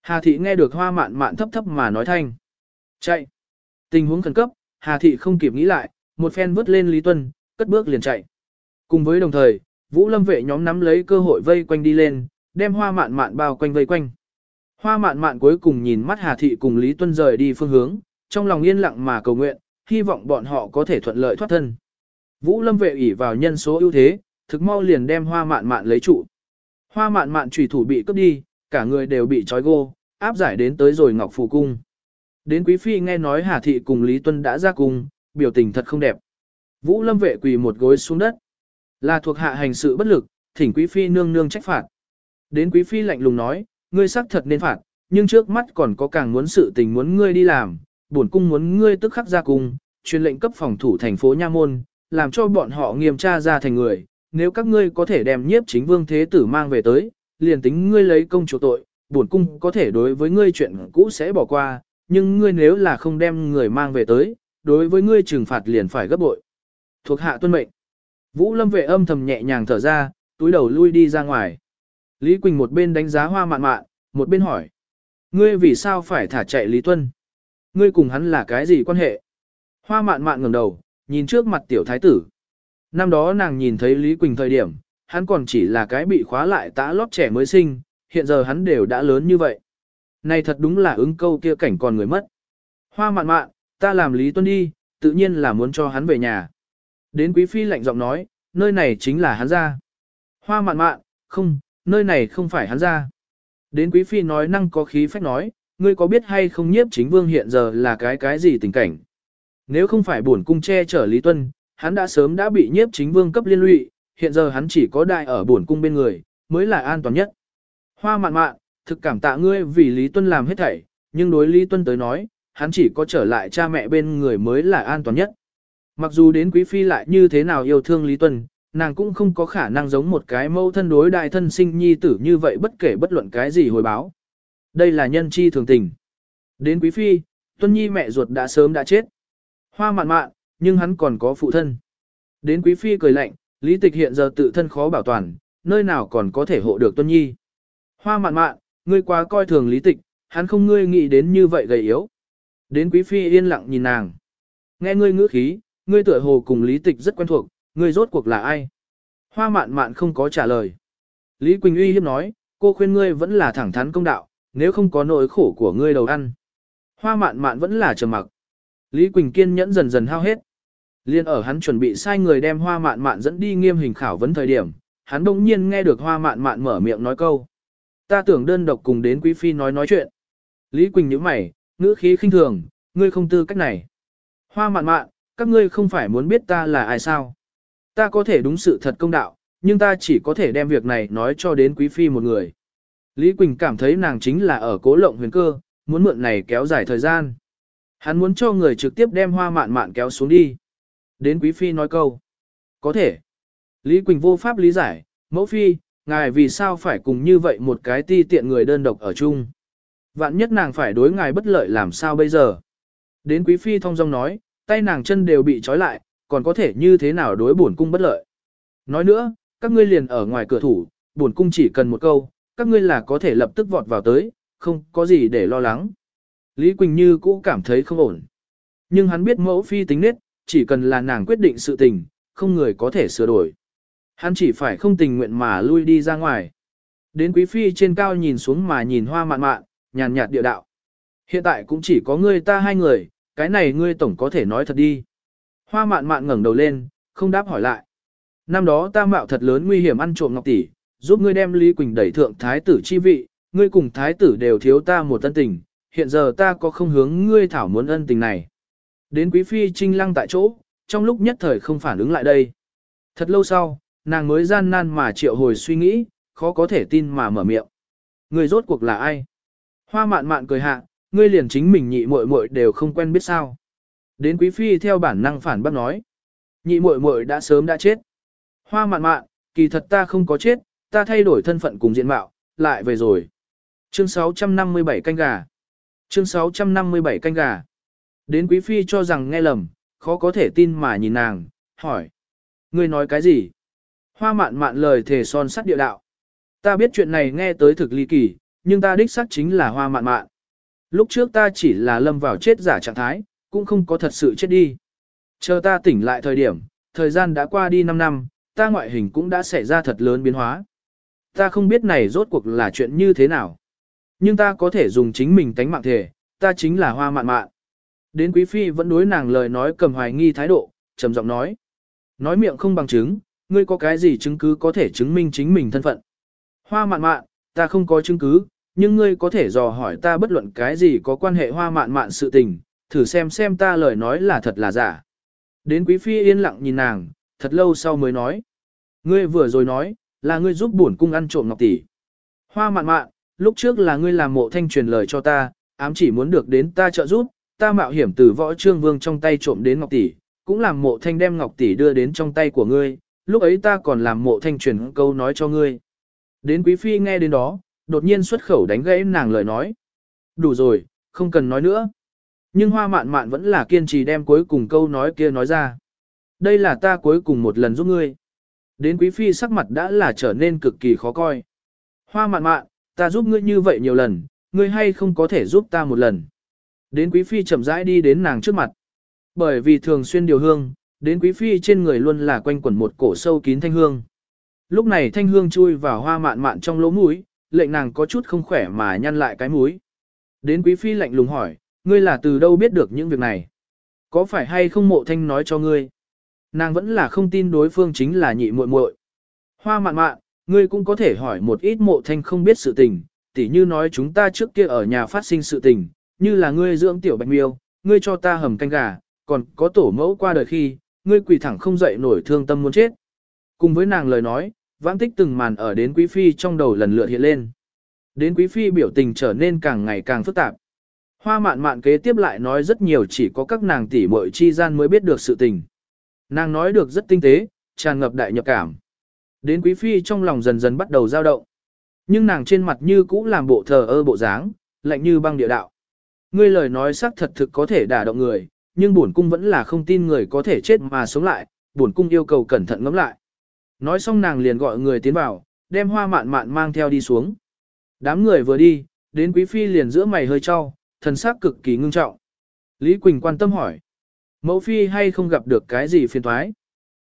Hà Thị nghe được hoa mạn mạn thấp thấp mà nói thanh. Chạy. Tình huống khẩn cấp, Hà Thị không kịp nghĩ lại, một phen vứt lên Lý Tuân, cất bước liền chạy. Cùng với đồng thời, Vũ Lâm vệ nhóm nắm lấy cơ hội vây quanh đi lên, đem hoa mạn mạn bao quanh vây quanh. Hoa mạn mạn cuối cùng nhìn mắt Hà Thị cùng Lý Tuân rời đi phương hướng, trong lòng yên lặng mà cầu nguyện, hy vọng bọn họ có thể thuận lợi thoát thân. Vũ Lâm vệ ủy vào nhân số ưu thế, thực mau liền đem hoa mạn mạn lấy trụ. Hoa mạn mạn trùy thủ bị cướp đi, cả người đều bị trói gô, áp giải đến tới rồi Ngọc Phù Cung. Đến Quý Phi nghe nói Hà Thị cùng Lý Tuân đã ra cung, biểu tình thật không đẹp. Vũ Lâm vệ quỳ một gối xuống đất. Là thuộc hạ hành sự bất lực, thỉnh Quý Phi nương nương trách phạt. Đến Quý Phi lạnh lùng nói, ngươi xác thật nên phạt, nhưng trước mắt còn có càng muốn sự tình muốn ngươi đi làm, bổn cung muốn ngươi tức khắc ra cung, truyền lệnh cấp phòng thủ thành phố Nha Môn, làm cho bọn họ nghiêm tra ra thành người, nếu các ngươi có thể đem nhiếp chính vương thế tử mang về tới, liền tính ngươi lấy công chủ tội, bổn cung có thể đối với ngươi chuyện cũ sẽ bỏ qua, nhưng ngươi nếu là không đem người mang về tới, đối với ngươi trừng phạt liền phải gấp bội. Thuộc hạ tuân mệnh. Vũ Lâm vệ âm thầm nhẹ nhàng thở ra, túi đầu lui đi ra ngoài. Lý Quỳnh một bên đánh giá hoa mạn mạn, một bên hỏi. Ngươi vì sao phải thả chạy Lý Tuân? Ngươi cùng hắn là cái gì quan hệ? Hoa mạn mạn ngẩng đầu, nhìn trước mặt tiểu thái tử. Năm đó nàng nhìn thấy Lý Quỳnh thời điểm, hắn còn chỉ là cái bị khóa lại tã lót trẻ mới sinh, hiện giờ hắn đều đã lớn như vậy. Này thật đúng là ứng câu kia cảnh còn người mất. Hoa mạn mạn, ta làm Lý Tuân đi, tự nhiên là muốn cho hắn về nhà. Đến quý phi lạnh giọng nói, nơi này chính là hắn ra. Hoa mạn mạn, không, nơi này không phải hắn ra. Đến quý phi nói năng có khí phách nói, ngươi có biết hay không nhiếp chính vương hiện giờ là cái cái gì tình cảnh. Nếu không phải buồn cung che chở Lý Tuân, hắn đã sớm đã bị nhiếp chính vương cấp liên lụy, hiện giờ hắn chỉ có đại ở buồn cung bên người, mới là an toàn nhất. Hoa mạn mạn, thực cảm tạ ngươi vì Lý Tuân làm hết thảy, nhưng đối Lý Tuân tới nói, hắn chỉ có trở lại cha mẹ bên người mới là an toàn nhất. Mặc dù đến quý phi lại như thế nào yêu thương Lý Tuân, nàng cũng không có khả năng giống một cái mâu thân đối đại thân sinh nhi tử như vậy bất kể bất luận cái gì hồi báo. Đây là nhân chi thường tình. Đến quý phi, Tuân Nhi mẹ ruột đã sớm đã chết. Hoa mạn mạn, nhưng hắn còn có phụ thân. Đến quý phi cười lạnh, Lý Tịch hiện giờ tự thân khó bảo toàn, nơi nào còn có thể hộ được Tuân Nhi. Hoa mạn mạn, ngươi quá coi thường lý tịch, hắn không ngươi nghĩ đến như vậy gầy yếu. Đến quý phi yên lặng nhìn nàng. Nghe ngươi ngữ khí, ngươi tựa hồ cùng lý tịch rất quen thuộc, ngươi rốt cuộc là ai? Hoa mạn mạn không có trả lời. Lý Quỳnh uy hiếp nói, cô khuyên ngươi vẫn là thẳng thắn công đạo, nếu không có nỗi khổ của ngươi đầu ăn. Hoa mạn mạn vẫn là trầm mặc. Lý Quỳnh kiên nhẫn dần dần hao hết. Liên ở hắn chuẩn bị sai người đem hoa mạn mạn dẫn đi nghiêm hình khảo vấn thời điểm, hắn đông nhiên nghe được hoa mạn mạn mở miệng nói câu. Ta tưởng đơn độc cùng đến quý phi nói nói chuyện. Lý Quỳnh nhíu mày, ngữ khí khinh thường, ngươi không tư cách này. Hoa mạn mạn, các ngươi không phải muốn biết ta là ai sao. Ta có thể đúng sự thật công đạo, nhưng ta chỉ có thể đem việc này nói cho đến quý phi một người. Lý Quỳnh cảm thấy nàng chính là ở cố lộng huyền cơ, muốn mượn này kéo dài thời gian. Hắn muốn cho người trực tiếp đem hoa mạn mạn kéo xuống đi. Đến quý phi nói câu. Có thể. Lý Quỳnh vô pháp lý giải, mẫu phi, ngài vì sao phải cùng như vậy một cái ti tiện người đơn độc ở chung. Vạn nhất nàng phải đối ngài bất lợi làm sao bây giờ. Đến quý phi thông dong nói, tay nàng chân đều bị trói lại, còn có thể như thế nào đối bổn cung bất lợi. Nói nữa, các ngươi liền ở ngoài cửa thủ, bổn cung chỉ cần một câu, các ngươi là có thể lập tức vọt vào tới, không có gì để lo lắng. Lý Quỳnh Như cũng cảm thấy không ổn. Nhưng hắn biết mẫu phi tính nết, chỉ cần là nàng quyết định sự tình, không người có thể sửa đổi. Hắn chỉ phải không tình nguyện mà lui đi ra ngoài. Đến quý phi trên cao nhìn xuống mà nhìn hoa mạn mạn, nhàn nhạt địa đạo. Hiện tại cũng chỉ có ngươi ta hai người, cái này ngươi tổng có thể nói thật đi. Hoa mạn mạn ngẩng đầu lên, không đáp hỏi lại. Năm đó ta mạo thật lớn nguy hiểm ăn trộm ngọc tỷ, giúp ngươi đem Lý Quỳnh đẩy thượng thái tử chi vị, ngươi cùng thái tử đều thiếu ta một thân tình, hiện giờ ta có không hướng ngươi thảo muốn ân tình này. Đến quý phi trinh lăng tại chỗ, trong lúc nhất thời không phản ứng lại đây. Thật lâu sau, nàng mới gian nan mà triệu hồi suy nghĩ, khó có thể tin mà mở miệng. ngươi rốt cuộc là ai? Hoa mạn mạn cười hạ, ngươi liền chính mình nhị muội muội đều không quen biết sao. Đến quý phi theo bản năng phản bác nói. Nhị muội muội đã sớm đã chết. Hoa mạn mạn, kỳ thật ta không có chết, ta thay đổi thân phận cùng diện mạo, lại về rồi. Chương 657 canh gà. Chương 657 canh gà. Đến quý phi cho rằng nghe lầm, khó có thể tin mà nhìn nàng, hỏi. Ngươi nói cái gì? Hoa mạn mạn lời thề son sắt địa đạo. Ta biết chuyện này nghe tới thực ly kỳ, nhưng ta đích xác chính là hoa mạn mạn. Lúc trước ta chỉ là lâm vào chết giả trạng thái, cũng không có thật sự chết đi. Chờ ta tỉnh lại thời điểm, thời gian đã qua đi 5 năm, ta ngoại hình cũng đã xảy ra thật lớn biến hóa. Ta không biết này rốt cuộc là chuyện như thế nào. Nhưng ta có thể dùng chính mình tánh mạng thể, ta chính là hoa mạn mạn. Đến quý phi vẫn đối nàng lời nói cầm hoài nghi thái độ, trầm giọng nói. Nói miệng không bằng chứng, ngươi có cái gì chứng cứ có thể chứng minh chính mình thân phận. Hoa mạn mạn, ta không có chứng cứ, nhưng ngươi có thể dò hỏi ta bất luận cái gì có quan hệ hoa mạn mạn sự tình, thử xem xem ta lời nói là thật là giả. Đến quý phi yên lặng nhìn nàng, thật lâu sau mới nói. Ngươi vừa rồi nói, là ngươi giúp bổn cung ăn trộm ngọc tỷ. Hoa mạn mạn, lúc trước là ngươi làm mộ thanh truyền lời cho ta, ám chỉ muốn được đến ta trợ giúp, ta mạo hiểm từ võ trương vương trong tay trộm đến ngọc tỷ, cũng làm mộ thanh đem ngọc tỷ đưa đến trong tay của ngươi, lúc ấy ta còn làm mộ thanh truyền câu nói cho ngươi. Đến quý phi nghe đến đó, đột nhiên xuất khẩu đánh gãy nàng lời nói. Đủ rồi, không cần nói nữa. Nhưng hoa mạn mạn vẫn là kiên trì đem cuối cùng câu nói kia nói ra. Đây là ta cuối cùng một lần giúp ngươi. Đến quý phi sắc mặt đã là trở nên cực kỳ khó coi. Hoa mạn mạn, ta giúp ngươi như vậy nhiều lần, ngươi hay không có thể giúp ta một lần. Đến quý phi chậm rãi đi đến nàng trước mặt. Bởi vì thường xuyên điều hương, đến quý phi trên người luôn là quanh quẩn một cổ sâu kín thanh hương. Lúc này thanh hương chui vào hoa mạn mạn trong lỗ mũi, lệnh nàng có chút không khỏe mà nhăn lại cái mũi. Đến quý phi lạnh lùng hỏi, ngươi là từ đâu biết được những việc này? Có phải hay không mộ thanh nói cho ngươi? Nàng vẫn là không tin đối phương chính là nhị muội muội. Hoa mạn mạn, ngươi cũng có thể hỏi một ít mộ thanh không biết sự tình, tỉ như nói chúng ta trước kia ở nhà phát sinh sự tình, như là ngươi dưỡng tiểu bạch miêu, ngươi cho ta hầm canh gà, còn có tổ mẫu qua đời khi, ngươi quỳ thẳng không dậy nổi thương tâm muốn chết. Cùng với nàng lời nói, vãng tích từng màn ở đến quý phi trong đầu lần lượt hiện lên. Đến quý phi biểu tình trở nên càng ngày càng phức tạp. Hoa mạn mạn kế tiếp lại nói rất nhiều chỉ có các nàng tỷ muội chi gian mới biết được sự tình. Nàng nói được rất tinh tế, tràn ngập đại nhập cảm. Đến quý phi trong lòng dần dần bắt đầu dao động. Nhưng nàng trên mặt như cũ làm bộ thờ ơ bộ dáng, lạnh như băng địa đạo. Ngươi lời nói xác thật thực có thể đả động người, nhưng bổn cung vẫn là không tin người có thể chết mà sống lại, bổn cung yêu cầu cẩn thận ngẫm lại. Nói xong nàng liền gọi người tiến vào, đem hoa mạn mạn mang theo đi xuống. Đám người vừa đi, đến quý phi liền giữa mày hơi cho, thần sắc cực kỳ ngưng trọng. Lý Quỳnh quan tâm hỏi. Mẫu phi hay không gặp được cái gì phiền thoái?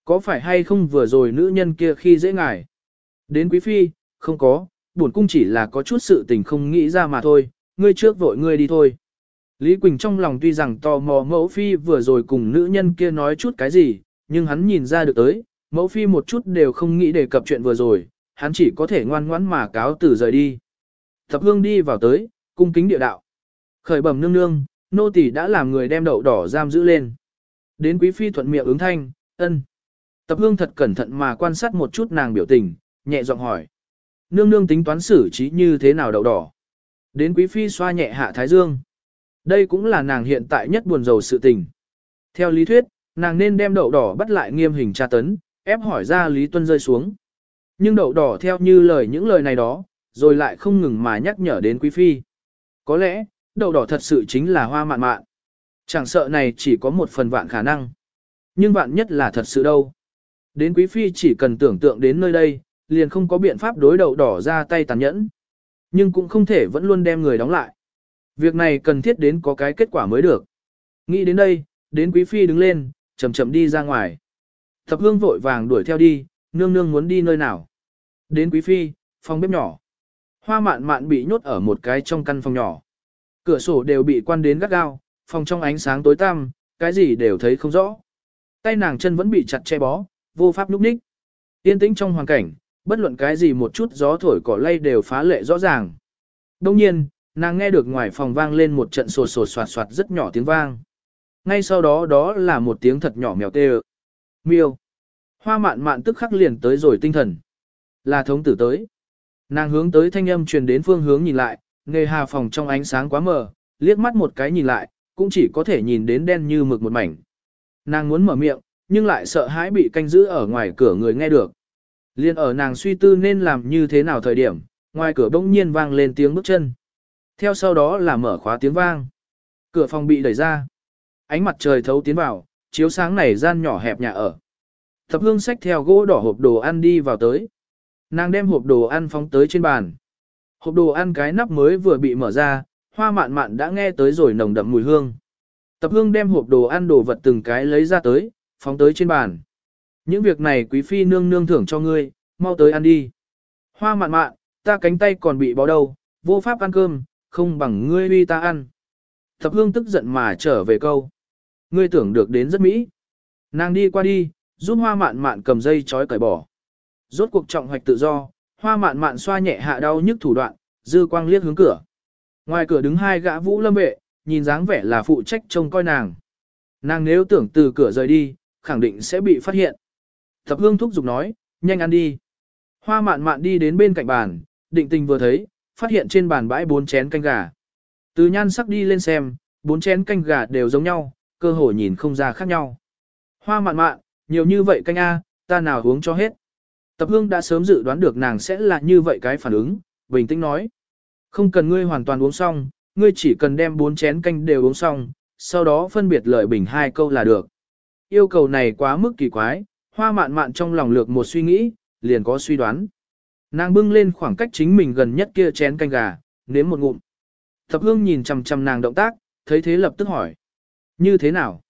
Có phải hay không vừa rồi nữ nhân kia khi dễ ngài? Đến quý phi, không có, bổn cung chỉ là có chút sự tình không nghĩ ra mà thôi, ngươi trước vội ngươi đi thôi. Lý Quỳnh trong lòng tuy rằng tò mò mẫu phi vừa rồi cùng nữ nhân kia nói chút cái gì, nhưng hắn nhìn ra được tới, mẫu phi một chút đều không nghĩ đề cập chuyện vừa rồi, hắn chỉ có thể ngoan ngoãn mà cáo từ rời đi. Thập hương đi vào tới, cung kính địa đạo. Khởi bẩm nương nương, nô tỳ đã làm người đem đậu đỏ giam giữ lên. Đến quý phi thuận miệng ứng thanh, ân. Tập hương thật cẩn thận mà quan sát một chút nàng biểu tình, nhẹ giọng hỏi. Nương nương tính toán xử trí như thế nào đậu đỏ. Đến quý phi xoa nhẹ hạ thái dương. Đây cũng là nàng hiện tại nhất buồn rầu sự tình. Theo lý thuyết, nàng nên đem đậu đỏ bắt lại nghiêm hình tra tấn, ép hỏi ra Lý Tuân rơi xuống. Nhưng đậu đỏ theo như lời những lời này đó, rồi lại không ngừng mà nhắc nhở đến quý phi. Có lẽ, đậu đỏ thật sự chính là hoa mạn mạn. Chẳng sợ này chỉ có một phần vạn khả năng. Nhưng vạn nhất là thật sự đâu. Đến quý phi chỉ cần tưởng tượng đến nơi đây, liền không có biện pháp đối đầu đỏ ra tay tàn nhẫn. Nhưng cũng không thể vẫn luôn đem người đóng lại. Việc này cần thiết đến có cái kết quả mới được. Nghĩ đến đây, đến quý phi đứng lên, chậm chậm đi ra ngoài. Thập hương vội vàng đuổi theo đi, nương nương muốn đi nơi nào. Đến quý phi, phòng bếp nhỏ. Hoa mạn mạn bị nhốt ở một cái trong căn phòng nhỏ. Cửa sổ đều bị quan đến gắt gao, phòng trong ánh sáng tối tăm, cái gì đều thấy không rõ. Tay nàng chân vẫn bị chặt che bó, vô pháp lúc ních. Yên tĩnh trong hoàn cảnh, bất luận cái gì một chút gió thổi cỏ lay đều phá lệ rõ ràng. Đông nhiên, nàng nghe được ngoài phòng vang lên một trận sột sột soạt soạt rất nhỏ tiếng vang. Ngay sau đó đó là một tiếng thật nhỏ mèo tê Miêu. Hoa mạn mạn tức khắc liền tới rồi tinh thần. Là thống tử tới. Nàng hướng tới thanh âm truyền đến phương hướng nhìn lại, nghề hà phòng trong ánh sáng quá mờ, liếc mắt một cái nhìn lại, cũng chỉ có thể nhìn đến đen như mực một mảnh. Nàng muốn mở miệng, nhưng lại sợ hãi bị canh giữ ở ngoài cửa người nghe được. Liên ở nàng suy tư nên làm như thế nào thời điểm, ngoài cửa bỗng nhiên vang lên tiếng bước chân. Theo sau đó là mở khóa tiếng vang. Cửa phòng bị đẩy ra. Ánh mặt trời thấu tiến vào, chiếu sáng này gian nhỏ hẹp nhà ở. Thập hương sách theo gỗ đỏ hộp đồ ăn đi vào tới. Nàng đem hộp đồ ăn phóng tới trên bàn. Hộp đồ ăn cái nắp mới vừa bị mở ra, hoa mạn mạn đã nghe tới rồi nồng đậm mùi hương. Tập hương đem hộp đồ ăn đồ vật từng cái lấy ra tới, phóng tới trên bàn. Những việc này quý phi nương nương thưởng cho ngươi, mau tới ăn đi. Hoa mạn mạn, ta cánh tay còn bị bó đầu, vô pháp ăn cơm, không bằng ngươi uy ta ăn. Tập hương tức giận mà trở về câu. Ngươi tưởng được đến rất mỹ. Nàng đi qua đi, giúp hoa mạn mạn cầm dây chói cởi bỏ. Rốt cuộc trọng hoạch tự do, hoa mạn mạn xoa nhẹ hạ đau nhức thủ đoạn, dư quang liếc hướng cửa. Ngoài cửa đứng hai gã vũ lâm vệ, nhìn dáng vẻ là phụ trách trông coi nàng. Nàng nếu tưởng từ cửa rời đi, khẳng định sẽ bị phát hiện. Thập hương thúc giục nói, nhanh ăn đi. Hoa mạn mạn đi đến bên cạnh bàn, định tình vừa thấy, phát hiện trên bàn bãi bốn chén canh gà. Từ nhan sắc đi lên xem, bốn chén canh gà đều giống nhau, cơ hội nhìn không ra khác nhau. Hoa mạn mạn, nhiều như vậy canh A, ta nào uống cho hết. Tập hương đã sớm dự đoán được nàng sẽ là như vậy cái phản ứng, bình tĩnh nói. Không cần ngươi hoàn toàn uống xong, ngươi chỉ cần đem bốn chén canh đều uống xong, sau đó phân biệt lợi bình hai câu là được. Yêu cầu này quá mức kỳ quái, hoa mạn mạn trong lòng lược một suy nghĩ, liền có suy đoán. Nàng bưng lên khoảng cách chính mình gần nhất kia chén canh gà, nếm một ngụm. Thập hương nhìn chằm chằm nàng động tác, thấy thế lập tức hỏi. Như thế nào?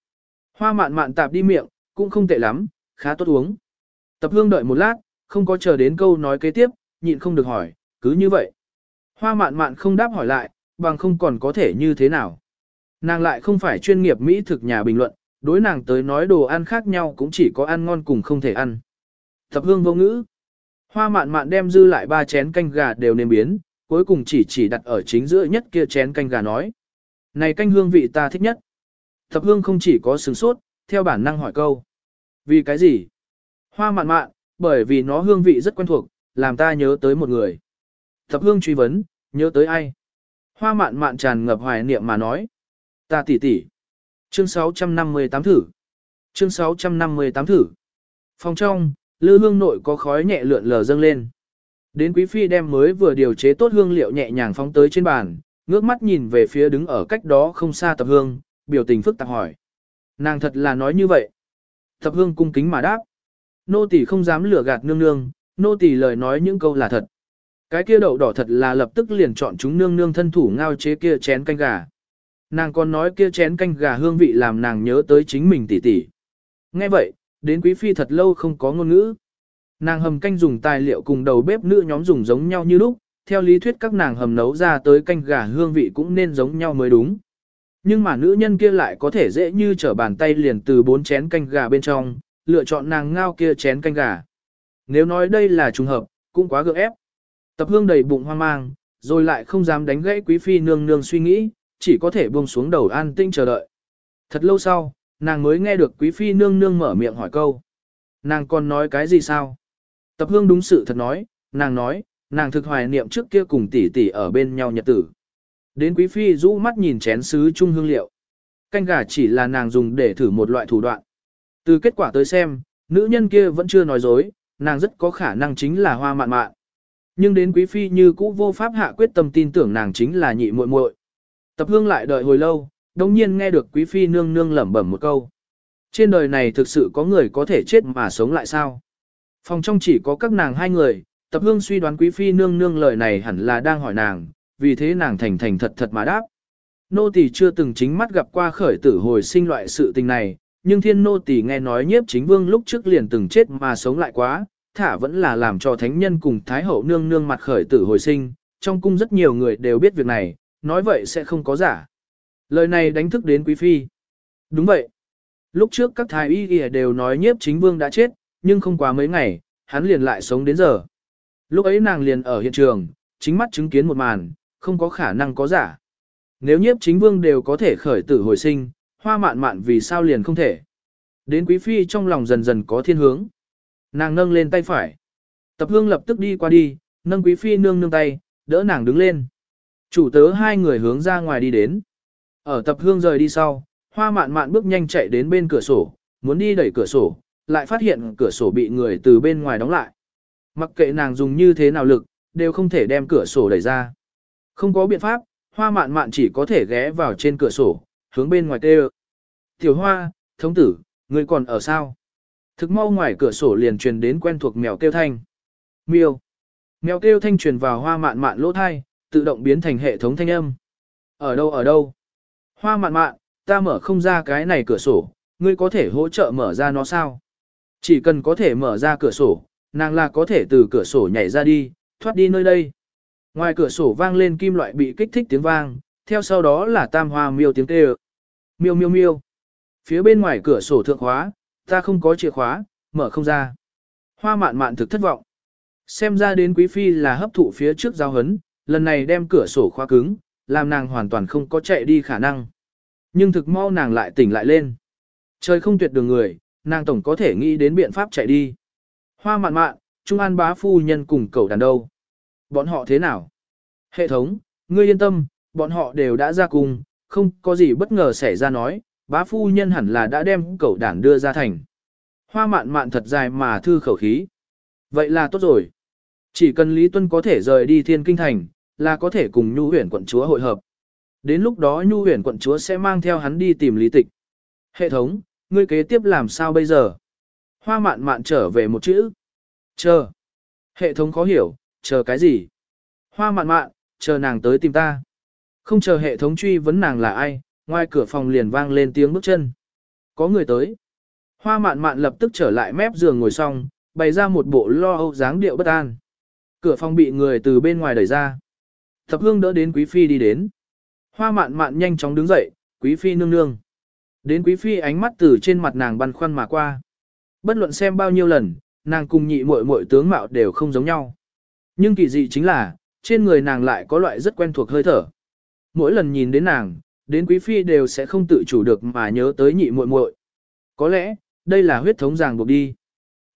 Hoa mạn mạn tạp đi miệng, cũng không tệ lắm, khá tốt uống. Tập hương đợi một lát, không có chờ đến câu nói kế tiếp, nhịn không được hỏi, cứ như vậy. Hoa mạn mạn không đáp hỏi lại, bằng không còn có thể như thế nào. Nàng lại không phải chuyên nghiệp mỹ thực nhà bình luận, đối nàng tới nói đồ ăn khác nhau cũng chỉ có ăn ngon cùng không thể ăn. Thập hương vô ngữ. Hoa mạn mạn đem dư lại ba chén canh gà đều nêm biến, cuối cùng chỉ chỉ đặt ở chính giữa nhất kia chén canh gà nói. Này canh hương vị ta thích nhất. Thập hương không chỉ có sừng sốt, theo bản năng hỏi câu. Vì cái gì? Hoa mạn mạn, bởi vì nó hương vị rất quen thuộc, làm ta nhớ tới một người. Thập hương truy vấn, nhớ tới ai? Hoa mạn mạn tràn ngập hoài niệm mà nói. Ta tỷ tỷ. Chương 658 thử. Chương 658 thử. Phòng trong, lư hương nội có khói nhẹ lượn lờ dâng lên. Đến quý phi đem mới vừa điều chế tốt hương liệu nhẹ nhàng phóng tới trên bàn, ngước mắt nhìn về phía đứng ở cách đó không xa tập hương, biểu tình phức tạp hỏi. Nàng thật là nói như vậy. Tập hương cung kính mà đáp. Nô tỳ không dám lừa gạt nương nương, nô tỳ lời nói những câu là thật. Cái kia đậu đỏ thật là lập tức liền chọn chúng nương nương thân thủ ngao chế kia chén canh gà. Nàng còn nói kia chén canh gà hương vị làm nàng nhớ tới chính mình tỉ tỉ. Nghe vậy, đến quý phi thật lâu không có ngôn ngữ. Nàng hầm canh dùng tài liệu cùng đầu bếp nữ nhóm dùng giống nhau như lúc, theo lý thuyết các nàng hầm nấu ra tới canh gà hương vị cũng nên giống nhau mới đúng. Nhưng mà nữ nhân kia lại có thể dễ như trở bàn tay liền từ bốn chén canh gà bên trong, lựa chọn nàng ngao kia chén canh gà. Nếu nói đây là trùng hợp, cũng quá gượng ép. Tập hương đầy bụng hoang mang, rồi lại không dám đánh gãy quý phi nương nương suy nghĩ, chỉ có thể buông xuống đầu an tinh chờ đợi. Thật lâu sau, nàng mới nghe được quý phi nương nương mở miệng hỏi câu. Nàng còn nói cái gì sao? Tập hương đúng sự thật nói, nàng nói, nàng thực hoài niệm trước kia cùng tỷ tỷ ở bên nhau nhật tử. Đến quý phi rũ mắt nhìn chén sứ chung hương liệu. Canh gà chỉ là nàng dùng để thử một loại thủ đoạn. Từ kết quả tới xem, nữ nhân kia vẫn chưa nói dối, nàng rất có khả năng chính là hoa mạn mạn. Nhưng đến quý phi như cũ vô pháp hạ quyết tâm tin tưởng nàng chính là nhị muội muội. Tập hương lại đợi hồi lâu, đồng nhiên nghe được quý phi nương nương lẩm bẩm một câu. Trên đời này thực sự có người có thể chết mà sống lại sao? Phòng trong chỉ có các nàng hai người, tập hương suy đoán quý phi nương nương lời này hẳn là đang hỏi nàng, vì thế nàng thành thành thật thật mà đáp. Nô tỳ chưa từng chính mắt gặp qua khởi tử hồi sinh loại sự tình này, nhưng thiên nô tỳ nghe nói nhiếp chính vương lúc trước liền từng chết mà sống lại quá, thả vẫn là làm cho thánh nhân cùng thái hậu nương nương mặt khởi tử hồi sinh, trong cung rất nhiều người đều biết việc này, nói vậy sẽ không có giả. Lời này đánh thức đến quý phi. Đúng vậy. Lúc trước các thái y y đều nói nhiếp chính vương đã chết, nhưng không quá mấy ngày, hắn liền lại sống đến giờ. Lúc ấy nàng liền ở hiện trường, chính mắt chứng kiến một màn, không có khả năng có giả. Nếu nhiếp chính vương đều có thể khởi tử hồi sinh, hoa mạn mạn vì sao liền không thể. Đến quý phi trong lòng dần dần có thiên hướng. Nàng nâng lên tay phải. Tập hương lập tức đi qua đi, nâng quý phi nương nương tay, đỡ nàng đứng lên. Chủ tớ hai người hướng ra ngoài đi đến. Ở tập hương rời đi sau, hoa mạn mạn bước nhanh chạy đến bên cửa sổ, muốn đi đẩy cửa sổ, lại phát hiện cửa sổ bị người từ bên ngoài đóng lại. Mặc kệ nàng dùng như thế nào lực, đều không thể đem cửa sổ đẩy ra. Không có biện pháp, hoa mạn mạn chỉ có thể ghé vào trên cửa sổ, hướng bên ngoài tê Tiểu hoa, thống tử, ngươi còn ở sao? Thực mau ngoài cửa sổ liền truyền đến quen thuộc mèo kêu thanh. Miêu. Mèo kêu thanh truyền vào hoa mạn mạn lỗ thai, tự động biến thành hệ thống thanh âm. Ở đâu ở đâu? Hoa mạn mạn, ta mở không ra cái này cửa sổ, ngươi có thể hỗ trợ mở ra nó sao? Chỉ cần có thể mở ra cửa sổ, nàng là có thể từ cửa sổ nhảy ra đi, thoát đi nơi đây. Ngoài cửa sổ vang lên kim loại bị kích thích tiếng vang, theo sau đó là tam hoa miêu tiếng kêu. Miêu miêu miêu. Phía bên ngoài cửa sổ thượng hóa ta không có chìa khóa, mở không ra. Hoa mạn mạn thực thất vọng. Xem ra đến quý phi là hấp thụ phía trước giao hấn, lần này đem cửa sổ khóa cứng, làm nàng hoàn toàn không có chạy đi khả năng. Nhưng thực mau nàng lại tỉnh lại lên. Trời không tuyệt đường người, nàng tổng có thể nghĩ đến biện pháp chạy đi. Hoa mạn mạn, Trung An bá phu nhân cùng cậu đàn đâu. Bọn họ thế nào? Hệ thống, ngươi yên tâm, bọn họ đều đã ra cùng, không có gì bất ngờ xảy ra nói, bá phu nhân hẳn là đã đem cậu đảng đưa ra thành. Hoa mạn mạn thật dài mà thư khẩu khí. Vậy là tốt rồi. Chỉ cần Lý Tuân có thể rời đi thiên kinh thành, là có thể cùng Nhu huyền quận chúa hội hợp. Đến lúc đó Nhu huyền quận chúa sẽ mang theo hắn đi tìm Lý Tịch. Hệ thống, ngươi kế tiếp làm sao bây giờ? Hoa mạn mạn trở về một chữ. Chờ. Hệ thống khó hiểu, chờ cái gì? Hoa mạn mạn, chờ nàng tới tìm ta. Không chờ hệ thống truy vấn nàng là ai, ngoài cửa phòng liền vang lên tiếng bước chân. Có người tới. Hoa mạn mạn lập tức trở lại mép giường ngồi xong, bày ra một bộ lo âu dáng điệu bất an. Cửa phòng bị người từ bên ngoài đẩy ra. Thập hương đỡ đến quý phi đi đến. Hoa mạn mạn nhanh chóng đứng dậy, quý phi nương nương. Đến quý phi ánh mắt từ trên mặt nàng băn khoăn mà qua. Bất luận xem bao nhiêu lần, nàng cùng nhị muội muội tướng mạo đều không giống nhau. Nhưng kỳ dị chính là, trên người nàng lại có loại rất quen thuộc hơi thở. Mỗi lần nhìn đến nàng, đến quý phi đều sẽ không tự chủ được mà nhớ tới nhị muội muội. Có lẽ, đây là huyết thống ràng buộc đi.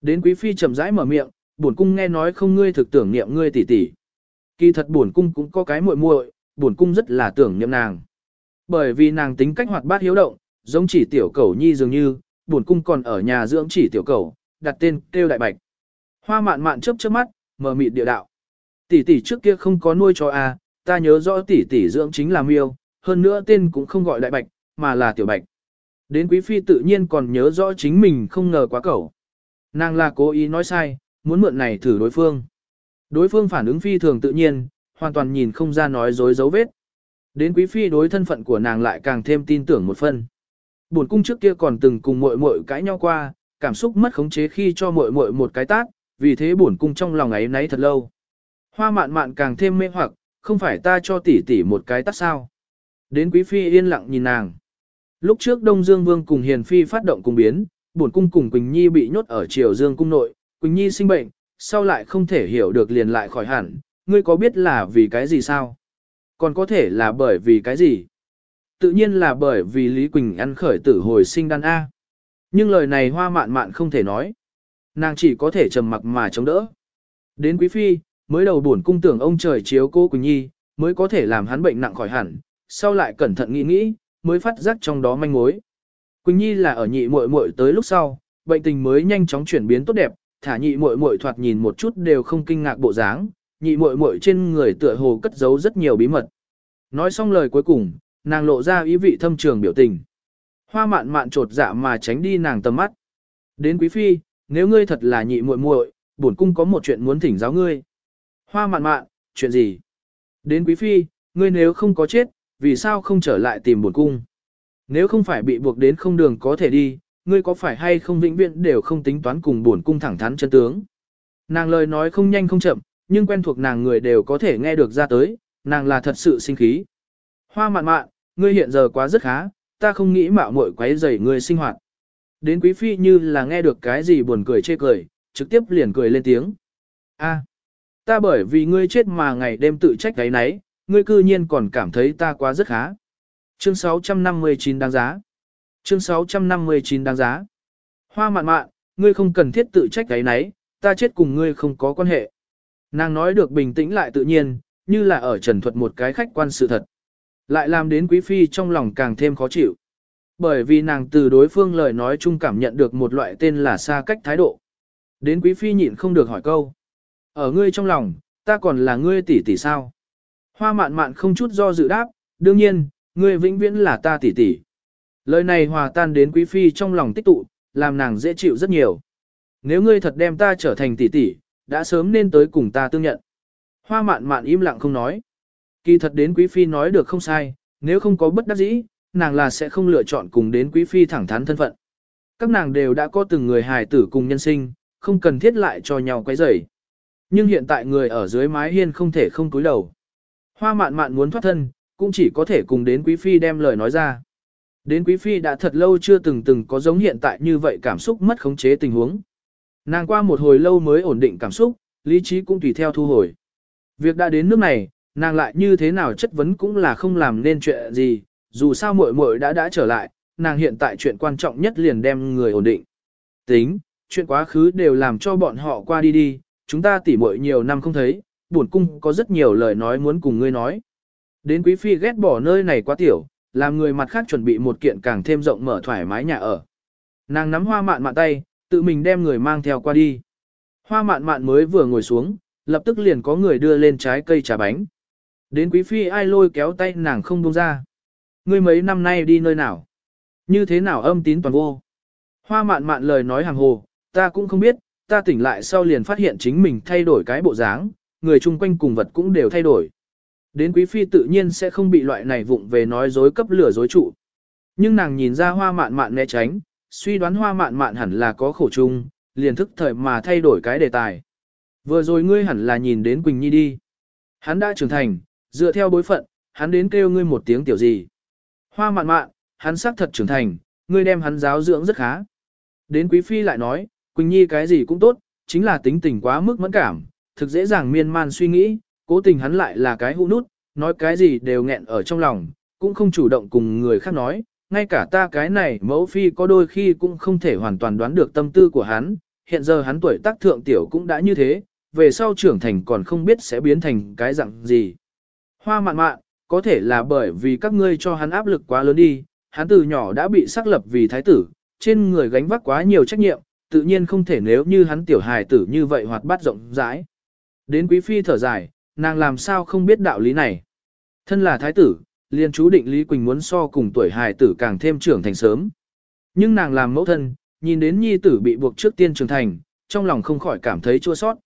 Đến quý phi chậm rãi mở miệng, bổn cung nghe nói không ngươi thực tưởng niệm ngươi tỷ tỷ. Kỳ thật bổn cung cũng có cái muội muội, bổn cung rất là tưởng niệm nàng. Bởi vì nàng tính cách hoạt bát hiếu động, giống chỉ tiểu cẩu nhi dường như, bổn cung còn ở nhà dưỡng chỉ tiểu cẩu, đặt tên kêu đại bạch. Hoa mạn mạn chớp chớp mắt, mở mịt địa đạo. Tỷ tỷ trước kia không có nuôi cho a, ta nhớ rõ tỷ tỷ dưỡng chính là miêu, hơn nữa tên cũng không gọi đại bạch, mà là tiểu bạch. Đến quý phi tự nhiên còn nhớ rõ chính mình không ngờ quá cẩu. Nàng là cố ý nói sai, muốn mượn này thử đối phương. Đối phương phản ứng phi thường tự nhiên, hoàn toàn nhìn không ra nói dối dấu vết. Đến quý phi đối thân phận của nàng lại càng thêm tin tưởng một phần. Buồn cung trước kia còn từng cùng muội muội cãi nhau qua, cảm xúc mất khống chế khi cho muội muội một cái tát, vì thế buồn cung trong lòng ấy nấy thật lâu. Hoa mạn mạn càng thêm mê hoặc, không phải ta cho tỷ tỷ một cái tát sao. Đến quý phi yên lặng nhìn nàng. Lúc trước Đông Dương Vương cùng Hiền Phi phát động cùng biến, bổn cung cùng Quỳnh Nhi bị nhốt ở Triều Dương cung nội, Quỳnh Nhi sinh bệnh, sau lại không thể hiểu được liền lại khỏi hẳn, ngươi có biết là vì cái gì sao? Còn có thể là bởi vì cái gì? Tự nhiên là bởi vì Lý Quỳnh ăn khởi tử hồi sinh đan A. Nhưng lời này hoa mạn mạn không thể nói. Nàng chỉ có thể trầm mặc mà chống đỡ. Đến Quý Phi, mới đầu buồn cung tưởng ông trời chiếu cô Quỳnh Nhi, mới có thể làm hắn bệnh nặng khỏi hẳn, sau lại cẩn thận nghĩ nghĩ, mới phát giác trong đó manh mối. Quỳnh Nhi là ở nhị muội muội tới lúc sau, bệnh tình mới nhanh chóng chuyển biến tốt đẹp, thả nhị muội muội thoạt nhìn một chút đều không kinh ngạc bộ dáng, nhị muội muội trên người tựa hồ cất giấu rất nhiều bí mật. Nói xong lời cuối cùng, nàng lộ ra ý vị thâm trường biểu tình. Hoa mạn mạn trột dạ mà tránh đi nàng tầm mắt. Đến quý phi, nếu ngươi thật là nhị muội muội, bổn cung có một chuyện muốn thỉnh giáo ngươi. Hoa mạn mạn, chuyện gì? Đến quý phi, ngươi nếu không có chết, vì sao không trở lại tìm buồn cung? Nếu không phải bị buộc đến không đường có thể đi, ngươi có phải hay không vĩnh viễn đều không tính toán cùng buồn cung thẳng thắn chân tướng? Nàng lời nói không nhanh không chậm, nhưng quen thuộc nàng người đều có thể nghe được ra tới, nàng là thật sự sinh khí. Hoa mạn mạn, ngươi hiện giờ quá rất khá, ta không nghĩ mạo muội quấy rầy ngươi sinh hoạt. Đến quý phi như là nghe được cái gì buồn cười chê cười, trực tiếp liền cười lên tiếng. A, ta bởi vì ngươi chết mà ngày đêm tự trách cái nấy, ngươi cư nhiên còn cảm thấy ta quá rất khá. Chương 659 đáng giá. Chương 659 đáng giá. Hoa mạn mạn, ngươi không cần thiết tự trách cái nấy, ta chết cùng ngươi không có quan hệ. Nàng nói được bình tĩnh lại tự nhiên, như là ở trần thuật một cái khách quan sự thật. Lại làm đến quý phi trong lòng càng thêm khó chịu. Bởi vì nàng từ đối phương lời nói chung cảm nhận được một loại tên là xa cách thái độ. Đến quý phi nhịn không được hỏi câu. Ở ngươi trong lòng, ta còn là ngươi tỷ tỷ sao? Hoa mạn mạn không chút do dự đáp, đương nhiên, ngươi vĩnh viễn là ta tỷ tỷ. Lời này hòa tan đến quý phi trong lòng tích tụ, làm nàng dễ chịu rất nhiều. Nếu ngươi thật đem ta trở thành tỷ tỷ, đã sớm nên tới cùng ta tương nhận. Hoa mạn mạn im lặng không nói. Kỳ thật đến quý phi nói được không sai, nếu không có bất đắc dĩ, nàng là sẽ không lựa chọn cùng đến quý phi thẳng thắn thân phận. Các nàng đều đã có từng người hài tử cùng nhân sinh, không cần thiết lại cho nhau quấy rầy. Nhưng hiện tại người ở dưới mái hiên không thể không cúi đầu. Hoa mạn mạn muốn thoát thân, cũng chỉ có thể cùng đến quý phi đem lời nói ra. Đến quý phi đã thật lâu chưa từng từng có giống hiện tại như vậy cảm xúc mất khống chế tình huống. Nàng qua một hồi lâu mới ổn định cảm xúc, lý trí cũng tùy theo thu hồi. Việc đã đến nước này, nàng lại như thế nào chất vấn cũng là không làm nên chuyện gì, dù sao muội muội đã đã trở lại, nàng hiện tại chuyện quan trọng nhất liền đem người ổn định. Tính, chuyện quá khứ đều làm cho bọn họ qua đi đi, chúng ta tỉ muội nhiều năm không thấy, Bổn cung có rất nhiều lời nói muốn cùng ngươi nói. Đến quý phi ghét bỏ nơi này quá tiểu, làm người mặt khác chuẩn bị một kiện càng thêm rộng mở thoải mái nhà ở. Nàng nắm hoa mạn mạn tay, tự mình đem người mang theo qua đi. Hoa mạn mạn mới vừa ngồi xuống, lập tức liền có người đưa lên trái cây trà bánh. Đến quý phi ai lôi kéo tay nàng không buông ra. Ngươi mấy năm nay đi nơi nào? Như thế nào âm tín toàn vô? Hoa mạn mạn lời nói hàng hồ, ta cũng không biết, ta tỉnh lại sau liền phát hiện chính mình thay đổi cái bộ dáng, người chung quanh cùng vật cũng đều thay đổi. Đến quý phi tự nhiên sẽ không bị loại này vụng về nói dối cấp lửa dối trụ. Nhưng nàng nhìn ra hoa mạn mạn né tránh, suy đoán hoa mạn mạn hẳn là có khổ chung, liền thức thời mà thay đổi cái đề tài. Vừa rồi ngươi hẳn là nhìn đến Quỳnh Nhi đi. Hắn đã trưởng thành, dựa theo bối phận, hắn đến kêu ngươi một tiếng tiểu gì. Hoa mạn mạn, hắn xác thật trưởng thành, ngươi đem hắn giáo dưỡng rất khá. Đến Quý Phi lại nói, Quỳnh Nhi cái gì cũng tốt, chính là tính tình quá mức mẫn cảm, thực dễ dàng miên man suy nghĩ, cố tình hắn lại là cái hũ nút, nói cái gì đều nghẹn ở trong lòng, cũng không chủ động cùng người khác nói, ngay cả ta cái này mẫu phi có đôi khi cũng không thể hoàn toàn đoán được tâm tư của hắn, hiện giờ hắn tuổi tác thượng tiểu cũng đã như thế, về sau trưởng thành còn không biết sẽ biến thành cái dạng gì. Hoa mạn mạn, có thể là bởi vì các ngươi cho hắn áp lực quá lớn đi, hắn từ nhỏ đã bị xác lập vì thái tử, trên người gánh vác quá nhiều trách nhiệm, tự nhiên không thể nếu như hắn tiểu hài tử như vậy hoạt bát rộng rãi. Đến quý phi thở dài, nàng làm sao không biết đạo lý này. Thân là thái tử, liền chú định Lý Quỳnh muốn so cùng tuổi hài tử càng thêm trưởng thành sớm. Nhưng nàng làm mẫu thân, nhìn đến nhi tử bị buộc trước tiên trưởng thành, trong lòng không khỏi cảm thấy chua sót.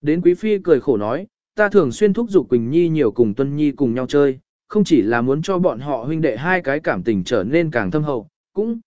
Đến Quý Phi cười khổ nói, ta thường xuyên thúc giục Quỳnh Nhi nhiều cùng Tuân Nhi cùng nhau chơi, không chỉ là muốn cho bọn họ huynh đệ hai cái cảm tình trở nên càng thâm hậu, cũng